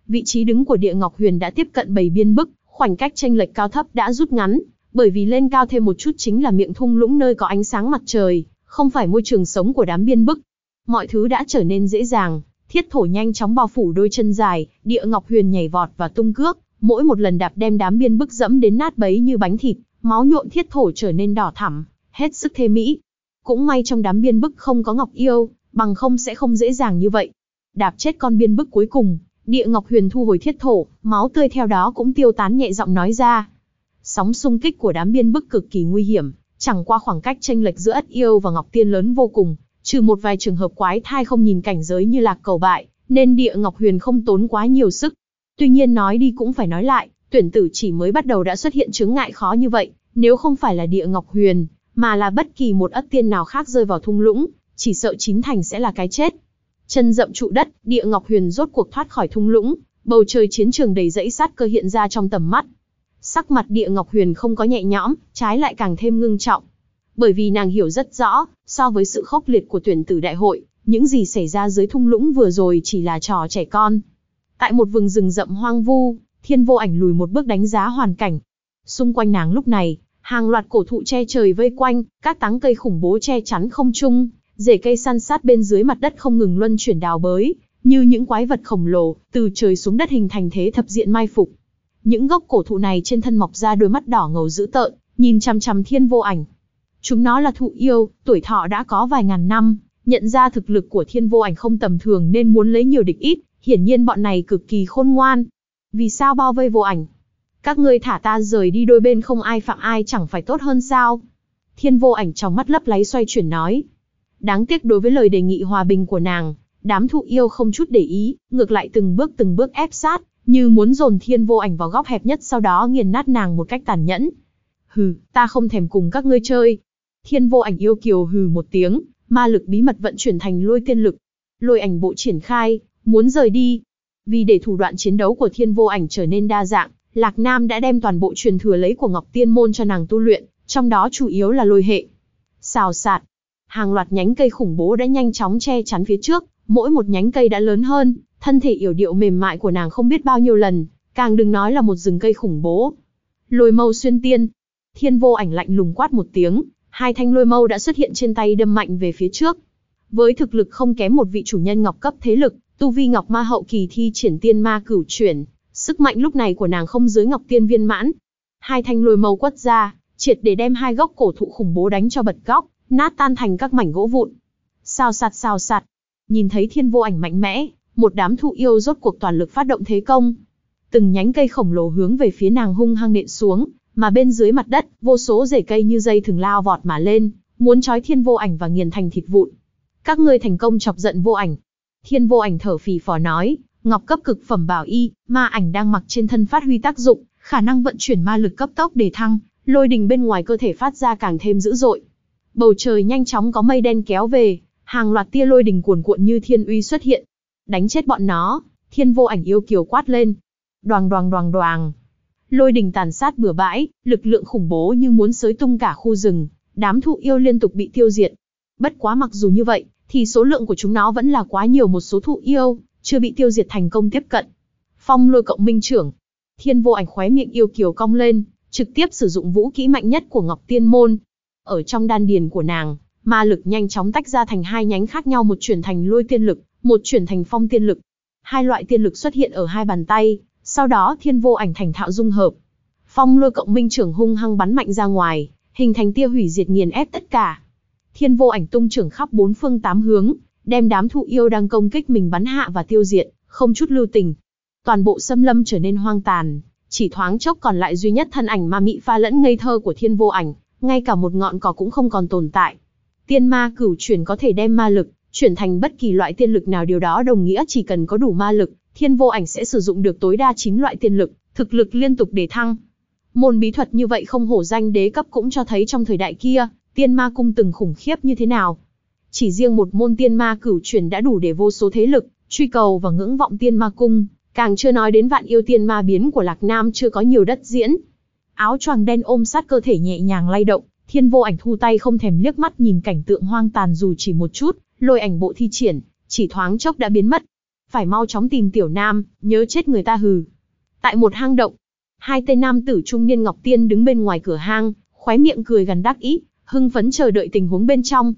Vị trí đứng của Địa Ngọc Huyền đã tiếp cận bảy biên bức, khoảnh cách tranh lệch cao thấp đã rút ngắn, bởi vì lên cao thêm một chút chính là miệng thung lũng nơi có ánh sáng mặt trời, không phải môi trường sống của đám biên bức. Mọi thứ đã trở nên dễ dàng, thiết thổ nhanh chóng bao phủ đôi chân dài, Địa Ngọc Huyền nhảy vọt và tung cước, mỗi một lần đạp đem đám biên bức dẫm đến nát bấy như bánh thịt, máu nhuộm thiết thổ trở nên đỏ thẳm, hết sức thê mỹ. Cũng may trong đám biên bức không có Ngọc Yêu, bằng không sẽ không dễ dàng như vậy. Đạp chết con biên bức cuối cùng, địa Ngọc Huyền thu hồi thiết thổ, máu tươi theo đó cũng tiêu tán nhẹ giọng nói ra. Sóng xung kích của đám biên bức cực kỳ nguy hiểm, chẳng qua khoảng cách tranh lệch giữa ất yêu và Ngọc Tiên lớn vô cùng, trừ một vài trường hợp quái thai không nhìn cảnh giới như lạc cầu bại, nên địa Ngọc Huyền không tốn quá nhiều sức. Tuy nhiên nói đi cũng phải nói lại, tuyển tử chỉ mới bắt đầu đã xuất hiện chứng ngại khó như vậy, nếu không phải là địa Ngọc Huyền, mà là bất kỳ một ất tiên nào khác rơi vào thung lũng, chỉ sợ chín thành sẽ là cái chết. Chân dậm trụ đất, địa Ngọc Huyền rốt cuộc thoát khỏi thung lũng, bầu trời chiến trường đầy dãy sát cơ hiện ra trong tầm mắt. Sắc mặt địa Ngọc Huyền không có nhẹ nhõm, trái lại càng thêm ngưng trọng. Bởi vì nàng hiểu rất rõ, so với sự khốc liệt của tuyển tử đại hội, những gì xảy ra dưới thung lũng vừa rồi chỉ là trò trẻ con. Tại một vùng rừng rậm hoang vu, thiên vô ảnh lùi một bước đánh giá hoàn cảnh. Xung quanh nàng lúc này, hàng loạt cổ thụ che trời vây quanh, các táng cây khủng bố che chắn không trung, rễ cây săn sát bên dưới mặt đất không ngừng luân chuyển đào bới, như những quái vật khổng lồ, từ trời xuống đất hình thành thế thập diện mai phục. Những gốc cổ thụ này trên thân mọc ra đôi mắt đỏ ngầu dữ tợn, nhìn chằm chằm thiên vô ảnh. Chúng nó là thụ yêu, tuổi thọ đã có vài ngàn năm, nhận ra thực lực của thiên vô ảnh không tầm thường nên muốn lấy nhiều địch ít, hiển nhiên bọn này cực kỳ khôn ngoan. Vì sao bao vây vô ảnh? Các ngươi thả ta rời đi đôi bên không ai phạm ai chẳng phải tốt hơn sao? Thiên vô ảnh trong mắt lấp láy xoay chuyển nói. Đáng tiếc đối với lời đề nghị hòa bình của nàng, đám thụ yêu không chút để ý, ngược lại từng bước từng bước ép sát, như muốn dồn thiên vô ảnh vào góc hẹp nhất sau đó nghiền nát nàng một cách tàn nhẫn. Hừ, ta không thèm cùng các ngươi chơi. Thiên vô ảnh yêu kiều hừ một tiếng, ma lực bí mật vận chuyển thành lôi tiên lực. Lôi ảnh bộ triển khai, muốn rời đi. Vì để thủ đoạn chiến đấu của thiên vô ảnh trở nên đa dạng, Lạc Nam đã đem toàn bộ truyền thừa lấy của Ngọc Tiên Môn cho nàng tu luyện, trong đó chủ yếu là lôi hệ. Xào sạt, hàng loạt nhánh cây khủng bố đã nhanh chóng che chắn phía trước, mỗi một nhánh cây đã lớn hơn, thân thể yểu điệu mềm mại của nàng không biết bao nhiêu lần, càng đừng nói là một rừng cây khủng bố. Lôi mâu xuyên tiên, thiên vô ảnh lạnh lùng quát một tiếng, hai thanh lôi mâu đã xuất hiện trên tay đâm mạnh về phía trước. Với thực lực không kém một vị chủ nhân ngọc cấp thế lực, tu vi ngọc ma hậu kỳ thi triển tiên ma cửu chuyển, Sức mạnh lúc này của nàng không dưới Ngọc Tiên viên mãn. Hai thanh lôi mâu quất ra, triệt để đem hai gốc cổ thụ khủng bố đánh cho bật góc, nát tan thành các mảnh gỗ vụn. xào sạt xào sạt. Nhìn thấy thiên vô ảnh mạnh mẽ, một đám thụ yêu rốt cuộc toàn lực phát động thế công. Từng nhánh cây khổng lồ hướng về phía nàng hung hăng nện xuống, mà bên dưới mặt đất, vô số rễ cây như dây thường lao vọt mà lên, muốn trói thiên vô ảnh và nghiền thành thịt vụn. Các ngươi thành công chọc giận vô ảnh. Thiên vô ảnh thở phì phò nói, Ngọc cấp cực phẩm bảo y, ma ảnh đang mặc trên thân phát huy tác dụng, khả năng vận chuyển ma lực cấp tốc để thăng, lôi đình bên ngoài cơ thể phát ra càng thêm dữ dội. Bầu trời nhanh chóng có mây đen kéo về, hàng loạt tia lôi đình cuồn cuộn như thiên uy xuất hiện. Đánh chết bọn nó, thiên vô ảnh yêu kiều quát lên. Đoàng đoàng đoàng đoàng. Lôi đình tàn sát bừa bãi, lực lượng khủng bố như muốn xới tung cả khu rừng, đám thụ yêu liên tục bị tiêu diệt. Bất quá mặc dù như vậy, thì số lượng của chúng nó vẫn là quá nhiều một số thụ yêu, chưa bị tiêu diệt thành công tiếp cận. Phong lôi cộng minh trưởng. Thiên vô ảnh khóe miệng yêu kiều cong lên, trực tiếp sử dụng vũ kỹ mạnh nhất của Ngọc Tiên Môn. Ở trong đan điền của nàng, ma lực nhanh chóng tách ra thành hai nhánh khác nhau một chuyển thành lôi tiên lực, một chuyển thành phong tiên lực. Hai loại tiên lực xuất hiện ở hai bàn tay, sau đó thiên vô ảnh thành thạo dung hợp. Phong lôi cộng minh trưởng hung hăng bắn mạnh ra ngoài, hình thành tia hủy diệt nghiền ép tất cả. Thiên vô ảnh tung trưởng khắp bốn phương tám hướng, đem đám thụ yêu đang công kích mình bắn hạ và tiêu diệt, không chút lưu tình. Toàn bộ xâm lâm trở nên hoang tàn, chỉ thoáng chốc còn lại duy nhất thân ảnh ma mị pha lẫn ngây thơ của thiên vô ảnh, ngay cả một ngọn cỏ cũng không còn tồn tại. Tiên ma cửu chuyển có thể đem ma lực, chuyển thành bất kỳ loại tiên lực nào điều đó đồng nghĩa chỉ cần có đủ ma lực, thiên vô ảnh sẽ sử dụng được tối đa 9 loại tiên lực, thực lực liên tục để thăng. Môn bí thuật như vậy không hổ danh đế cấp cũng cho thấy trong thời đại kia, tiên ma cung từng khủng khiếp như thế nào. Chỉ riêng một môn tiên ma cửu chuyển đã đủ để vô số thế lực, truy cầu và ngưỡng vọng tiên ma cung, càng chưa nói đến vạn yêu tiên ma biến của Lạc Nam chưa có nhiều đất diễn. Áo choàng đen ôm sát cơ thể nhẹ nhàng lay động, thiên vô ảnh thu tay không thèm liếc mắt nhìn cảnh tượng hoang tàn dù chỉ một chút, lôi ảnh bộ thi triển, chỉ thoáng chốc đã biến mất. Phải mau chóng tìm tiểu nam, nhớ chết người ta hừ. Tại một hang động, hai tên nam tử trung niên Ngọc Tiên đứng bên ngoài cửa hang, khóe miệng cười gần đắc ý, hưng phấn chờ đợi tình huống bên trong.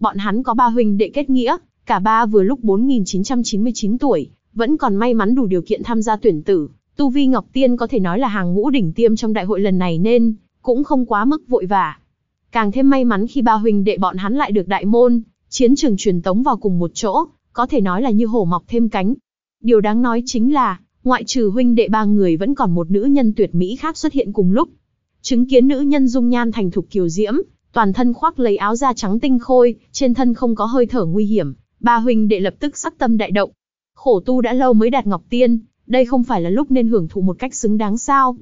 Bọn hắn có ba huynh đệ kết nghĩa, cả ba vừa lúc 4999 tuổi, vẫn còn may mắn đủ điều kiện tham gia tuyển tử. Tu Vi Ngọc Tiên có thể nói là hàng ngũ đỉnh tiêm trong đại hội lần này nên, cũng không quá mức vội vả. Càng thêm may mắn khi ba huynh đệ bọn hắn lại được đại môn, chiến trường truyền tống vào cùng một chỗ, có thể nói là như hổ mọc thêm cánh. Điều đáng nói chính là, ngoại trừ huynh đệ ba người vẫn còn một nữ nhân tuyệt mỹ khác xuất hiện cùng lúc. Chứng kiến nữ nhân dung nhan thành thục kiều diễm, toàn thân khoác lấy áo da trắng tinh khôi, trên thân không có hơi thở nguy hiểm, ba huynh đệ lập tức sắc tâm đại động. Khổ tu đã lâu mới đạt ngọc tiên, đây không phải là lúc nên hưởng thụ một cách xứng đáng sao?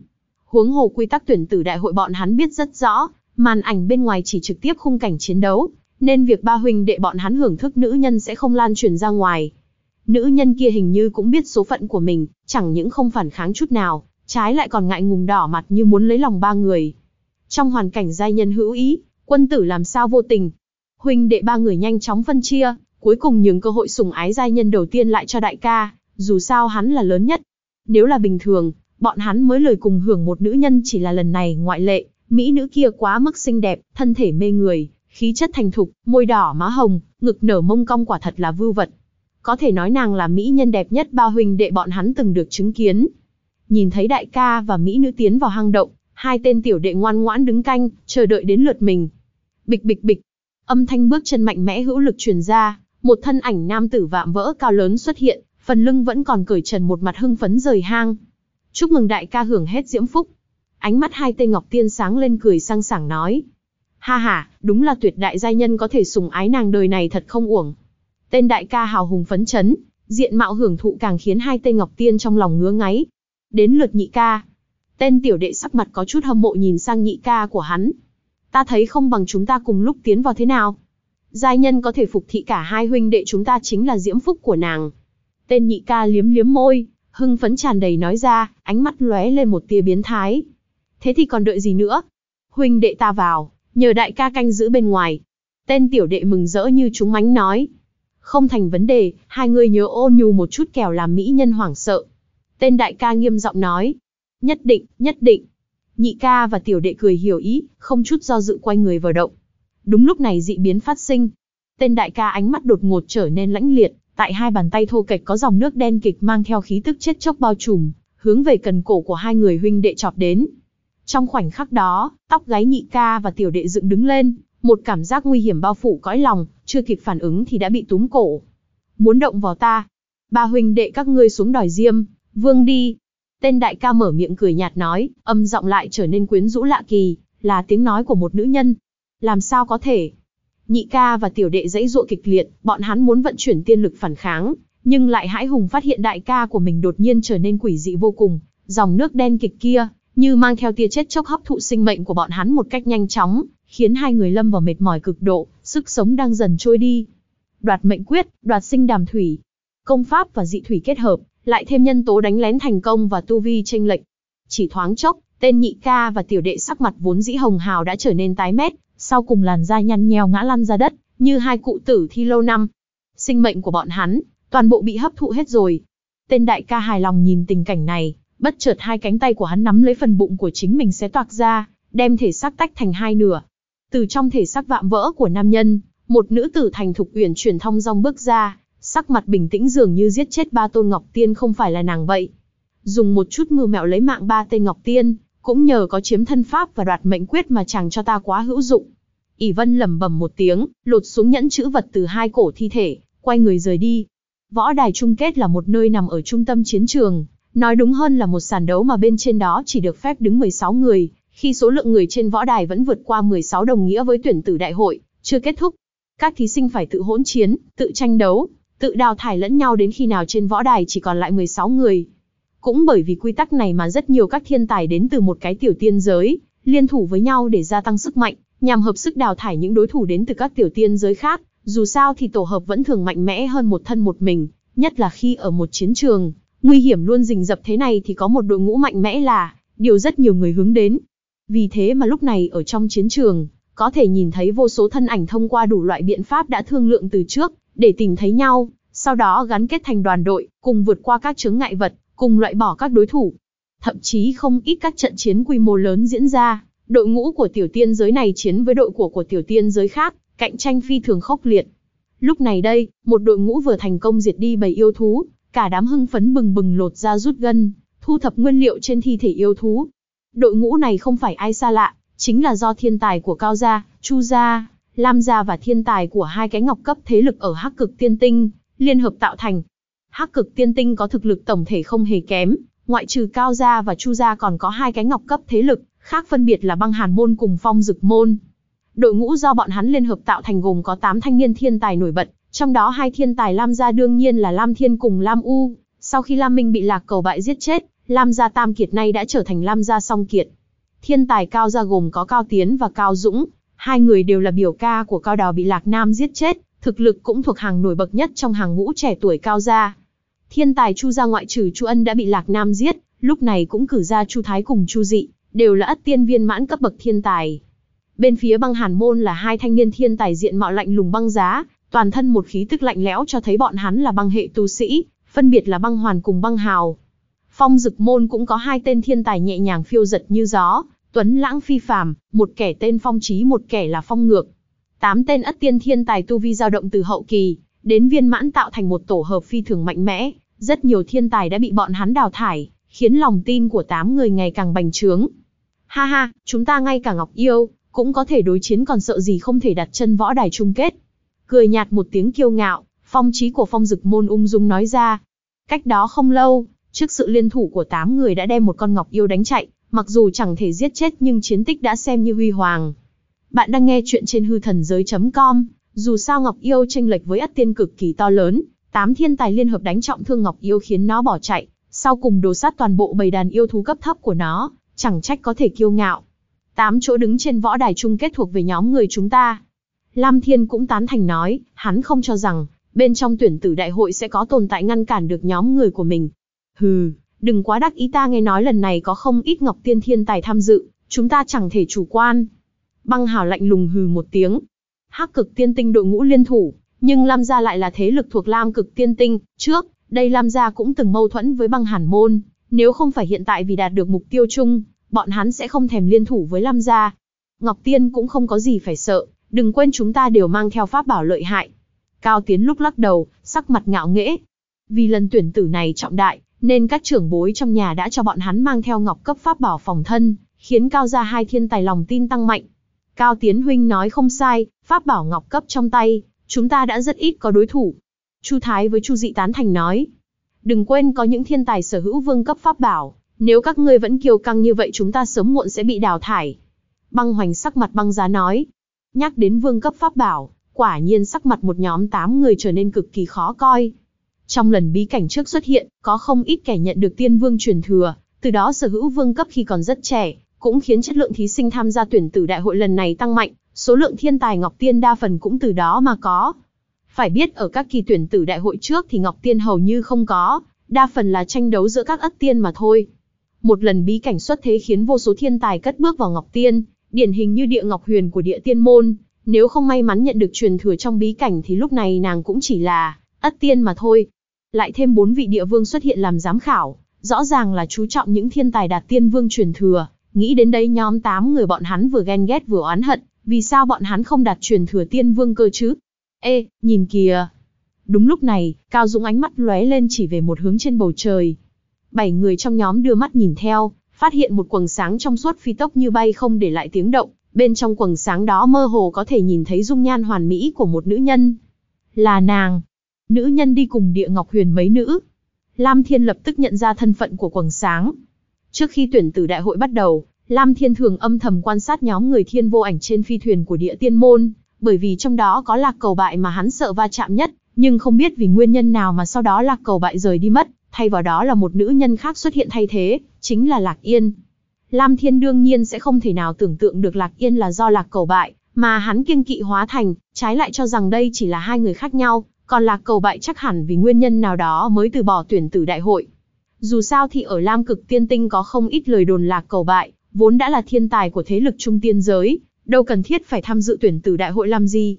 Huống hồ quy tắc tuyển tử đại hội bọn hắn biết rất rõ, màn ảnh bên ngoài chỉ trực tiếp khung cảnh chiến đấu, nên việc ba huynh đệ bọn hắn hưởng thức nữ nhân sẽ không lan truyền ra ngoài. Nữ nhân kia hình như cũng biết số phận của mình, chẳng những không phản kháng chút nào, trái lại còn ngại ngùng đỏ mặt như muốn lấy lòng ba người. Trong hoàn cảnh giai nhân hữu ý, quân tử làm sao vô tình. Huynh đệ ba người nhanh chóng phân chia, cuối cùng nhường cơ hội sủng ái giai nhân đầu tiên lại cho đại ca, dù sao hắn là lớn nhất. Nếu là bình thường, bọn hắn mới lời cùng hưởng một nữ nhân chỉ là lần này ngoại lệ, mỹ nữ kia quá mức xinh đẹp, thân thể mê người, khí chất thành thục, môi đỏ má hồng, ngực nở mông cong quả thật là vưu vật. Có thể nói nàng là mỹ nhân đẹp nhất ba huynh đệ bọn hắn từng được chứng kiến. Nhìn thấy đại ca và mỹ nữ tiến vào hang động, hai tên tiểu đệ ngoan ngoãn đứng canh, chờ đợi đến lượt mình. Bịch bịch bịch, âm thanh bước chân mạnh mẽ hữu lực truyền ra, một thân ảnh nam tử vạm vỡ cao lớn xuất hiện, phần lưng vẫn còn cởi trần một mặt hưng phấn rời hang. Chúc mừng đại ca hưởng hết diễm phúc. Ánh mắt hai tên ngọc tiên sáng lên cười sang sảng nói. Ha ha, đúng là tuyệt đại giai nhân có thể sùng ái nàng đời này thật không uổng. Tên đại ca hào hùng phấn chấn, diện mạo hưởng thụ càng khiến hai tên ngọc tiên trong lòng ngứa ngáy. Đến lượt nhị ca. Tên tiểu đệ sắc mặt có chút hâm mộ nhìn sang nhị ca của hắn. Ta thấy không bằng chúng ta cùng lúc tiến vào thế nào. Giai nhân có thể phục thị cả hai huynh đệ chúng ta chính là diễm phúc của nàng. Tên nhị ca liếm liếm môi, hưng phấn tràn đầy nói ra, ánh mắt lóe lên một tia biến thái. Thế thì còn đợi gì nữa? Huynh đệ ta vào, nhờ đại ca canh giữ bên ngoài. Tên tiểu đệ mừng rỡ như chúng mánh nói. Không thành vấn đề, hai người nhớ ôn nhu một chút kẻo làm mỹ nhân hoảng sợ. Tên đại ca nghiêm giọng nói. Nhất định, nhất định. Nhị ca và tiểu đệ cười hiểu ý, không chút do dự quay người vào động. Đúng lúc này dị biến phát sinh. Tên đại ca ánh mắt đột ngột trở nên lãnh liệt, tại hai bàn tay thô kệch có dòng nước đen kịch mang theo khí tức chết chóc bao trùm, hướng về cần cổ của hai người huynh đệ chọc đến. Trong khoảnh khắc đó, tóc gáy nhị ca và tiểu đệ dựng đứng lên, một cảm giác nguy hiểm bao phủ cõi lòng, chưa kịp phản ứng thì đã bị túm cổ. Muốn động vào ta. Ba huynh đệ các ngươi xuống đòi diêm, vương đi. Tên đại ca mở miệng cười nhạt nói, âm giọng lại trở nên quyến rũ lạ kỳ, là tiếng nói của một nữ nhân. Làm sao có thể? Nhị ca và tiểu đệ dãy dụa kịch liệt, bọn hắn muốn vận chuyển tiên lực phản kháng, nhưng lại hãi hùng phát hiện đại ca của mình đột nhiên trở nên quỷ dị vô cùng, dòng nước đen kịch kia, như mang theo tia chết chốc hấp thụ sinh mệnh của bọn hắn một cách nhanh chóng, khiến hai người lâm vào mệt mỏi cực độ, sức sống đang dần trôi đi. Đoạt mệnh quyết, đoạt sinh đàm thủy. Công pháp và dị thủy kết hợp, lại thêm nhân tố đánh lén thành công và tu vi chênh lệch. Chỉ thoáng chốc, tên nhị ca và tiểu đệ sắc mặt vốn dĩ hồng hào đã trở nên tái mét, sau cùng làn da nhăn nheo ngã lăn ra đất, như hai cụ tử thi lâu năm. Sinh mệnh của bọn hắn, toàn bộ bị hấp thụ hết rồi. Tên đại ca hài lòng nhìn tình cảnh này, bất chợt hai cánh tay của hắn nắm lấy phần bụng của chính mình xé toạc ra, đem thể xác tách thành hai nửa. Từ trong thể xác vạm vỡ của nam nhân, một nữ tử thành thục uyển chuyển thông dong bước ra, sắc mặt bình tĩnh dường như giết chết ba tôn ngọc tiên không phải là nàng vậy. Dùng một chút mưu mẹo lấy mạng ba tên ngọc tiên, cũng nhờ có chiếm thân pháp và đoạt mệnh quyết mà chàng cho ta quá hữu dụng. ỷ Vân lẩm bẩm một tiếng, lột xuống nhẫn chữ vật từ hai cổ thi thể, quay người rời đi. Võ đài chung kết là một nơi nằm ở trung tâm chiến trường, nói đúng hơn là một sàn đấu mà bên trên đó chỉ được phép đứng 16 người, khi số lượng người trên võ đài vẫn vượt qua 16 đồng nghĩa với tuyển tử đại hội, chưa kết thúc. Các thí sinh phải tự hỗn chiến, tự tranh đấu, tự đào thải lẫn nhau đến khi nào trên võ đài chỉ còn lại 16 người. Cũng bởi vì quy tắc này mà rất nhiều các thiên tài đến từ một cái tiểu tiên giới, liên thủ với nhau để gia tăng sức mạnh, nhằm hợp sức đào thải những đối thủ đến từ các tiểu tiên giới khác. Dù sao thì tổ hợp vẫn thường mạnh mẽ hơn một thân một mình, nhất là khi ở một chiến trường, nguy hiểm luôn rình rập thế này thì có một đội ngũ mạnh mẽ là điều rất nhiều người hướng đến. Vì thế mà lúc này ở trong chiến trường, có thể nhìn thấy vô số thân ảnh thông qua đủ loại biện pháp đã thương lượng từ trước, để tìm thấy nhau, sau đó gắn kết thành đoàn đội, cùng vượt qua các chướng ngại vật, cùng loại bỏ các đối thủ. Thậm chí không ít các trận chiến quy mô lớn diễn ra, đội ngũ của tiểu tiên giới này chiến với đội của của tiểu tiên giới khác, cạnh tranh phi thường khốc liệt. Lúc này đây, một đội ngũ vừa thành công diệt đi bầy yêu thú, cả đám hưng phấn bừng bừng lột ra rút gân, thu thập nguyên liệu trên thi thể yêu thú. Đội ngũ này không phải ai xa lạ, chính là do thiên tài của Cao Gia, Chu Gia, Lam Gia và thiên tài của hai cái ngọc cấp thế lực ở Hắc Cực Tiên Tinh, liên hợp tạo thành. Hắc Cực Tiên Tinh có thực lực tổng thể không hề kém, ngoại trừ Cao Gia và Chu Gia còn có hai cái ngọc cấp thế lực, khác phân biệt là băng hàn môn cùng phong dực môn. Đội ngũ do bọn hắn liên hợp tạo thành gồm có 8 thanh niên thiên tài nổi bật, trong đó hai thiên tài Lam Gia đương nhiên là Lam Thiên cùng Lam U. Sau khi Lam Minh bị Lạc Cầu bại giết chết, Lam Gia Tam Kiệt nay đã trở thành Lam Gia Song Kiệt. Thiên tài Cao Gia gồm có Cao Tiến và Cao Dũng, hai người đều là biểu ca của Cao Đào bị Lạc Nam giết chết, thực lực cũng thuộc hàng nổi bật nhất trong hàng ngũ trẻ tuổi Cao Gia. Thiên tài Chu Gia ngoại trừ Chu Ân đã bị Lạc Nam giết, lúc này cũng cử ra Chu Thái cùng Chu Dị, đều là ất tiên viên mãn cấp bậc thiên tài. Bên phía băng hàn môn là hai thanh niên thiên tài diện mạo lạnh lùng băng giá, toàn thân một khí tức lạnh lẽo cho thấy bọn hắn là băng hệ tu sĩ, phân biệt là băng hoàn cùng băng hào. Phong dực môn cũng có hai tên thiên tài nhẹ nhàng phiêu giật như gió, tuấn lãng phi phàm, một kẻ tên phong trí một kẻ là phong ngược. Tám tên ất tiên thiên tài tu vi dao động từ hậu kỳ, đến viên mãn tạo thành một tổ hợp phi thường mạnh mẽ, rất nhiều thiên tài đã bị bọn hắn đào thải, khiến lòng tin của tám người ngày càng bành trướng. Ha ha, chúng ta ngay cả Ngọc Yêu, cũng có thể đối chiến còn sợ gì không thể đặt chân võ đài chung kết. Cười nhạt một tiếng kiêu ngạo, phong trí của phong dực môn ung dung nói ra. Cách đó không lâu, trước sự liên thủ của tám người đã đem một con Ngọc Yêu đánh chạy, mặc dù chẳng thể giết chết nhưng chiến tích đã xem như huy hoàng. Bạn đang nghe chuyện trên hư thần giới.com, dù sao Ngọc Yêu tranh lệch với ất tiên cực kỳ to lớn, tám thiên tài liên hợp đánh trọng thương Ngọc Yêu khiến nó bỏ chạy, sau cùng đồ sát toàn bộ bầy đàn yêu thú cấp thấp của nó, chẳng trách có thể kiêu ngạo. Tám chỗ đứng trên võ đài chung kết thuộc về nhóm người chúng ta. Lam Thiên cũng tán thành nói, hắn không cho rằng, bên trong tuyển tử đại hội sẽ có tồn tại ngăn cản được nhóm người của mình. Hừ, đừng quá đắc ý ta nghe nói lần này có không ít Ngọc Tiên thiên tài tham dự, chúng ta chẳng thể chủ quan. Băng Hào lạnh lùng hừ một tiếng. Hắc cực tiên tinh đội ngũ liên thủ, nhưng Lam gia lại là thế lực thuộc Lam cực tiên tinh, trước, đây Lam gia cũng từng mâu thuẫn với băng hàn môn, nếu không phải hiện tại vì đạt được mục tiêu chung, bọn hắn sẽ không thèm liên thủ với Lam gia. Ngọc Tiên cũng không có gì phải sợ, đừng quên chúng ta đều mang theo pháp bảo lợi hại. Cao Tiến lúc lắc đầu, sắc mặt ngạo nghễ. Vì lần tuyển tử này trọng đại, nên các trưởng bối trong nhà đã cho bọn hắn mang theo ngọc cấp pháp bảo phòng thân, khiến Cao gia hai thiên tài lòng tin tăng mạnh. Cao Tiến huynh nói không sai, pháp bảo ngọc cấp trong tay, chúng ta đã rất ít có đối thủ. Chu Thái với Chu Dị tán thành nói, đừng quên có những thiên tài sở hữu vương cấp pháp bảo, nếu các ngươi vẫn kiêu căng như vậy chúng ta sớm muộn sẽ bị đào thải. Băng hoành sắc mặt băng giá nói. Nhắc đến vương cấp pháp bảo, quả nhiên sắc mặt một nhóm 8 người trở nên cực kỳ khó coi. Trong lần bí cảnh trước xuất hiện, có không ít kẻ nhận được tiên vương truyền thừa, từ đó sở hữu vương cấp khi còn rất trẻ, cũng khiến chất lượng thí sinh tham gia tuyển tử đại hội lần này tăng mạnh, số lượng thiên tài ngọc tiên đa phần cũng từ đó mà có. Phải biết ở các kỳ tuyển tử đại hội trước thì Ngọc Tiên hầu như không có, đa phần là tranh đấu giữa các ất tiên mà thôi. Một lần bí cảnh xuất thế khiến vô số thiên tài cất bước vào Ngọc Tiên, điển hình như địa Ngọc Huyền của địa tiên môn. Nếu không may mắn nhận được truyền thừa trong bí cảnh thì lúc này nàng cũng chỉ là ất tiên mà thôi. Lại thêm bốn vị địa vương xuất hiện làm giám khảo, rõ ràng là chú trọng những thiên tài đạt tiên vương truyền thừa. Nghĩ đến đây nhóm 8 người bọn hắn vừa ghen ghét vừa oán hận, vì sao bọn hắn không đạt truyền thừa tiên vương cơ chứ? Ê, nhìn kìa! Đúng lúc này, Cao Dũng ánh mắt lóe lên chỉ về một hướng trên bầu trời. Bảy người trong nhóm đưa mắt nhìn theo, phát hiện một quầng sáng trong suốt phi tốc như bay không để lại tiếng động, bên trong quầng sáng đó mơ hồ có thể nhìn thấy dung nhan hoàn mỹ của một nữ nhân. Là nàng. Nữ nhân đi cùng địa ngọc huyền mấy nữ. Lam Thiên lập tức nhận ra thân phận của quầng sáng. Trước khi tuyển tử đại hội bắt đầu, Lam Thiên thường âm thầm quan sát nhóm người thiên vô ảnh trên phi thuyền của địa tiên môn, bởi vì trong đó có lạc cầu bại mà hắn sợ va chạm nhất, nhưng không biết vì nguyên nhân nào mà sau đó lạc cầu bại rời đi mất, thay vào đó là một nữ nhân khác xuất hiện thay thế, chính là Lạc Yên. Lam Thiên đương nhiên sẽ không thể nào tưởng tượng được Lạc Yên là do Lạc cầu bại, mà hắn kiêng kỵ hóa thành, trái lại cho rằng đây chỉ là hai người khác nhau, còn Lạc cầu bại chắc hẳn vì nguyên nhân nào đó mới từ bỏ tuyển tử đại hội. Dù sao thì ở Lam cực tiên tinh có không ít lời đồn Lạc cầu bại, vốn đã là thiên tài của thế lực trung tiên giới, đâu cần thiết phải tham dự tuyển tử đại hội làm gì.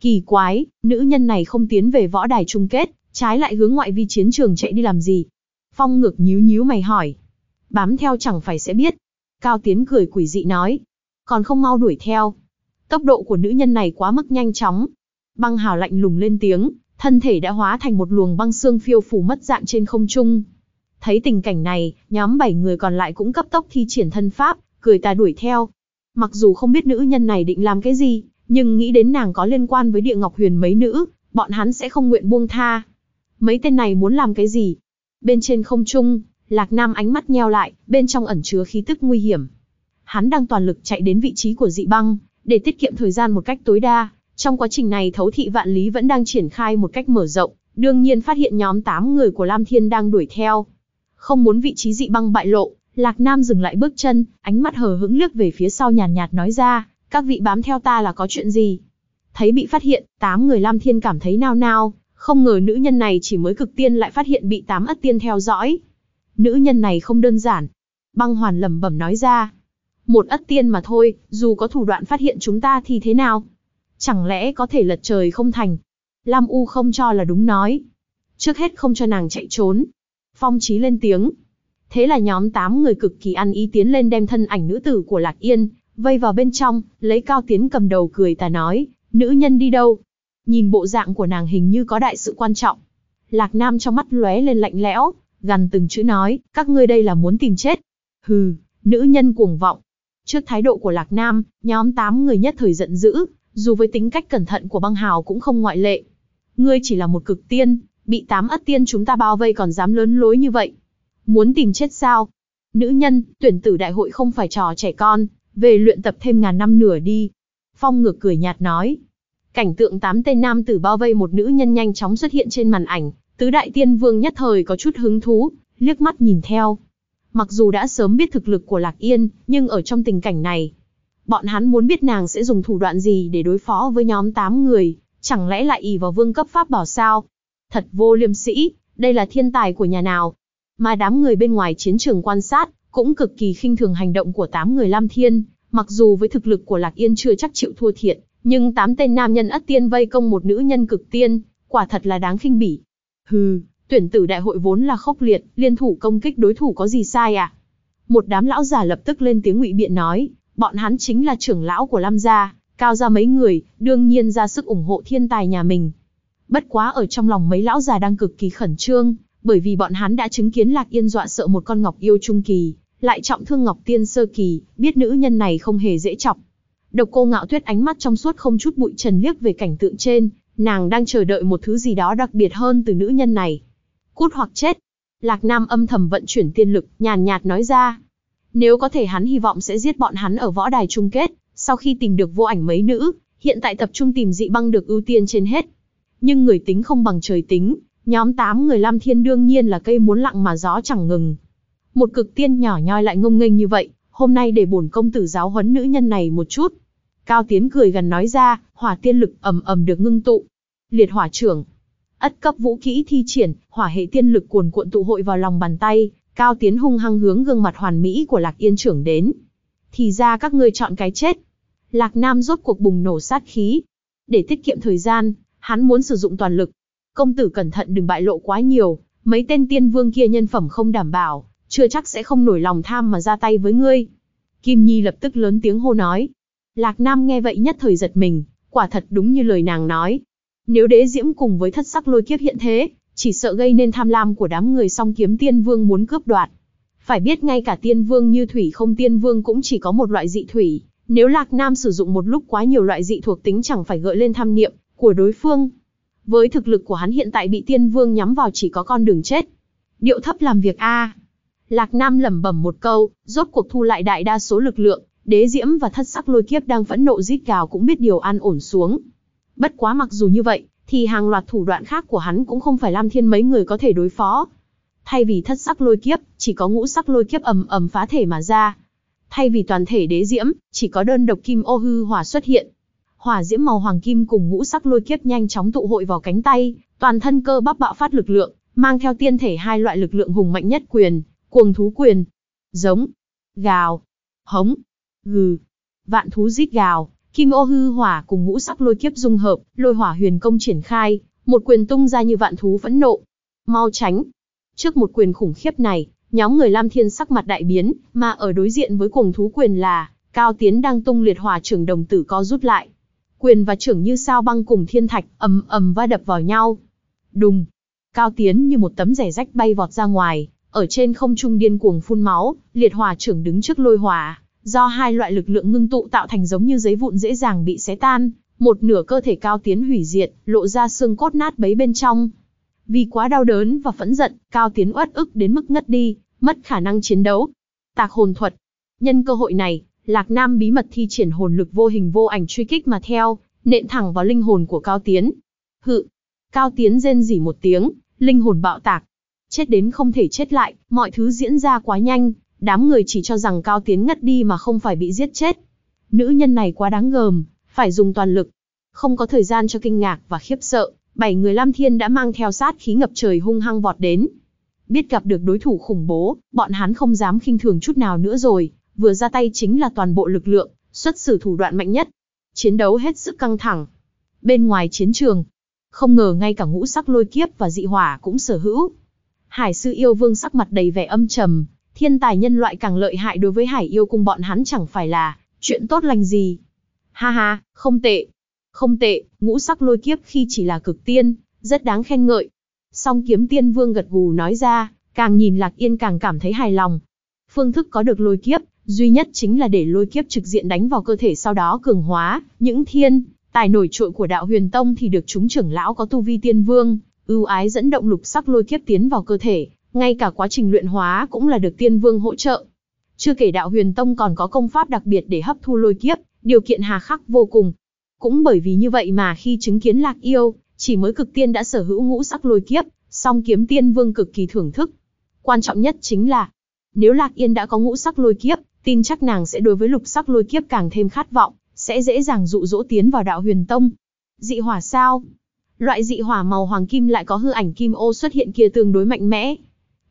Kỳ quái, nữ nhân này không tiến về võ đài chung kết, trái lại hướng ngoại vi chiến trường chạy đi làm gì. Phong ngược nhíu nhíu mày hỏi. Bám theo chẳng phải sẽ biết. Cao Tiến cười quỷ dị nói. Còn không mau đuổi theo. Tốc độ của nữ nhân này quá mức nhanh chóng. Băng hào lạnh lùng lên tiếng, thân thể đã hóa thành một luồng băng xương phiêu phủ mất dạng trên không trung. Thấy tình cảnh này, nhóm bảy người còn lại cũng cấp tốc thi triển thân pháp, cười ta đuổi theo. Mặc dù không biết nữ nhân này định làm cái gì, nhưng nghĩ đến nàng có liên quan với địa ngọc huyền mấy nữ, bọn hắn sẽ không nguyện buông tha. Mấy tên này muốn làm cái gì? Bên trên không trung, Lạc Nam ánh mắt nheo lại, bên trong ẩn chứa khí tức nguy hiểm. Hắn đang toàn lực chạy đến vị trí của dị băng, để tiết kiệm thời gian một cách tối đa. Trong quá trình này thấu thị vạn lý vẫn đang triển khai một cách mở rộng, đương nhiên phát hiện nhóm 8 người của Lam Thiên đang đuổi theo. Không muốn vị trí dị băng bại lộ, Lạc Nam dừng lại bước chân, ánh mắt hờ hững liếc về phía sau nhàn nhạt, nhạt nói ra, các vị bám theo ta là có chuyện gì? Thấy bị phát hiện, tám người Lam Thiên cảm thấy nao nao, không ngờ nữ nhân này chỉ mới cực tiên lại phát hiện bị tám ất tiên theo dõi. Nữ nhân này không đơn giản. Băng hoàn lẩm bẩm nói ra. Một ất tiên mà thôi, dù có thủ đoạn phát hiện chúng ta thì thế nào? Chẳng lẽ có thể lật trời không thành? Lam U không cho là đúng nói. Trước hết không cho nàng chạy trốn. Phong chí lên tiếng. Thế là nhóm 8 người cực kỳ ăn ý tiến lên đem thân ảnh nữ tử của Lạc Yên, vây vào bên trong, lấy cao tiến cầm đầu cười ta nói, nữ nhân đi đâu? Nhìn bộ dạng của nàng hình như có đại sự quan trọng. Lạc Nam trong mắt lóe lên lạnh lẽo, gần từng chữ nói, các ngươi đây là muốn tìm chết. Hừ, nữ nhân cuồng vọng. Trước thái độ của Lạc Nam, nhóm 8 người nhất thời giận dữ, dù với tính cách cẩn thận của băng hào cũng không ngoại lệ. Ngươi chỉ là một cực tiên, bị tám ất tiên chúng ta bao vây còn dám lớn lối như vậy. Muốn tìm chết sao? Nữ nhân, tuyển tử đại hội không phải trò trẻ con, về luyện tập thêm ngàn năm nửa đi. Phong ngược cười nhạt nói. Cảnh tượng tám tên nam tử bao vây một nữ nhân nhanh chóng xuất hiện trên màn ảnh, tứ đại tiên vương nhất thời có chút hứng thú, liếc mắt nhìn theo. Mặc dù đã sớm biết thực lực của Lạc Yên, nhưng ở trong tình cảnh này, bọn hắn muốn biết nàng sẽ dùng thủ đoạn gì để đối phó với nhóm 8 người, chẳng lẽ lại ỷ vào vương cấp pháp bảo sao? Thật vô liêm sĩ, đây là thiên tài của nhà nào? Mà đám người bên ngoài chiến trường quan sát, cũng cực kỳ khinh thường hành động của tám người Lam Thiên, mặc dù với thực lực của Lạc Yên chưa chắc chịu thua thiệt, nhưng tám tên nam nhân ất tiên vây công một nữ nhân cực tiên, quả thật là đáng khinh bỉ. Hừ, tuyển tử đại hội vốn là khốc liệt, liên thủ công kích đối thủ có gì sai à? Một đám lão già lập tức lên tiếng ngụy biện nói, bọn hắn chính là trưởng lão của Lam gia, cao ra mấy người, đương nhiên ra sức ủng hộ thiên tài nhà mình. Bất quá ở trong lòng mấy lão già đang cực kỳ khẩn trương, bởi vì bọn hắn đã chứng kiến Lạc Yên dọa sợ một con ngọc yêu trung kỳ, lại trọng thương ngọc tiên sơ kỳ, biết nữ nhân này không hề dễ chọc. Độc cô ngạo tuyết ánh mắt trong suốt không chút bụi trần liếc về cảnh tượng trên, nàng đang chờ đợi một thứ gì đó đặc biệt hơn từ nữ nhân này. Cút hoặc chết. Lạc Nam âm thầm vận chuyển tiên lực, nhàn nhạt nói ra. Nếu có thể hắn hy vọng sẽ giết bọn hắn ở võ đài chung kết, sau khi tìm được vô ảnh mấy nữ, hiện tại tập trung tìm dị băng được ưu tiên trên hết. Nhưng người tính không bằng trời tính, nhóm 8 người Lam Thiên đương nhiên là cây muốn lặng mà gió chẳng ngừng. Một cực tiên nhỏ nhoi lại ngông nghênh như vậy, hôm nay để bổn công tử giáo huấn nữ nhân này một chút. Cao Tiến cười gần nói ra, hỏa tiên lực ầm ầm được ngưng tụ. Liệt hỏa trưởng. Ất cấp vũ kỹ thi triển, hỏa hệ tiên lực cuồn cuộn tụ hội vào lòng bàn tay, Cao Tiến hung hăng hướng gương mặt hoàn mỹ của Lạc Yên trưởng đến. Thì ra các ngươi chọn cái chết. Lạc Nam rốt cuộc bùng nổ sát khí. Để tiết kiệm thời gian, hắn muốn sử dụng toàn lực. Công tử cẩn thận đừng bại lộ quá nhiều, mấy tên tiên vương kia nhân phẩm không đảm bảo, chưa chắc sẽ không nổi lòng tham mà ra tay với ngươi. Kim Nhi lập tức lớn tiếng hô nói. Lạc Nam nghe vậy nhất thời giật mình, quả thật đúng như lời nàng nói. Nếu đế diễm cùng với thất sắc lôi kiếp hiện thế, chỉ sợ gây nên tham lam của đám người song kiếm tiên vương muốn cướp đoạt. Phải biết ngay cả tiên vương như thủy không tiên vương cũng chỉ có một loại dị thủy, nếu Lạc Nam sử dụng một lúc quá nhiều loại dị thuộc tính chẳng phải gợi lên tham niệm của đối phương. Với thực lực của hắn hiện tại bị tiên vương nhắm vào chỉ có con đường chết. Điệu thấp làm việc a. Lạc Nam lẩm bẩm một câu, rốt cuộc thu lại đại đa số lực lượng, đế diễm và thất sắc lôi kiếp đang phẫn nộ rít gào cũng biết điều an ổn xuống. Bất quá mặc dù như vậy, thì hàng loạt thủ đoạn khác của hắn cũng không phải Lam Thiên mấy người có thể đối phó. Thay vì thất sắc lôi kiếp, chỉ có ngũ sắc lôi kiếp ầm ầm phá thể mà ra. Thay vì toàn thể đế diễm, chỉ có đơn độc kim ô hư hỏa xuất hiện. Hỏa diễm màu hoàng kim cùng ngũ sắc lôi kiếp nhanh chóng tụ hội vào cánh tay, toàn thân cơ bắp bạo phát lực lượng, mang theo tiên thể hai loại lực lượng hùng mạnh nhất quyền, cuồng thú quyền, giống, gào, hống, gừ, vạn thú rít gào, Kim ô hư hỏa cùng ngũ sắc lôi kiếp dung hợp, lôi hỏa huyền công triển khai, một quyền tung ra như vạn thú phẫn nộ. Mau tránh. Trước một quyền khủng khiếp này, nhóm người Lam Thiên sắc mặt đại biến, mà ở đối diện với cuồng thú quyền là, Cao Tiến đang tung liệt hỏa trưởng đồng tử co rút lại. Quyền và trưởng như sao băng cùng thiên thạch, ầm ầm va đập vào nhau. Đùng. Cao Tiến như một tấm rẻ rách bay vọt ra ngoài, ở trên không trung điên cuồng phun máu, liệt hỏa trưởng đứng trước lôi hỏa, Do hai loại lực lượng ngưng tụ tạo thành giống như giấy vụn dễ dàng bị xé tan, một nửa cơ thể cao tiến hủy diệt, lộ ra xương cốt nát bấy bên trong. Vì quá đau đớn và phẫn giận, cao tiến uất ức đến mức ngất đi, mất khả năng chiến đấu. Tạc hồn thuật. Nhân cơ hội này, Lạc Nam bí mật thi triển hồn lực vô hình vô ảnh truy kích mà theo, nện thẳng vào linh hồn của Cao Tiến. Hự. Cao Tiến rên rỉ một tiếng, linh hồn bạo tạc. Chết đến không thể chết lại, mọi thứ diễn ra quá nhanh, Đám người chỉ cho rằng Cao Tiến ngất đi mà không phải bị giết chết. Nữ nhân này quá đáng gờm, phải dùng toàn lực. Không có thời gian cho kinh ngạc và khiếp sợ, bảy người Lam Thiên đã mang theo sát khí ngập trời hung hăng vọt đến. Biết gặp được đối thủ khủng bố, bọn hắn không dám khinh thường chút nào nữa rồi, vừa ra tay chính là toàn bộ lực lượng, xuất xử thủ đoạn mạnh nhất. Chiến đấu hết sức căng thẳng. Bên ngoài chiến trường, không ngờ ngay cả ngũ sắc lôi kiếp và dị hỏa cũng sở hữu. Hải sư yêu vương sắc mặt đầy vẻ âm trầm, thiên tài nhân loại càng lợi hại đối với hải yêu cung bọn hắn chẳng phải là chuyện tốt lành gì. Ha ha, không tệ. Không tệ, ngũ sắc lôi kiếp khi chỉ là cực tiên, rất đáng khen ngợi. Song kiếm tiên vương gật gù nói ra, càng nhìn lạc yên càng cảm thấy hài lòng. Phương thức có được lôi kiếp, duy nhất chính là để lôi kiếp trực diện đánh vào cơ thể sau đó cường hóa, những thiên, tài nổi trội của đạo huyền tông thì được chúng trưởng lão có tu vi tiên vương, ưu ái dẫn động lục sắc lôi kiếp tiến vào cơ thể, ngay cả quá trình luyện hóa cũng là được tiên vương hỗ trợ. Chưa kể đạo huyền tông còn có công pháp đặc biệt để hấp thu lôi kiếp, điều kiện hà khắc vô cùng. Cũng bởi vì như vậy mà khi chứng kiến lạc yêu, chỉ mới cực tiên đã sở hữu ngũ sắc lôi kiếp, song kiếm tiên vương cực kỳ thưởng thức. Quan trọng nhất chính là, nếu lạc yên đã có ngũ sắc lôi kiếp, tin chắc nàng sẽ đối với lục sắc lôi kiếp càng thêm khát vọng, sẽ dễ dàng dụ dỗ tiến vào đạo huyền tông. Dị hỏa sao? Loại dị hỏa màu hoàng kim lại có hư ảnh kim ô xuất hiện kia tương đối mạnh mẽ,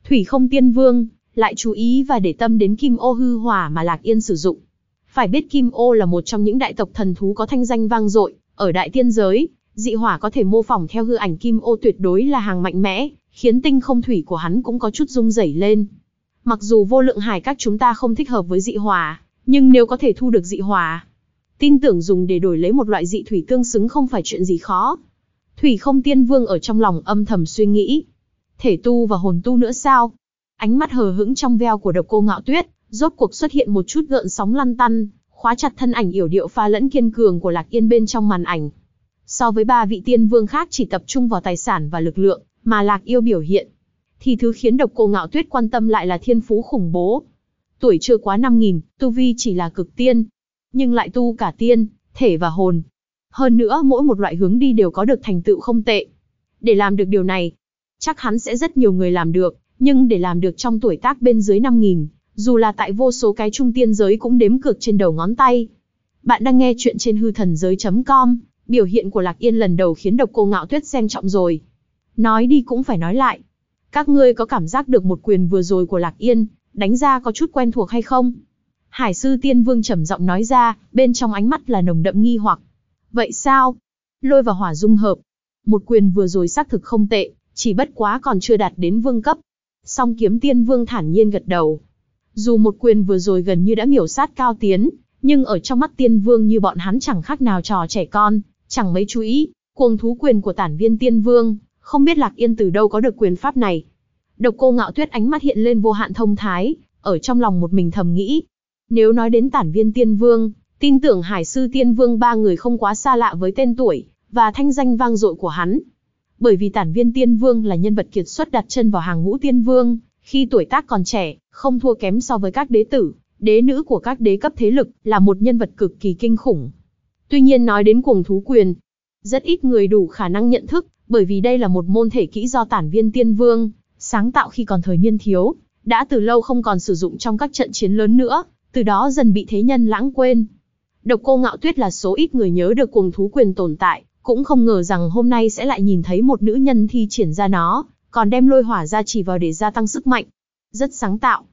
Thủy không tiên vương, lại chú ý và để tâm đến kim ô hư hỏa mà Lạc Yên sử dụng. Phải biết kim ô là một trong những đại tộc thần thú có thanh danh vang dội, ở đại tiên giới, dị hỏa có thể mô phỏng theo hư ảnh kim ô tuyệt đối là hàng mạnh mẽ, khiến tinh không thủy của hắn cũng có chút rung rẩy lên. Mặc dù vô lượng hải các chúng ta không thích hợp với dị hỏa, nhưng nếu có thể thu được dị hỏa, tin tưởng dùng để đổi lấy một loại dị thủy tương xứng không phải chuyện gì khó. Thủy không tiên vương ở trong lòng âm thầm suy nghĩ, thể tu và hồn tu nữa sao? Ánh mắt hờ hững trong veo của độc cô ngạo tuyết, rốt cuộc xuất hiện một chút gợn sóng lăn tăn, khóa chặt thân ảnh yểu điệu pha lẫn kiên cường của Lạc Yên bên trong màn ảnh. So với ba vị tiên vương khác chỉ tập trung vào tài sản và lực lượng, mà Lạc Yêu biểu hiện, thì thứ khiến độc cô ngạo tuyết quan tâm lại là thiên phú khủng bố. Tuổi chưa quá 5.000, tu vi chỉ là cực tiên, nhưng lại tu cả tiên, thể và hồn. Hơn nữa mỗi một loại hướng đi đều có được thành tựu không tệ. Để làm được điều này, chắc hắn sẽ rất nhiều người làm được, nhưng để làm được trong tuổi tác bên dưới 5.000, dù là tại vô số cái trung tiên giới cũng đếm cược trên đầu ngón tay. Bạn đang nghe chuyện trên hư thần giới.com, Biểu hiện của Lạc Yên lần đầu khiến độc cô ngạo tuyết xem trọng rồi. Nói đi cũng phải nói lại. Các ngươi có cảm giác được một quyền vừa rồi của Lạc Yên, đánh ra có chút quen thuộc hay không? Hải sư tiên vương trầm giọng nói ra, bên trong ánh mắt là nồng đậm nghi hoặc. Vậy sao? Lôi và hỏa dung hợp. Một quyền vừa rồi xác thực không tệ, chỉ bất quá còn chưa đạt đến vương cấp. Song kiếm tiên vương thản nhiên gật đầu. Dù một quyền vừa rồi gần như đã miểu sát cao tiến, nhưng ở trong mắt tiên vương như bọn hắn chẳng khác nào trò trẻ con, chẳng mấy chú ý, cuồng thú quyền của tản viên tiên vương, không biết Lạc Yên từ đâu có được quyền pháp này. Độc cô ngạo tuyết ánh mắt hiện lên vô hạn thông thái, ở trong lòng một mình thầm nghĩ. Nếu nói đến tản viên tiên vương, tin tưởng hải sư tiên vương ba người không quá xa lạ với tên tuổi, và thanh danh vang dội của hắn. Bởi vì tản viên tiên vương là nhân vật kiệt xuất đặt chân vào hàng ngũ tiên vương, khi tuổi tác còn trẻ, không thua kém so với các đế tử, đế nữ của các đế cấp thế lực, là một nhân vật cực kỳ kinh khủng. Tuy nhiên nói đến cuồng thú quyền, rất ít người đủ khả năng nhận thức, bởi vì đây là một môn thể kỹ do tản viên tiên vương, sáng tạo khi còn thời niên thiếu, đã từ lâu không còn sử dụng trong các trận chiến lớn nữa, từ đó dần bị thế nhân lãng quên. Độc cô ngạo tuyết là số ít người nhớ được cuồng thú quyền tồn tại, cũng không ngờ rằng hôm nay sẽ lại nhìn thấy một nữ nhân thi triển ra nó, còn đem lôi hỏa ra chỉ vào để gia tăng sức mạnh. Rất sáng tạo.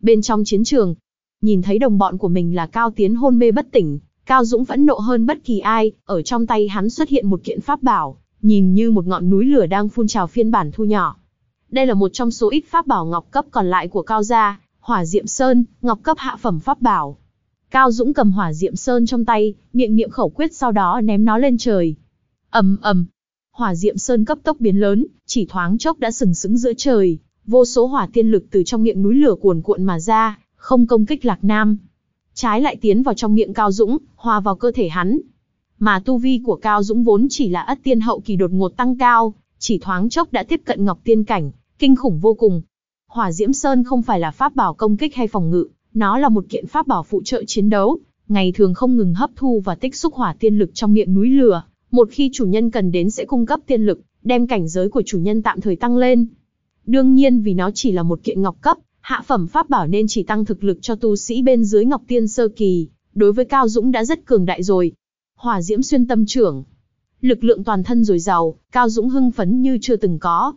Bên trong chiến trường, nhìn thấy đồng bọn của mình là Cao Tiến hôn mê bất tỉnh, Cao Dũng phẫn nộ hơn bất kỳ ai, ở trong tay hắn xuất hiện một kiện pháp bảo, nhìn như một ngọn núi lửa đang phun trào phiên bản thu nhỏ. Đây là một trong số ít pháp bảo ngọc cấp còn lại của Cao gia, Hỏa Diệm Sơn, ngọc cấp hạ phẩm pháp bảo. Cao Dũng cầm Hỏa Diệm Sơn trong tay, miệng niệm khẩu quyết sau đó ném nó lên trời. Ầm ầm, Hỏa Diệm Sơn cấp tốc biến lớn, chỉ thoáng chốc đã sừng sững giữa trời, vô số hỏa tiên lực từ trong miệng núi lửa cuồn cuộn mà ra, không công kích Lạc Nam. Trái lại tiến vào trong miệng Cao Dũng, hòa vào cơ thể hắn. Mà tu vi của Cao Dũng vốn chỉ là ất tiên hậu kỳ đột ngột tăng cao, chỉ thoáng chốc đã tiếp cận ngọc tiên cảnh, kinh khủng vô cùng. Hỏa Diễm Sơn không phải là pháp bảo công kích hay phòng ngự, nó là một kiện pháp bảo phụ trợ chiến đấu, ngày thường không ngừng hấp thu và tích xúc hỏa tiên lực trong miệng núi lửa, một khi chủ nhân cần đến sẽ cung cấp tiên lực, đem cảnh giới của chủ nhân tạm thời tăng lên. Đương nhiên vì nó chỉ là một kiện ngọc cấp, hạ phẩm pháp bảo nên chỉ tăng thực lực cho tu sĩ bên dưới ngọc tiên sơ kỳ, đối với Cao Dũng đã rất cường đại rồi. Hỏa diễm xuyên tâm trưởng. Lực lượng toàn thân dồi dào, Cao Dũng hưng phấn như chưa từng có.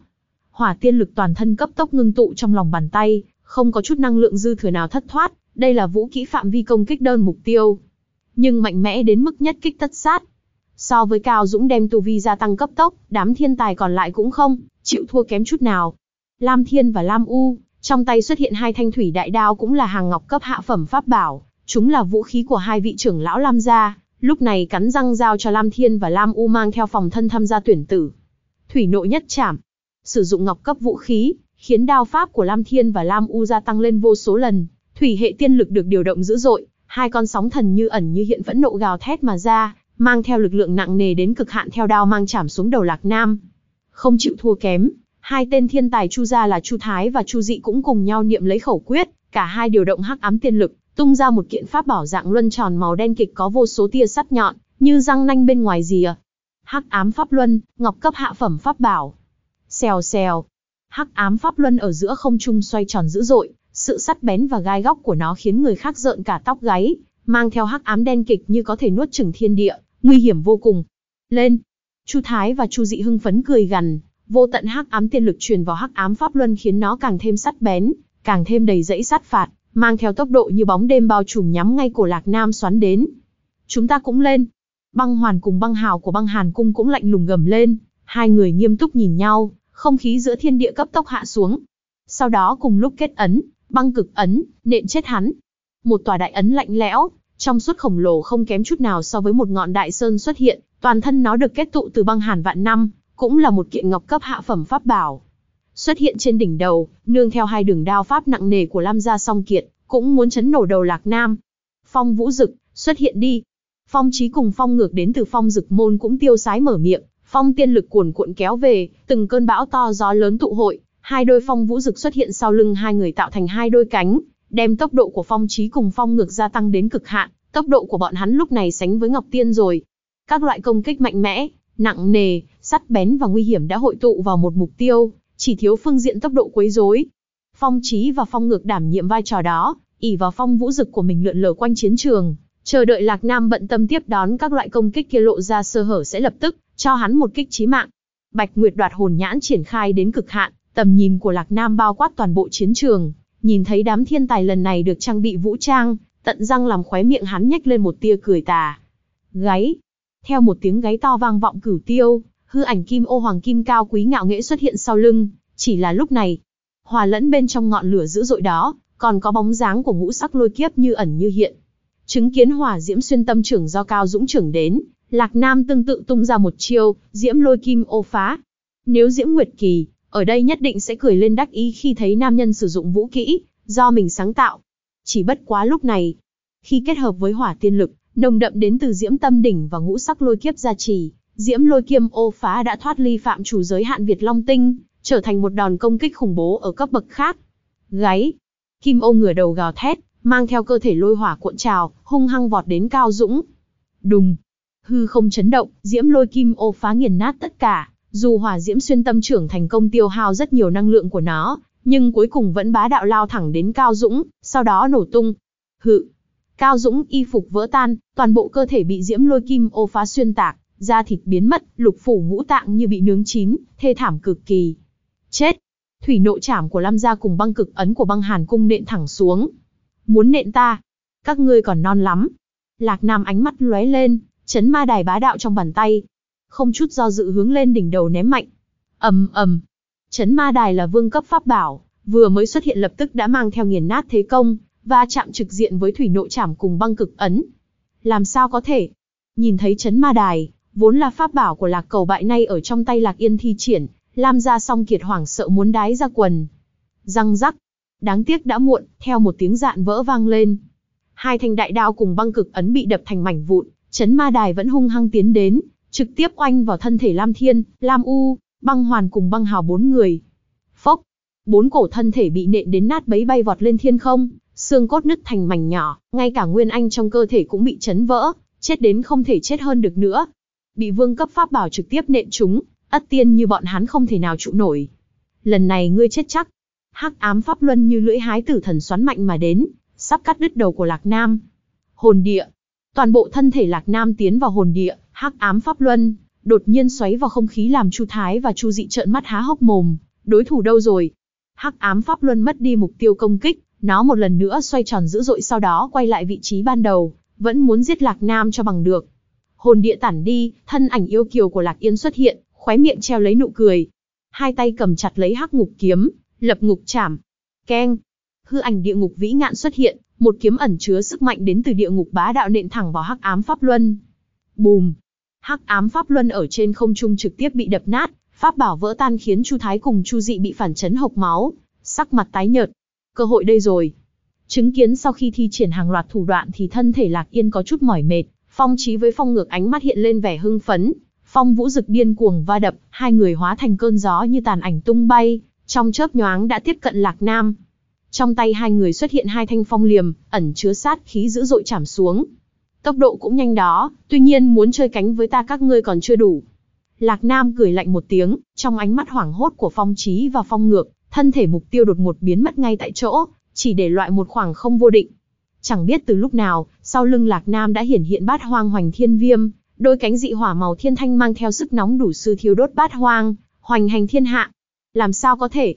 Hỏa tiên lực toàn thân cấp tốc ngưng tụ trong lòng bàn tay, không có chút năng lượng dư thừa nào thất thoát, đây là vũ kỹ phạm vi công kích đơn mục tiêu. Nhưng mạnh mẽ đến mức nhất kích tất sát, So với Cao Dũng đem tu vi gia tăng cấp tốc, đám thiên tài còn lại cũng không, chịu thua kém chút nào. Lam Thiên và Lam U, trong tay xuất hiện hai thanh thủy đại đao cũng là hàng ngọc cấp hạ phẩm pháp bảo, chúng là vũ khí của hai vị trưởng lão Lam gia, lúc này cắn răng giao cho Lam Thiên và Lam U mang theo phòng thân tham gia tuyển tử. Thủy nội nhất chảm, sử dụng ngọc cấp vũ khí, khiến đao pháp của Lam Thiên và Lam U gia tăng lên vô số lần, thủy hệ tiên lực được điều động dữ dội, hai con sóng thần như ẩn như hiện vẫn nộ gào thét mà ra, mang theo lực lượng nặng nề đến cực hạn theo đao mang chảm xuống đầu Lạc Nam. Không chịu thua kém, hai tên thiên tài Chu gia là Chu Thái và Chu Dị cũng cùng nhau niệm lấy khẩu quyết, cả hai điều động hắc ám tiên lực, tung ra một kiện pháp bảo dạng luân tròn màu đen kịch có vô số tia sắt nhọn, như răng nanh bên ngoài rìa. Hắc ám pháp luân, ngọc cấp hạ phẩm pháp bảo. Xèo xèo. Hắc ám pháp luân ở giữa không trung xoay tròn dữ dội, sự sắt bén và gai góc của nó khiến người khác rợn cả tóc gáy, mang theo hắc ám đen kịch như có thể nuốt chửng thiên địa, nguy hiểm vô cùng. Lên! Chu Thái và Chu Dị hưng phấn cười gằn, vô tận hắc ám tiên lực truyền vào hắc ám pháp luân khiến nó càng thêm sắt bén, càng thêm đầy dẫy sát phạt, mang theo tốc độ như bóng đêm bao trùm nhắm ngay cổ Lạc Nam xoắn đến. Chúng ta cũng lên. Băng Hoàn cùng Băng Hào của Băng Hàn cung cũng lạnh lùng gầm lên, hai người nghiêm túc nhìn nhau, không khí giữa thiên địa cấp tốc hạ xuống. Sau đó cùng lúc kết ấn, băng cực ấn, nện chết hắn. Một tòa đại ấn lạnh lẽo, trong suốt khổng lồ không kém chút nào so với một ngọn đại sơn xuất hiện, toàn thân nó được kết tụ từ băng hàn vạn năm, cũng là một kiện ngọc cấp hạ phẩm pháp bảo. Xuất hiện trên đỉnh đầu, nương theo hai đường đao pháp nặng nề của Lam gia song kiệt, cũng muốn chấn nổ đầu Lạc Nam. Phong Vũ Dực, xuất hiện đi. Phong Chí cùng Phong Ngược đến từ Phong Dực môn cũng tiêu sái mở miệng, phong tiên lực cuồn cuộn kéo về, từng cơn bão to gió lớn tụ hội, hai đôi Phong Vũ Dực xuất hiện sau lưng hai người tạo thành hai đôi cánh, đem tốc độ của phong trí cùng phong ngược gia tăng đến cực hạn, tốc độ của bọn hắn lúc này sánh với Ngọc Tiên rồi. Các loại công kích mạnh mẽ, nặng nề, sắt bén và nguy hiểm đã hội tụ vào một mục tiêu, chỉ thiếu phương diện tốc độ quấy rối. Phong trí và phong ngược đảm nhiệm vai trò đó, ỉ vào phong vũ dực của mình lượn lờ quanh chiến trường, Chờ đợi Lạc Nam bận tâm tiếp đón các loại công kích kia lộ ra sơ hở sẽ lập tức cho hắn một kích chí mạng. Bạch Nguyệt đoạt hồn nhãn triển khai đến cực hạn, tầm nhìn của Lạc Nam bao quát toàn bộ chiến trường, nhìn thấy đám thiên tài lần này được trang bị vũ trang, tận răng làm khóe miệng hắn nhếch lên một tia cười tà. Gáy. Theo một tiếng gáy to vang vọng cửu tiêu, hư ảnh kim ô hoàng kim cao quý ngạo nghễ xuất hiện sau lưng, chỉ là lúc này, hòa lẫn bên trong ngọn lửa dữ dội đó, còn có bóng dáng của ngũ sắc lôi kiếp như ẩn như hiện. Chứng kiến hỏa diễm xuyên tâm trưởng do cao dũng trưởng đến, Lạc Nam tương tự tung ra một chiêu, diễm lôi kim ô phá. Nếu diễm nguyệt kỳ, ở đây nhất định sẽ cười lên đắc ý khi thấy nam nhân sử dụng vũ kỹ, do mình sáng tạo. Chỉ bất quá lúc này, khi kết hợp với hỏa tiên lực, nồng đậm đến từ diễm tâm đỉnh và ngũ sắc lôi kiếp gia trì, diễm lôi kiêm ô phá đã thoát ly phạm chủ giới hạn Việt Long Tinh, trở thành một đòn công kích khủng bố ở cấp bậc khác. Gáy, kim ô ngửa đầu gào thét, mang theo cơ thể lôi hỏa cuộn trào, hung hăng vọt đến cao dũng. Đùng, hư không chấn động, diễm lôi kim ô phá nghiền nát tất cả, dù hỏa diễm xuyên tâm trưởng thành công tiêu hao rất nhiều năng lượng của nó, nhưng cuối cùng vẫn bá đạo lao thẳng đến Cao Dũng, sau đó nổ tung. Hự. Cao Dũng y phục vỡ tan, toàn bộ cơ thể bị diễm lôi kim ô phá xuyên tạc, da thịt biến mất, lục phủ ngũ tạng như bị nướng chín, thê thảm cực kỳ. Chết. Thủy nộ chảm của Lam gia cùng băng cực ấn của băng hàn cung nện thẳng xuống. Muốn nện ta? Các ngươi còn non lắm. Lạc Nam ánh mắt lóe lên, chấn ma đài bá đạo trong bàn tay, không chút do dự hướng lên đỉnh đầu ném mạnh. ầm ầm, chấn ma đài là vương cấp pháp bảo, vừa mới xuất hiện lập tức đã mang theo nghiền nát thế công, và chạm trực diện với thủy nộ chảm cùng băng cực ấn. Làm sao có thể? Nhìn thấy chấn ma đài, vốn là pháp bảo của lạc cầu bại nay ở trong tay lạc yên thi triển, Lam gia song kiệt hoảng sợ muốn đái ra quần. Răng rắc. Đáng tiếc đã muộn, theo một tiếng dạn vỡ vang lên. Hai thanh đại đao cùng băng cực ấn bị đập thành mảnh vụn, chấn ma đài vẫn hung hăng tiến đến, trực tiếp oanh vào thân thể Lam Thiên, Lam U, băng hoàn cùng băng hào bốn người. Phốc, bốn cổ thân thể bị nện đến nát bấy bay vọt lên thiên không, xương cốt nứt thành mảnh nhỏ, ngay cả nguyên anh trong cơ thể cũng bị chấn vỡ, chết đến không thể chết hơn được nữa. Bị vương cấp pháp bảo trực tiếp nện chúng, ất tiên như bọn hắn không thể nào trụ nổi. Lần này ngươi chết chắc. Hắc ám pháp luân như lưỡi hái tử thần xoắn mạnh mà đến, sắp cắt đứt đầu của Lạc Nam. Hồn địa. Toàn bộ thân thể Lạc Nam tiến vào hồn địa, hắc ám pháp luân, đột nhiên xoáy vào không khí làm Chu Thái và Chu Dị trợn mắt há hốc mồm, đối thủ đâu rồi? Hắc ám pháp luân mất đi mục tiêu công kích, nó một lần nữa xoay tròn dữ dội sau đó quay lại vị trí ban đầu, vẫn muốn giết Lạc Nam cho bằng được. Hồn địa tản đi, thân ảnh yêu kiều của Lạc Yên xuất hiện, khóe miệng treo lấy nụ cười. Hai tay cầm chặt lấy hắc ngục kiếm, lập ngục chảm. Keng. Hư ảnh địa ngục vĩ ngạn xuất hiện, một kiếm ẩn chứa sức mạnh đến từ địa ngục bá đạo nện thẳng vào hắc ám pháp luân. Bùm, Hắc ám pháp luân ở trên không trung trực tiếp bị đập nát, pháp bảo vỡ tan khiến Chu Thái cùng Chu Dị bị phản chấn hộc máu, sắc mặt tái nhợt. Cơ hội đây rồi. Chứng kiến sau khi thi triển hàng loạt thủ đoạn thì thân thể Lạc Yên có chút mỏi mệt, Phong Chí với Phong Ngược ánh mắt hiện lên vẻ hưng phấn, Phong Vũ Dực điên cuồng va đập, hai người hóa thành cơn gió như tàn ảnh tung bay, trong chớp nhoáng đã tiếp cận Lạc Nam. Trong tay hai người xuất hiện hai thanh phong liềm, ẩn chứa sát khí dữ dội chảm xuống, Tốc độ cũng nhanh đó, tuy nhiên muốn chơi cánh với ta các ngươi còn chưa đủ. Lạc Nam cười lạnh một tiếng, trong ánh mắt hoảng hốt của phong trí và phong ngược, thân thể mục tiêu đột ngột biến mất ngay tại chỗ, chỉ để loại một khoảng không vô định. Chẳng biết từ lúc nào, sau lưng Lạc Nam đã hiển hiện bát hoang hoành thiên viêm, đôi cánh dị hỏa màu thiên thanh mang theo sức nóng đủ sư thiêu đốt bát hoang, hoành hành thiên hạ. Làm sao có thể?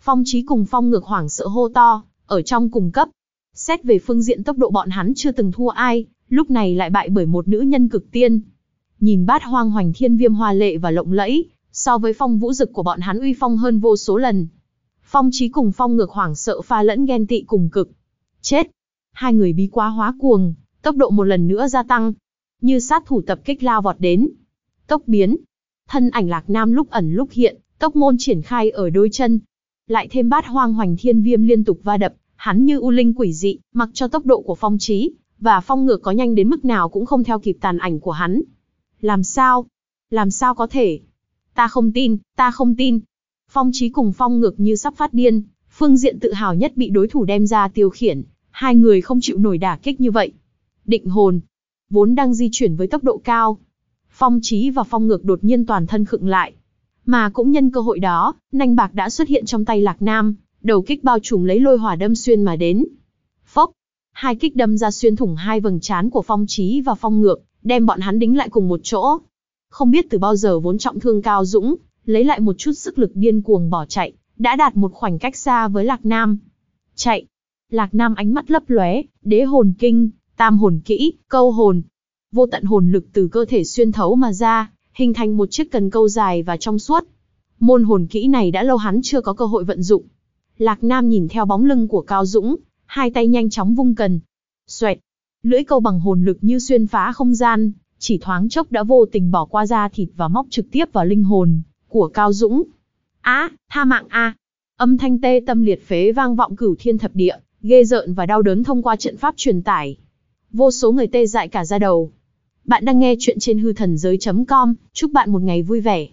Phong trí cùng phong ngược hoảng sợ hô to, ở trong cùng cấp. Xét về phương diện tốc độ bọn hắn chưa từng thua ai, lúc này lại bại bởi một nữ nhân cực tiên. Nhìn bát hoang hoành thiên viêm hoa lệ và lộng lẫy, so với phong vũ dực của bọn hắn uy phong hơn vô số lần. Phong trí cùng phong ngược hoảng sợ pha lẫn ghen tị cùng cực. Chết! Hai người bí quá hóa cuồng, tốc độ một lần nữa gia tăng. Như sát thủ tập kích lao vọt đến. Tốc biến. Thân ảnh lạc nam lúc ẩn lúc hiện, tốc môn triển khai ở đôi chân. Lại thêm bát hoang hoành thiên viêm liên tục va đập, hắn như u linh quỷ dị, mặc cho tốc độ của phong trí, và phong ngược có nhanh đến mức nào cũng không theo kịp tàn ảnh của hắn. Làm sao? Làm sao có thể? Ta không tin, ta không tin. Phong trí cùng phong ngược như sắp phát điên, phương diện tự hào nhất bị đối thủ đem ra tiêu khiển, hai người không chịu nổi đả kích như vậy. Định hồn, vốn đang di chuyển với tốc độ cao. Phong trí và phong ngược đột nhiên toàn thân khựng lại. Mà cũng nhân cơ hội đó, nanh bạc đã xuất hiện trong tay lạc nam, đầu kích bao trùm lấy lôi hỏa đâm xuyên mà đến. Phốc, Hai kích đâm ra xuyên thủng hai vầng trán của Phong trí và Phong Ngược, đem bọn hắn đính lại cùng một chỗ. Không biết từ bao giờ vốn trọng thương Cao Dũng, lấy lại một chút sức lực điên cuồng bỏ chạy, đã đạt một khoảnh cách xa với Lạc Nam. Chạy. Lạc Nam ánh mắt lấp lóe, đế hồn kinh, tam hồn kỹ, câu hồn. Vô tận hồn lực từ cơ thể xuyên thấu mà ra, hình thành một chiếc cần câu dài và trong suốt. Môn hồn kỹ này đã lâu hắn chưa có cơ hội vận dụng. Lạc Nam nhìn theo bóng lưng của Cao Dũng, hai tay nhanh chóng vung cần. Xoẹt, lưỡi câu bằng hồn lực như xuyên phá không gian, chỉ thoáng chốc đã vô tình bỏ qua da thịt và móc trực tiếp vào linh hồn của Cao Dũng. Á, tha mạng a. Âm thanh tê tâm liệt phế vang vọng cửu thiên thập địa, ghê rợn và đau đớn thông qua trận pháp truyền tải. Vô số người tê dại cả da đầu. Bạn đang nghe chuyện trên hư thần giới.com, chúc bạn một ngày vui vẻ.